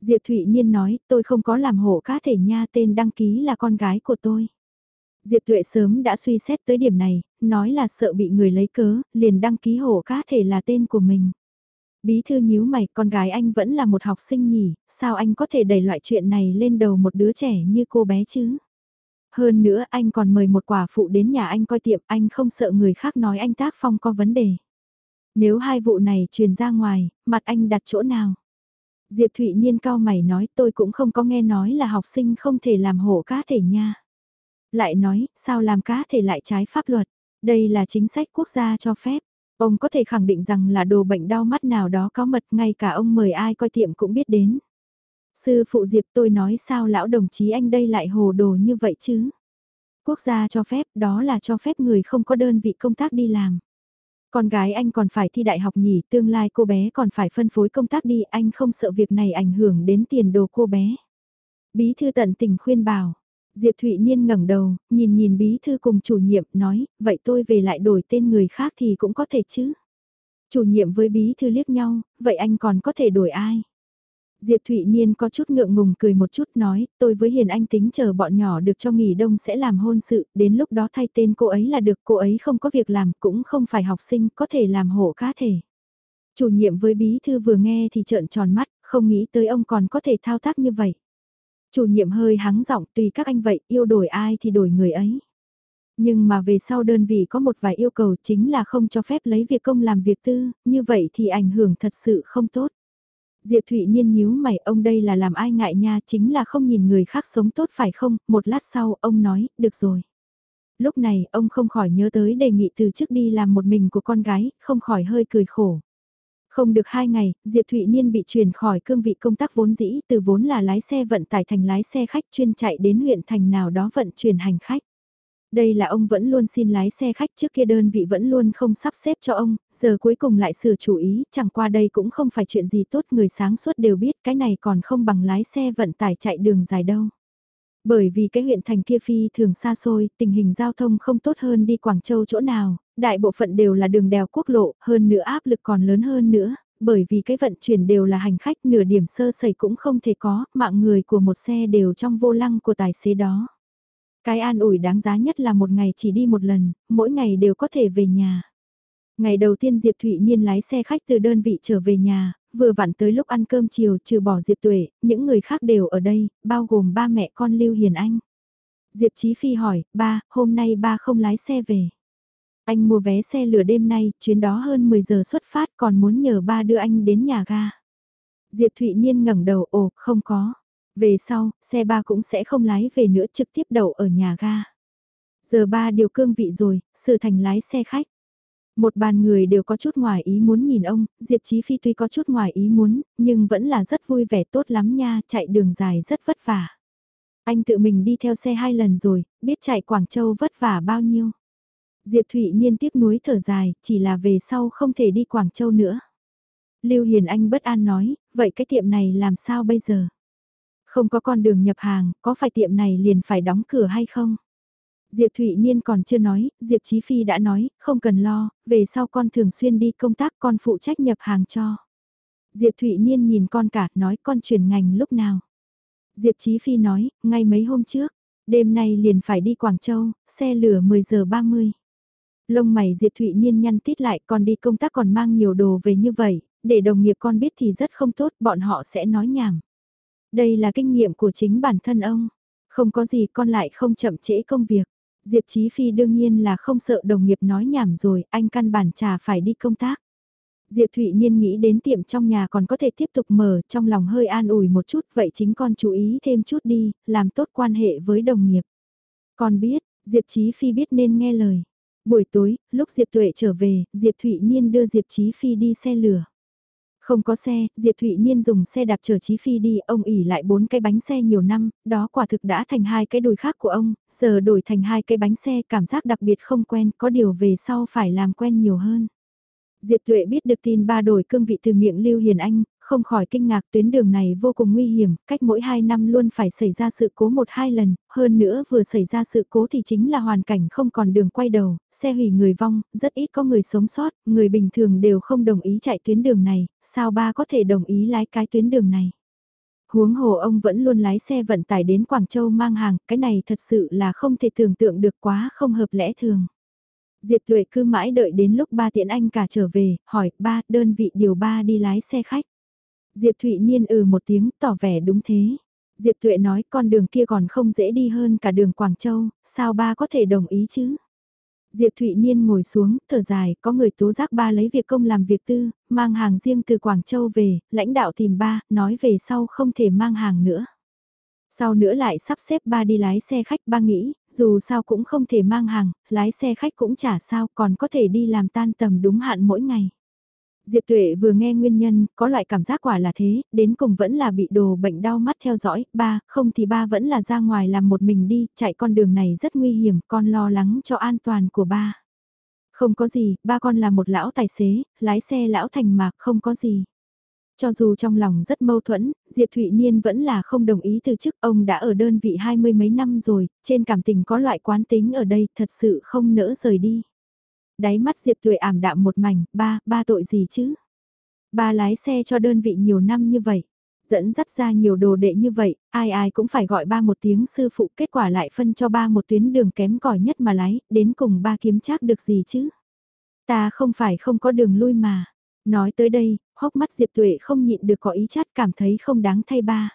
Diệp Thụy Nhiên nói, tôi không có làm hộ cá thể nha tên đăng ký là con gái của tôi. Diệp Tuệ sớm đã suy xét tới điểm này, nói là sợ bị người lấy cớ, liền đăng ký hộ cá thể là tên của mình. Bí thư nhíu mày, con gái anh vẫn là một học sinh nhỉ, sao anh có thể đẩy loại chuyện này lên đầu một đứa trẻ như cô bé chứ? Hơn nữa anh còn mời một quả phụ đến nhà anh coi tiệm, anh không sợ người khác nói anh tác phong có vấn đề. Nếu hai vụ này truyền ra ngoài, mặt anh đặt chỗ nào? Diệp Thụy Niên cao mày nói tôi cũng không có nghe nói là học sinh không thể làm hộ cá thể nha. Lại nói, sao làm cá thể lại trái pháp luật? Đây là chính sách quốc gia cho phép. Ông có thể khẳng định rằng là đồ bệnh đau mắt nào đó có mật ngay cả ông mời ai coi tiệm cũng biết đến. Sư phụ Diệp tôi nói sao lão đồng chí anh đây lại hồ đồ như vậy chứ? Quốc gia cho phép đó là cho phép người không có đơn vị công tác đi làm. Con gái anh còn phải thi đại học nhỉ, tương lai cô bé còn phải phân phối công tác đi, anh không sợ việc này ảnh hưởng đến tiền đồ cô bé. Bí thư tận tình khuyên bảo, Diệp Thụy Niên ngẩng đầu, nhìn nhìn bí thư cùng chủ nhiệm, nói, vậy tôi về lại đổi tên người khác thì cũng có thể chứ. Chủ nhiệm với bí thư liếc nhau, vậy anh còn có thể đổi ai? Diệp Thụy Niên có chút ngượng ngùng cười một chút nói, tôi với Hiền Anh tính chờ bọn nhỏ được cho nghỉ đông sẽ làm hôn sự, đến lúc đó thay tên cô ấy là được, cô ấy không có việc làm, cũng không phải học sinh, có thể làm hộ cá thể. Chủ nhiệm với bí thư vừa nghe thì trợn tròn mắt, không nghĩ tới ông còn có thể thao tác như vậy. Chủ nhiệm hơi hắng giọng tùy các anh vậy, yêu đổi ai thì đổi người ấy. Nhưng mà về sau đơn vị có một vài yêu cầu chính là không cho phép lấy việc công làm việc tư, như vậy thì ảnh hưởng thật sự không tốt. Diệp Thụy Niên nhíu mày ông đây là làm ai ngại nha chính là không nhìn người khác sống tốt phải không, một lát sau ông nói, được rồi. Lúc này ông không khỏi nhớ tới đề nghị từ trước đi làm một mình của con gái, không khỏi hơi cười khổ. Không được hai ngày, Diệp Thụy Niên bị chuyển khỏi cương vị công tác vốn dĩ từ vốn là lái xe vận tải thành lái xe khách chuyên chạy đến huyện thành nào đó vận chuyển hành khách. Đây là ông vẫn luôn xin lái xe khách trước kia đơn vị vẫn luôn không sắp xếp cho ông, giờ cuối cùng lại sửa chủ ý, chẳng qua đây cũng không phải chuyện gì tốt người sáng suốt đều biết cái này còn không bằng lái xe vận tải chạy đường dài đâu. Bởi vì cái huyện thành kia phi thường xa xôi, tình hình giao thông không tốt hơn đi Quảng Châu chỗ nào, đại bộ phận đều là đường đèo quốc lộ, hơn nữa áp lực còn lớn hơn nữa, bởi vì cái vận chuyển đều là hành khách nửa điểm sơ sẩy cũng không thể có, mạng người của một xe đều trong vô lăng của tài xế đó. Cái an ủi đáng giá nhất là một ngày chỉ đi một lần, mỗi ngày đều có thể về nhà. Ngày đầu tiên Diệp Thụy Nhiên lái xe khách từ đơn vị trở về nhà, vừa vặn tới lúc ăn cơm chiều trừ bỏ Diệp Tuệ, những người khác đều ở đây, bao gồm ba mẹ con Lưu Hiền Anh. Diệp Chí Phi hỏi, ba, hôm nay ba không lái xe về. Anh mua vé xe lửa đêm nay, chuyến đó hơn 10 giờ xuất phát còn muốn nhờ ba đưa anh đến nhà ga. Diệp Thụy Niên ngẩng đầu, ồ, không có. Về sau, xe ba cũng sẽ không lái về nữa trực tiếp đậu ở nhà ga. Giờ ba điều cương vị rồi, sự thành lái xe khách. Một bàn người đều có chút ngoài ý muốn nhìn ông, Diệp Chí Phi tuy có chút ngoài ý muốn, nhưng vẫn là rất vui vẻ tốt lắm nha, chạy đường dài rất vất vả. Anh tự mình đi theo xe hai lần rồi, biết chạy Quảng Châu vất vả bao nhiêu. Diệp Thụy Niên tiếc nuối thở dài, chỉ là về sau không thể đi Quảng Châu nữa. Lưu Hiền Anh bất an nói, vậy cái tiệm này làm sao bây giờ? Không có con đường nhập hàng, có phải tiệm này liền phải đóng cửa hay không? Diệp Thụy Niên còn chưa nói, Diệp Chí Phi đã nói, không cần lo, về sau con thường xuyên đi công tác con phụ trách nhập hàng cho. Diệp Thụy Niên nhìn con cả, nói con chuyển ngành lúc nào. Diệp Chí Phi nói, ngay mấy hôm trước, đêm nay liền phải đi Quảng Châu, xe lửa 10 giờ 30. Lông mày Diệp Thụy Niên nhăn tít lại còn đi công tác còn mang nhiều đồ về như vậy, để đồng nghiệp con biết thì rất không tốt, bọn họ sẽ nói nhảm. Đây là kinh nghiệm của chính bản thân ông. Không có gì con lại không chậm trễ công việc. Diệp Chí Phi đương nhiên là không sợ đồng nghiệp nói nhảm rồi, anh căn bản chả phải đi công tác. Diệp Thụy Niên nghĩ đến tiệm trong nhà còn có thể tiếp tục mở, trong lòng hơi an ủi một chút, vậy chính con chú ý thêm chút đi, làm tốt quan hệ với đồng nghiệp. Con biết, Diệp Chí Phi biết nên nghe lời. Buổi tối, lúc Diệp Tuệ trở về, Diệp Thụy Niên đưa Diệp Chí Phi đi xe lửa. Không có xe, Diệp Thụy Niên dùng xe đạp chở Chí Phi đi, ông ỉ lại bốn cái bánh xe nhiều năm, đó quả thực đã thành hai cái đùi khác của ông, giờ đổi thành hai cái bánh xe cảm giác đặc biệt không quen, có điều về sau phải làm quen nhiều hơn. Diệp Tuệ biết được tin ba đổi cương vị từ miệng Lưu Hiền Anh, không khỏi kinh ngạc tuyến đường này vô cùng nguy hiểm, cách mỗi 2 năm luôn phải xảy ra sự cố một hai lần, hơn nữa vừa xảy ra sự cố thì chính là hoàn cảnh không còn đường quay đầu, xe hủy người vong, rất ít có người sống sót, người bình thường đều không đồng ý chạy tuyến đường này, sao ba có thể đồng ý lái cái tuyến đường này. Huống hồ ông vẫn luôn lái xe vận tải đến Quảng Châu mang hàng, cái này thật sự là không thể tưởng tượng được quá không hợp lẽ thường. Diệp Tuệ cứ mãi đợi đến lúc ba tiện anh cả trở về, hỏi ba đơn vị điều ba đi lái xe khách. Diệp Thụy Niên ừ một tiếng tỏ vẻ đúng thế. Diệp Thụy nói con đường kia còn không dễ đi hơn cả đường Quảng Châu, sao ba có thể đồng ý chứ? Diệp Thụy Niên ngồi xuống, thở dài, có người tố giác ba lấy việc công làm việc tư, mang hàng riêng từ Quảng Châu về, lãnh đạo tìm ba, nói về sau không thể mang hàng nữa. Sau nữa lại sắp xếp ba đi lái xe khách ba nghĩ, dù sao cũng không thể mang hàng, lái xe khách cũng chả sao còn có thể đi làm tan tầm đúng hạn mỗi ngày. Diệp Tuệ vừa nghe nguyên nhân, có loại cảm giác quả là thế, đến cùng vẫn là bị đồ bệnh đau mắt theo dõi, ba, không thì ba vẫn là ra ngoài làm một mình đi, chạy con đường này rất nguy hiểm, con lo lắng cho an toàn của ba. Không có gì, ba con là một lão tài xế, lái xe lão thành mạc không có gì. Cho dù trong lòng rất mâu thuẫn, Diệp Thụy Niên vẫn là không đồng ý từ chức ông đã ở đơn vị hai mươi mấy năm rồi, trên cảm tình có loại quán tính ở đây thật sự không nỡ rời đi. Đáy mắt Diệp Tuệ ảm đạm một mảnh, ba, ba tội gì chứ? Ba lái xe cho đơn vị nhiều năm như vậy, dẫn dắt ra nhiều đồ đệ như vậy, ai ai cũng phải gọi ba một tiếng sư phụ kết quả lại phân cho ba một tuyến đường kém cỏi nhất mà lái, đến cùng ba kiếm chắc được gì chứ? Ta không phải không có đường lui mà. Nói tới đây, hốc mắt Diệp Tuệ không nhịn được có ý chát cảm thấy không đáng thay ba.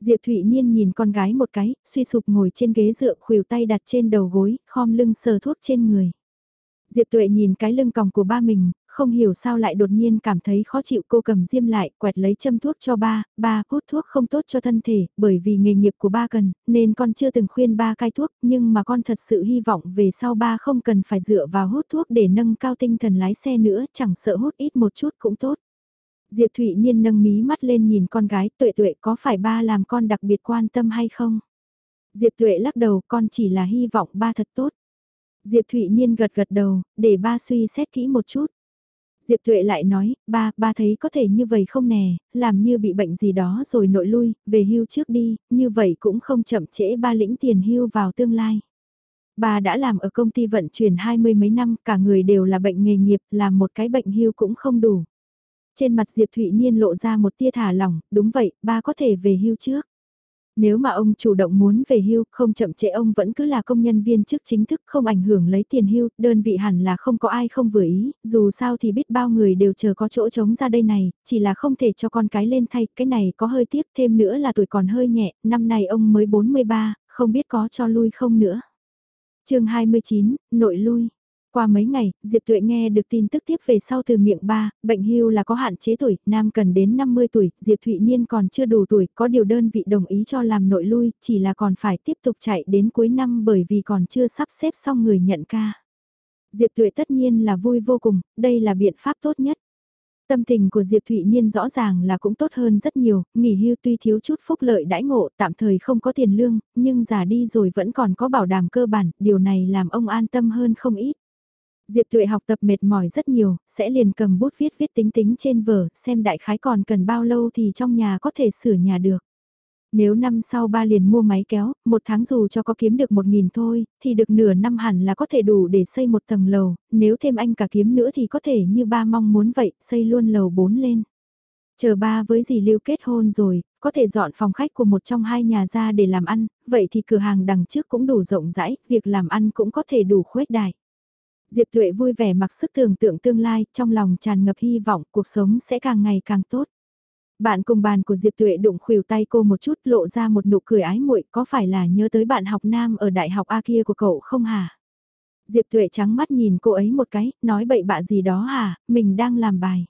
Diệp Thụy Niên nhìn con gái một cái, suy sụp ngồi trên ghế dựa khuỷu tay đặt trên đầu gối, khom lưng sờ thuốc trên người. Diệp Tuệ nhìn cái lưng còng của ba mình, không hiểu sao lại đột nhiên cảm thấy khó chịu cô cầm diêm lại, quẹt lấy châm thuốc cho ba, ba hút thuốc không tốt cho thân thể, bởi vì nghề nghiệp của ba cần, nên con chưa từng khuyên ba cai thuốc, nhưng mà con thật sự hy vọng về sau ba không cần phải dựa vào hút thuốc để nâng cao tinh thần lái xe nữa, chẳng sợ hút ít một chút cũng tốt. Diệp Thụy Niên nâng mí mắt lên nhìn con gái, tuệ tuệ có phải ba làm con đặc biệt quan tâm hay không? Diệp Tuệ lắc đầu con chỉ là hy vọng ba thật tốt. Diệp Thụy Niên gật gật đầu, để ba suy xét kỹ một chút. Diệp Tuệ lại nói, ba, ba thấy có thể như vậy không nè, làm như bị bệnh gì đó rồi nội lui, về hưu trước đi, như vậy cũng không chậm trễ ba lĩnh tiền hưu vào tương lai. Ba đã làm ở công ty vận chuyển hai mươi mấy năm, cả người đều là bệnh nghề nghiệp, làm một cái bệnh hưu cũng không đủ. Trên mặt Diệp Thụy Niên lộ ra một tia thả lỏng, đúng vậy, ba có thể về hưu trước. Nếu mà ông chủ động muốn về hưu, không chậm trễ ông vẫn cứ là công nhân viên chức chính thức không ảnh hưởng lấy tiền hưu, đơn vị hẳn là không có ai không vừa ý, dù sao thì biết bao người đều chờ có chỗ trống ra đây này, chỉ là không thể cho con cái lên thay, cái này có hơi tiếc thêm nữa là tuổi còn hơi nhẹ, năm nay ông mới 43, không biết có cho lui không nữa. chương 29, nội lui. Qua mấy ngày, Diệp Tuệ nghe được tin tức tiếp về sau từ miệng ba, bệnh hưu là có hạn chế tuổi, nam cần đến 50 tuổi, Diệp Thụy Niên còn chưa đủ tuổi, có điều đơn vị đồng ý cho làm nội lui, chỉ là còn phải tiếp tục chạy đến cuối năm bởi vì còn chưa sắp xếp xong người nhận ca. Diệp Tuệ tất nhiên là vui vô cùng, đây là biện pháp tốt nhất. Tâm tình của Diệp Thụy Niên rõ ràng là cũng tốt hơn rất nhiều, nghỉ hưu tuy thiếu chút phúc lợi đãi ngộ tạm thời không có tiền lương, nhưng già đi rồi vẫn còn có bảo đảm cơ bản, điều này làm ông an tâm hơn không ít. Diệp Tuệ học tập mệt mỏi rất nhiều, sẽ liền cầm bút viết viết tính tính trên vở, xem đại khái còn cần bao lâu thì trong nhà có thể sửa nhà được. Nếu năm sau ba liền mua máy kéo, một tháng dù cho có kiếm được một nghìn thôi, thì được nửa năm hẳn là có thể đủ để xây một tầng lầu, nếu thêm anh cả kiếm nữa thì có thể như ba mong muốn vậy, xây luôn lầu bốn lên. Chờ ba với dì Lưu kết hôn rồi, có thể dọn phòng khách của một trong hai nhà ra để làm ăn, vậy thì cửa hàng đằng trước cũng đủ rộng rãi, việc làm ăn cũng có thể đủ khuếch đại. Diệp Tuệ vui vẻ mặc sức tưởng tượng tương lai, trong lòng tràn ngập hy vọng cuộc sống sẽ càng ngày càng tốt. Bạn cùng bàn của Diệp Tuệ đụng khuỷu tay cô một chút lộ ra một nụ cười ái muội có phải là nhớ tới bạn học nam ở đại học A kia của cậu không hả? Diệp Tuệ trắng mắt nhìn cô ấy một cái, nói bậy bạ gì đó hả, mình đang làm bài.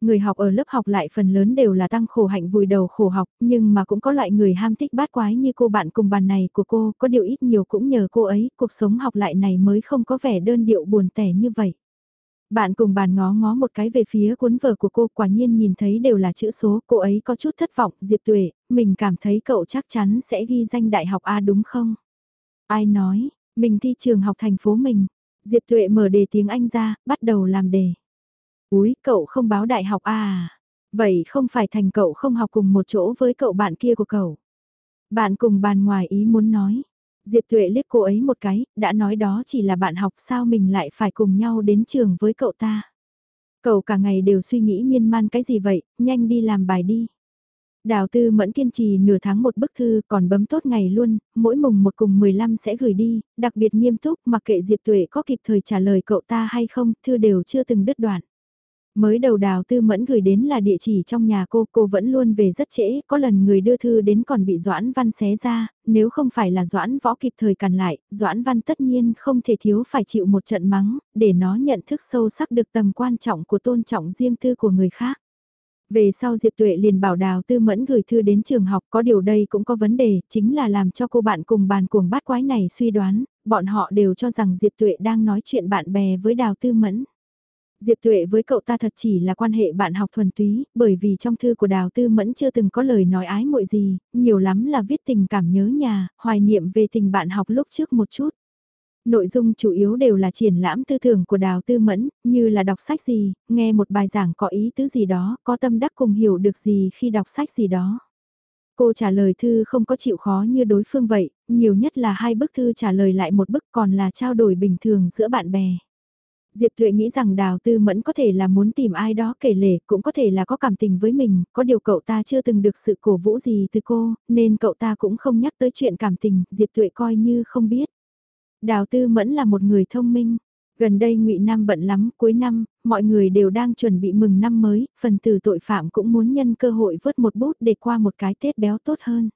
Người học ở lớp học lại phần lớn đều là tăng khổ hạnh vùi đầu khổ học, nhưng mà cũng có loại người ham thích bát quái như cô bạn cùng bàn này của cô, có điều ít nhiều cũng nhờ cô ấy, cuộc sống học lại này mới không có vẻ đơn điệu buồn tẻ như vậy. Bạn cùng bàn ngó ngó một cái về phía cuốn vở của cô quả nhiên nhìn thấy đều là chữ số, cô ấy có chút thất vọng, Diệp Tuệ, mình cảm thấy cậu chắc chắn sẽ ghi danh đại học A đúng không? Ai nói, mình thi trường học thành phố mình. Diệp Tuệ mở đề tiếng Anh ra, bắt đầu làm đề. Úi, cậu không báo đại học à? Vậy không phải thành cậu không học cùng một chỗ với cậu bạn kia của cậu. Bạn cùng bàn ngoài ý muốn nói. Diệp Tuệ liếc cô ấy một cái, đã nói đó chỉ là bạn học sao mình lại phải cùng nhau đến trường với cậu ta. Cậu cả ngày đều suy nghĩ miên man cái gì vậy, nhanh đi làm bài đi. Đào tư mẫn kiên trì nửa tháng một bức thư còn bấm tốt ngày luôn, mỗi mùng một cùng 15 sẽ gửi đi, đặc biệt nghiêm túc mặc kệ Diệp Tuệ có kịp thời trả lời cậu ta hay không, thư đều chưa từng đứt đoạn. Mới đầu đào tư mẫn gửi đến là địa chỉ trong nhà cô, cô vẫn luôn về rất trễ, có lần người đưa thư đến còn bị Doãn Văn xé ra, nếu không phải là Doãn Võ kịp thời cản lại, Doãn Văn tất nhiên không thể thiếu phải chịu một trận mắng, để nó nhận thức sâu sắc được tầm quan trọng của tôn trọng riêng tư của người khác. Về sau Diệp Tuệ liền bảo Đào Tư Mẫn gửi thư đến trường học có điều đây cũng có vấn đề, chính là làm cho cô bạn cùng bàn cuồng bát quái này suy đoán, bọn họ đều cho rằng Diệp Tuệ đang nói chuyện bạn bè với Đào Tư Mẫn. Diệp Tuệ với cậu ta thật chỉ là quan hệ bạn học thuần túy, bởi vì trong thư của Đào Tư Mẫn chưa từng có lời nói ái muội gì, nhiều lắm là viết tình cảm nhớ nhà, hoài niệm về tình bạn học lúc trước một chút. Nội dung chủ yếu đều là triển lãm tư tưởng của Đào Tư Mẫn, như là đọc sách gì, nghe một bài giảng có ý tứ gì đó, có tâm đắc cùng hiểu được gì khi đọc sách gì đó. Cô trả lời thư không có chịu khó như đối phương vậy, nhiều nhất là hai bức thư trả lời lại một bức còn là trao đổi bình thường giữa bạn bè. Diệp Thuệ nghĩ rằng Đào Tư Mẫn có thể là muốn tìm ai đó kể lể, cũng có thể là có cảm tình với mình, có điều cậu ta chưa từng được sự cổ vũ gì từ cô, nên cậu ta cũng không nhắc tới chuyện cảm tình, Diệp Thuệ coi như không biết. Đào Tư Mẫn là một người thông minh. Gần đây ngụy Nam bận lắm, cuối năm, mọi người đều đang chuẩn bị mừng năm mới, phần tử tội phạm cũng muốn nhân cơ hội vớt một bút để qua một cái Tết béo tốt hơn.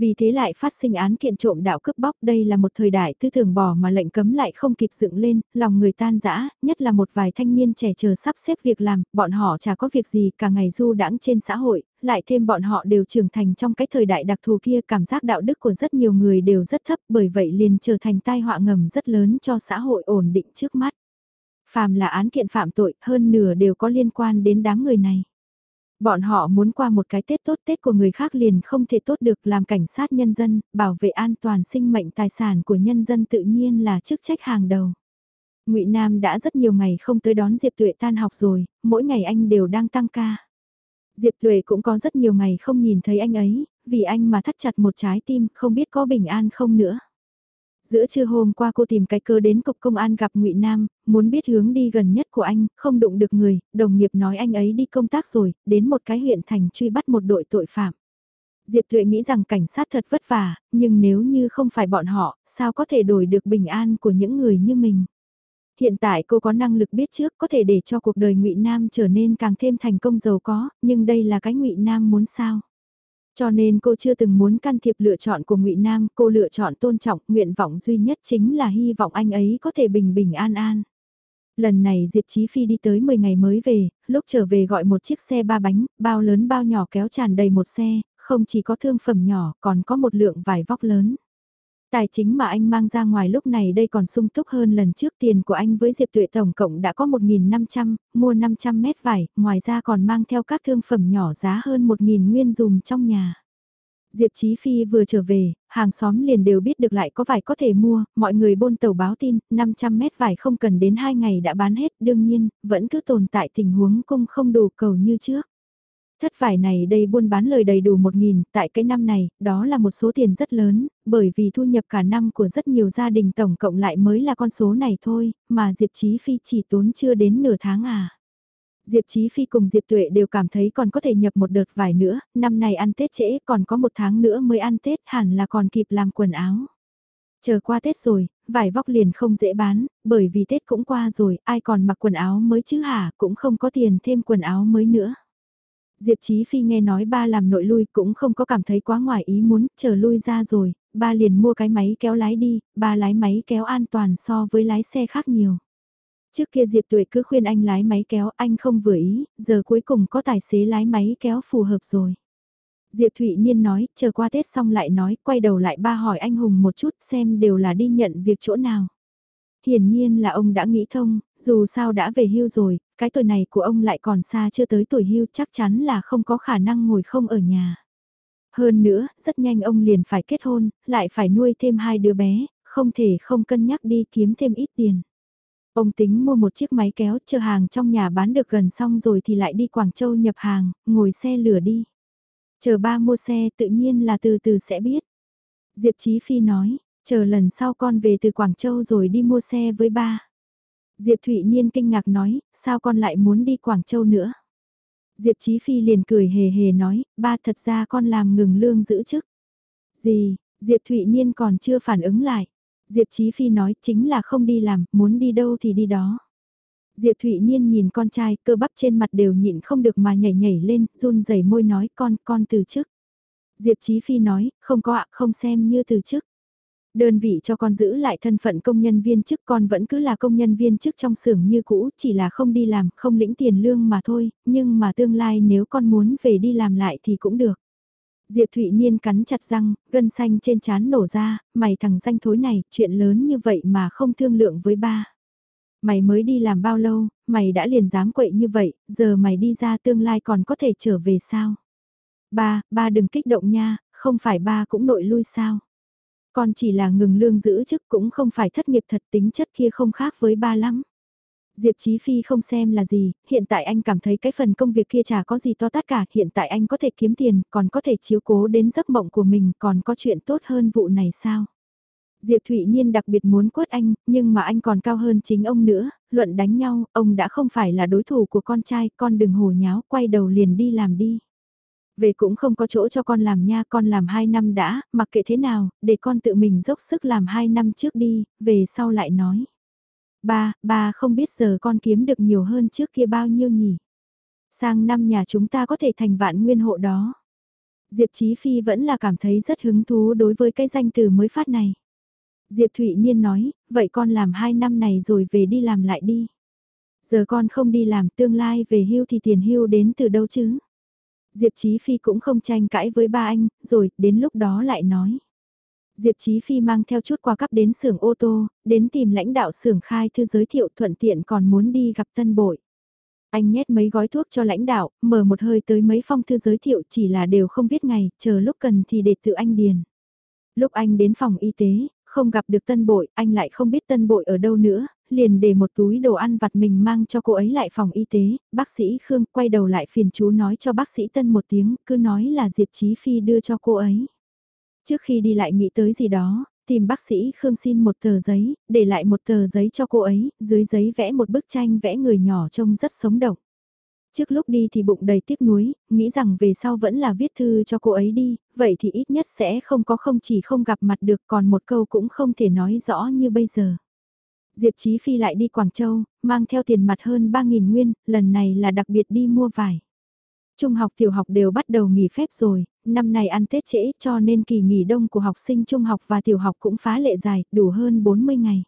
Vì thế lại phát sinh án kiện trộm đạo cướp bóc đây là một thời đại tư tưởng bỏ mà lệnh cấm lại không kịp dựng lên, lòng người tan rã, nhất là một vài thanh niên trẻ chờ sắp xếp việc làm, bọn họ chả có việc gì cả ngày du đãng trên xã hội, lại thêm bọn họ đều trưởng thành trong cái thời đại đặc thù kia cảm giác đạo đức của rất nhiều người đều rất thấp bởi vậy liền trở thành tai họa ngầm rất lớn cho xã hội ổn định trước mắt. Phàm là án kiện phạm tội hơn nửa đều có liên quan đến đám người này. Bọn họ muốn qua một cái Tết tốt Tết của người khác liền không thể tốt được làm cảnh sát nhân dân, bảo vệ an toàn sinh mệnh tài sản của nhân dân tự nhiên là chức trách hàng đầu. ngụy Nam đã rất nhiều ngày không tới đón Diệp Tuệ tan học rồi, mỗi ngày anh đều đang tăng ca. Diệp Tuệ cũng có rất nhiều ngày không nhìn thấy anh ấy, vì anh mà thắt chặt một trái tim, không biết có bình an không nữa. Giữa trưa hôm qua cô tìm cái cơ đến cục công an gặp ngụy Nam, muốn biết hướng đi gần nhất của anh, không đụng được người, đồng nghiệp nói anh ấy đi công tác rồi, đến một cái huyện thành truy bắt một đội tội phạm. Diệp Tuệ nghĩ rằng cảnh sát thật vất vả, nhưng nếu như không phải bọn họ, sao có thể đổi được bình an của những người như mình. Hiện tại cô có năng lực biết trước có thể để cho cuộc đời ngụy Nam trở nên càng thêm thành công giàu có, nhưng đây là cái ngụy Nam muốn sao. Cho nên cô chưa từng muốn can thiệp lựa chọn của ngụy Nam, cô lựa chọn tôn trọng, nguyện vọng duy nhất chính là hy vọng anh ấy có thể bình bình an an. Lần này Diệp Chí Phi đi tới 10 ngày mới về, lúc trở về gọi một chiếc xe ba bánh, bao lớn bao nhỏ kéo tràn đầy một xe, không chỉ có thương phẩm nhỏ còn có một lượng vải vóc lớn. Tài chính mà anh mang ra ngoài lúc này đây còn sung túc hơn lần trước tiền của anh với Diệp Tuệ tổng cộng đã có 1.500, mua 500 mét vải, ngoài ra còn mang theo các thương phẩm nhỏ giá hơn 1.000 nguyên dùng trong nhà. Diệp Chí Phi vừa trở về, hàng xóm liền đều biết được lại có vải có thể mua, mọi người bôn tàu báo tin, 500 mét vải không cần đến 2 ngày đã bán hết, đương nhiên, vẫn cứ tồn tại tình huống cung không đủ cầu như trước. Thất vải này đây buôn bán lời đầy đủ 1.000, tại cái năm này, đó là một số tiền rất lớn, bởi vì thu nhập cả năm của rất nhiều gia đình tổng cộng lại mới là con số này thôi, mà Diệp Chí Phi chỉ tốn chưa đến nửa tháng à. Diệp Chí Phi cùng Diệp Tuệ đều cảm thấy còn có thể nhập một đợt vải nữa, năm này ăn Tết trễ còn có một tháng nữa mới ăn Tết hẳn là còn kịp làm quần áo. Chờ qua Tết rồi, vải vóc liền không dễ bán, bởi vì Tết cũng qua rồi, ai còn mặc quần áo mới chứ hả, cũng không có tiền thêm quần áo mới nữa. Diệp Chí Phi nghe nói ba làm nội lui cũng không có cảm thấy quá ngoài ý muốn, chờ lui ra rồi, ba liền mua cái máy kéo lái đi, ba lái máy kéo an toàn so với lái xe khác nhiều. Trước kia Diệp Tuệ cứ khuyên anh lái máy kéo, anh không vừa ý, giờ cuối cùng có tài xế lái máy kéo phù hợp rồi. Diệp Thụy Niên nói, chờ qua Tết xong lại nói, quay đầu lại ba hỏi anh Hùng một chút xem đều là đi nhận việc chỗ nào. Hiển nhiên là ông đã nghĩ thông, dù sao đã về hưu rồi, cái tuổi này của ông lại còn xa chưa tới tuổi hưu chắc chắn là không có khả năng ngồi không ở nhà. Hơn nữa, rất nhanh ông liền phải kết hôn, lại phải nuôi thêm hai đứa bé, không thể không cân nhắc đi kiếm thêm ít tiền. Ông tính mua một chiếc máy kéo chờ hàng trong nhà bán được gần xong rồi thì lại đi Quảng Châu nhập hàng, ngồi xe lửa đi. Chờ ba mua xe tự nhiên là từ từ sẽ biết. Diệp Chí Phi nói, chờ lần sau con về từ Quảng Châu rồi đi mua xe với ba. Diệp Thụy Niên kinh ngạc nói, sao con lại muốn đi Quảng Châu nữa? Diệp Chí Phi liền cười hề hề nói, ba thật ra con làm ngừng lương giữ chức. Gì, Diệp Thụy Niên còn chưa phản ứng lại. Diệp Chí Phi nói chính là không đi làm, muốn đi đâu thì đi đó. Diệp Thụy Niên nhìn con trai, cơ bắp trên mặt đều nhịn không được mà nhảy nhảy lên, run rẩy môi nói con, con từ chức. Diệp Chí Phi nói, không có ạ, không xem như từ chức. Đơn vị cho con giữ lại thân phận công nhân viên chức con vẫn cứ là công nhân viên chức trong xưởng như cũ, chỉ là không đi làm, không lĩnh tiền lương mà thôi, nhưng mà tương lai nếu con muốn về đi làm lại thì cũng được. Diệp Thụy Niên cắn chặt răng, gân xanh trên trán nổ ra, mày thằng danh thối này, chuyện lớn như vậy mà không thương lượng với ba. Mày mới đi làm bao lâu, mày đã liền dám quậy như vậy, giờ mày đi ra tương lai còn có thể trở về sao? Ba, ba đừng kích động nha, không phải ba cũng nội lui sao? Con chỉ là ngừng lương giữ chức cũng không phải thất nghiệp thật tính chất kia không khác với ba lắm. Diệp Chí Phi không xem là gì, hiện tại anh cảm thấy cái phần công việc kia chả có gì to tát cả, hiện tại anh có thể kiếm tiền, còn có thể chiếu cố đến giấc mộng của mình, còn có chuyện tốt hơn vụ này sao? Diệp Thụy Niên đặc biệt muốn quất anh, nhưng mà anh còn cao hơn chính ông nữa, luận đánh nhau, ông đã không phải là đối thủ của con trai, con đừng hồ nháo, quay đầu liền đi làm đi. Về cũng không có chỗ cho con làm nha, con làm 2 năm đã, mặc kệ thế nào, để con tự mình dốc sức làm 2 năm trước đi, về sau lại nói. Ba, ba không biết giờ con kiếm được nhiều hơn trước kia bao nhiêu nhỉ? Sang năm nhà chúng ta có thể thành vạn nguyên hộ đó. Diệp Chí Phi vẫn là cảm thấy rất hứng thú đối với cái danh từ mới phát này. Diệp Thụy Niên nói, vậy con làm 2 năm này rồi về đi làm lại đi. Giờ con không đi làm tương lai về hưu thì tiền hưu đến từ đâu chứ? Diệp Chí Phi cũng không tranh cãi với ba anh, rồi đến lúc đó lại nói. Diệp Chí Phi mang theo chút quà cấp đến xưởng ô tô, đến tìm lãnh đạo xưởng khai thư giới thiệu thuận tiện còn muốn đi gặp tân bội. Anh nhét mấy gói thuốc cho lãnh đạo, mở một hơi tới mấy phong thư giới thiệu chỉ là đều không viết ngày, chờ lúc cần thì để tự anh điền. Lúc anh đến phòng y tế, không gặp được tân bội, anh lại không biết tân bội ở đâu nữa, liền để một túi đồ ăn vặt mình mang cho cô ấy lại phòng y tế, bác sĩ Khương quay đầu lại phiền chú nói cho bác sĩ Tân một tiếng, cứ nói là Diệp Chí Phi đưa cho cô ấy. Trước khi đi lại nghĩ tới gì đó, tìm bác sĩ Khương xin một tờ giấy, để lại một tờ giấy cho cô ấy, dưới giấy vẽ một bức tranh vẽ người nhỏ trông rất sống động. Trước lúc đi thì bụng đầy tiếc nuối, nghĩ rằng về sau vẫn là viết thư cho cô ấy đi, vậy thì ít nhất sẽ không có không chỉ không gặp mặt được còn một câu cũng không thể nói rõ như bây giờ. Diệp Chí Phi lại đi Quảng Châu, mang theo tiền mặt hơn 3.000 nguyên, lần này là đặc biệt đi mua vải. Trung học tiểu học đều bắt đầu nghỉ phép rồi, năm nay ăn Tết trễ cho nên kỳ nghỉ đông của học sinh trung học và tiểu học cũng phá lệ dài, đủ hơn 40 ngày.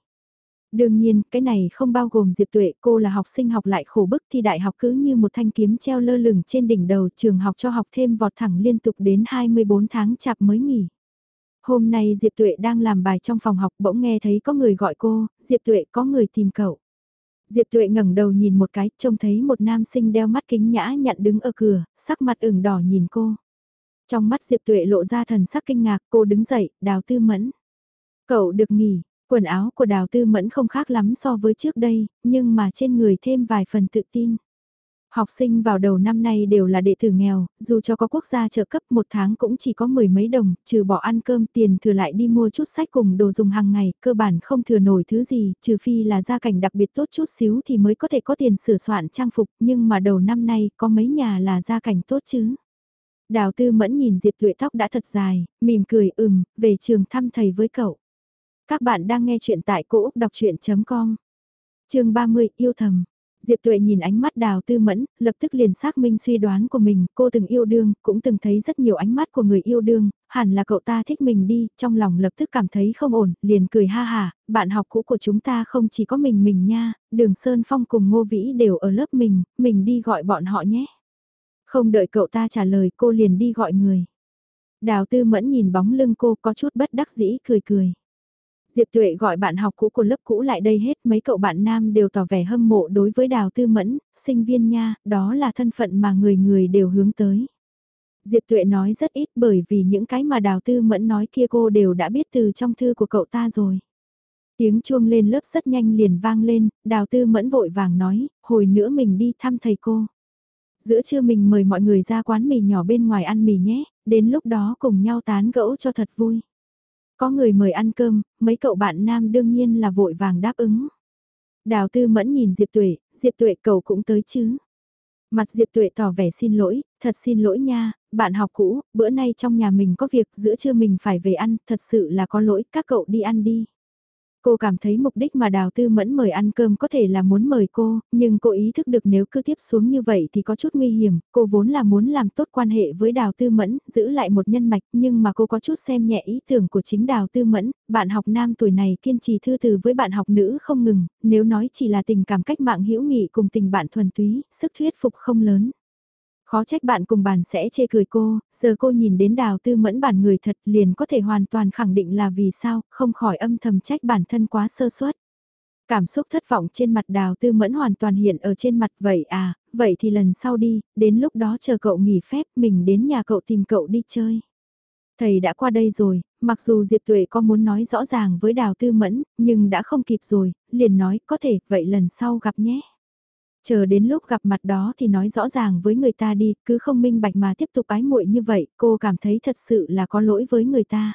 Đương nhiên, cái này không bao gồm Diệp Tuệ, cô là học sinh học lại khổ bức thi đại học cứ như một thanh kiếm treo lơ lửng trên đỉnh đầu trường học cho học thêm vọt thẳng liên tục đến 24 tháng chạp mới nghỉ. Hôm nay Diệp Tuệ đang làm bài trong phòng học bỗng nghe thấy có người gọi cô, Diệp Tuệ có người tìm cậu. Diệp Tuệ ngẩng đầu nhìn một cái, trông thấy một nam sinh đeo mắt kính nhã nhặn đứng ở cửa, sắc mặt ửng đỏ nhìn cô. Trong mắt Diệp Tuệ lộ ra thần sắc kinh ngạc, cô đứng dậy, đào tư mẫn. Cậu được nghỉ, quần áo của đào tư mẫn không khác lắm so với trước đây, nhưng mà trên người thêm vài phần tự tin. Học sinh vào đầu năm nay đều là đệ tử nghèo, dù cho có quốc gia trợ cấp một tháng cũng chỉ có mười mấy đồng, trừ bỏ ăn cơm tiền thừa lại đi mua chút sách cùng đồ dùng hàng ngày, cơ bản không thừa nổi thứ gì, trừ phi là gia cảnh đặc biệt tốt chút xíu thì mới có thể có tiền sửa soạn trang phục, nhưng mà đầu năm nay có mấy nhà là gia cảnh tốt chứ. Đào tư mẫn nhìn Diệp lụy tóc đã thật dài, mỉm cười ừm, về trường thăm thầy với cậu. Các bạn đang nghe chuyện tại cỗ đọc chuyện.com. Trường 30 yêu thầm. Diệp Tuệ nhìn ánh mắt đào tư mẫn, lập tức liền xác minh suy đoán của mình, cô từng yêu đương, cũng từng thấy rất nhiều ánh mắt của người yêu đương, hẳn là cậu ta thích mình đi, trong lòng lập tức cảm thấy không ổn, liền cười ha hà, bạn học cũ của chúng ta không chỉ có mình mình nha, đường Sơn Phong cùng Ngô Vĩ đều ở lớp mình, mình đi gọi bọn họ nhé. Không đợi cậu ta trả lời cô liền đi gọi người. Đào tư mẫn nhìn bóng lưng cô có chút bất đắc dĩ cười cười. Diệp Tuệ gọi bạn học cũ của lớp cũ lại đây hết mấy cậu bạn nam đều tỏ vẻ hâm mộ đối với Đào Tư Mẫn, sinh viên nha, đó là thân phận mà người người đều hướng tới. Diệp Tuệ nói rất ít bởi vì những cái mà Đào Tư Mẫn nói kia cô đều đã biết từ trong thư của cậu ta rồi. Tiếng chuông lên lớp rất nhanh liền vang lên, Đào Tư Mẫn vội vàng nói, hồi nữa mình đi thăm thầy cô. Giữa trưa mình mời mọi người ra quán mì nhỏ bên ngoài ăn mì nhé, đến lúc đó cùng nhau tán gẫu cho thật vui. Có người mời ăn cơm, mấy cậu bạn nam đương nhiên là vội vàng đáp ứng. Đào tư mẫn nhìn Diệp Tuệ, Diệp Tuệ cậu cũng tới chứ. Mặt Diệp Tuệ tỏ vẻ xin lỗi, thật xin lỗi nha, bạn học cũ, bữa nay trong nhà mình có việc giữa trưa mình phải về ăn, thật sự là có lỗi, các cậu đi ăn đi. Cô cảm thấy mục đích mà Đào Tư Mẫn mời ăn cơm có thể là muốn mời cô, nhưng cô ý thức được nếu cứ tiếp xuống như vậy thì có chút nguy hiểm, cô vốn là muốn làm tốt quan hệ với Đào Tư Mẫn, giữ lại một nhân mạch, nhưng mà cô có chút xem nhẹ ý tưởng của chính Đào Tư Mẫn, bạn học nam tuổi này kiên trì thư từ với bạn học nữ không ngừng, nếu nói chỉ là tình cảm cách mạng hữu nghị cùng tình bạn thuần túy, sức thuyết phục không lớn. Khó trách bạn cùng bàn sẽ chê cười cô, giờ cô nhìn đến đào tư mẫn bản người thật liền có thể hoàn toàn khẳng định là vì sao, không khỏi âm thầm trách bản thân quá sơ suất. Cảm xúc thất vọng trên mặt đào tư mẫn hoàn toàn hiện ở trên mặt vậy à, vậy thì lần sau đi, đến lúc đó chờ cậu nghỉ phép mình đến nhà cậu tìm cậu đi chơi. Thầy đã qua đây rồi, mặc dù Diệp Tuệ có muốn nói rõ ràng với đào tư mẫn, nhưng đã không kịp rồi, liền nói có thể, vậy lần sau gặp nhé. Chờ đến lúc gặp mặt đó thì nói rõ ràng với người ta đi, cứ không minh bạch mà tiếp tục ái muội như vậy, cô cảm thấy thật sự là có lỗi với người ta.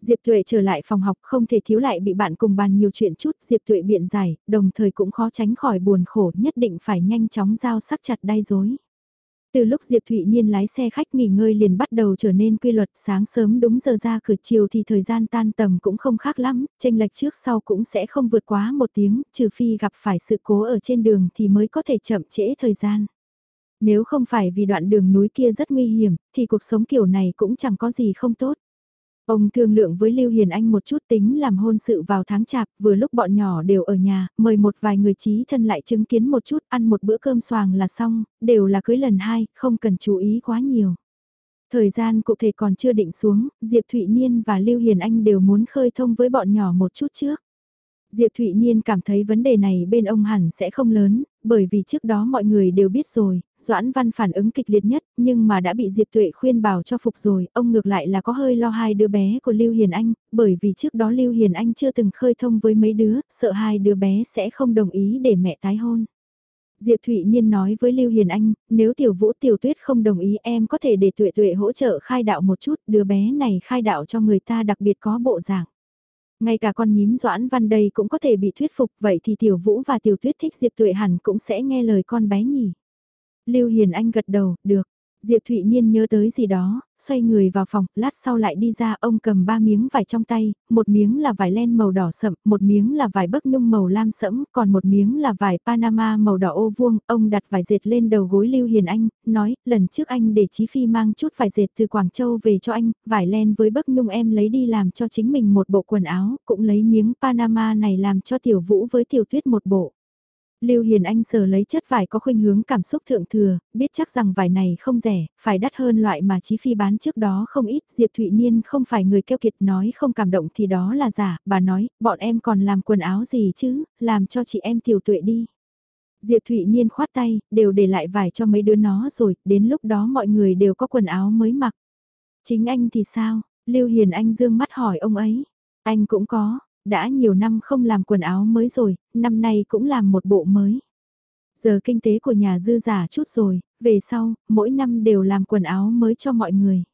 Diệp Tuệ trở lại phòng học không thể thiếu lại bị bạn cùng bàn nhiều chuyện chút, Diệp Tuệ biện giải, đồng thời cũng khó tránh khỏi buồn khổ nhất định phải nhanh chóng giao sắc chặt đai dối. Từ lúc Diệp Thụy Niên lái xe khách nghỉ ngơi liền bắt đầu trở nên quy luật sáng sớm đúng giờ ra cửa chiều thì thời gian tan tầm cũng không khác lắm, tranh lệch trước sau cũng sẽ không vượt quá một tiếng, trừ phi gặp phải sự cố ở trên đường thì mới có thể chậm trễ thời gian. Nếu không phải vì đoạn đường núi kia rất nguy hiểm, thì cuộc sống kiểu này cũng chẳng có gì không tốt. Ông thương lượng với Lưu Hiền Anh một chút tính làm hôn sự vào tháng chạp, vừa lúc bọn nhỏ đều ở nhà, mời một vài người trí thân lại chứng kiến một chút, ăn một bữa cơm xoàng là xong, đều là cưới lần hai, không cần chú ý quá nhiều. Thời gian cụ thể còn chưa định xuống, Diệp Thụy Niên và Lưu Hiền Anh đều muốn khơi thông với bọn nhỏ một chút trước. Diệp Thụy Niên cảm thấy vấn đề này bên ông hẳn sẽ không lớn, bởi vì trước đó mọi người đều biết rồi, Doãn Văn phản ứng kịch liệt nhất, nhưng mà đã bị Diệp Tuệ khuyên bảo cho phục rồi, ông ngược lại là có hơi lo hai đứa bé của Lưu Hiền Anh, bởi vì trước đó Lưu Hiền Anh chưa từng khơi thông với mấy đứa, sợ hai đứa bé sẽ không đồng ý để mẹ tái hôn. Diệp Thụy Niên nói với Lưu Hiền Anh, nếu Tiểu Vũ Tiểu Tuyết không đồng ý em có thể để Tuệ Tuệ hỗ trợ khai đạo một chút, đứa bé này khai đạo cho người ta đặc biệt có bộ dạng. Ngay cả con nhím Doãn Văn đây cũng có thể bị thuyết phục vậy thì Tiểu Vũ và Tiểu Tuyết thích Diệp Tuệ hẳn cũng sẽ nghe lời con bé nhỉ. Lưu Hiền Anh gật đầu, được. Diệp Thụy Niên nhớ tới gì đó, xoay người vào phòng, lát sau lại đi ra ông cầm ba miếng vải trong tay, một miếng là vải len màu đỏ sậm, một miếng là vải bấc nhung màu lam sẫm, còn một miếng là vải Panama màu đỏ ô vuông, ông đặt vải dệt lên đầu gối Lưu Hiền Anh, nói, lần trước anh để Chí Phi mang chút vải dệt từ Quảng Châu về cho anh, vải len với bấc nhung em lấy đi làm cho chính mình một bộ quần áo, cũng lấy miếng Panama này làm cho Tiểu Vũ với Tiểu Tuyết một bộ. Lưu Hiền Anh sờ lấy chất vải có khuynh hướng cảm xúc thượng thừa, biết chắc rằng vải này không rẻ, phải đắt hơn loại mà Chí Phi bán trước đó không ít. Diệp Thụy Niên không phải người keo kiệt nói không cảm động thì đó là giả, bà nói, bọn em còn làm quần áo gì chứ, làm cho chị em tiểu tuệ đi. Diệp Thụy Niên khoát tay, đều để lại vải cho mấy đứa nó rồi, đến lúc đó mọi người đều có quần áo mới mặc. Chính anh thì sao? Lưu Hiền Anh dương mắt hỏi ông ấy. Anh cũng có, đã nhiều năm không làm quần áo mới rồi, năm nay cũng làm một bộ mới. Giờ kinh tế của nhà dư giả chút rồi, về sau, mỗi năm đều làm quần áo mới cho mọi người.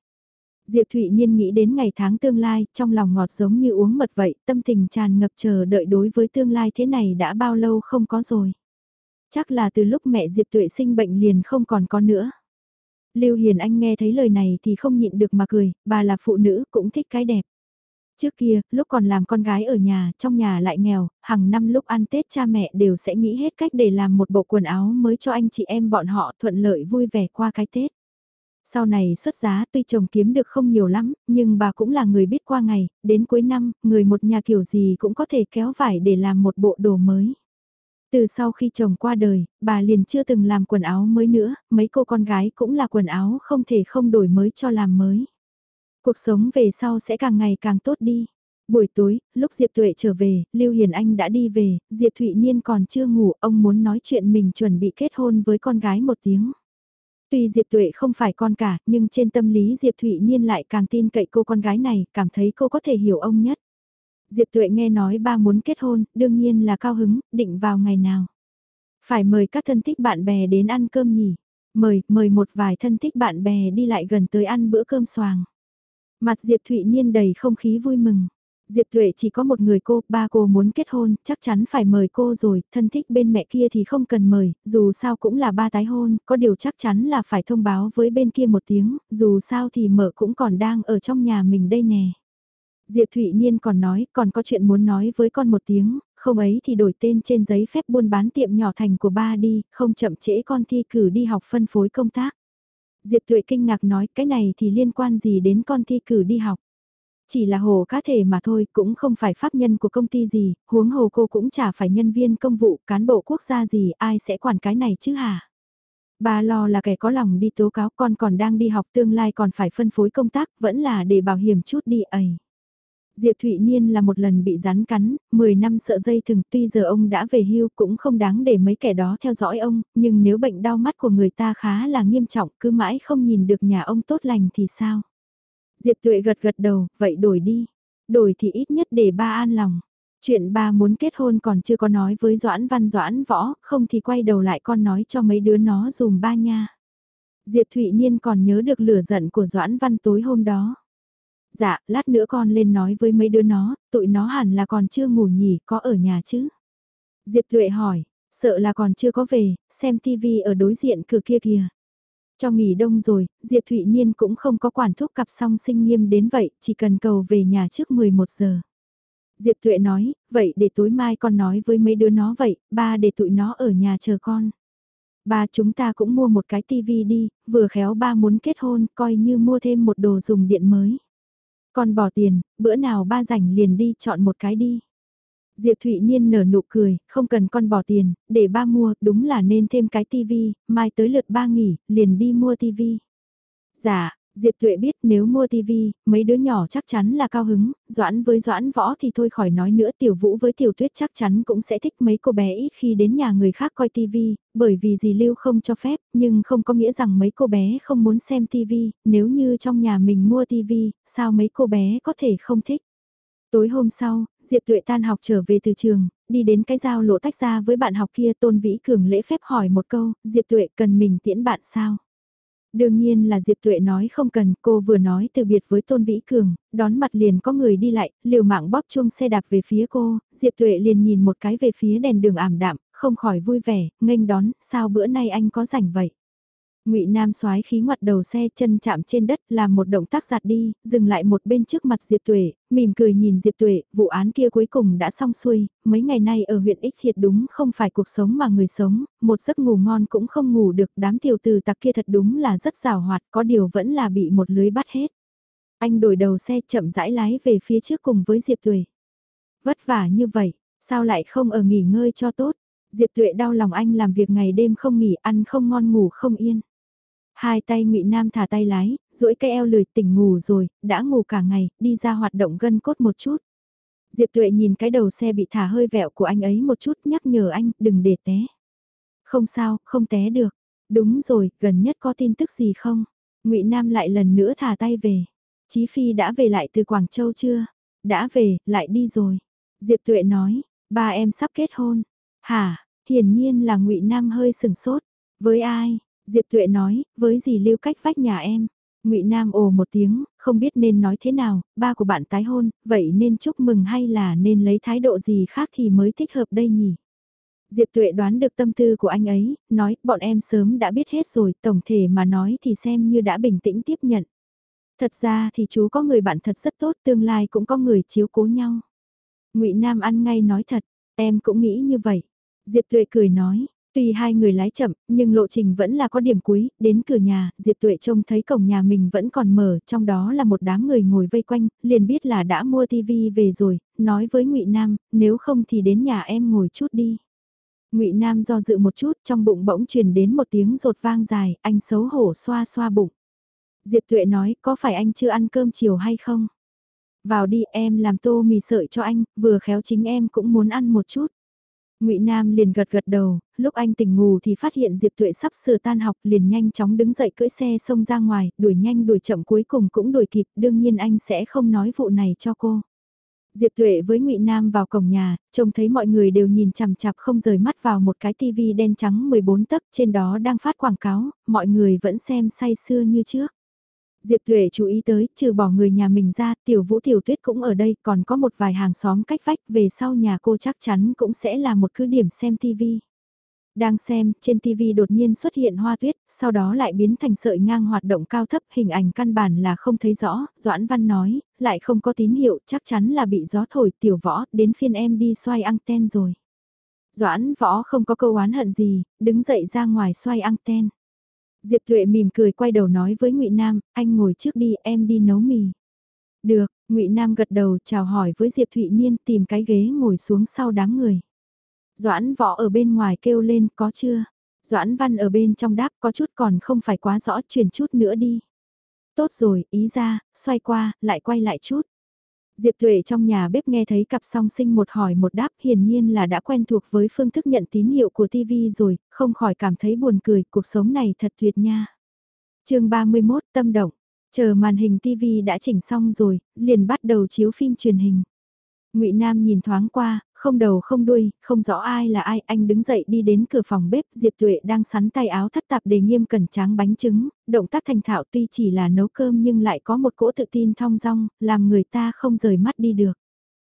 Diệp Thụy Niên nghĩ đến ngày tháng tương lai, trong lòng ngọt giống như uống mật vậy, tâm tình tràn ngập chờ đợi đối với tương lai thế này đã bao lâu không có rồi. Chắc là từ lúc mẹ Diệp Tuệ sinh bệnh liền không còn có nữa. Lưu Hiền Anh nghe thấy lời này thì không nhịn được mà cười, bà là phụ nữ cũng thích cái đẹp. Trước kia, lúc còn làm con gái ở nhà, trong nhà lại nghèo, hàng năm lúc ăn Tết cha mẹ đều sẽ nghĩ hết cách để làm một bộ quần áo mới cho anh chị em bọn họ thuận lợi vui vẻ qua cái Tết. Sau này xuất giá tuy chồng kiếm được không nhiều lắm, nhưng bà cũng là người biết qua ngày, đến cuối năm, người một nhà kiểu gì cũng có thể kéo vải để làm một bộ đồ mới. Từ sau khi chồng qua đời, bà liền chưa từng làm quần áo mới nữa, mấy cô con gái cũng là quần áo không thể không đổi mới cho làm mới. Cuộc sống về sau sẽ càng ngày càng tốt đi. Buổi tối, lúc Diệp Tuệ trở về, Lưu Hiền Anh đã đi về, Diệp Thụy Niên còn chưa ngủ, ông muốn nói chuyện mình chuẩn bị kết hôn với con gái một tiếng. Tuy Diệp Tuệ không phải con cả, nhưng trên tâm lý Diệp Thụy Niên lại càng tin cậy cô con gái này, cảm thấy cô có thể hiểu ông nhất. Diệp Tuệ nghe nói ba muốn kết hôn, đương nhiên là cao hứng, định vào ngày nào. Phải mời các thân thích bạn bè đến ăn cơm nhỉ. Mời, mời một vài thân thích bạn bè đi lại gần tới ăn bữa cơm xoàng. Mặt Diệp Thụy Niên đầy không khí vui mừng. Diệp Tuệ chỉ có một người cô, ba cô muốn kết hôn, chắc chắn phải mời cô rồi, thân thích bên mẹ kia thì không cần mời, dù sao cũng là ba tái hôn, có điều chắc chắn là phải thông báo với bên kia một tiếng, dù sao thì mở cũng còn đang ở trong nhà mình đây nè. Diệp Thụy Niên còn nói, còn có chuyện muốn nói với con một tiếng, không ấy thì đổi tên trên giấy phép buôn bán tiệm nhỏ thành của ba đi, không chậm trễ con thi cử đi học phân phối công tác. Diệp Tuệ kinh ngạc nói cái này thì liên quan gì đến con thi cử đi học. Chỉ là hồ cá thể mà thôi, cũng không phải pháp nhân của công ty gì, huống hồ cô cũng chả phải nhân viên công vụ, cán bộ quốc gia gì, ai sẽ quản cái này chứ hả? Bà lo là kẻ có lòng đi tố cáo con còn đang đi học tương lai còn phải phân phối công tác, vẫn là để bảo hiểm chút đi ấy. Diệp Thụy Niên là một lần bị rắn cắn, 10 năm sợ dây thừng tuy giờ ông đã về hưu cũng không đáng để mấy kẻ đó theo dõi ông, nhưng nếu bệnh đau mắt của người ta khá là nghiêm trọng cứ mãi không nhìn được nhà ông tốt lành thì sao? Diệp Tuệ gật gật đầu, vậy đổi đi. Đổi thì ít nhất để ba an lòng. Chuyện ba muốn kết hôn còn chưa có nói với Doãn Văn Doãn Võ, không thì quay đầu lại con nói cho mấy đứa nó dùm ba nha. Diệp Thụy Niên còn nhớ được lửa giận của Doãn Văn tối hôm đó. Dạ, lát nữa con lên nói với mấy đứa nó, tụi nó hẳn là còn chưa ngủ nhỉ, có ở nhà chứ? Diệp Thuệ hỏi, sợ là còn chưa có về, xem tivi ở đối diện cửa kia kìa. Cho nghỉ đông rồi, Diệp Thụy Niên cũng không có quản thúc cặp song sinh nghiêm đến vậy, chỉ cần cầu về nhà trước 11 giờ. Diệp Thụy nói, vậy để tối mai con nói với mấy đứa nó vậy, ba để tụi nó ở nhà chờ con. Ba chúng ta cũng mua một cái tivi đi, vừa khéo ba muốn kết hôn, coi như mua thêm một đồ dùng điện mới. Con bỏ tiền, bữa nào ba rảnh liền đi chọn một cái đi. Diệp Thụy Niên nở nụ cười, không cần con bỏ tiền, để ba mua, đúng là nên thêm cái tivi, mai tới lượt ba nghỉ, liền đi mua tivi. Dạ, Diệp Tuệ biết nếu mua TV, mấy đứa nhỏ chắc chắn là cao hứng, Doãn với Doãn võ thì thôi khỏi nói nữa Tiểu Vũ với Tiểu Tuyết chắc chắn cũng sẽ thích mấy cô bé ít khi đến nhà người khác coi TV. bởi vì dì Lưu không cho phép, nhưng không có nghĩa rằng mấy cô bé không muốn xem TV. nếu như trong nhà mình mua TV, sao mấy cô bé có thể không thích. Tối hôm sau, Diệp Tuệ tan học trở về từ trường, đi đến cái giao lộ tách ra với bạn học kia Tôn Vĩ Cường lễ phép hỏi một câu, Diệp Tuệ cần mình tiễn bạn sao? Đương nhiên là Diệp Tuệ nói không cần, cô vừa nói từ biệt với Tôn Vĩ Cường, đón mặt liền có người đi lại, liều mạng bóp chuông xe đạp về phía cô, Diệp Tuệ liền nhìn một cái về phía đèn đường ảm đạm, không khỏi vui vẻ, nghênh đón, sao bữa nay anh có rảnh vậy? Ngụy Nam xoái khí ngoặt đầu xe chân chạm trên đất làm một động tác giặt đi, dừng lại một bên trước mặt Diệp Tuệ, mỉm cười nhìn Diệp Tuệ, vụ án kia cuối cùng đã xong xuôi, mấy ngày nay ở huyện Ích thiệt đúng không phải cuộc sống mà người sống, một giấc ngủ ngon cũng không ngủ được, đám tiểu tử tặc kia thật đúng là rất rào hoạt, có điều vẫn là bị một lưới bắt hết. Anh đổi đầu xe chậm rãi lái về phía trước cùng với Diệp Tuệ. Vất vả như vậy, sao lại không ở nghỉ ngơi cho tốt? Diệp Tuệ đau lòng anh làm việc ngày đêm không nghỉ, ăn không ngon ngủ không yên. Hai tay ngụy Nam thả tay lái, duỗi cây eo lười tỉnh ngủ rồi, đã ngủ cả ngày, đi ra hoạt động gân cốt một chút. Diệp Tuệ nhìn cái đầu xe bị thả hơi vẹo của anh ấy một chút nhắc nhở anh đừng để té. Không sao, không té được. Đúng rồi, gần nhất có tin tức gì không? ngụy Nam lại lần nữa thả tay về. Chí Phi đã về lại từ Quảng Châu chưa? Đã về, lại đi rồi. Diệp Tuệ nói, ba em sắp kết hôn. Hả, hiển nhiên là ngụy Nam hơi sừng sốt. Với ai? Diệp Tuệ nói, với gì lưu cách vách nhà em. Ngụy Nam ồ một tiếng, không biết nên nói thế nào, ba của bạn tái hôn, vậy nên chúc mừng hay là nên lấy thái độ gì khác thì mới thích hợp đây nhỉ? Diệp Tuệ đoán được tâm tư của anh ấy, nói, bọn em sớm đã biết hết rồi, tổng thể mà nói thì xem như đã bình tĩnh tiếp nhận. Thật ra thì chú có người bạn thật rất tốt, tương lai cũng có người chiếu cố nhau. Ngụy Nam ăn ngay nói thật, em cũng nghĩ như vậy. Diệp Tuệ cười nói, Tuy hai người lái chậm, nhưng lộ trình vẫn là có điểm cuối, đến cửa nhà, Diệp Tuệ trông thấy cổng nhà mình vẫn còn mở, trong đó là một đám người ngồi vây quanh, liền biết là đã mua tivi về rồi, nói với Ngụy Nam, nếu không thì đến nhà em ngồi chút đi. Ngụy Nam do dự một chút, trong bụng bỗng truyền đến một tiếng rột vang dài, anh xấu hổ xoa xoa bụng. Diệp Tuệ nói, có phải anh chưa ăn cơm chiều hay không? Vào đi em làm tô mì sợi cho anh, vừa khéo chính em cũng muốn ăn một chút. Ngụy Nam liền gật gật đầu, lúc anh tỉnh ngủ thì phát hiện Diệp Tuệ sắp sửa tan học liền nhanh chóng đứng dậy cưỡi xe xông ra ngoài, đuổi nhanh đuổi chậm cuối cùng cũng đuổi kịp, đương nhiên anh sẽ không nói vụ này cho cô. Diệp Tuệ với Ngụy Nam vào cổng nhà, trông thấy mọi người đều nhìn chằm chằm không rời mắt vào một cái tivi đen trắng 14 tấc trên đó đang phát quảng cáo, mọi người vẫn xem say sưa như trước. Diệp Tuệ chú ý tới, trừ bỏ người nhà mình ra, tiểu vũ tiểu tuyết cũng ở đây, còn có một vài hàng xóm cách vách, về sau nhà cô chắc chắn cũng sẽ là một cứ điểm xem TV. Đang xem, trên TV đột nhiên xuất hiện hoa tuyết, sau đó lại biến thành sợi ngang hoạt động cao thấp, hình ảnh căn bản là không thấy rõ, Doãn Văn nói, lại không có tín hiệu, chắc chắn là bị gió thổi tiểu võ, đến phiên em đi xoay anten rồi. Doãn võ không có câu oán hận gì, đứng dậy ra ngoài xoay anten. Diệp Tuệ mỉm cười quay đầu nói với Ngụy Nam, anh ngồi trước đi, em đi nấu mì. Được, Ngụy Nam gật đầu chào hỏi với Diệp Thụy Niên tìm cái ghế ngồi xuống sau đám người. Doãn võ ở bên ngoài kêu lên có chưa? Doãn văn ở bên trong đáp có chút còn không phải quá rõ truyền chút nữa đi. Tốt rồi, ý ra, xoay qua, lại quay lại chút. Diệp Tuệ trong nhà bếp nghe thấy cặp song sinh một hỏi một đáp hiển nhiên là đã quen thuộc với phương thức nhận tín hiệu của TV rồi, không khỏi cảm thấy buồn cười, cuộc sống này thật tuyệt nha. chương 31 tâm động, chờ màn hình TV đã chỉnh xong rồi, liền bắt đầu chiếu phim truyền hình. ngụy Nam nhìn thoáng qua, không đầu không đuôi, không rõ ai là ai, anh đứng dậy đi đến cửa phòng bếp, Diệp Tuệ đang sắn tay áo thắt tạp để nghiêm cẩn tráng bánh trứng, động tác thành thạo tuy chỉ là nấu cơm nhưng lại có một cỗ tự tin thong dong, làm người ta không rời mắt đi được.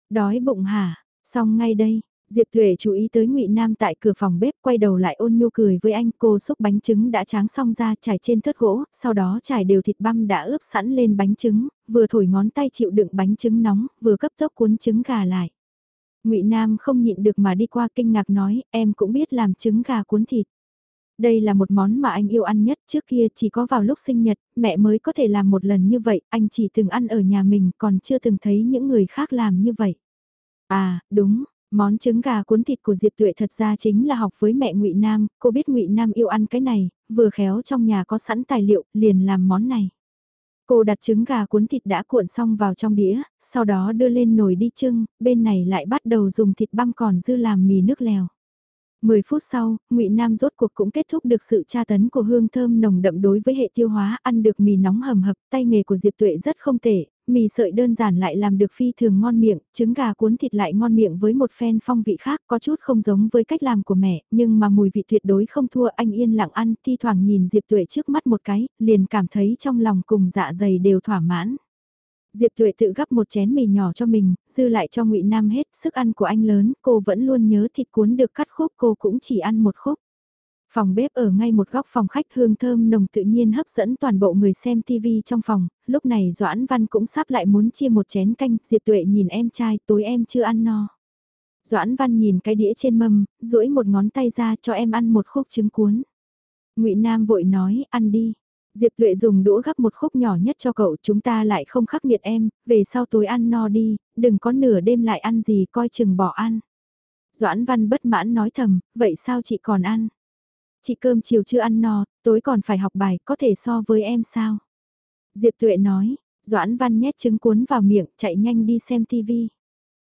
Đói bụng hả, xong ngay đây, Diệp Tuệ chú ý tới Ngụy Nam tại cửa phòng bếp quay đầu lại ôn nhu cười với anh cô xúc bánh trứng đã tráng xong ra trải trên thớt gỗ, sau đó trải đều thịt băm đã ướp sẵn lên bánh trứng, vừa thổi ngón tay chịu đựng bánh trứng nóng, vừa cấp tốc cuốn trứng gà lại. Ngụy Nam không nhịn được mà đi qua kinh ngạc nói, em cũng biết làm trứng gà cuốn thịt. Đây là một món mà anh yêu ăn nhất, trước kia chỉ có vào lúc sinh nhật, mẹ mới có thể làm một lần như vậy, anh chỉ từng ăn ở nhà mình còn chưa từng thấy những người khác làm như vậy. À, đúng, món trứng gà cuốn thịt của Diệp Tuệ thật ra chính là học với mẹ Ngụy Nam, cô biết Ngụy Nam yêu ăn cái này, vừa khéo trong nhà có sẵn tài liệu, liền làm món này. Cô đặt trứng gà cuốn thịt đã cuộn xong vào trong đĩa, sau đó đưa lên nồi đi trưng, bên này lại bắt đầu dùng thịt băm còn dư làm mì nước lèo. 10 phút sau, Ngụy Nam rốt cuộc cũng kết thúc được sự tra tấn của hương thơm nồng đậm đối với hệ tiêu hóa, ăn được mì nóng hầm hập, tay nghề của Diệp Tuệ rất không tệ, mì sợi đơn giản lại làm được phi thường ngon miệng, trứng gà cuốn thịt lại ngon miệng với một phen phong vị khác, có chút không giống với cách làm của mẹ, nhưng mà mùi vị tuyệt đối không thua anh yên lặng ăn, thi thoảng nhìn Diệp Tuệ trước mắt một cái, liền cảm thấy trong lòng cùng dạ dày đều thỏa mãn. Diệp Tuệ tự gắp một chén mì nhỏ cho mình, dư lại cho Ngụy Nam hết, sức ăn của anh lớn, cô vẫn luôn nhớ thịt cuốn được cắt khúc cô cũng chỉ ăn một khúc. Phòng bếp ở ngay một góc phòng khách hương thơm nồng tự nhiên hấp dẫn toàn bộ người xem TV trong phòng, lúc này Doãn Văn cũng sắp lại muốn chia một chén canh, Diệp Tuệ nhìn em trai, tối em chưa ăn no. Doãn Văn nhìn cái đĩa trên mâm, duỗi một ngón tay ra cho em ăn một khúc trứng cuốn. Ngụy Nam vội nói, ăn đi. Diệp Tuệ dùng đũa gắp một khúc nhỏ nhất cho cậu, chúng ta lại không khắc nghiệt em, về sau tối ăn no đi, đừng có nửa đêm lại ăn gì coi chừng bỏ ăn. Doãn Văn bất mãn nói thầm, vậy sao chị còn ăn? Chị cơm chiều chưa ăn no, tối còn phải học bài, có thể so với em sao? Diệp Tuệ nói, Doãn Văn nhét trứng cuốn vào miệng, chạy nhanh đi xem TV.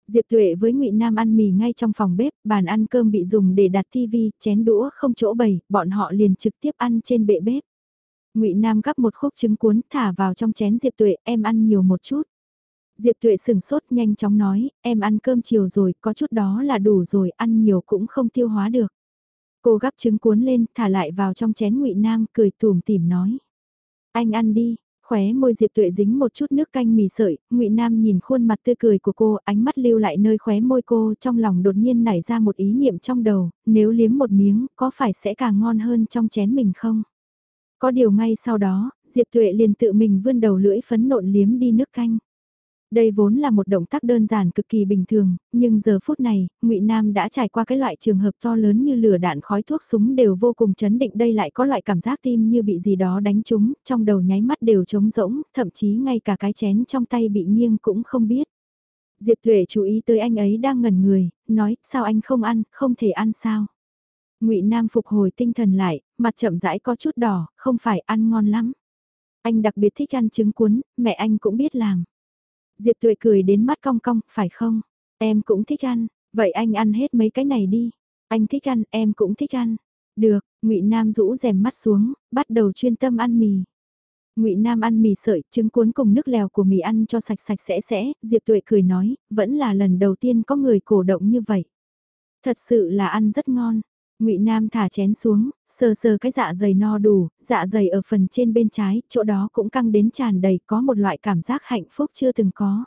Diệp Tuệ với Ngụy Nam ăn mì ngay trong phòng bếp, bàn ăn cơm bị dùng để đặt TV, chén đũa không chỗ bày, bọn họ liền trực tiếp ăn trên bệ bếp. Ngụy Nam gắp một khúc trứng cuốn thả vào trong chén Diệp Tuệ, em ăn nhiều một chút. Diệp Tuệ sừng sốt nhanh chóng nói, em ăn cơm chiều rồi, có chút đó là đủ rồi, ăn nhiều cũng không tiêu hóa được. Cô gắp trứng cuốn lên, thả lại vào trong chén Ngụy Nam, cười tủm tỉm nói. Anh ăn đi, khóe môi Diệp Tuệ dính một chút nước canh mì sợi, Ngụy Nam nhìn khuôn mặt tươi cười của cô, ánh mắt lưu lại nơi khóe môi cô, trong lòng đột nhiên nảy ra một ý niệm trong đầu, nếu liếm một miếng, có phải sẽ càng ngon hơn trong chén mình không? Có điều ngay sau đó, Diệp Tuệ liền tự mình vươn đầu lưỡi phấn nộn liếm đi nước canh. Đây vốn là một động tác đơn giản cực kỳ bình thường, nhưng giờ phút này, Ngụy Nam đã trải qua cái loại trường hợp to lớn như lửa đạn khói thuốc súng đều vô cùng chấn định đây lại có loại cảm giác tim như bị gì đó đánh trúng, trong đầu nháy mắt đều trống rỗng, thậm chí ngay cả cái chén trong tay bị nghiêng cũng không biết. Diệp Tuệ chú ý tới anh ấy đang ngẩn người, nói, sao anh không ăn, không thể ăn sao? Ngụy Nam phục hồi tinh thần lại, mặt chậm rãi có chút đỏ, không phải ăn ngon lắm. Anh đặc biệt thích ăn trứng cuốn, mẹ anh cũng biết làm. Diệp Tuệ cười đến mắt cong cong, phải không? Em cũng thích ăn, vậy anh ăn hết mấy cái này đi. Anh thích ăn, em cũng thích ăn. Được, Ngụy Nam rũ rèm mắt xuống, bắt đầu chuyên tâm ăn mì. Ngụy Nam ăn mì sợi, trứng cuốn cùng nước lèo của mì ăn cho sạch sạch sẽ sẽ, Diệp Tuệ cười nói, vẫn là lần đầu tiên có người cổ động như vậy. Thật sự là ăn rất ngon. Ngụy Nam thả chén xuống, sờ sờ cái dạ dày no đủ, dạ dày ở phần trên bên trái, chỗ đó cũng căng đến tràn đầy, có một loại cảm giác hạnh phúc chưa từng có.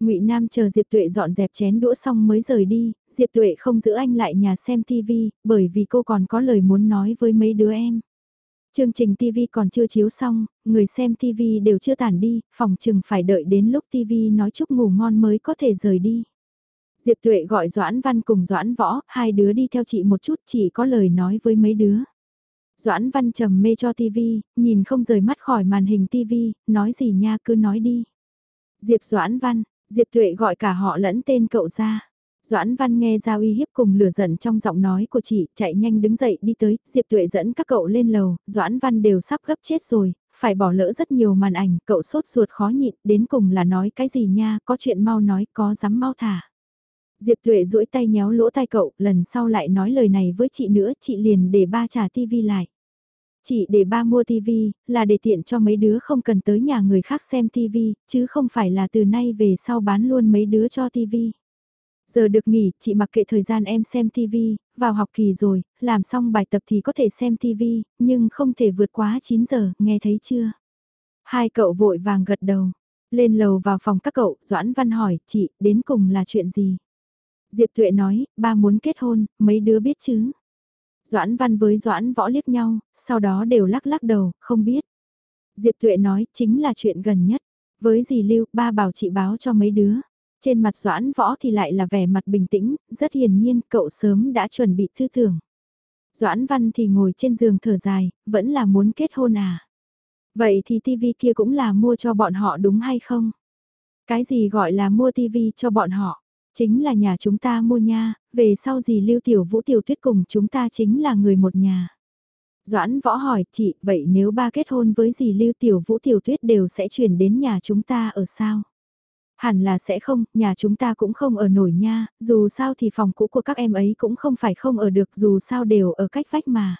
Ngụy Nam chờ Diệp Tuệ dọn dẹp chén đũa xong mới rời đi, Diệp Tuệ không giữ anh lại nhà xem TV, bởi vì cô còn có lời muốn nói với mấy đứa em. Chương trình TV còn chưa chiếu xong, người xem TV đều chưa tản đi, phòng chừng phải đợi đến lúc TV nói chúc ngủ ngon mới có thể rời đi. Diệp Tuệ gọi Doãn Văn cùng Doãn Võ, hai đứa đi theo chị một chút chỉ có lời nói với mấy đứa. Doãn Văn trầm mê cho TV, nhìn không rời mắt khỏi màn hình TV, nói gì nha cứ nói đi. Diệp Doãn Văn, Diệp Tuệ gọi cả họ lẫn tên cậu ra. Doãn Văn nghe ra uy hiếp cùng lửa giận trong giọng nói của chị, chạy nhanh đứng dậy đi tới, Diệp Tuệ dẫn các cậu lên lầu, Doãn Văn đều sắp gấp chết rồi, phải bỏ lỡ rất nhiều màn ảnh, cậu sốt ruột khó nhịn, đến cùng là nói cái gì nha, có chuyện mau nói, có dám mau thả. Diệp Tuệ duỗi tay nhéo lỗ tai cậu, lần sau lại nói lời này với chị nữa, chị liền để ba trả tivi lại. Chị để ba mua tivi, là để tiện cho mấy đứa không cần tới nhà người khác xem tivi, chứ không phải là từ nay về sau bán luôn mấy đứa cho tivi. Giờ được nghỉ, chị mặc kệ thời gian em xem tivi, vào học kỳ rồi, làm xong bài tập thì có thể xem tivi, nhưng không thể vượt quá 9 giờ, nghe thấy chưa? Hai cậu vội vàng gật đầu. Lên lầu vào phòng các cậu, Doãn Văn hỏi, chị, đến cùng là chuyện gì? Diệp Tuệ nói, ba muốn kết hôn, mấy đứa biết chứ? Doãn Văn với Doãn Võ liếc nhau, sau đó đều lắc lắc đầu, không biết. Diệp Tuệ nói, chính là chuyện gần nhất. Với dì Lưu, ba bảo chị báo cho mấy đứa. Trên mặt Doãn Võ thì lại là vẻ mặt bình tĩnh, rất hiền nhiên cậu sớm đã chuẩn bị thư tưởng. Doãn Văn thì ngồi trên giường thở dài, vẫn là muốn kết hôn à? Vậy thì tivi kia cũng là mua cho bọn họ đúng hay không? Cái gì gọi là mua tivi cho bọn họ? Chính là nhà chúng ta mua nha, về sau gì lưu tiểu vũ tiểu tuyết cùng chúng ta chính là người một nhà. Doãn võ hỏi chị, vậy nếu ba kết hôn với gì lưu tiểu vũ tiểu tuyết đều sẽ chuyển đến nhà chúng ta ở sao? Hẳn là sẽ không, nhà chúng ta cũng không ở nổi nha, dù sao thì phòng cũ của các em ấy cũng không phải không ở được dù sao đều ở cách vách mà.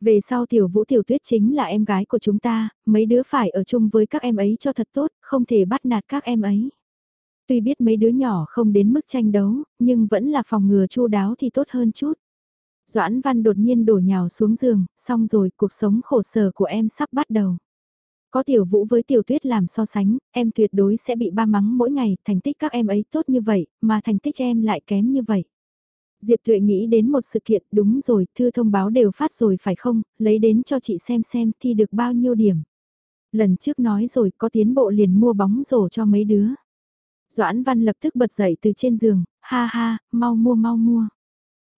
Về sau tiểu vũ tiểu tuyết chính là em gái của chúng ta, mấy đứa phải ở chung với các em ấy cho thật tốt, không thể bắt nạt các em ấy. Tuy biết mấy đứa nhỏ không đến mức tranh đấu, nhưng vẫn là phòng ngừa chu đáo thì tốt hơn chút. Doãn Văn đột nhiên đổ nhào xuống giường, xong rồi cuộc sống khổ sở của em sắp bắt đầu. Có tiểu vũ với tiểu tuyết làm so sánh, em tuyệt đối sẽ bị ba mắng mỗi ngày, thành tích các em ấy tốt như vậy, mà thành tích em lại kém như vậy. Diệp Tuệ nghĩ đến một sự kiện, đúng rồi, thư thông báo đều phát rồi phải không, lấy đến cho chị xem xem thi được bao nhiêu điểm. Lần trước nói rồi có tiến bộ liền mua bóng rổ cho mấy đứa. Doãn Văn lập tức bật dậy từ trên giường, ha ha, mau mua mau mua.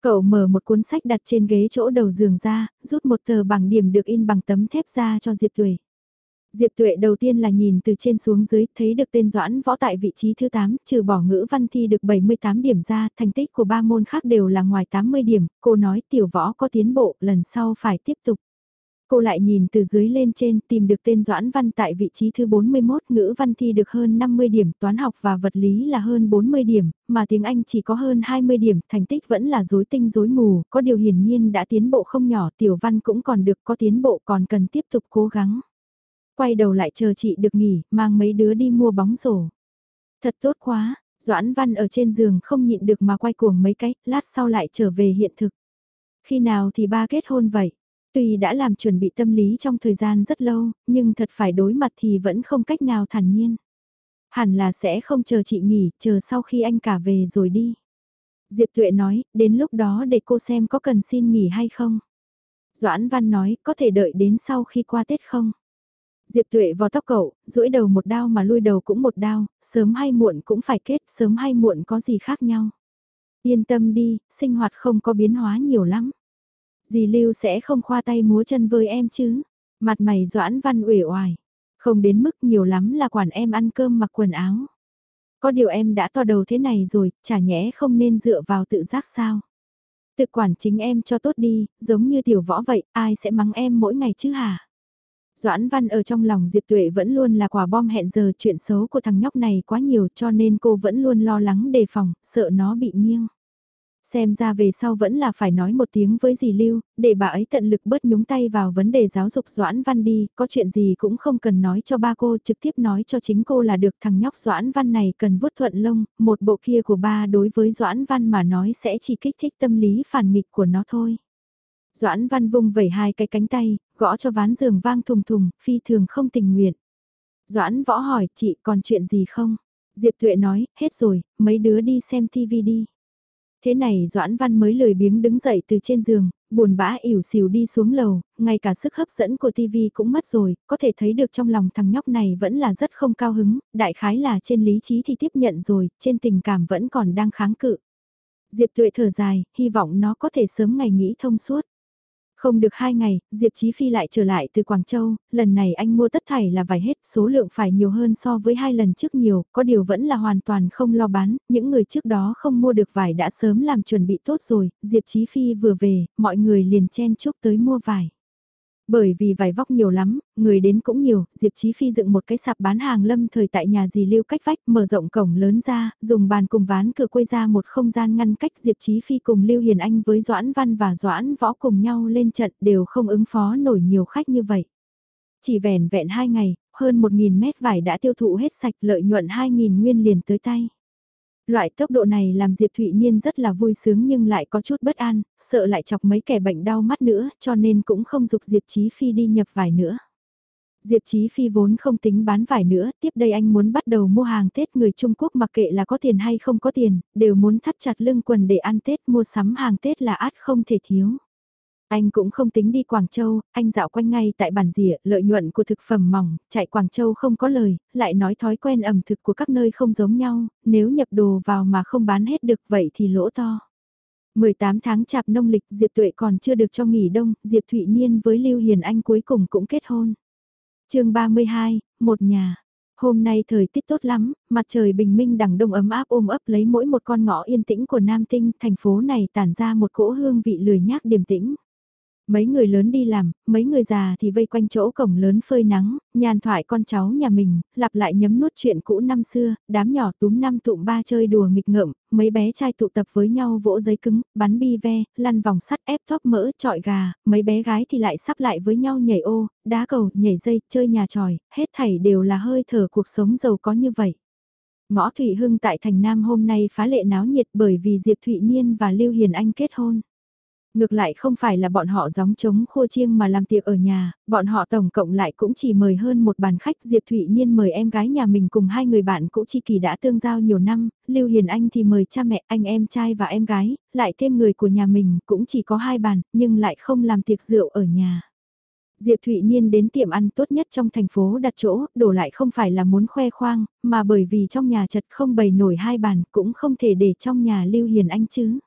Cậu mở một cuốn sách đặt trên ghế chỗ đầu giường ra, rút một tờ bảng điểm được in bằng tấm thép ra cho Diệp Tuệ. Diệp Tuệ đầu tiên là nhìn từ trên xuống dưới, thấy được tên Doãn Võ tại vị trí thứ 8, trừ bỏ ngữ văn thi được 78 điểm ra, thành tích của ba môn khác đều là ngoài 80 điểm, cô nói tiểu võ có tiến bộ, lần sau phải tiếp tục. Cô lại nhìn từ dưới lên trên tìm được tên Doãn Văn tại vị trí thứ 41 ngữ văn thi được hơn 50 điểm, toán học và vật lý là hơn 40 điểm, mà tiếng Anh chỉ có hơn 20 điểm, thành tích vẫn là rối tinh rối mù, có điều hiển nhiên đã tiến bộ không nhỏ, tiểu văn cũng còn được có tiến bộ còn cần tiếp tục cố gắng. Quay đầu lại chờ chị được nghỉ, mang mấy đứa đi mua bóng rổ. Thật tốt quá, Doãn Văn ở trên giường không nhịn được mà quay cuồng mấy cái, lát sau lại trở về hiện thực. Khi nào thì ba kết hôn vậy? Tuy đã làm chuẩn bị tâm lý trong thời gian rất lâu, nhưng thật phải đối mặt thì vẫn không cách nào thản nhiên. Hẳn là sẽ không chờ chị nghỉ, chờ sau khi anh cả về rồi đi. Diệp Tuệ nói, đến lúc đó để cô xem có cần xin nghỉ hay không. Doãn Văn nói, có thể đợi đến sau khi qua Tết không? Diệp Tuệ vào tóc cậu, duỗi đầu một đao mà lui đầu cũng một đao, sớm hay muộn cũng phải kết, sớm hay muộn có gì khác nhau. Yên tâm đi, sinh hoạt không có biến hóa nhiều lắm. Dì Lưu sẽ không khoa tay múa chân với em chứ. Mặt mày doãn văn uể oải. Không đến mức nhiều lắm là quản em ăn cơm mặc quần áo. Có điều em đã to đầu thế này rồi, chả nhẽ không nên dựa vào tự giác sao. Tự quản chính em cho tốt đi, giống như tiểu võ vậy, ai sẽ mắng em mỗi ngày chứ hả? Doãn Văn ở trong lòng Diệp Tuệ vẫn luôn là quả bom hẹn giờ chuyện xấu của thằng nhóc này quá nhiều cho nên cô vẫn luôn lo lắng đề phòng, sợ nó bị nghiêng. Xem ra về sau vẫn là phải nói một tiếng với dì Lưu, để bà ấy tận lực bớt nhúng tay vào vấn đề giáo dục Doãn Văn đi, có chuyện gì cũng không cần nói cho ba cô, trực tiếp nói cho chính cô là được thằng nhóc Doãn Văn này cần vuốt thuận lông, một bộ kia của ba đối với Doãn Văn mà nói sẽ chỉ kích thích tâm lý phản nghịch của nó thôi. Doãn Văn vung vẩy hai cái cánh tay, gõ cho ván giường vang thùng thùng, phi thường không tình nguyện. Doãn võ hỏi chị còn chuyện gì không? Diệp Tuệ nói, hết rồi, mấy đứa đi xem TV đi. Thế này Doãn Văn mới lười biếng đứng dậy từ trên giường, buồn bã ỉu xìu đi xuống lầu, ngay cả sức hấp dẫn của TV cũng mất rồi, có thể thấy được trong lòng thằng nhóc này vẫn là rất không cao hứng, đại khái là trên lý trí thì tiếp nhận rồi, trên tình cảm vẫn còn đang kháng cự. Diệp Tuệ thở dài, hy vọng nó có thể sớm ngày nghĩ thông suốt. Không được hai ngày, Diệp Chí Phi lại trở lại từ Quảng Châu, lần này anh mua tất thảy là vải hết, số lượng phải nhiều hơn so với hai lần trước nhiều, có điều vẫn là hoàn toàn không lo bán, những người trước đó không mua được vải đã sớm làm chuẩn bị tốt rồi, Diệp Chí Phi vừa về, mọi người liền chen chúc tới mua vải. Bởi vì vải vóc nhiều lắm, người đến cũng nhiều, Diệp Chí Phi dựng một cái sạp bán hàng lâm thời tại nhà dì Lưu cách vách, mở rộng cổng lớn ra, dùng bàn cùng ván cửa quay ra một không gian ngăn cách Diệp Chí Phi cùng Lưu Hiền Anh với Doãn Văn và Doãn Võ cùng nhau lên trận đều không ứng phó nổi nhiều khách như vậy. Chỉ vẻn vẹn 2 ngày, hơn 1.000 mét vải đã tiêu thụ hết sạch lợi nhuận 2.000 nguyên liền tới tay. Loại tốc độ này làm Diệp Thụy Niên rất là vui sướng nhưng lại có chút bất an, sợ lại chọc mấy kẻ bệnh đau mắt nữa cho nên cũng không dục Diệp Chí Phi đi nhập vải nữa. Diệp Chí Phi vốn không tính bán vải nữa, tiếp đây anh muốn bắt đầu mua hàng Tết người Trung Quốc mặc kệ là có tiền hay không có tiền, đều muốn thắt chặt lưng quần để ăn Tết mua sắm hàng Tết là át không thể thiếu. Anh cũng không tính đi Quảng Châu, anh dạo quanh ngay tại bản rìa, lợi nhuận của thực phẩm mỏng, chạy Quảng Châu không có lời, lại nói thói quen ẩm thực của các nơi không giống nhau, nếu nhập đồ vào mà không bán hết được vậy thì lỗ to. 18 tháng chạp nông lịch Diệp Tuệ còn chưa được cho nghỉ đông, Diệp Thụy Niên với Lưu Hiền Anh cuối cùng cũng kết hôn. chương 32, một nhà. Hôm nay thời tiết tốt lắm, mặt trời bình minh đằng đông ấm áp ôm ấp lấy mỗi một con ngõ yên tĩnh của Nam Tinh, thành phố này tản ra một cỗ hương vị lười nhác điềm tĩnh. Mấy người lớn đi làm, mấy người già thì vây quanh chỗ cổng lớn phơi nắng, nhàn thoại con cháu nhà mình, lặp lại nhấm nuốt chuyện cũ năm xưa, đám nhỏ túm năm tụm ba chơi đùa nghịch ngợm, mấy bé trai tụ tập với nhau vỗ giấy cứng, bắn bi ve, lăn vòng sắt ép thóp mỡ, trọi gà, mấy bé gái thì lại sắp lại với nhau nhảy ô, đá cầu, nhảy dây, chơi nhà tròi, hết thảy đều là hơi thở cuộc sống giàu có như vậy. Ngõ Thụy Hưng tại thành Nam hôm nay phá lệ náo nhiệt bởi vì Diệp Thụy Niên và Lưu Hiền Anh kết hôn. Ngược lại không phải là bọn họ gióng trống khua chiêng mà làm tiệc ở nhà, bọn họ tổng cộng lại cũng chỉ mời hơn một bàn khách Diệp Thụy Niên mời em gái nhà mình cùng hai người bạn cũ chi kỳ đã tương giao nhiều năm, Lưu Hiền Anh thì mời cha mẹ anh em trai và em gái, lại thêm người của nhà mình cũng chỉ có hai bàn, nhưng lại không làm tiệc rượu ở nhà. Diệp Thụy Niên đến tiệm ăn tốt nhất trong thành phố đặt chỗ, đổ lại không phải là muốn khoe khoang, mà bởi vì trong nhà chật không bày nổi hai bàn cũng không thể để trong nhà Lưu Hiền Anh chứ.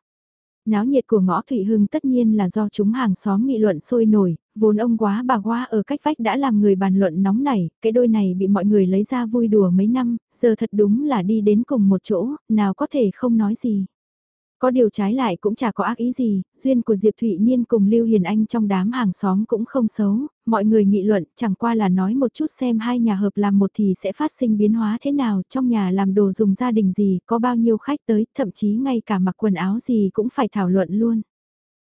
Náo nhiệt của ngõ Thụy Hưng tất nhiên là do chúng hàng xóm nghị luận sôi nổi, vốn ông quá bà quá ở cách vách đã làm người bàn luận nóng nảy, cái đôi này bị mọi người lấy ra vui đùa mấy năm, giờ thật đúng là đi đến cùng một chỗ, nào có thể không nói gì. Có điều trái lại cũng chả có ác ý gì, duyên của Diệp Thụy Niên cùng Lưu Hiền Anh trong đám hàng xóm cũng không xấu, mọi người nghị luận chẳng qua là nói một chút xem hai nhà hợp làm một thì sẽ phát sinh biến hóa thế nào, trong nhà làm đồ dùng gia đình gì, có bao nhiêu khách tới, thậm chí ngay cả mặc quần áo gì cũng phải thảo luận luôn.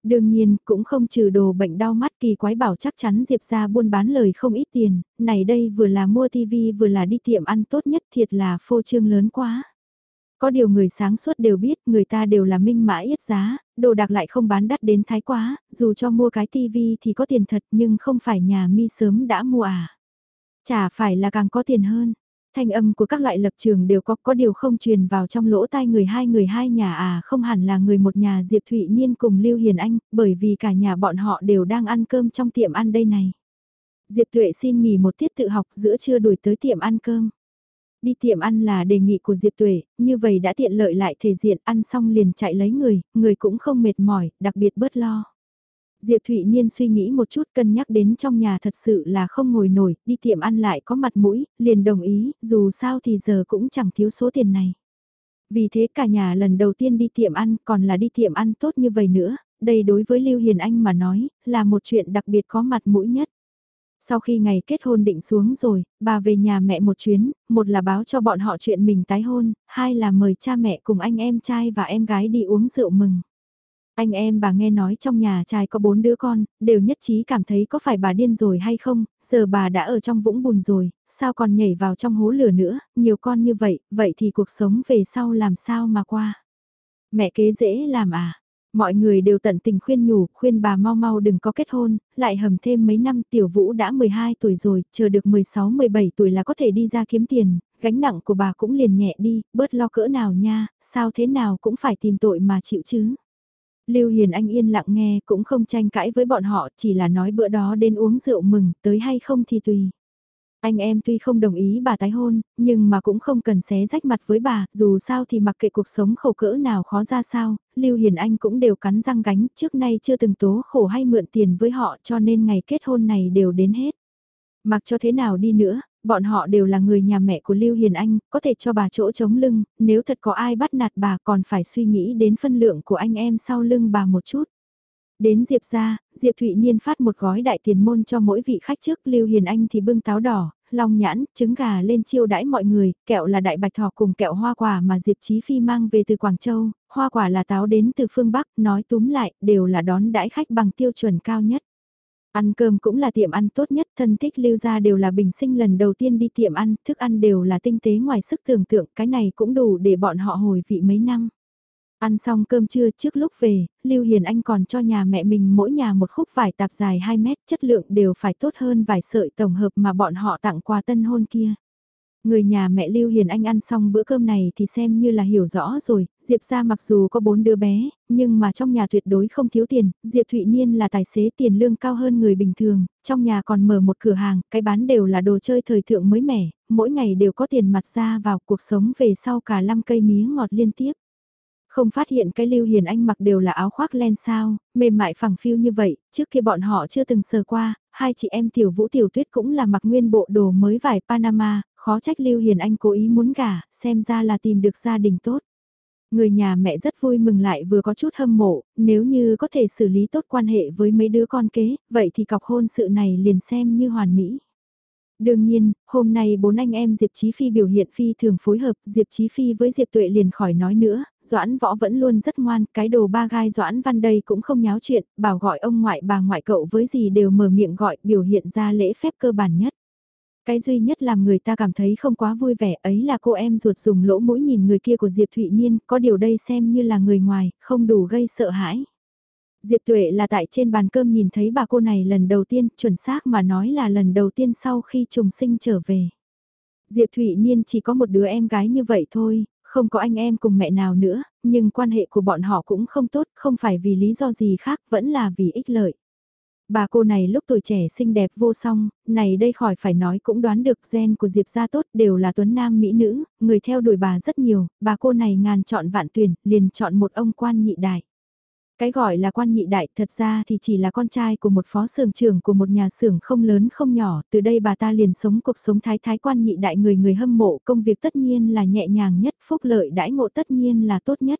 Đương nhiên, cũng không trừ đồ bệnh đau mắt kỳ quái bảo chắc chắn Diệp ra buôn bán lời không ít tiền, này đây vừa là mua tivi vừa là đi tiệm ăn tốt nhất thiệt là phô trương lớn quá. Có điều người sáng suốt đều biết người ta đều là minh mã yết giá, đồ đạc lại không bán đắt đến thái quá, dù cho mua cái tivi thì có tiền thật nhưng không phải nhà mi sớm đã mua à. Chả phải là càng có tiền hơn. Thanh âm của các loại lập trường đều có có điều không truyền vào trong lỗ tai người hai người hai nhà à không hẳn là người một nhà Diệp Thụy Niên cùng Lưu Hiền Anh, bởi vì cả nhà bọn họ đều đang ăn cơm trong tiệm ăn đây này. Diệp Tuệ xin nghỉ một tiết tự học giữa trưa đuổi tới tiệm ăn cơm. Đi tiệm ăn là đề nghị của Diệp Tuệ, như vậy đã tiện lợi lại thể diện ăn xong liền chạy lấy người, người cũng không mệt mỏi, đặc biệt bớt lo. Diệp Thụy Niên suy nghĩ một chút cân nhắc đến trong nhà thật sự là không ngồi nổi, đi tiệm ăn lại có mặt mũi, liền đồng ý, dù sao thì giờ cũng chẳng thiếu số tiền này. Vì thế cả nhà lần đầu tiên đi tiệm ăn còn là đi tiệm ăn tốt như vậy nữa, đây đối với Lưu Hiền Anh mà nói, là một chuyện đặc biệt có mặt mũi nhất. Sau khi ngày kết hôn định xuống rồi, bà về nhà mẹ một chuyến, một là báo cho bọn họ chuyện mình tái hôn, hai là mời cha mẹ cùng anh em trai và em gái đi uống rượu mừng. Anh em bà nghe nói trong nhà trai có bốn đứa con, đều nhất trí cảm thấy có phải bà điên rồi hay không, giờ bà đã ở trong vũng bùn rồi, sao còn nhảy vào trong hố lửa nữa, nhiều con như vậy, vậy thì cuộc sống về sau làm sao mà qua. Mẹ kế dễ làm à, Mọi người đều tận tình khuyên nhủ, khuyên bà mau mau đừng có kết hôn, lại hầm thêm mấy năm tiểu vũ đã 12 tuổi rồi, chờ được 16-17 tuổi là có thể đi ra kiếm tiền, gánh nặng của bà cũng liền nhẹ đi, bớt lo cỡ nào nha, sao thế nào cũng phải tìm tội mà chịu chứ. Lưu Hiền Anh yên lặng nghe cũng không tranh cãi với bọn họ chỉ là nói bữa đó đến uống rượu mừng tới hay không thì tùy. Anh em tuy không đồng ý bà tái hôn, nhưng mà cũng không cần xé rách mặt với bà, dù sao thì mặc kệ cuộc sống khổ cỡ nào khó ra sao, Lưu Hiền Anh cũng đều cắn răng gánh, trước nay chưa từng tố khổ hay mượn tiền với họ cho nên ngày kết hôn này đều đến hết. Mặc cho thế nào đi nữa, bọn họ đều là người nhà mẹ của Lưu Hiền Anh, có thể cho bà chỗ chống lưng, nếu thật có ai bắt nạt bà còn phải suy nghĩ đến phân lượng của anh em sau lưng bà một chút. Đến Diệp ra, Diệp Thụy Niên phát một gói đại tiền môn cho mỗi vị khách trước, Lưu Hiền Anh thì bưng táo đỏ, long nhãn, trứng gà lên chiêu đãi mọi người, kẹo là đại bạch thọ cùng kẹo hoa quả mà Diệp Chí Phi mang về từ Quảng Châu, hoa quả là táo đến từ phương Bắc, nói túm lại, đều là đón đãi khách bằng tiêu chuẩn cao nhất. Ăn cơm cũng là tiệm ăn tốt nhất, thân thích lưu ra đều là bình sinh lần đầu tiên đi tiệm ăn, thức ăn đều là tinh tế ngoài sức tưởng tượng, cái này cũng đủ để bọn họ hồi vị mấy năm. Ăn xong cơm trưa trước lúc về, Lưu Hiền Anh còn cho nhà mẹ mình mỗi nhà một khúc vải tạp dài 2 mét, chất lượng đều phải tốt hơn vải sợi tổng hợp mà bọn họ tặng quà tân hôn kia. Người nhà mẹ Lưu Hiền Anh ăn xong bữa cơm này thì xem như là hiểu rõ rồi, Diệp ra mặc dù có bốn đứa bé, nhưng mà trong nhà tuyệt đối không thiếu tiền, Diệp Thụy Niên là tài xế tiền lương cao hơn người bình thường, trong nhà còn mở một cửa hàng, cái bán đều là đồ chơi thời thượng mới mẻ, mỗi ngày đều có tiền mặt ra vào cuộc sống về sau cả năm cây mía ngọt liên tiếp. Không phát hiện cái Lưu Hiền Anh mặc đều là áo khoác len sao, mềm mại phẳng phiu như vậy, trước kia bọn họ chưa từng sờ qua, hai chị em Tiểu Vũ Tiểu Tuyết cũng là mặc nguyên bộ đồ mới vải Panama, khó trách Lưu Hiền Anh cố ý muốn gả, xem ra là tìm được gia đình tốt. Người nhà mẹ rất vui mừng lại vừa có chút hâm mộ, nếu như có thể xử lý tốt quan hệ với mấy đứa con kế, vậy thì cọc hôn sự này liền xem như hoàn mỹ. Đương nhiên, hôm nay bốn anh em Diệp Chí Phi biểu hiện phi thường phối hợp, Diệp Chí Phi với Diệp Tuệ liền khỏi nói nữa, Doãn Võ vẫn luôn rất ngoan, cái đồ ba gai Doãn Văn đây cũng không nháo chuyện, bảo gọi ông ngoại bà ngoại cậu với gì đều mở miệng gọi, biểu hiện ra lễ phép cơ bản nhất. Cái duy nhất làm người ta cảm thấy không quá vui vẻ ấy là cô em ruột dùng lỗ mũi nhìn người kia của Diệp Thụy Niên, có điều đây xem như là người ngoài, không đủ gây sợ hãi. Diệp Tuệ là tại trên bàn cơm nhìn thấy bà cô này lần đầu tiên, chuẩn xác mà nói là lần đầu tiên sau khi trùng sinh trở về. Diệp Thụy Niên chỉ có một đứa em gái như vậy thôi, không có anh em cùng mẹ nào nữa, nhưng quan hệ của bọn họ cũng không tốt, không phải vì lý do gì khác, vẫn là vì ích lợi. Bà cô này lúc tuổi trẻ xinh đẹp vô song, này đây khỏi phải nói cũng đoán được gen của Diệp gia tốt đều là tuấn nam mỹ nữ, người theo đuổi bà rất nhiều, bà cô này ngàn chọn vạn tuyển, liền chọn một ông quan nhị đại. Cái gọi là quan nhị đại thật ra thì chỉ là con trai của một phó xưởng trưởng của một nhà xưởng không lớn không nhỏ, từ đây bà ta liền sống cuộc sống thái thái quan nhị đại người người hâm mộ công việc tất nhiên là nhẹ nhàng nhất, phúc lợi đãi ngộ tất nhiên là tốt nhất.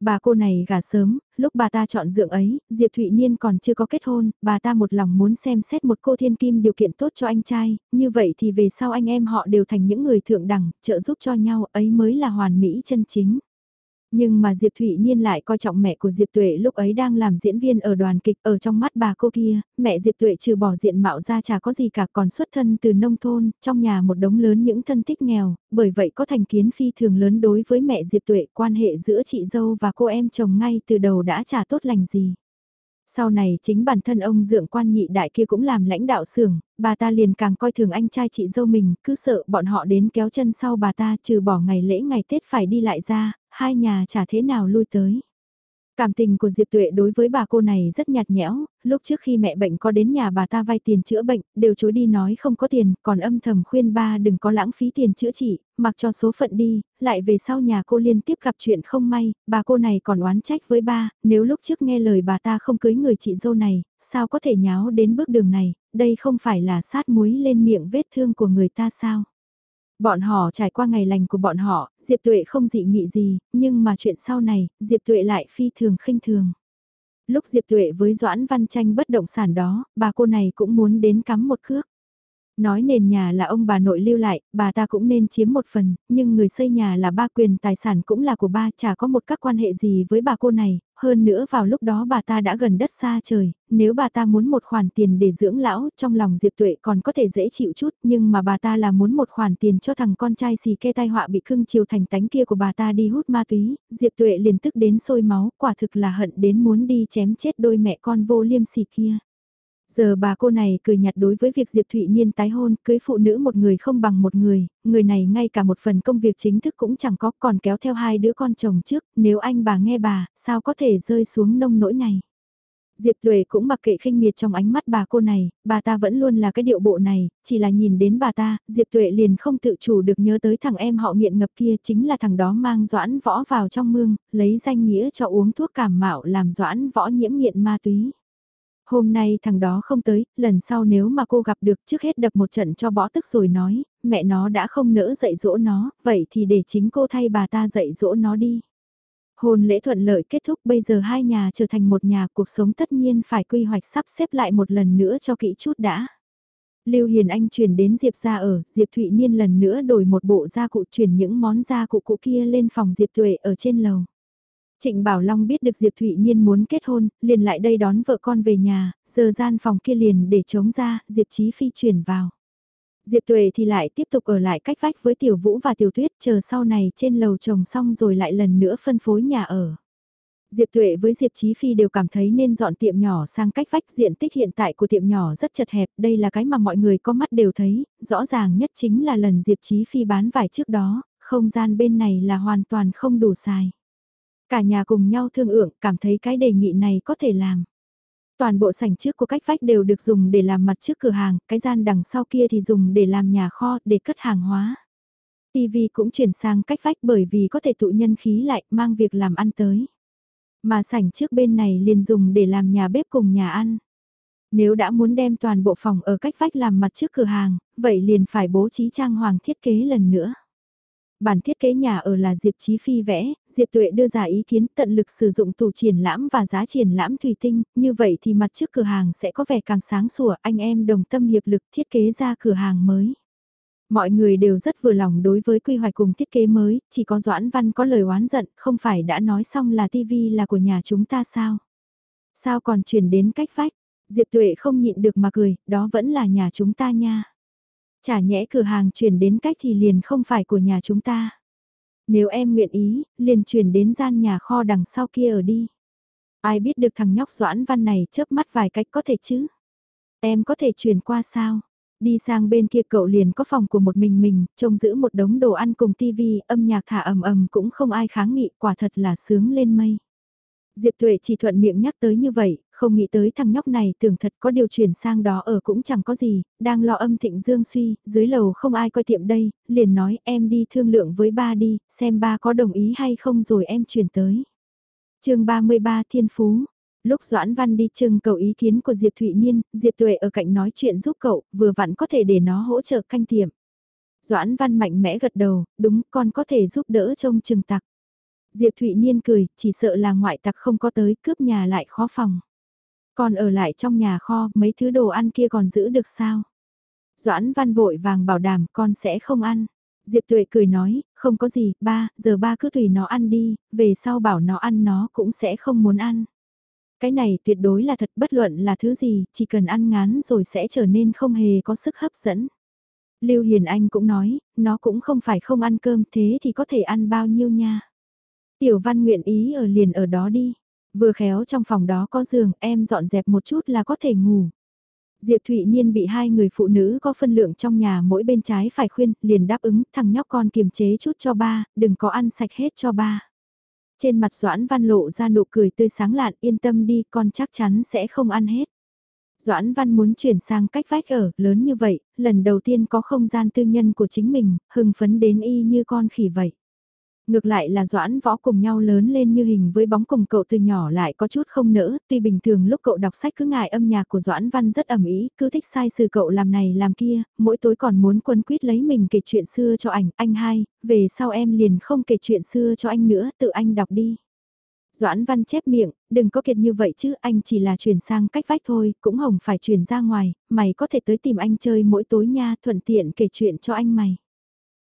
Bà cô này gả sớm, lúc bà ta chọn dưỡng ấy, Diệp Thụy Niên còn chưa có kết hôn, bà ta một lòng muốn xem xét một cô thiên kim điều kiện tốt cho anh trai, như vậy thì về sau anh em họ đều thành những người thượng đẳng, trợ giúp cho nhau ấy mới là hoàn mỹ chân chính. Nhưng mà Diệp Thụy Niên lại coi trọng mẹ của Diệp Tuệ lúc ấy đang làm diễn viên ở đoàn kịch ở trong mắt bà cô kia, mẹ Diệp Tuệ trừ bỏ diện mạo ra chả có gì cả còn xuất thân từ nông thôn, trong nhà một đống lớn những thân tích nghèo, bởi vậy có thành kiến phi thường lớn đối với mẹ Diệp Tuệ quan hệ giữa chị dâu và cô em chồng ngay từ đầu đã chả tốt lành gì. Sau này chính bản thân ông dượng quan nhị đại kia cũng làm lãnh đạo xưởng, bà ta liền càng coi thường anh trai chị dâu mình, cứ sợ bọn họ đến kéo chân sau bà ta trừ bỏ ngày lễ ngày Tết phải đi lại ra, hai nhà chả thế nào lui tới. Cảm tình của Diệp Tuệ đối với bà cô này rất nhạt nhẽo, lúc trước khi mẹ bệnh có đến nhà bà ta vay tiền chữa bệnh, đều chối đi nói không có tiền, còn âm thầm khuyên ba đừng có lãng phí tiền chữa trị, mặc cho số phận đi, lại về sau nhà cô liên tiếp gặp chuyện không may, bà cô này còn oán trách với ba, nếu lúc trước nghe lời bà ta không cưới người chị dâu này, sao có thể nháo đến bước đường này, đây không phải là sát muối lên miệng vết thương của người ta sao. Bọn họ trải qua ngày lành của bọn họ, Diệp Tuệ không dị nghị gì, nhưng mà chuyện sau này, Diệp Tuệ lại phi thường khinh thường. Lúc Diệp Tuệ với Doãn Văn Tranh bất động sản đó, bà cô này cũng muốn đến cắm một cước. Nói nền nhà là ông bà nội lưu lại, bà ta cũng nên chiếm một phần, nhưng người xây nhà là ba quyền tài sản cũng là của ba, chả có một các quan hệ gì với bà cô này, hơn nữa vào lúc đó bà ta đã gần đất xa trời, nếu bà ta muốn một khoản tiền để dưỡng lão, trong lòng Diệp Tuệ còn có thể dễ chịu chút, nhưng mà bà ta là muốn một khoản tiền cho thằng con trai xì kê tai họa bị cưng chiều thành tánh kia của bà ta đi hút ma túy, Diệp Tuệ liền tức đến sôi máu, quả thực là hận đến muốn đi chém chết đôi mẹ con vô liêm sỉ kia. Giờ bà cô này cười nhạt đối với việc Diệp Thụy Niên tái hôn, cưới phụ nữ một người không bằng một người, người này ngay cả một phần công việc chính thức cũng chẳng có còn kéo theo hai đứa con chồng trước, nếu anh bà nghe bà, sao có thể rơi xuống nông nỗi này. Diệp Tuệ cũng mặc kệ khinh miệt trong ánh mắt bà cô này, bà ta vẫn luôn là cái điệu bộ này, chỉ là nhìn đến bà ta, Diệp Tuệ liền không tự chủ được nhớ tới thằng em họ nghiện ngập kia chính là thằng đó mang doãn võ vào trong mương, lấy danh nghĩa cho uống thuốc cảm mạo làm doãn võ nhiễm nghiện ma túy. Hôm nay thằng đó không tới, lần sau nếu mà cô gặp được trước hết đập một trận cho bỏ tức rồi nói, mẹ nó đã không nỡ dạy dỗ nó, vậy thì để chính cô thay bà ta dạy dỗ nó đi. Hôn lễ thuận lợi kết thúc bây giờ hai nhà trở thành một nhà cuộc sống tất nhiên phải quy hoạch sắp xếp lại một lần nữa cho kỹ chút đã. Lưu Hiền Anh chuyển đến Diệp ra ở, Diệp Thụy Niên lần nữa đổi một bộ gia cụ chuyển những món gia cụ cũ kia lên phòng Diệp Tuệ ở trên lầu. Trịnh Bảo Long biết được Diệp Thụy Nhiên muốn kết hôn, liền lại đây đón vợ con về nhà, giờ gian phòng kia liền để chống ra, Diệp Chí Phi chuyển vào. Diệp Tuệ thì lại tiếp tục ở lại cách vách với Tiểu Vũ và Tiểu Tuyết chờ sau này trên lầu trồng xong rồi lại lần nữa phân phối nhà ở. Diệp Tuệ với Diệp Chí Phi đều cảm thấy nên dọn tiệm nhỏ sang cách vách diện tích hiện tại của tiệm nhỏ rất chật hẹp, đây là cái mà mọi người có mắt đều thấy, rõ ràng nhất chính là lần Diệp Chí Phi bán vải trước đó, không gian bên này là hoàn toàn không đủ xài. Cả nhà cùng nhau thương ưởng, cảm thấy cái đề nghị này có thể làm. Toàn bộ sảnh trước của cách vách đều được dùng để làm mặt trước cửa hàng, cái gian đằng sau kia thì dùng để làm nhà kho, để cất hàng hóa. TV cũng chuyển sang cách vách bởi vì có thể tụ nhân khí lại, mang việc làm ăn tới. Mà sảnh trước bên này liền dùng để làm nhà bếp cùng nhà ăn. Nếu đã muốn đem toàn bộ phòng ở cách vách làm mặt trước cửa hàng, vậy liền phải bố trí trang hoàng thiết kế lần nữa. Bản thiết kế nhà ở là Diệp Chí Phi vẽ, Diệp Tuệ đưa ra ý kiến tận lực sử dụng tủ triển lãm và giá triển lãm thủy tinh, như vậy thì mặt trước cửa hàng sẽ có vẻ càng sáng sủa, anh em đồng tâm hiệp lực thiết kế ra cửa hàng mới. Mọi người đều rất vừa lòng đối với quy hoạch cùng thiết kế mới, chỉ có Doãn Văn có lời oán giận, không phải đã nói xong là TV là của nhà chúng ta sao? Sao còn chuyển đến cách vách? Diệp Tuệ không nhịn được mà cười, đó vẫn là nhà chúng ta nha. Chả nhẽ cửa hàng chuyển đến cách thì liền không phải của nhà chúng ta. Nếu em nguyện ý, liền chuyển đến gian nhà kho đằng sau kia ở đi. Ai biết được thằng nhóc Doãn Văn này chớp mắt vài cách có thể chứ? Em có thể chuyển qua sao? Đi sang bên kia cậu liền có phòng của một mình mình, trông giữ một đống đồ ăn cùng tivi, âm nhạc thả ầm ầm cũng không ai kháng nghị, quả thật là sướng lên mây. Diệp Tuệ chỉ thuận miệng nhắc tới như vậy, không nghĩ tới thằng nhóc này tưởng thật có điều chuyển sang đó ở cũng chẳng có gì, đang lo âm thịnh dương suy, dưới lầu không ai coi tiệm đây, liền nói em đi thương lượng với ba đi, xem ba có đồng ý hay không rồi em chuyển tới. chương 33 Thiên Phú Lúc Doãn Văn đi trưng cầu ý kiến của Diệp Thụy Niên, Diệp Tuệ ở cạnh nói chuyện giúp cậu, vừa vặn có thể để nó hỗ trợ canh tiệm. Doãn Văn mạnh mẽ gật đầu, đúng con có thể giúp đỡ trông trừng tặc. Diệp Thụy Niên cười, chỉ sợ là ngoại tặc không có tới cướp nhà lại khó phòng. Còn ở lại trong nhà kho, mấy thứ đồ ăn kia còn giữ được sao? Doãn Văn vội vàng bảo đảm con sẽ không ăn. Diệp Tuệ cười nói, không có gì, ba, giờ ba cứ tùy nó ăn đi, về sau bảo nó ăn nó cũng sẽ không muốn ăn. Cái này tuyệt đối là thật bất luận là thứ gì, chỉ cần ăn ngán rồi sẽ trở nên không hề có sức hấp dẫn. Lưu Hiền Anh cũng nói, nó cũng không phải không ăn cơm thế thì có thể ăn bao nhiêu nha. Tiểu văn nguyện ý ở liền ở đó đi. Vừa khéo trong phòng đó có giường, em dọn dẹp một chút là có thể ngủ. Diệp Thụy Niên bị hai người phụ nữ có phân lượng trong nhà mỗi bên trái phải khuyên, liền đáp ứng, thằng nhóc con kiềm chế chút cho ba, đừng có ăn sạch hết cho ba. Trên mặt Doãn Văn lộ ra nụ cười tươi sáng lạn, yên tâm đi, con chắc chắn sẽ không ăn hết. Doãn Văn muốn chuyển sang cách vách ở, lớn như vậy, lần đầu tiên có không gian tư nhân của chính mình, hưng phấn đến y như con khỉ vậy. Ngược lại là Doãn Võ cùng nhau lớn lên như hình với bóng cùng cậu từ nhỏ lại có chút không nỡ, tuy bình thường lúc cậu đọc sách cứ ngại âm nhạc của Doãn Văn rất ẩm ý, cứ thích sai sự cậu làm này làm kia, mỗi tối còn muốn quân quyết lấy mình kể chuyện xưa cho ảnh, anh hai, về sau em liền không kể chuyện xưa cho anh nữa, tự anh đọc đi. Doãn Văn chép miệng, đừng có kiệt như vậy chứ, anh chỉ là chuyển sang cách vách thôi, cũng hồng phải chuyển ra ngoài, mày có thể tới tìm anh chơi mỗi tối nha, thuận tiện kể chuyện cho anh mày.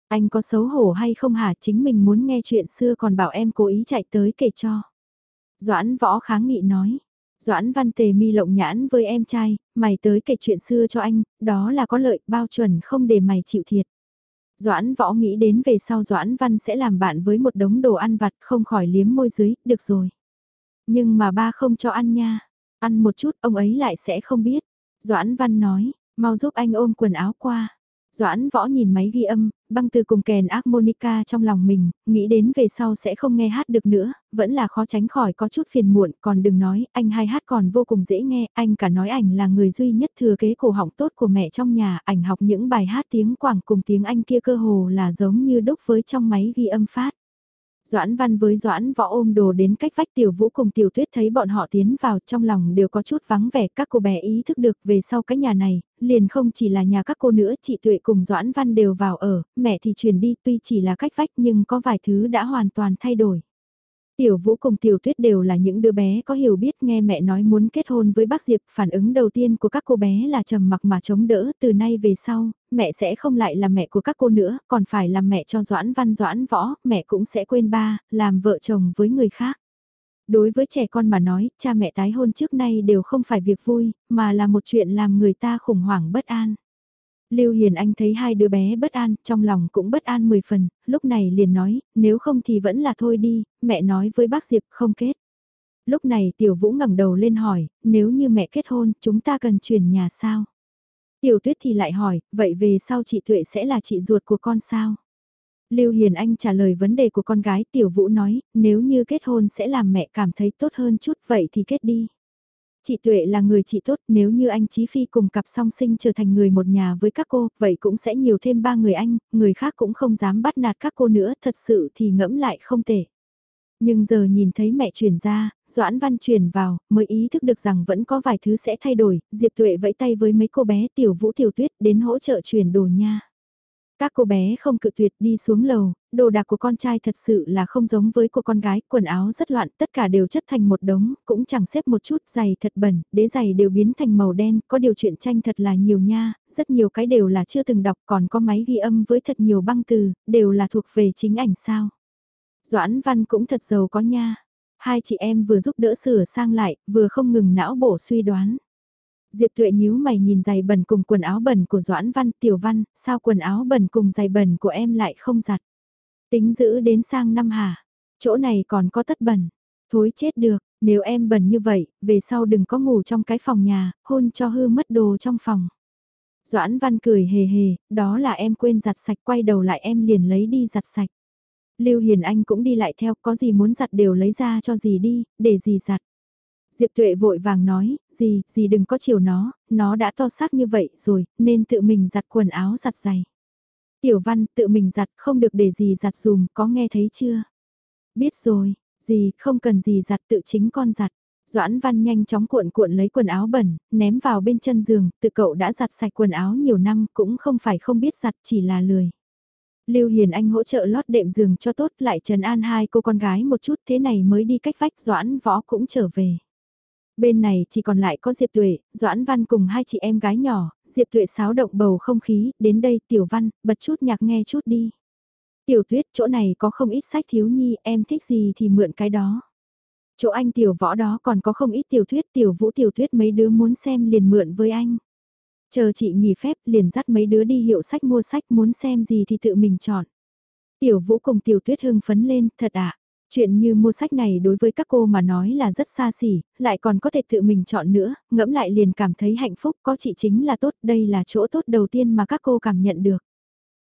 Anh có xấu hổ hay không hả chính mình muốn nghe chuyện xưa còn bảo em cố ý chạy tới kể cho. Doãn võ kháng nghị nói. Doãn văn tề mi lộng nhãn với em trai, mày tới kể chuyện xưa cho anh, đó là có lợi bao chuẩn không để mày chịu thiệt. Doãn võ nghĩ đến về sau Doãn văn sẽ làm bạn với một đống đồ ăn vặt không khỏi liếm môi dưới, được rồi. Nhưng mà ba không cho ăn nha, ăn một chút ông ấy lại sẽ không biết. Doãn văn nói, mau giúp anh ôm quần áo qua. Doãn võ nhìn máy ghi âm, băng từ cùng kèn harmonica trong lòng mình, nghĩ đến về sau sẽ không nghe hát được nữa, vẫn là khó tránh khỏi có chút phiền muộn, còn đừng nói, anh hai hát còn vô cùng dễ nghe, anh cả nói ảnh là người duy nhất thừa kế cổ họng tốt của mẹ trong nhà, ảnh học những bài hát tiếng Quảng cùng tiếng Anh kia cơ hồ là giống như đúc với trong máy ghi âm phát. Doãn Văn với Doãn Võ ôm đồ đến cách vách Tiểu Vũ cùng Tiểu Tuyết thấy bọn họ tiến vào trong lòng đều có chút vắng vẻ các cô bé ý thức được về sau cái nhà này, liền không chỉ là nhà các cô nữa chị Tuệ cùng Doãn Văn đều vào ở, mẹ thì chuyển đi tuy chỉ là cách vách nhưng có vài thứ đã hoàn toàn thay đổi. Tiểu Vũ cùng Tiểu Tuyết đều là những đứa bé có hiểu biết nghe mẹ nói muốn kết hôn với bác Diệp, phản ứng đầu tiên của các cô bé là trầm mặc mà chống đỡ, từ nay về sau, mẹ sẽ không lại là mẹ của các cô nữa, còn phải làm mẹ cho Doãn Văn Doãn Võ, mẹ cũng sẽ quên ba, làm vợ chồng với người khác. Đối với trẻ con mà nói, cha mẹ tái hôn trước nay đều không phải việc vui, mà là một chuyện làm người ta khủng hoảng bất an. Lưu Hiền Anh thấy hai đứa bé bất an, trong lòng cũng bất an mười phần, lúc này liền nói, nếu không thì vẫn là thôi đi, mẹ nói với bác Diệp không kết. Lúc này Tiểu Vũ ngẩng đầu lên hỏi, nếu như mẹ kết hôn, chúng ta cần chuyển nhà sao? Tiểu Tuyết thì lại hỏi, vậy về sau chị Tuệ sẽ là chị ruột của con sao? Lưu Hiền Anh trả lời vấn đề của con gái Tiểu Vũ nói, nếu như kết hôn sẽ làm mẹ cảm thấy tốt hơn chút vậy thì kết đi. Chị Tuệ là người chị tốt, nếu như anh Chí Phi cùng cặp song sinh trở thành người một nhà với các cô, vậy cũng sẽ nhiều thêm ba người anh, người khác cũng không dám bắt nạt các cô nữa, thật sự thì ngẫm lại không tệ. Nhưng giờ nhìn thấy mẹ chuyển ra, Doãn Văn chuyển vào, mới ý thức được rằng vẫn có vài thứ sẽ thay đổi, Diệp Tuệ vẫy tay với mấy cô bé Tiểu Vũ Tiểu Tuyết đến hỗ trợ chuyển đồ nha. Các cô bé không cự tuyệt đi xuống lầu, đồ đạc của con trai thật sự là không giống với của con gái, quần áo rất loạn, tất cả đều chất thành một đống, cũng chẳng xếp một chút, giày thật bẩn, đế giày đều biến thành màu đen, có điều chuyện tranh thật là nhiều nha, rất nhiều cái đều là chưa từng đọc, còn có máy ghi âm với thật nhiều băng từ, đều là thuộc về chính ảnh sao. Doãn Văn cũng thật giàu có nha. Hai chị em vừa giúp đỡ sửa sang lại, vừa không ngừng não bổ suy đoán. Diệp Tuệ nhíu mày nhìn giày bẩn cùng quần áo bẩn của Doãn Văn, Tiểu Văn, sao quần áo bẩn cùng giày bẩn của em lại không giặt? Tính giữ đến sang năm hả? Chỗ này còn có tất bẩn. Thối chết được, Nếu em bẩn như vậy, về sau đừng có ngủ trong cái phòng nhà, hôn cho hư mất đồ trong phòng. Doãn Văn cười hề hề, đó là em quên giặt sạch quay đầu lại em liền lấy đi giặt sạch. Lưu Hiền Anh cũng đi lại theo, có gì muốn giặt đều lấy ra cho gì đi, để gì giặt. Diệp Tuệ vội vàng nói, gì, gì đừng có chiều nó, nó đã to xác như vậy rồi, nên tự mình giặt quần áo giặt giày. Tiểu Văn, tự mình giặt, không được để gì giặt dùm, có nghe thấy chưa? Biết rồi, gì, không cần gì giặt tự chính con giặt. Doãn Văn nhanh chóng cuộn cuộn lấy quần áo bẩn, ném vào bên chân giường, tự cậu đã giặt sạch quần áo nhiều năm, cũng không phải không biết giặt, chỉ là lười. Lưu Hiền Anh hỗ trợ lót đệm giường cho tốt lại trần an hai cô con gái một chút thế này mới đi cách vách Doãn Võ cũng trở về. Bên này chỉ còn lại có Diệp Tuệ, Doãn Văn cùng hai chị em gái nhỏ, Diệp Tuệ sáo động bầu không khí, đến đây Tiểu Văn, bật chút nhạc nghe chút đi. Tiểu Tuyết, chỗ này có không ít sách thiếu nhi, em thích gì thì mượn cái đó. Chỗ anh Tiểu Võ đó còn có không ít Tiểu Thuyết, Tiểu Vũ Tiểu Thuyết mấy đứa muốn xem liền mượn với anh. Chờ chị nghỉ phép liền dắt mấy đứa đi hiệu sách mua sách muốn xem gì thì tự mình chọn. Tiểu Vũ cùng Tiểu Tuyết hưng phấn lên, thật ạ. Chuyện như mua sách này đối với các cô mà nói là rất xa xỉ, lại còn có thể tự mình chọn nữa, ngẫm lại liền cảm thấy hạnh phúc, có chị chính là tốt, đây là chỗ tốt đầu tiên mà các cô cảm nhận được.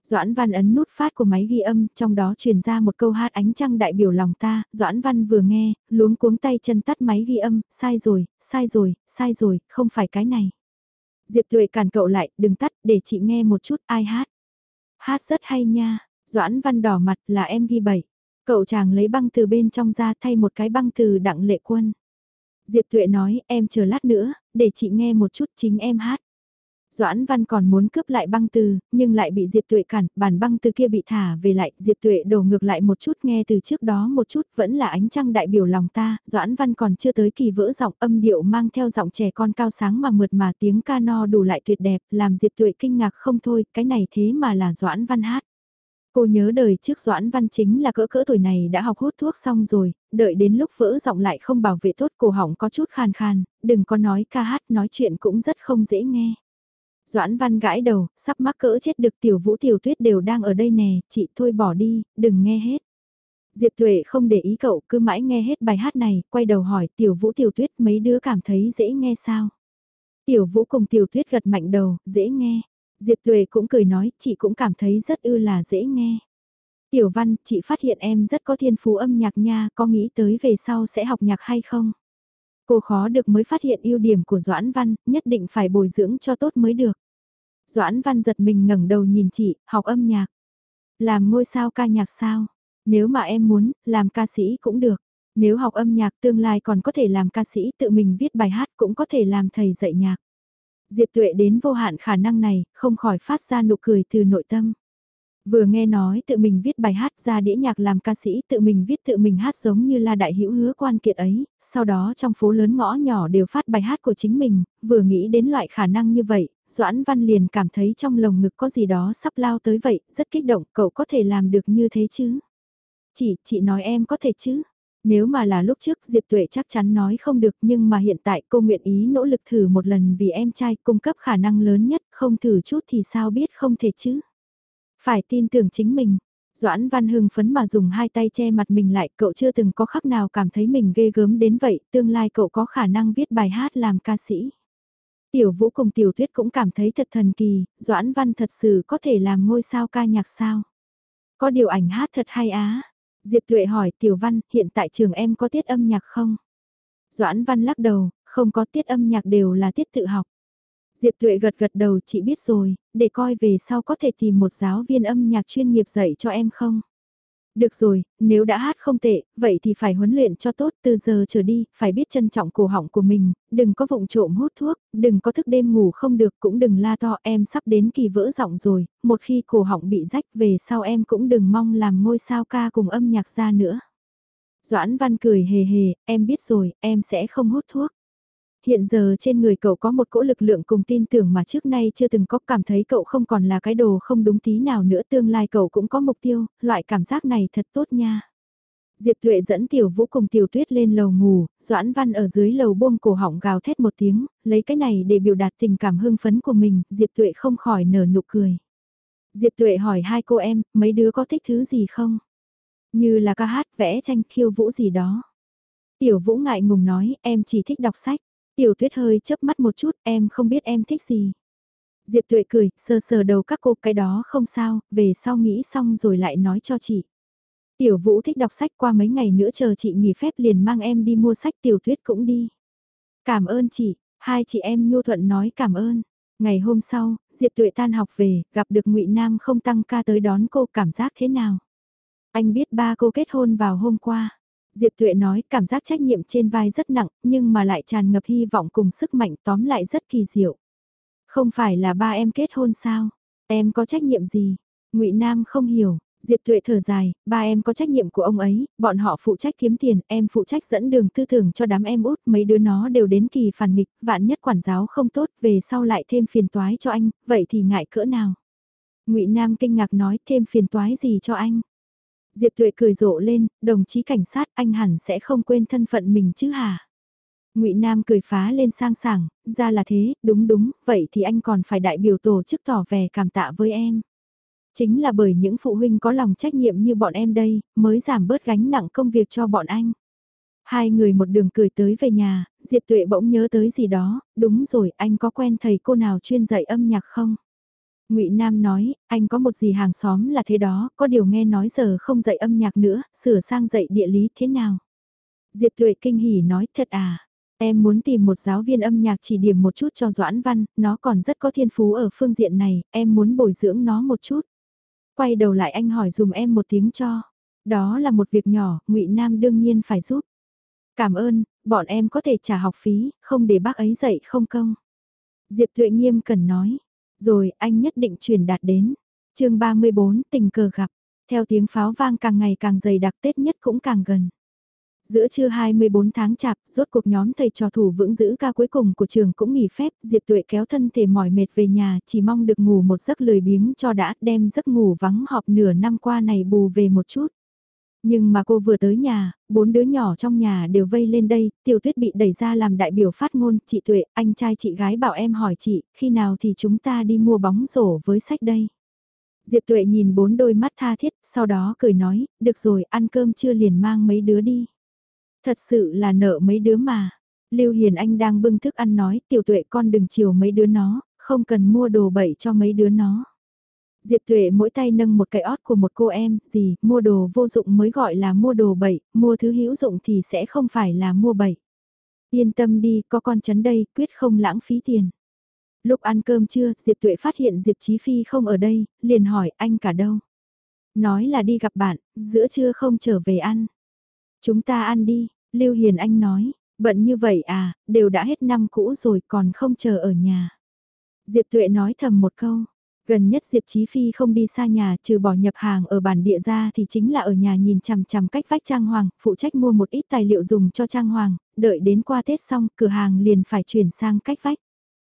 Doãn Văn ấn nút phát của máy ghi âm, trong đó truyền ra một câu hát ánh trăng đại biểu lòng ta, Doãn Văn vừa nghe, luống cuống tay chân tắt máy ghi âm, sai rồi, sai rồi, sai rồi, không phải cái này. Diệp Tuệ cản cậu lại, đừng tắt, để chị nghe một chút ai hát. Hát rất hay nha, Doãn Văn đỏ mặt là em ghi bảy. Cậu chàng lấy băng từ bên trong ra thay một cái băng từ đặng lệ quân. Diệp Tuệ nói em chờ lát nữa, để chị nghe một chút chính em hát. Doãn Văn còn muốn cướp lại băng từ, nhưng lại bị Diệp Tuệ cản, bản băng từ kia bị thả về lại, Diệp Tuệ đổ ngược lại một chút nghe từ trước đó một chút, vẫn là ánh trăng đại biểu lòng ta, Doãn Văn còn chưa tới kỳ vỡ giọng âm điệu mang theo giọng trẻ con cao sáng mà mượt mà tiếng ca no đủ lại tuyệt đẹp, làm Diệp Tuệ kinh ngạc không thôi, cái này thế mà là Doãn Văn hát. Cô nhớ đời trước Doãn Văn chính là cỡ cỡ tuổi này đã học hút thuốc xong rồi, đợi đến lúc vỡ giọng lại không bảo vệ tốt cổ họng có chút khàn khàn, đừng có nói ca hát nói chuyện cũng rất không dễ nghe. Doãn Văn gãi đầu, sắp mắc cỡ chết được tiểu vũ tiểu tuyết đều đang ở đây nè, chị thôi bỏ đi, đừng nghe hết. Diệp Tuệ không để ý cậu cứ mãi nghe hết bài hát này, quay đầu hỏi tiểu vũ tiểu tuyết mấy đứa cảm thấy dễ nghe sao. Tiểu vũ cùng tiểu tuyết gật mạnh đầu, dễ nghe. Diệp Tuệ cũng cười nói, chị cũng cảm thấy rất ư là dễ nghe. Tiểu Văn, chị phát hiện em rất có thiên phú âm nhạc nha, có nghĩ tới về sau sẽ học nhạc hay không? Cô khó được mới phát hiện ưu điểm của Doãn Văn, nhất định phải bồi dưỡng cho tốt mới được. Doãn Văn giật mình ngẩng đầu nhìn chị, học âm nhạc. Làm ngôi sao ca nhạc sao? Nếu mà em muốn, làm ca sĩ cũng được. Nếu học âm nhạc tương lai còn có thể làm ca sĩ tự mình viết bài hát cũng có thể làm thầy dạy nhạc. Diệp Tuệ đến vô hạn khả năng này, không khỏi phát ra nụ cười từ nội tâm. Vừa nghe nói tự mình viết bài hát ra đĩa nhạc làm ca sĩ tự mình viết tự mình hát giống như là đại hữu hứa quan kiệt ấy, sau đó trong phố lớn ngõ nhỏ đều phát bài hát của chính mình, vừa nghĩ đến loại khả năng như vậy, Doãn Văn liền cảm thấy trong lồng ngực có gì đó sắp lao tới vậy, rất kích động, cậu có thể làm được như thế chứ? Chị, chị nói em có thể chứ? Nếu mà là lúc trước Diệp Tuệ chắc chắn nói không được nhưng mà hiện tại cô nguyện ý nỗ lực thử một lần vì em trai cung cấp khả năng lớn nhất, không thử chút thì sao biết không thể chứ? Phải tin tưởng chính mình. Doãn Văn Hưng phấn mà dùng hai tay che mặt mình lại, cậu chưa từng có khắc nào cảm thấy mình ghê gớm đến vậy, tương lai cậu có khả năng viết bài hát làm ca sĩ. Tiểu Vũ cùng Tiểu thuyết cũng cảm thấy thật thần kỳ, Doãn Văn thật sự có thể làm ngôi sao ca nhạc sao. Có điều ảnh hát thật hay á. Diệp Tuệ hỏi Tiểu Văn, hiện tại trường em có tiết âm nhạc không? Doãn Văn lắc đầu, không có tiết âm nhạc đều là tiết tự học. Diệp Tuệ gật gật đầu chị biết rồi, để coi về sau có thể tìm một giáo viên âm nhạc chuyên nghiệp dạy cho em không? Được rồi, nếu đã hát không tệ, vậy thì phải huấn luyện cho tốt từ giờ trở đi, phải biết trân trọng cổ họng của mình, đừng có vụng trộm hút thuốc, đừng có thức đêm ngủ không được cũng đừng la to em sắp đến kỳ vỡ giọng rồi, một khi cổ họng bị rách về sau em cũng đừng mong làm ngôi sao ca cùng âm nhạc ra nữa. Doãn Văn cười hề hề, em biết rồi, em sẽ không hút thuốc. Hiện giờ trên người cậu có một cỗ lực lượng cùng tin tưởng mà trước nay chưa từng có cảm thấy cậu không còn là cái đồ không đúng tí nào nữa tương lai cậu cũng có mục tiêu, loại cảm giác này thật tốt nha. Diệp Tuệ dẫn Tiểu Vũ cùng Tiểu Tuyết lên lầu ngủ, Doãn Văn ở dưới lầu buông cổ họng gào thét một tiếng, lấy cái này để biểu đạt tình cảm hưng phấn của mình, Diệp Tuệ không khỏi nở nụ cười. Diệp Tuệ hỏi hai cô em, mấy đứa có thích thứ gì không? Như là ca hát, vẽ tranh, khiêu vũ gì đó. Tiểu Vũ ngại ngùng nói, em chỉ thích đọc sách. Tiểu Tuyết hơi chớp mắt một chút, em không biết em thích gì. Diệp Tuệ cười, sờ sờ đầu các cô, cái đó không sao, về sau nghĩ xong rồi lại nói cho chị. Tiểu Vũ thích đọc sách qua mấy ngày nữa chờ chị nghỉ phép liền mang em đi mua sách Tiểu Tuyết cũng đi. Cảm ơn chị, hai chị em nhu thuận nói cảm ơn. Ngày hôm sau, Diệp Tuệ tan học về, gặp được Ngụy Nam không tăng ca tới đón cô cảm giác thế nào? Anh biết ba cô kết hôn vào hôm qua. Diệp Tuệ nói cảm giác trách nhiệm trên vai rất nặng, nhưng mà lại tràn ngập hy vọng cùng sức mạnh tóm lại rất kỳ diệu. Không phải là ba em kết hôn sao? Em có trách nhiệm gì? Ngụy Nam không hiểu, Diệp Tuệ thở dài, ba em có trách nhiệm của ông ấy, bọn họ phụ trách kiếm tiền, em phụ trách dẫn đường tư tưởng cho đám em út, mấy đứa nó đều đến kỳ phản nghịch, vạn nhất quản giáo không tốt, về sau lại thêm phiền toái cho anh, vậy thì ngại cỡ nào? Ngụy Nam kinh ngạc nói, thêm phiền toái gì cho anh? Diệp Tuệ cười rộ lên, đồng chí cảnh sát, anh hẳn sẽ không quên thân phận mình chứ hả? Ngụy Nam cười phá lên sang sảng, ra là thế, đúng đúng, vậy thì anh còn phải đại biểu tổ chức tỏ vẻ cảm tạ với em. Chính là bởi những phụ huynh có lòng trách nhiệm như bọn em đây, mới giảm bớt gánh nặng công việc cho bọn anh. Hai người một đường cười tới về nhà, Diệp Tuệ bỗng nhớ tới gì đó, đúng rồi, anh có quen thầy cô nào chuyên dạy âm nhạc không? Ngụy Nam nói, anh có một gì hàng xóm là thế đó, có điều nghe nói giờ không dạy âm nhạc nữa, sửa sang dạy địa lý thế nào? Diệp Tuệ kinh hỉ nói, thật à? Em muốn tìm một giáo viên âm nhạc chỉ điểm một chút cho Doãn Văn, nó còn rất có thiên phú ở phương diện này, em muốn bồi dưỡng nó một chút. Quay đầu lại anh hỏi dùm em một tiếng cho. Đó là một việc nhỏ, ngụy Nam đương nhiên phải giúp. Cảm ơn, bọn em có thể trả học phí, không để bác ấy dạy không công. Diệp Tuệ nghiêm cần nói. Rồi anh nhất định truyền đạt đến. chương 34 tình cờ gặp. Theo tiếng pháo vang càng ngày càng dày đặc Tết nhất cũng càng gần. Giữa trưa 24 tháng chạp, rốt cuộc nhóm thầy trò thủ vững giữ ca cuối cùng của trường cũng nghỉ phép, Diệp Tuệ kéo thân thể mỏi mệt về nhà, chỉ mong được ngủ một giấc lười biếng cho đã đem giấc ngủ vắng họp nửa năm qua này bù về một chút. Nhưng mà cô vừa tới nhà, bốn đứa nhỏ trong nhà đều vây lên đây, tiểu tuyết bị đẩy ra làm đại biểu phát ngôn, chị Tuệ, anh trai chị gái bảo em hỏi chị, khi nào thì chúng ta đi mua bóng rổ với sách đây? Diệp Tuệ nhìn bốn đôi mắt tha thiết, sau đó cười nói, được rồi, ăn cơm chưa liền mang mấy đứa đi. Thật sự là nợ mấy đứa mà. Lưu Hiền Anh đang bưng thức ăn nói, tiểu tuệ con đừng chiều mấy đứa nó, không cần mua đồ bậy cho mấy đứa nó. Diệp Tuệ mỗi tay nâng một cái ót của một cô em, gì, mua đồ vô dụng mới gọi là mua đồ bậy, mua thứ hữu dụng thì sẽ không phải là mua bậy. Yên tâm đi, có con chấn đây, quyết không lãng phí tiền. Lúc ăn cơm trưa, Diệp Tuệ phát hiện Diệp Chí Phi không ở đây, liền hỏi anh cả đâu. Nói là đi gặp bạn, giữa trưa không trở về ăn. Chúng ta ăn đi, Lưu Hiền Anh nói, bận như vậy à, đều đã hết năm cũ rồi còn không chờ ở nhà. Diệp Tuệ nói thầm một câu, gần nhất Diệp Chí Phi không đi xa nhà trừ bỏ nhập hàng ở bản địa ra thì chính là ở nhà nhìn chằm chằm cách vách trang hoàng, phụ trách mua một ít tài liệu dùng cho trang hoàng, đợi đến qua Tết xong cửa hàng liền phải chuyển sang cách vách.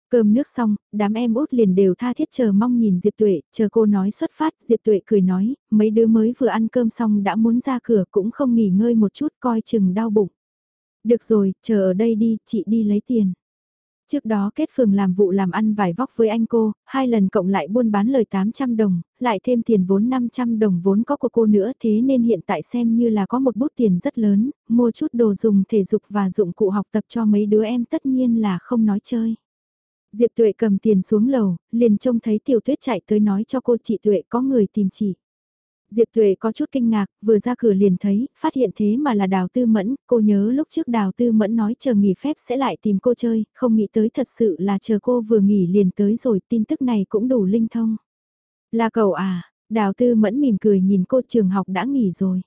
Cơm nước xong, đám em út liền đều tha thiết chờ mong nhìn Diệp Tuệ, chờ cô nói xuất phát, Diệp Tuệ cười nói, mấy đứa mới vừa ăn cơm xong đã muốn ra cửa cũng không nghỉ ngơi một chút coi chừng đau bụng. Được rồi, chờ ở đây đi, chị đi lấy tiền. Trước đó kết phường làm vụ làm ăn vải vóc với anh cô, hai lần cộng lại buôn bán lời 800 đồng, lại thêm tiền vốn 500 đồng vốn có của cô nữa thế nên hiện tại xem như là có một bút tiền rất lớn, mua chút đồ dùng thể dục và dụng cụ học tập cho mấy đứa em tất nhiên là không nói chơi. Diệp Tuệ cầm tiền xuống lầu, liền trông thấy Tiểu Tuyết chạy tới nói cho cô chị Tuệ có người tìm chị. Diệp Tuệ có chút kinh ngạc, vừa ra cửa liền thấy, phát hiện thế mà là Đào Tư Mẫn, cô nhớ lúc trước Đào Tư Mẫn nói chờ nghỉ phép sẽ lại tìm cô chơi, không nghĩ tới thật sự là chờ cô vừa nghỉ liền tới rồi, tin tức này cũng đủ linh thông. Là cậu à, Đào Tư Mẫn mỉm cười nhìn cô trường học đã nghỉ rồi.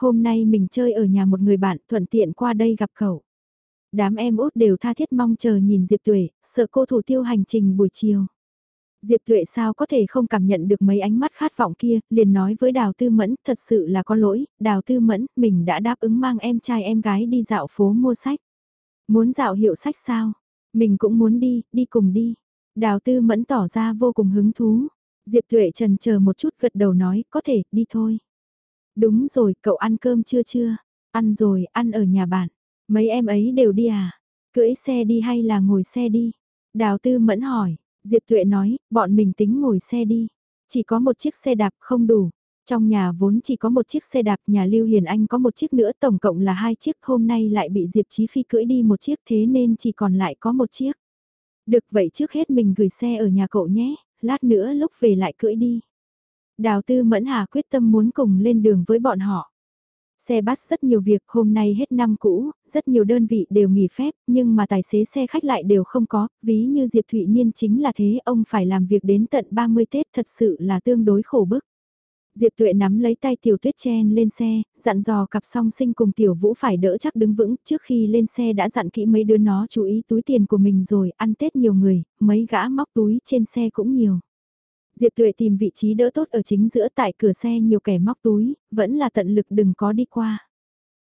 Hôm nay mình chơi ở nhà một người bạn thuận tiện qua đây gặp cậu. Đám em út đều tha thiết mong chờ nhìn Diệp Tuệ, sợ cô thủ tiêu hành trình buổi chiều. Diệp Tuệ sao có thể không cảm nhận được mấy ánh mắt khát vọng kia, liền nói với Đào Tư Mẫn, thật sự là có lỗi, Đào Tư Mẫn, mình đã đáp ứng mang em trai em gái đi dạo phố mua sách. Muốn dạo hiệu sách sao? Mình cũng muốn đi, đi cùng đi. Đào Tư Mẫn tỏ ra vô cùng hứng thú. Diệp Tuệ trần chờ một chút gật đầu nói, có thể, đi thôi. Đúng rồi, cậu ăn cơm chưa chưa? Ăn rồi, ăn ở nhà bạn. Mấy em ấy đều đi à? Cưỡi xe đi hay là ngồi xe đi? Đào Tư Mẫn hỏi, Diệp Tuệ nói, bọn mình tính ngồi xe đi. Chỉ có một chiếc xe đạp không đủ. Trong nhà vốn chỉ có một chiếc xe đạp, nhà Lưu Hiền Anh có một chiếc nữa, tổng cộng là hai chiếc, hôm nay lại bị Diệp Chí Phi cưỡi đi một chiếc thế nên chỉ còn lại có một chiếc. Được vậy trước hết mình gửi xe ở nhà cậu nhé, lát nữa lúc về lại cưỡi đi. Đào Tư Mẫn Hà quyết tâm muốn cùng lên đường với bọn họ. Xe bus rất nhiều việc, hôm nay hết năm cũ, rất nhiều đơn vị đều nghỉ phép, nhưng mà tài xế xe khách lại đều không có, ví như Diệp Thụy Niên chính là thế, ông phải làm việc đến tận 30 Tết thật sự là tương đối khổ bức. Diệp Tuệ nắm lấy tay Tiểu Tuyết chen lên xe, dặn dò cặp song sinh cùng Tiểu Vũ phải đỡ chắc đứng vững, trước khi lên xe đã dặn kỹ mấy đứa nó chú ý túi tiền của mình rồi, ăn Tết nhiều người, mấy gã móc túi trên xe cũng nhiều. Diệp Tuệ tìm vị trí đỡ tốt ở chính giữa tại cửa xe nhiều kẻ móc túi, vẫn là tận lực đừng có đi qua.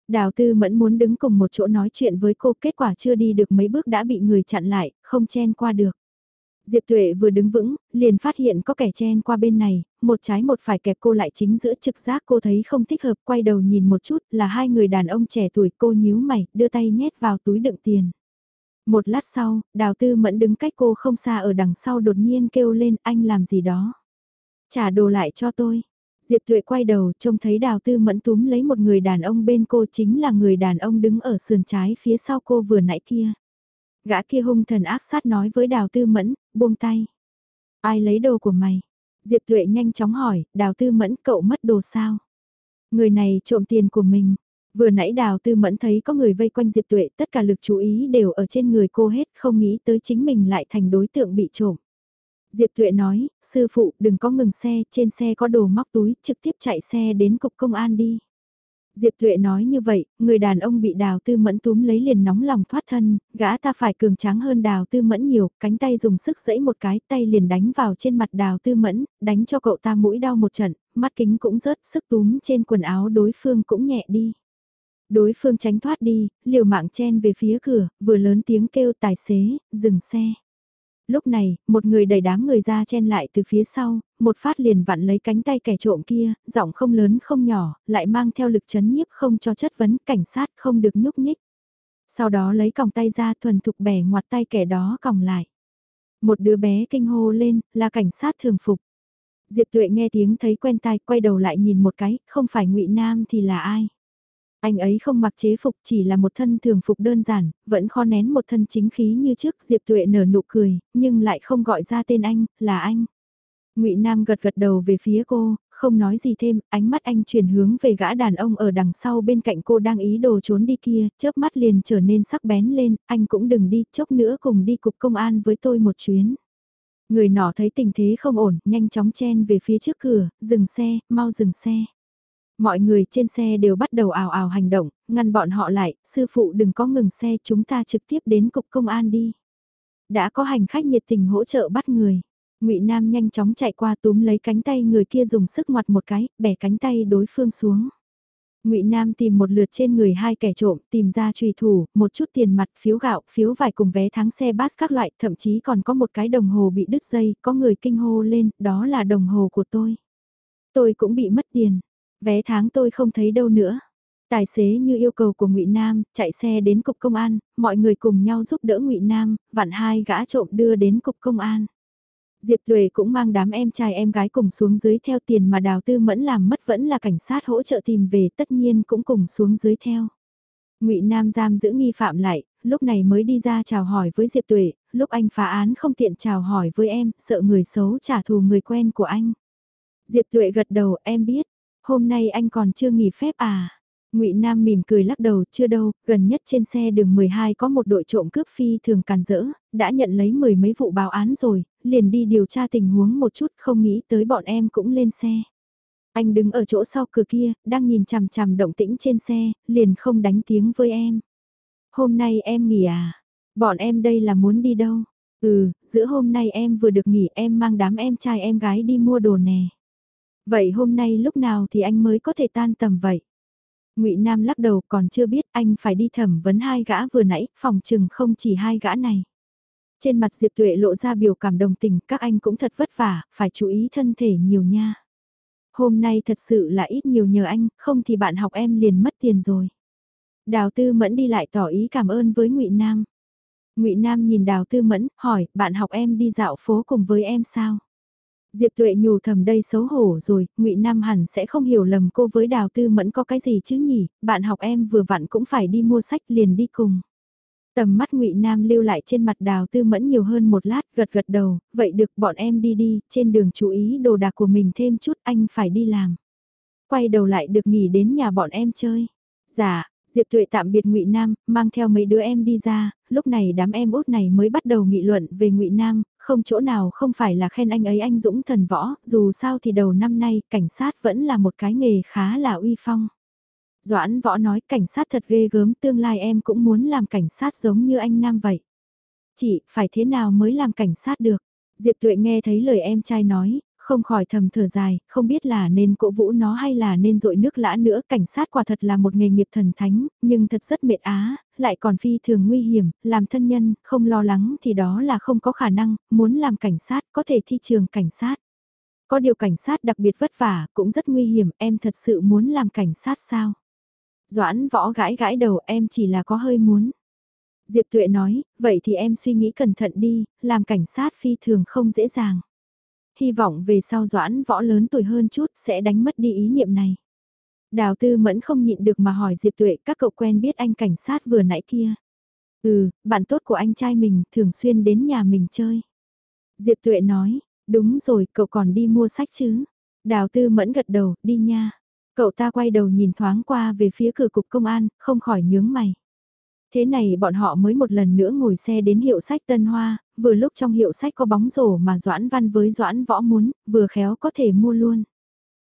Đào Tư Mẫn muốn đứng cùng một chỗ nói chuyện với cô, kết quả chưa đi được mấy bước đã bị người chặn lại, không chen qua được. Diệp Tuệ vừa đứng vững, liền phát hiện có kẻ chen qua bên này, một trái một phải kẹp cô lại chính giữa trực giác cô thấy không thích hợp, quay đầu nhìn một chút là hai người đàn ông trẻ tuổi cô nhíu mày, đưa tay nhét vào túi đựng tiền. Một lát sau, đào tư mẫn đứng cách cô không xa ở đằng sau đột nhiên kêu lên anh làm gì đó. Trả đồ lại cho tôi. Diệp thụy quay đầu trông thấy đào tư mẫn túm lấy một người đàn ông bên cô chính là người đàn ông đứng ở sườn trái phía sau cô vừa nãy kia. Gã kia hung thần ác sát nói với đào tư mẫn, buông tay. Ai lấy đồ của mày? Diệp thụy nhanh chóng hỏi, đào tư mẫn cậu mất đồ sao? Người này trộm tiền của mình. Vừa nãy đào tư mẫn thấy có người vây quanh Diệp Tuệ, tất cả lực chú ý đều ở trên người cô hết, không nghĩ tới chính mình lại thành đối tượng bị trộm. Diệp Tuệ nói, sư phụ đừng có ngừng xe, trên xe có đồ móc túi, trực tiếp chạy xe đến cục công an đi. Diệp Tuệ nói như vậy, người đàn ông bị đào tư mẫn túm lấy liền nóng lòng thoát thân, gã ta phải cường tráng hơn đào tư mẫn nhiều, cánh tay dùng sức giãy một cái tay liền đánh vào trên mặt đào tư mẫn, đánh cho cậu ta mũi đau một trận, mắt kính cũng rớt sức túm trên quần áo đối phương cũng nhẹ đi. Đối phương tránh thoát đi, liều mạng chen về phía cửa, vừa lớn tiếng kêu tài xế, dừng xe. Lúc này, một người đẩy đám người ra chen lại từ phía sau, một phát liền vặn lấy cánh tay kẻ trộm kia, giọng không lớn không nhỏ, lại mang theo lực chấn nhiếp không cho chất vấn, cảnh sát không được nhúc nhích. Sau đó lấy còng tay ra thuần thục bẻ ngoặt tay kẻ đó còng lại. Một đứa bé kinh hô lên, là cảnh sát thường phục. Diệp Tuệ nghe tiếng thấy quen tai, quay đầu lại nhìn một cái, không phải ngụy Nam thì là ai? Anh ấy không mặc chế phục chỉ là một thân thường phục đơn giản, vẫn kho nén một thân chính khí như trước Diệp Tuệ nở nụ cười, nhưng lại không gọi ra tên anh, là anh. ngụy Nam gật gật đầu về phía cô, không nói gì thêm, ánh mắt anh chuyển hướng về gã đàn ông ở đằng sau bên cạnh cô đang ý đồ trốn đi kia, chớp mắt liền trở nên sắc bén lên, anh cũng đừng đi, chốc nữa cùng đi cục công an với tôi một chuyến. Người nọ thấy tình thế không ổn, nhanh chóng chen về phía trước cửa, dừng xe, mau dừng xe. Mọi người trên xe đều bắt đầu ào ào hành động, ngăn bọn họ lại, sư phụ đừng có ngừng xe chúng ta trực tiếp đến cục công an đi. Đã có hành khách nhiệt tình hỗ trợ bắt người. ngụy Nam nhanh chóng chạy qua túm lấy cánh tay người kia dùng sức ngoặt một cái, bẻ cánh tay đối phương xuống. ngụy Nam tìm một lượt trên người hai kẻ trộm, tìm ra trùy thủ, một chút tiền mặt, phiếu gạo, phiếu vải cùng vé tháng xe bus các loại, thậm chí còn có một cái đồng hồ bị đứt dây, có người kinh hô lên, đó là đồng hồ của tôi. Tôi cũng bị mất tiền, Vé tháng tôi không thấy đâu nữa. Tài xế như yêu cầu của Ngụy Nam, chạy xe đến cục công an, mọi người cùng nhau giúp đỡ Ngụy Nam, vặn hai gã trộm đưa đến cục công an. Diệp Tuệ cũng mang đám em trai em gái cùng xuống dưới theo tiền mà Đào Tư Mẫn làm mất vẫn là cảnh sát hỗ trợ tìm về tất nhiên cũng cùng xuống dưới theo. Ngụy Nam giam giữ nghi phạm lại, lúc này mới đi ra chào hỏi với Diệp Tuệ, lúc anh phá án không tiện chào hỏi với em, sợ người xấu trả thù người quen của anh. Diệp Tuệ gật đầu, em biết, Hôm nay anh còn chưa nghỉ phép à? Ngụy Nam mỉm cười lắc đầu, chưa đâu, gần nhất trên xe đường 12 có một đội trộm cướp phi thường càn rỡ, đã nhận lấy mười mấy vụ báo án rồi, liền đi điều tra tình huống một chút, không nghĩ tới bọn em cũng lên xe. Anh đứng ở chỗ sau cửa kia, đang nhìn chằm chằm động tĩnh trên xe, liền không đánh tiếng với em. Hôm nay em nghỉ à? Bọn em đây là muốn đi đâu? Ừ, giữa hôm nay em vừa được nghỉ em mang đám em trai em gái đi mua đồ nè. Vậy hôm nay lúc nào thì anh mới có thể tan tầm vậy? ngụy Nam lắc đầu còn chưa biết anh phải đi thẩm vấn hai gã vừa nãy, phòng chừng không chỉ hai gã này. Trên mặt Diệp Tuệ lộ ra biểu cảm đồng tình, các anh cũng thật vất vả, phải chú ý thân thể nhiều nha. Hôm nay thật sự là ít nhiều nhờ anh, không thì bạn học em liền mất tiền rồi. Đào Tư Mẫn đi lại tỏ ý cảm ơn với ngụy Nam. ngụy Nam nhìn Đào Tư Mẫn, hỏi, bạn học em đi dạo phố cùng với em sao? Diệp Tuệ nhủ thầm đây xấu hổ rồi, Ngụy Nam hẳn sẽ không hiểu lầm cô với Đào Tư Mẫn có cái gì chứ nhỉ, bạn học em vừa vặn cũng phải đi mua sách liền đi cùng. Tầm mắt Ngụy Nam lưu lại trên mặt Đào Tư Mẫn nhiều hơn một lát, gật gật đầu, vậy được bọn em đi đi, trên đường chú ý đồ đạc của mình thêm chút anh phải đi làm. Quay đầu lại được nghỉ đến nhà bọn em chơi. Dạ, Diệp Tuệ tạm biệt Ngụy Nam, mang theo mấy đứa em đi ra, lúc này đám em út này mới bắt đầu nghị luận về Ngụy Nam, không chỗ nào không phải là khen anh ấy anh dũng thần võ, dù sao thì đầu năm nay cảnh sát vẫn là một cái nghề khá là uy phong. Doãn võ nói cảnh sát thật ghê gớm tương lai em cũng muốn làm cảnh sát giống như anh Nam vậy. Chị, phải thế nào mới làm cảnh sát được? Diệp Tuệ nghe thấy lời em trai nói, không khỏi thầm thở dài, không biết là nên cổ vũ nó hay là nên dội nước lã nữa. Cảnh sát quả thật là một nghề nghiệp thần thánh, nhưng thật rất mệt á, lại còn phi thường nguy hiểm, làm thân nhân, không lo lắng thì đó là không có khả năng, muốn làm cảnh sát có thể thi trường cảnh sát. Có điều cảnh sát đặc biệt vất vả, cũng rất nguy hiểm, em thật sự muốn làm cảnh sát sao? Doãn võ gãi gãi đầu em chỉ là có hơi muốn. Diệp Tuệ nói, vậy thì em suy nghĩ cẩn thận đi, làm cảnh sát phi thường không dễ dàng hy vọng về sau doãn võ lớn tuổi hơn chút sẽ đánh mất đi ý niệm này. Đào tư mẫn không nhịn được mà hỏi Diệp Tuệ các cậu quen biết anh cảnh sát vừa nãy kia. Ừ, bạn tốt của anh trai mình thường xuyên đến nhà mình chơi. Diệp Tuệ nói, đúng rồi cậu còn đi mua sách chứ. Đào tư mẫn gật đầu, đi nha. Cậu ta quay đầu nhìn thoáng qua về phía cửa cục công an, không khỏi nhướng mày. Thế này bọn họ mới một lần nữa ngồi xe đến hiệu sách Tân Hoa, vừa lúc trong hiệu sách có bóng rổ mà Doãn Văn với Doãn Võ muốn, vừa khéo có thể mua luôn.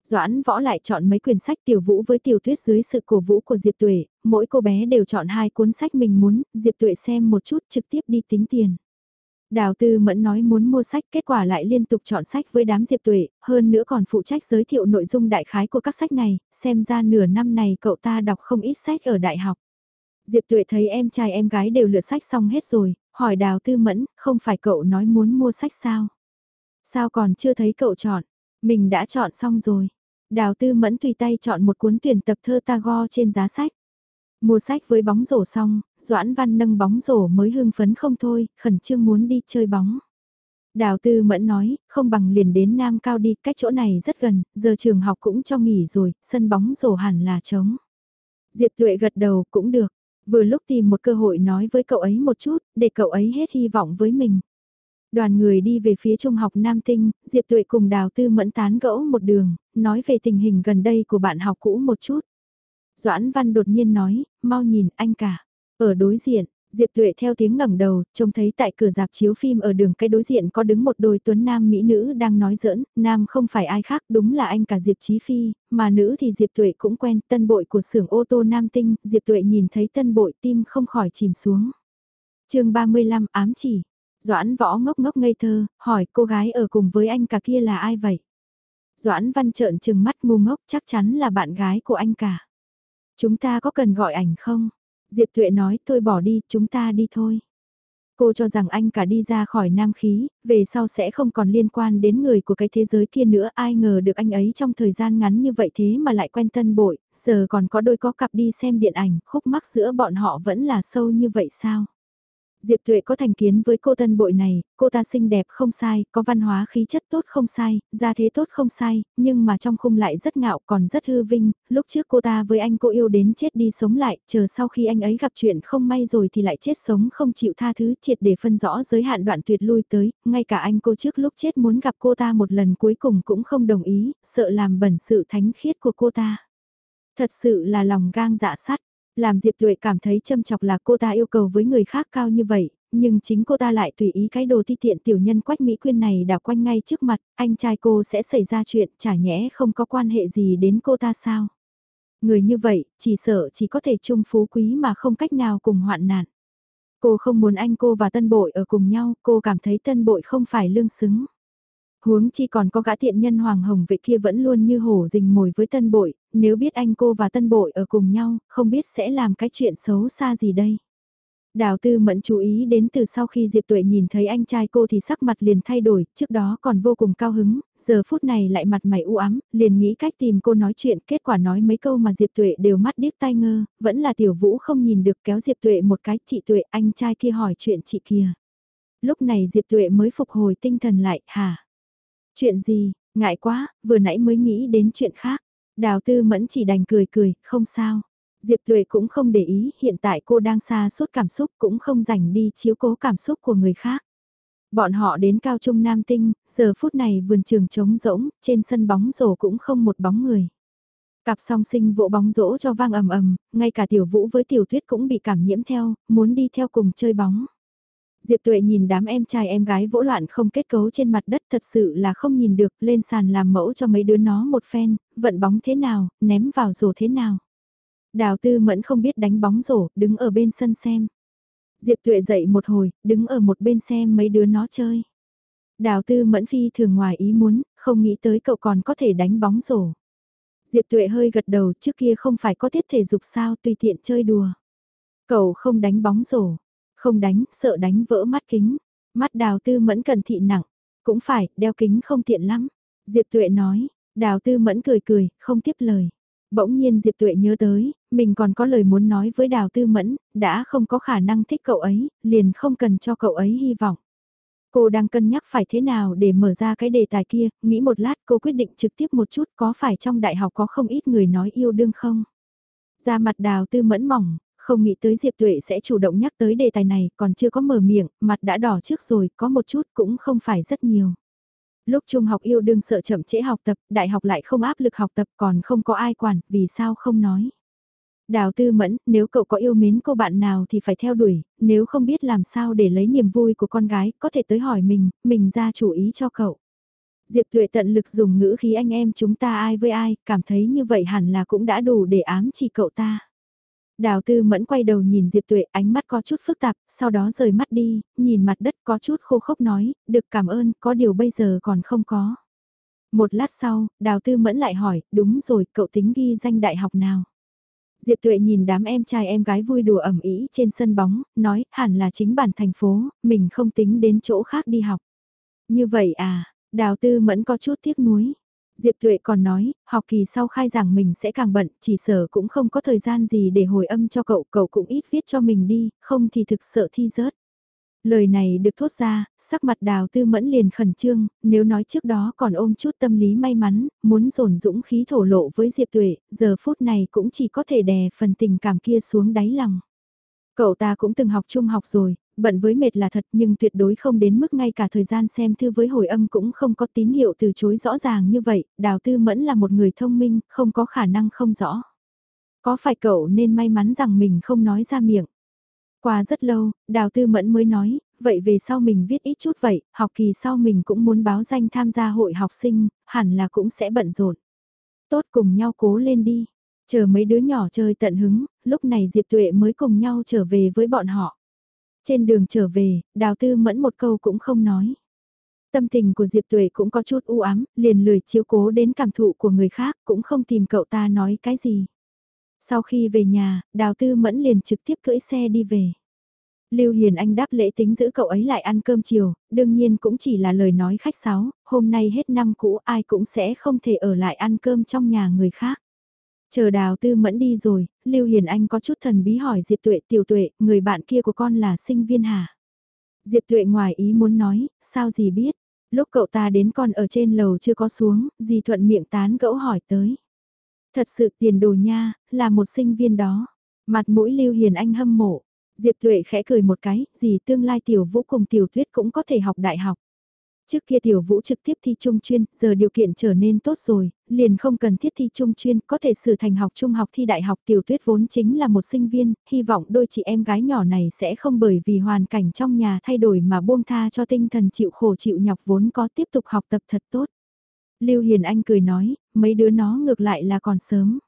Doãn Võ lại chọn mấy quyển sách tiểu vũ với tiểu thuyết dưới sự cổ vũ của Diệp Tuệ, mỗi cô bé đều chọn hai cuốn sách mình muốn, Diệp Tuệ xem một chút trực tiếp đi tính tiền. Đào Tư Mẫn nói muốn mua sách kết quả lại liên tục chọn sách với đám Diệp Tuệ, hơn nữa còn phụ trách giới thiệu nội dung đại khái của các sách này, xem ra nửa năm này cậu ta đọc không ít sách ở đại học. Diệp Tuệ thấy em trai em gái đều lựa sách xong hết rồi, hỏi Đào Tư Mẫn, không phải cậu nói muốn mua sách sao? Sao còn chưa thấy cậu chọn? Mình đã chọn xong rồi. Đào Tư Mẫn tùy tay chọn một cuốn tuyển tập thơ Tagore trên giá sách. Mua sách với bóng rổ xong, Doãn Văn nâng bóng rổ mới hưng phấn không thôi, khẩn trương muốn đi chơi bóng. Đào Tư Mẫn nói, không bằng liền đến Nam Cao đi, cách chỗ này rất gần, giờ trường học cũng cho nghỉ rồi, sân bóng rổ hẳn là trống. Diệp Tuệ gật đầu cũng được, Vừa lúc tìm một cơ hội nói với cậu ấy một chút, để cậu ấy hết hy vọng với mình. Đoàn người đi về phía trung học Nam Tinh, Diệp Tuệ cùng Đào Tư Mẫn tán gẫu một đường, nói về tình hình gần đây của bạn học cũ một chút. Doãn Văn đột nhiên nói, mau nhìn anh cả. Ở đối diện, Diệp Tuệ theo tiếng ngẩng đầu, trông thấy tại cửa dạp chiếu phim ở đường cái đối diện có đứng một đôi tuấn nam mỹ nữ đang nói giỡn, nam không phải ai khác đúng là anh cả Diệp Chí Phi, mà nữ thì Diệp Tuệ cũng quen, tân bội của xưởng ô tô Nam Tinh, Diệp Tuệ nhìn thấy tân bội tim không khỏi chìm xuống. chương 35 ám chỉ, Doãn võ ngốc ngốc ngây thơ, hỏi cô gái ở cùng với anh cả kia là ai vậy? Doãn văn trợn trừng mắt ngu ngốc chắc chắn là bạn gái của anh cả. Chúng ta có cần gọi ảnh không? Diệp Tuệ nói thôi bỏ đi, chúng ta đi thôi. Cô cho rằng anh cả đi ra khỏi nam khí, về sau sẽ không còn liên quan đến người của cái thế giới kia nữa. Ai ngờ được anh ấy trong thời gian ngắn như vậy thế mà lại quen tân bội, giờ còn có đôi có cặp đi xem điện ảnh, khúc mắc giữa bọn họ vẫn là sâu như vậy sao? Diệp Tuệ có thành kiến với cô tân bội này, cô ta xinh đẹp không sai, có văn hóa khí chất tốt không sai, gia thế tốt không sai, nhưng mà trong khung lại rất ngạo còn rất hư vinh, lúc trước cô ta với anh cô yêu đến chết đi sống lại, chờ sau khi anh ấy gặp chuyện không may rồi thì lại chết sống không chịu tha thứ triệt để phân rõ giới hạn đoạn tuyệt lui tới, ngay cả anh cô trước lúc chết muốn gặp cô ta một lần cuối cùng cũng không đồng ý, sợ làm bẩn sự thánh khiết của cô ta. Thật sự là lòng gang dạ sắt. Làm Diệp Tuệ cảm thấy châm chọc là cô ta yêu cầu với người khác cao như vậy, nhưng chính cô ta lại tùy ý cái đồ thi tiện tiểu nhân quách Mỹ Quyên này đảo quanh ngay trước mặt, anh trai cô sẽ xảy ra chuyện chả nhẽ không có quan hệ gì đến cô ta sao. Người như vậy, chỉ sợ chỉ có thể chung phú quý mà không cách nào cùng hoạn nạn. Cô không muốn anh cô và tân bội ở cùng nhau, cô cảm thấy tân bội không phải lương xứng. Huống chi còn có gã thiện nhân hoàng hồng vệ kia vẫn luôn như hổ rình mồi với tân bội, nếu biết anh cô và tân bội ở cùng nhau, không biết sẽ làm cái chuyện xấu xa gì đây. Đào tư mẫn chú ý đến từ sau khi Diệp Tuệ nhìn thấy anh trai cô thì sắc mặt liền thay đổi, trước đó còn vô cùng cao hứng, giờ phút này lại mặt mày u ám, liền nghĩ cách tìm cô nói chuyện, kết quả nói mấy câu mà Diệp Tuệ đều mắt điếc tai ngơ, vẫn là tiểu vũ không nhìn được kéo Diệp Tuệ một cái, chị Tuệ anh trai kia hỏi chuyện chị kia. Lúc này Diệp Tuệ mới phục hồi tinh thần lại, hả? Chuyện gì, ngại quá, vừa nãy mới nghĩ đến chuyện khác. Đào tư mẫn chỉ đành cười cười, không sao. Diệp Tuệ cũng không để ý, hiện tại cô đang xa suốt cảm xúc cũng không dành đi chiếu cố cảm xúc của người khác. Bọn họ đến cao trung Nam Tinh, giờ phút này vườn trường trống rỗng, trên sân bóng rổ cũng không một bóng người. Cặp song sinh vỗ bóng rổ cho vang ầm ầm, ngay cả tiểu vũ với tiểu tuyết cũng bị cảm nhiễm theo, muốn đi theo cùng chơi bóng. Diệp Tuệ nhìn đám em trai em gái vỗ loạn không kết cấu trên mặt đất thật sự là không nhìn được, lên sàn làm mẫu cho mấy đứa nó một phen, vận bóng thế nào, ném vào rổ thế nào. Đào Tư Mẫn không biết đánh bóng rổ, đứng ở bên sân xem. Diệp Tuệ dậy một hồi, đứng ở một bên xem mấy đứa nó chơi. Đào Tư Mẫn phi thường ngoài ý muốn, không nghĩ tới cậu còn có thể đánh bóng rổ. Diệp Tuệ hơi gật đầu trước kia không phải có tiết thể dục sao tùy tiện chơi đùa. Cậu không đánh bóng rổ, không đánh, sợ đánh vỡ mắt kính. Mắt đào tư mẫn cần thị nặng, cũng phải, đeo kính không tiện lắm. Diệp Tuệ nói, đào tư mẫn cười cười, không tiếp lời. Bỗng nhiên Diệp Tuệ nhớ tới, mình còn có lời muốn nói với Đào Tư Mẫn, đã không có khả năng thích cậu ấy, liền không cần cho cậu ấy hy vọng. Cô đang cân nhắc phải thế nào để mở ra cái đề tài kia, nghĩ một lát cô quyết định trực tiếp một chút có phải trong đại học có không ít người nói yêu đương không? Ra mặt Đào Tư Mẫn mỏng, không nghĩ tới Diệp Tuệ sẽ chủ động nhắc tới đề tài này, còn chưa có mở miệng, mặt đã đỏ trước rồi, có một chút cũng không phải rất nhiều. Lúc trung học yêu đương sợ chậm trễ học tập, đại học lại không áp lực học tập còn không có ai quản, vì sao không nói. Đào tư mẫn, nếu cậu có yêu mến cô bạn nào thì phải theo đuổi, nếu không biết làm sao để lấy niềm vui của con gái, có thể tới hỏi mình, mình ra chủ ý cho cậu. Diệp Tuệ tận lực dùng ngữ khí anh em chúng ta ai với ai, cảm thấy như vậy hẳn là cũng đã đủ để ám chỉ cậu ta. Đào tư mẫn quay đầu nhìn Diệp Tuệ ánh mắt có chút phức tạp, sau đó rời mắt đi, nhìn mặt đất có chút khô khốc nói, được cảm ơn, có điều bây giờ còn không có. Một lát sau, đào tư mẫn lại hỏi, đúng rồi, cậu tính ghi danh đại học nào? Diệp Tuệ nhìn đám em trai em gái vui đùa ẩm ý trên sân bóng, nói, hẳn là chính bản thành phố, mình không tính đến chỗ khác đi học. Như vậy à, đào tư mẫn có chút tiếc nuối. Diệp Tuệ còn nói, học kỳ sau khai giảng mình sẽ càng bận, chỉ sở cũng không có thời gian gì để hồi âm cho cậu, cậu cũng ít viết cho mình đi, không thì thực sợ thi rớt. Lời này được thốt ra, sắc mặt đào tư mẫn liền khẩn trương, nếu nói trước đó còn ôm chút tâm lý may mắn, muốn dồn dũng khí thổ lộ với Diệp Tuệ, giờ phút này cũng chỉ có thể đè phần tình cảm kia xuống đáy lòng. Cậu ta cũng từng học trung học rồi, bận với mệt là thật nhưng tuyệt đối không đến mức ngay cả thời gian xem thư với hồi âm cũng không có tín hiệu từ chối rõ ràng như vậy, đào tư mẫn là một người thông minh, không có khả năng không rõ. Có phải cậu nên may mắn rằng mình không nói ra miệng? Qua rất lâu, đào tư mẫn mới nói, vậy về sau mình viết ít chút vậy, học kỳ sau mình cũng muốn báo danh tham gia hội học sinh, hẳn là cũng sẽ bận rộn. Tốt cùng nhau cố lên đi. Chờ mấy đứa nhỏ chơi tận hứng, lúc này Diệp Tuệ mới cùng nhau trở về với bọn họ. Trên đường trở về, đào tư mẫn một câu cũng không nói. Tâm tình của Diệp Tuệ cũng có chút u ám, liền lười chiếu cố đến cảm thụ của người khác, cũng không tìm cậu ta nói cái gì. Sau khi về nhà, đào tư mẫn liền trực tiếp cưỡi xe đi về. Lưu Hiền Anh đáp lễ tính giữ cậu ấy lại ăn cơm chiều, đương nhiên cũng chỉ là lời nói khách sáo, hôm nay hết năm cũ ai cũng sẽ không thể ở lại ăn cơm trong nhà người khác. Chờ đào tư mẫn đi rồi, Lưu Hiền Anh có chút thần bí hỏi Diệp Tuệ tiểu tuệ, người bạn kia của con là sinh viên hả? Diệp Tuệ ngoài ý muốn nói, sao gì biết? Lúc cậu ta đến con ở trên lầu chưa có xuống, dì thuận miệng tán gẫu hỏi tới. Thật sự tiền đồ nha, là một sinh viên đó. Mặt mũi Lưu Hiền Anh hâm mộ. Diệp Tuệ khẽ cười một cái, gì tương lai tiểu vũ cùng tiểu tuyết cũng có thể học đại học. Trước kia tiểu vũ trực tiếp thi trung chuyên, giờ điều kiện trở nên tốt rồi, liền không cần thiết thi trung chuyên, có thể xử thành học trung học thi đại học tiểu tuyết vốn chính là một sinh viên, hy vọng đôi chị em gái nhỏ này sẽ không bởi vì hoàn cảnh trong nhà thay đổi mà buông tha cho tinh thần chịu khổ chịu nhọc vốn có tiếp tục học tập thật tốt. Lưu Hiền Anh cười nói, mấy đứa nó ngược lại là còn sớm.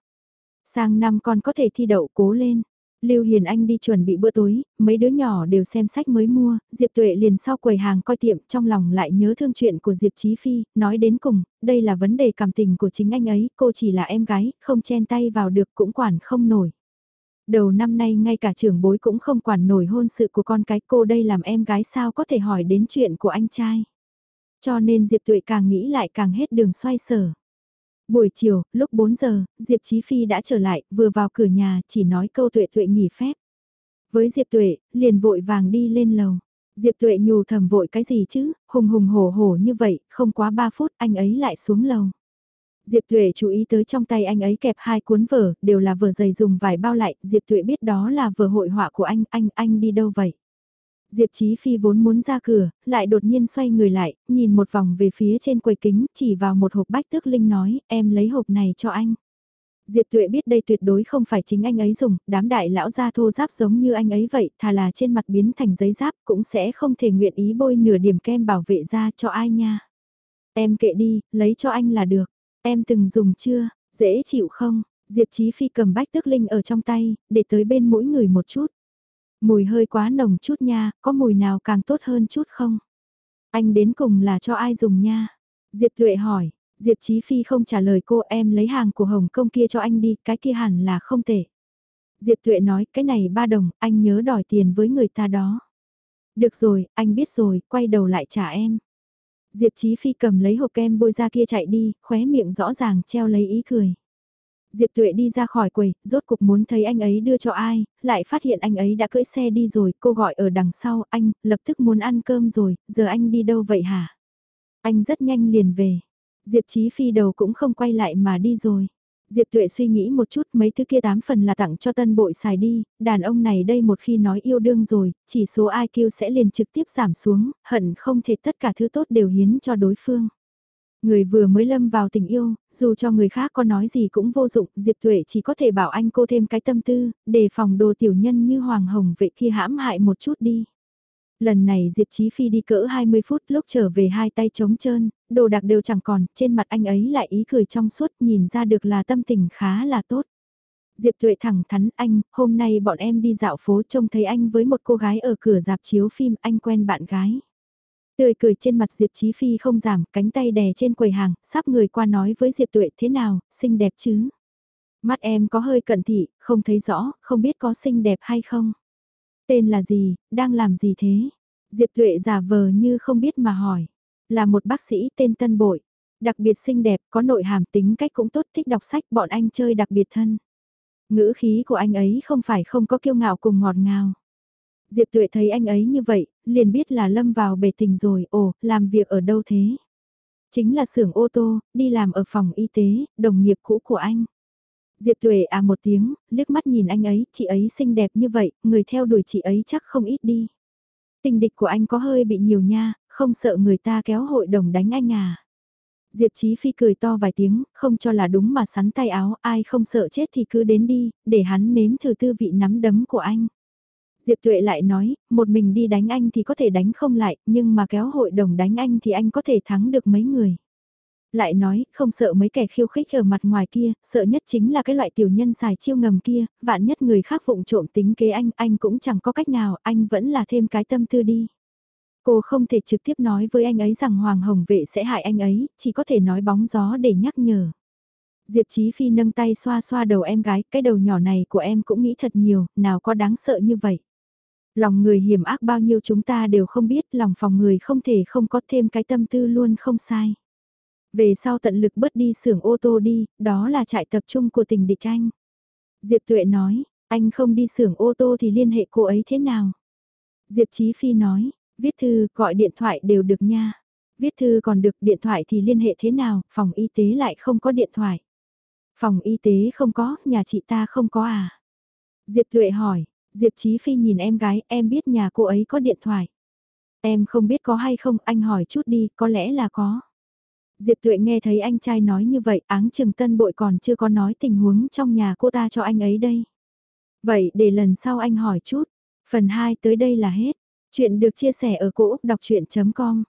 Sang năm con có thể thi đậu cố lên. Lưu Hiền Anh đi chuẩn bị bữa tối, mấy đứa nhỏ đều xem sách mới mua, Diệp Tuệ liền sau quầy hàng coi tiệm trong lòng lại nhớ thương chuyện của Diệp Chí Phi, nói đến cùng, đây là vấn đề cảm tình của chính anh ấy, cô chỉ là em gái, không chen tay vào được cũng quản không nổi. Đầu năm nay ngay cả trưởng bối cũng không quản nổi hôn sự của con cái cô đây làm em gái sao có thể hỏi đến chuyện của anh trai. Cho nên Diệp Tuệ càng nghĩ lại càng hết đường xoay sở. Buổi chiều, lúc 4 giờ, Diệp Chí Phi đã trở lại, vừa vào cửa nhà, chỉ nói câu tuệ tuệ nghỉ phép. Với Diệp Tuệ, liền vội vàng đi lên lầu. Diệp Tuệ nhù thầm vội cái gì chứ, hùng hùng hổ hổ như vậy, không quá 3 phút anh ấy lại xuống lầu. Diệp Tuệ chú ý tới trong tay anh ấy kẹp hai cuốn vở, đều là vở dày dùng vải bao lại, Diệp Tuệ biết đó là vở hội họa của anh, anh, anh đi đâu vậy? Diệp Chí Phi vốn muốn ra cửa, lại đột nhiên xoay người lại, nhìn một vòng về phía trên quầy kính, chỉ vào một hộp bách tước linh nói, em lấy hộp này cho anh. Diệp Tuệ biết đây tuyệt đối không phải chính anh ấy dùng, đám đại lão gia thô giáp giống như anh ấy vậy, thà là trên mặt biến thành giấy giáp cũng sẽ không thể nguyện ý bôi nửa điểm kem bảo vệ da cho ai nha. Em kệ đi, lấy cho anh là được. Em từng dùng chưa, dễ chịu không? Diệp Chí Phi cầm bách tước linh ở trong tay, để tới bên mỗi người một chút. Mùi hơi quá nồng chút nha, có mùi nào càng tốt hơn chút không? Anh đến cùng là cho ai dùng nha? Diệp Tuệ hỏi, Diệp Chí Phi không trả lời cô em lấy hàng của Hồng Kông kia cho anh đi, cái kia hẳn là không tệ. Diệp Tuệ nói, cái này ba đồng, anh nhớ đòi tiền với người ta đó. Được rồi, anh biết rồi, quay đầu lại trả em. Diệp Chí Phi cầm lấy hộp kem bôi ra kia chạy đi, khóe miệng rõ ràng treo lấy ý cười. Diệp Tuệ đi ra khỏi quầy, rốt cục muốn thấy anh ấy đưa cho ai, lại phát hiện anh ấy đã cưỡi xe đi rồi, cô gọi ở đằng sau, anh, lập tức muốn ăn cơm rồi, giờ anh đi đâu vậy hả? Anh rất nhanh liền về. Diệp Chí Phi đầu cũng không quay lại mà đi rồi. Diệp Tuệ suy nghĩ một chút mấy thứ kia tám phần là tặng cho tân bội xài đi, đàn ông này đây một khi nói yêu đương rồi, chỉ số IQ sẽ liền trực tiếp giảm xuống, hận không thể tất cả thứ tốt đều hiến cho đối phương. Người vừa mới lâm vào tình yêu, dù cho người khác có nói gì cũng vô dụng, Diệp Tuệ chỉ có thể bảo anh cô thêm cái tâm tư, đề phòng đồ tiểu nhân như Hoàng Hồng vệ kia hãm hại một chút đi. Lần này Diệp Chí Phi đi cỡ 20 phút lúc trở về hai tay trống trơn, đồ đặc đều chẳng còn, trên mặt anh ấy lại ý cười trong suốt nhìn ra được là tâm tình khá là tốt. Diệp Tuệ thẳng thắn anh, hôm nay bọn em đi dạo phố trông thấy anh với một cô gái ở cửa dạp chiếu phim anh quen bạn gái. Tươi cười trên mặt Diệp Chí Phi không giảm, cánh tay đè trên quầy hàng, sắp người qua nói với Diệp Tuệ thế nào, xinh đẹp chứ? Mắt em có hơi cận thị, không thấy rõ, không biết có xinh đẹp hay không? Tên là gì, đang làm gì thế? Diệp Tuệ giả vờ như không biết mà hỏi. Là một bác sĩ tên Tân Bội. Đặc biệt xinh đẹp, có nội hàm tính cách cũng tốt thích đọc sách bọn anh chơi đặc biệt thân. Ngữ khí của anh ấy không phải không có kiêu ngạo cùng ngọt ngào. Diệp Tuệ thấy anh ấy như vậy, liền biết là lâm vào bể tình rồi, ồ, làm việc ở đâu thế? Chính là xưởng ô tô, đi làm ở phòng y tế, đồng nghiệp cũ của anh. Diệp Tuệ à một tiếng, liếc mắt nhìn anh ấy, chị ấy xinh đẹp như vậy, người theo đuổi chị ấy chắc không ít đi. Tình địch của anh có hơi bị nhiều nha, không sợ người ta kéo hội đồng đánh anh à. Diệp Chí Phi cười to vài tiếng, không cho là đúng mà sắn tay áo, ai không sợ chết thì cứ đến đi, để hắn nếm thử tư vị nắm đấm của anh. Diệp Tuệ lại nói, một mình đi đánh anh thì có thể đánh không lại, nhưng mà kéo hội đồng đánh anh thì anh có thể thắng được mấy người. Lại nói, không sợ mấy kẻ khiêu khích ở mặt ngoài kia, sợ nhất chính là cái loại tiểu nhân xài chiêu ngầm kia, vạn nhất người khác vụng trộm tính kế anh, anh cũng chẳng có cách nào, anh vẫn là thêm cái tâm tư đi. Cô không thể trực tiếp nói với anh ấy rằng Hoàng Hồng Vệ sẽ hại anh ấy, chỉ có thể nói bóng gió để nhắc nhở. Diệp Chí Phi nâng tay xoa xoa đầu em gái, cái đầu nhỏ này của em cũng nghĩ thật nhiều, nào có đáng sợ như vậy. Lòng người hiểm ác bao nhiêu chúng ta đều không biết, lòng phòng người không thể không có thêm cái tâm tư luôn không sai. Về sau tận lực bớt đi xưởng ô tô đi, đó là trại tập trung của tỉnh địch anh. Diệp Tuệ nói, anh không đi xưởng ô tô thì liên hệ cô ấy thế nào? Diệp Chí Phi nói, viết thư, gọi điện thoại đều được nha. Viết thư còn được điện thoại thì liên hệ thế nào, phòng y tế lại không có điện thoại. Phòng y tế không có, nhà chị ta không có à? Diệp Tuệ hỏi, Diệp Chí Phi nhìn em gái, em biết nhà cô ấy có điện thoại. Em không biết có hay không, anh hỏi chút đi, có lẽ là có. Diệp Tuệ nghe thấy anh trai nói như vậy, áng chừng tân bội còn chưa có nói tình huống trong nhà cô ta cho anh ấy đây. Vậy để lần sau anh hỏi chút. Phần 2 tới đây là hết. Chuyện được chia sẻ ở cỗ đọc chuyện.com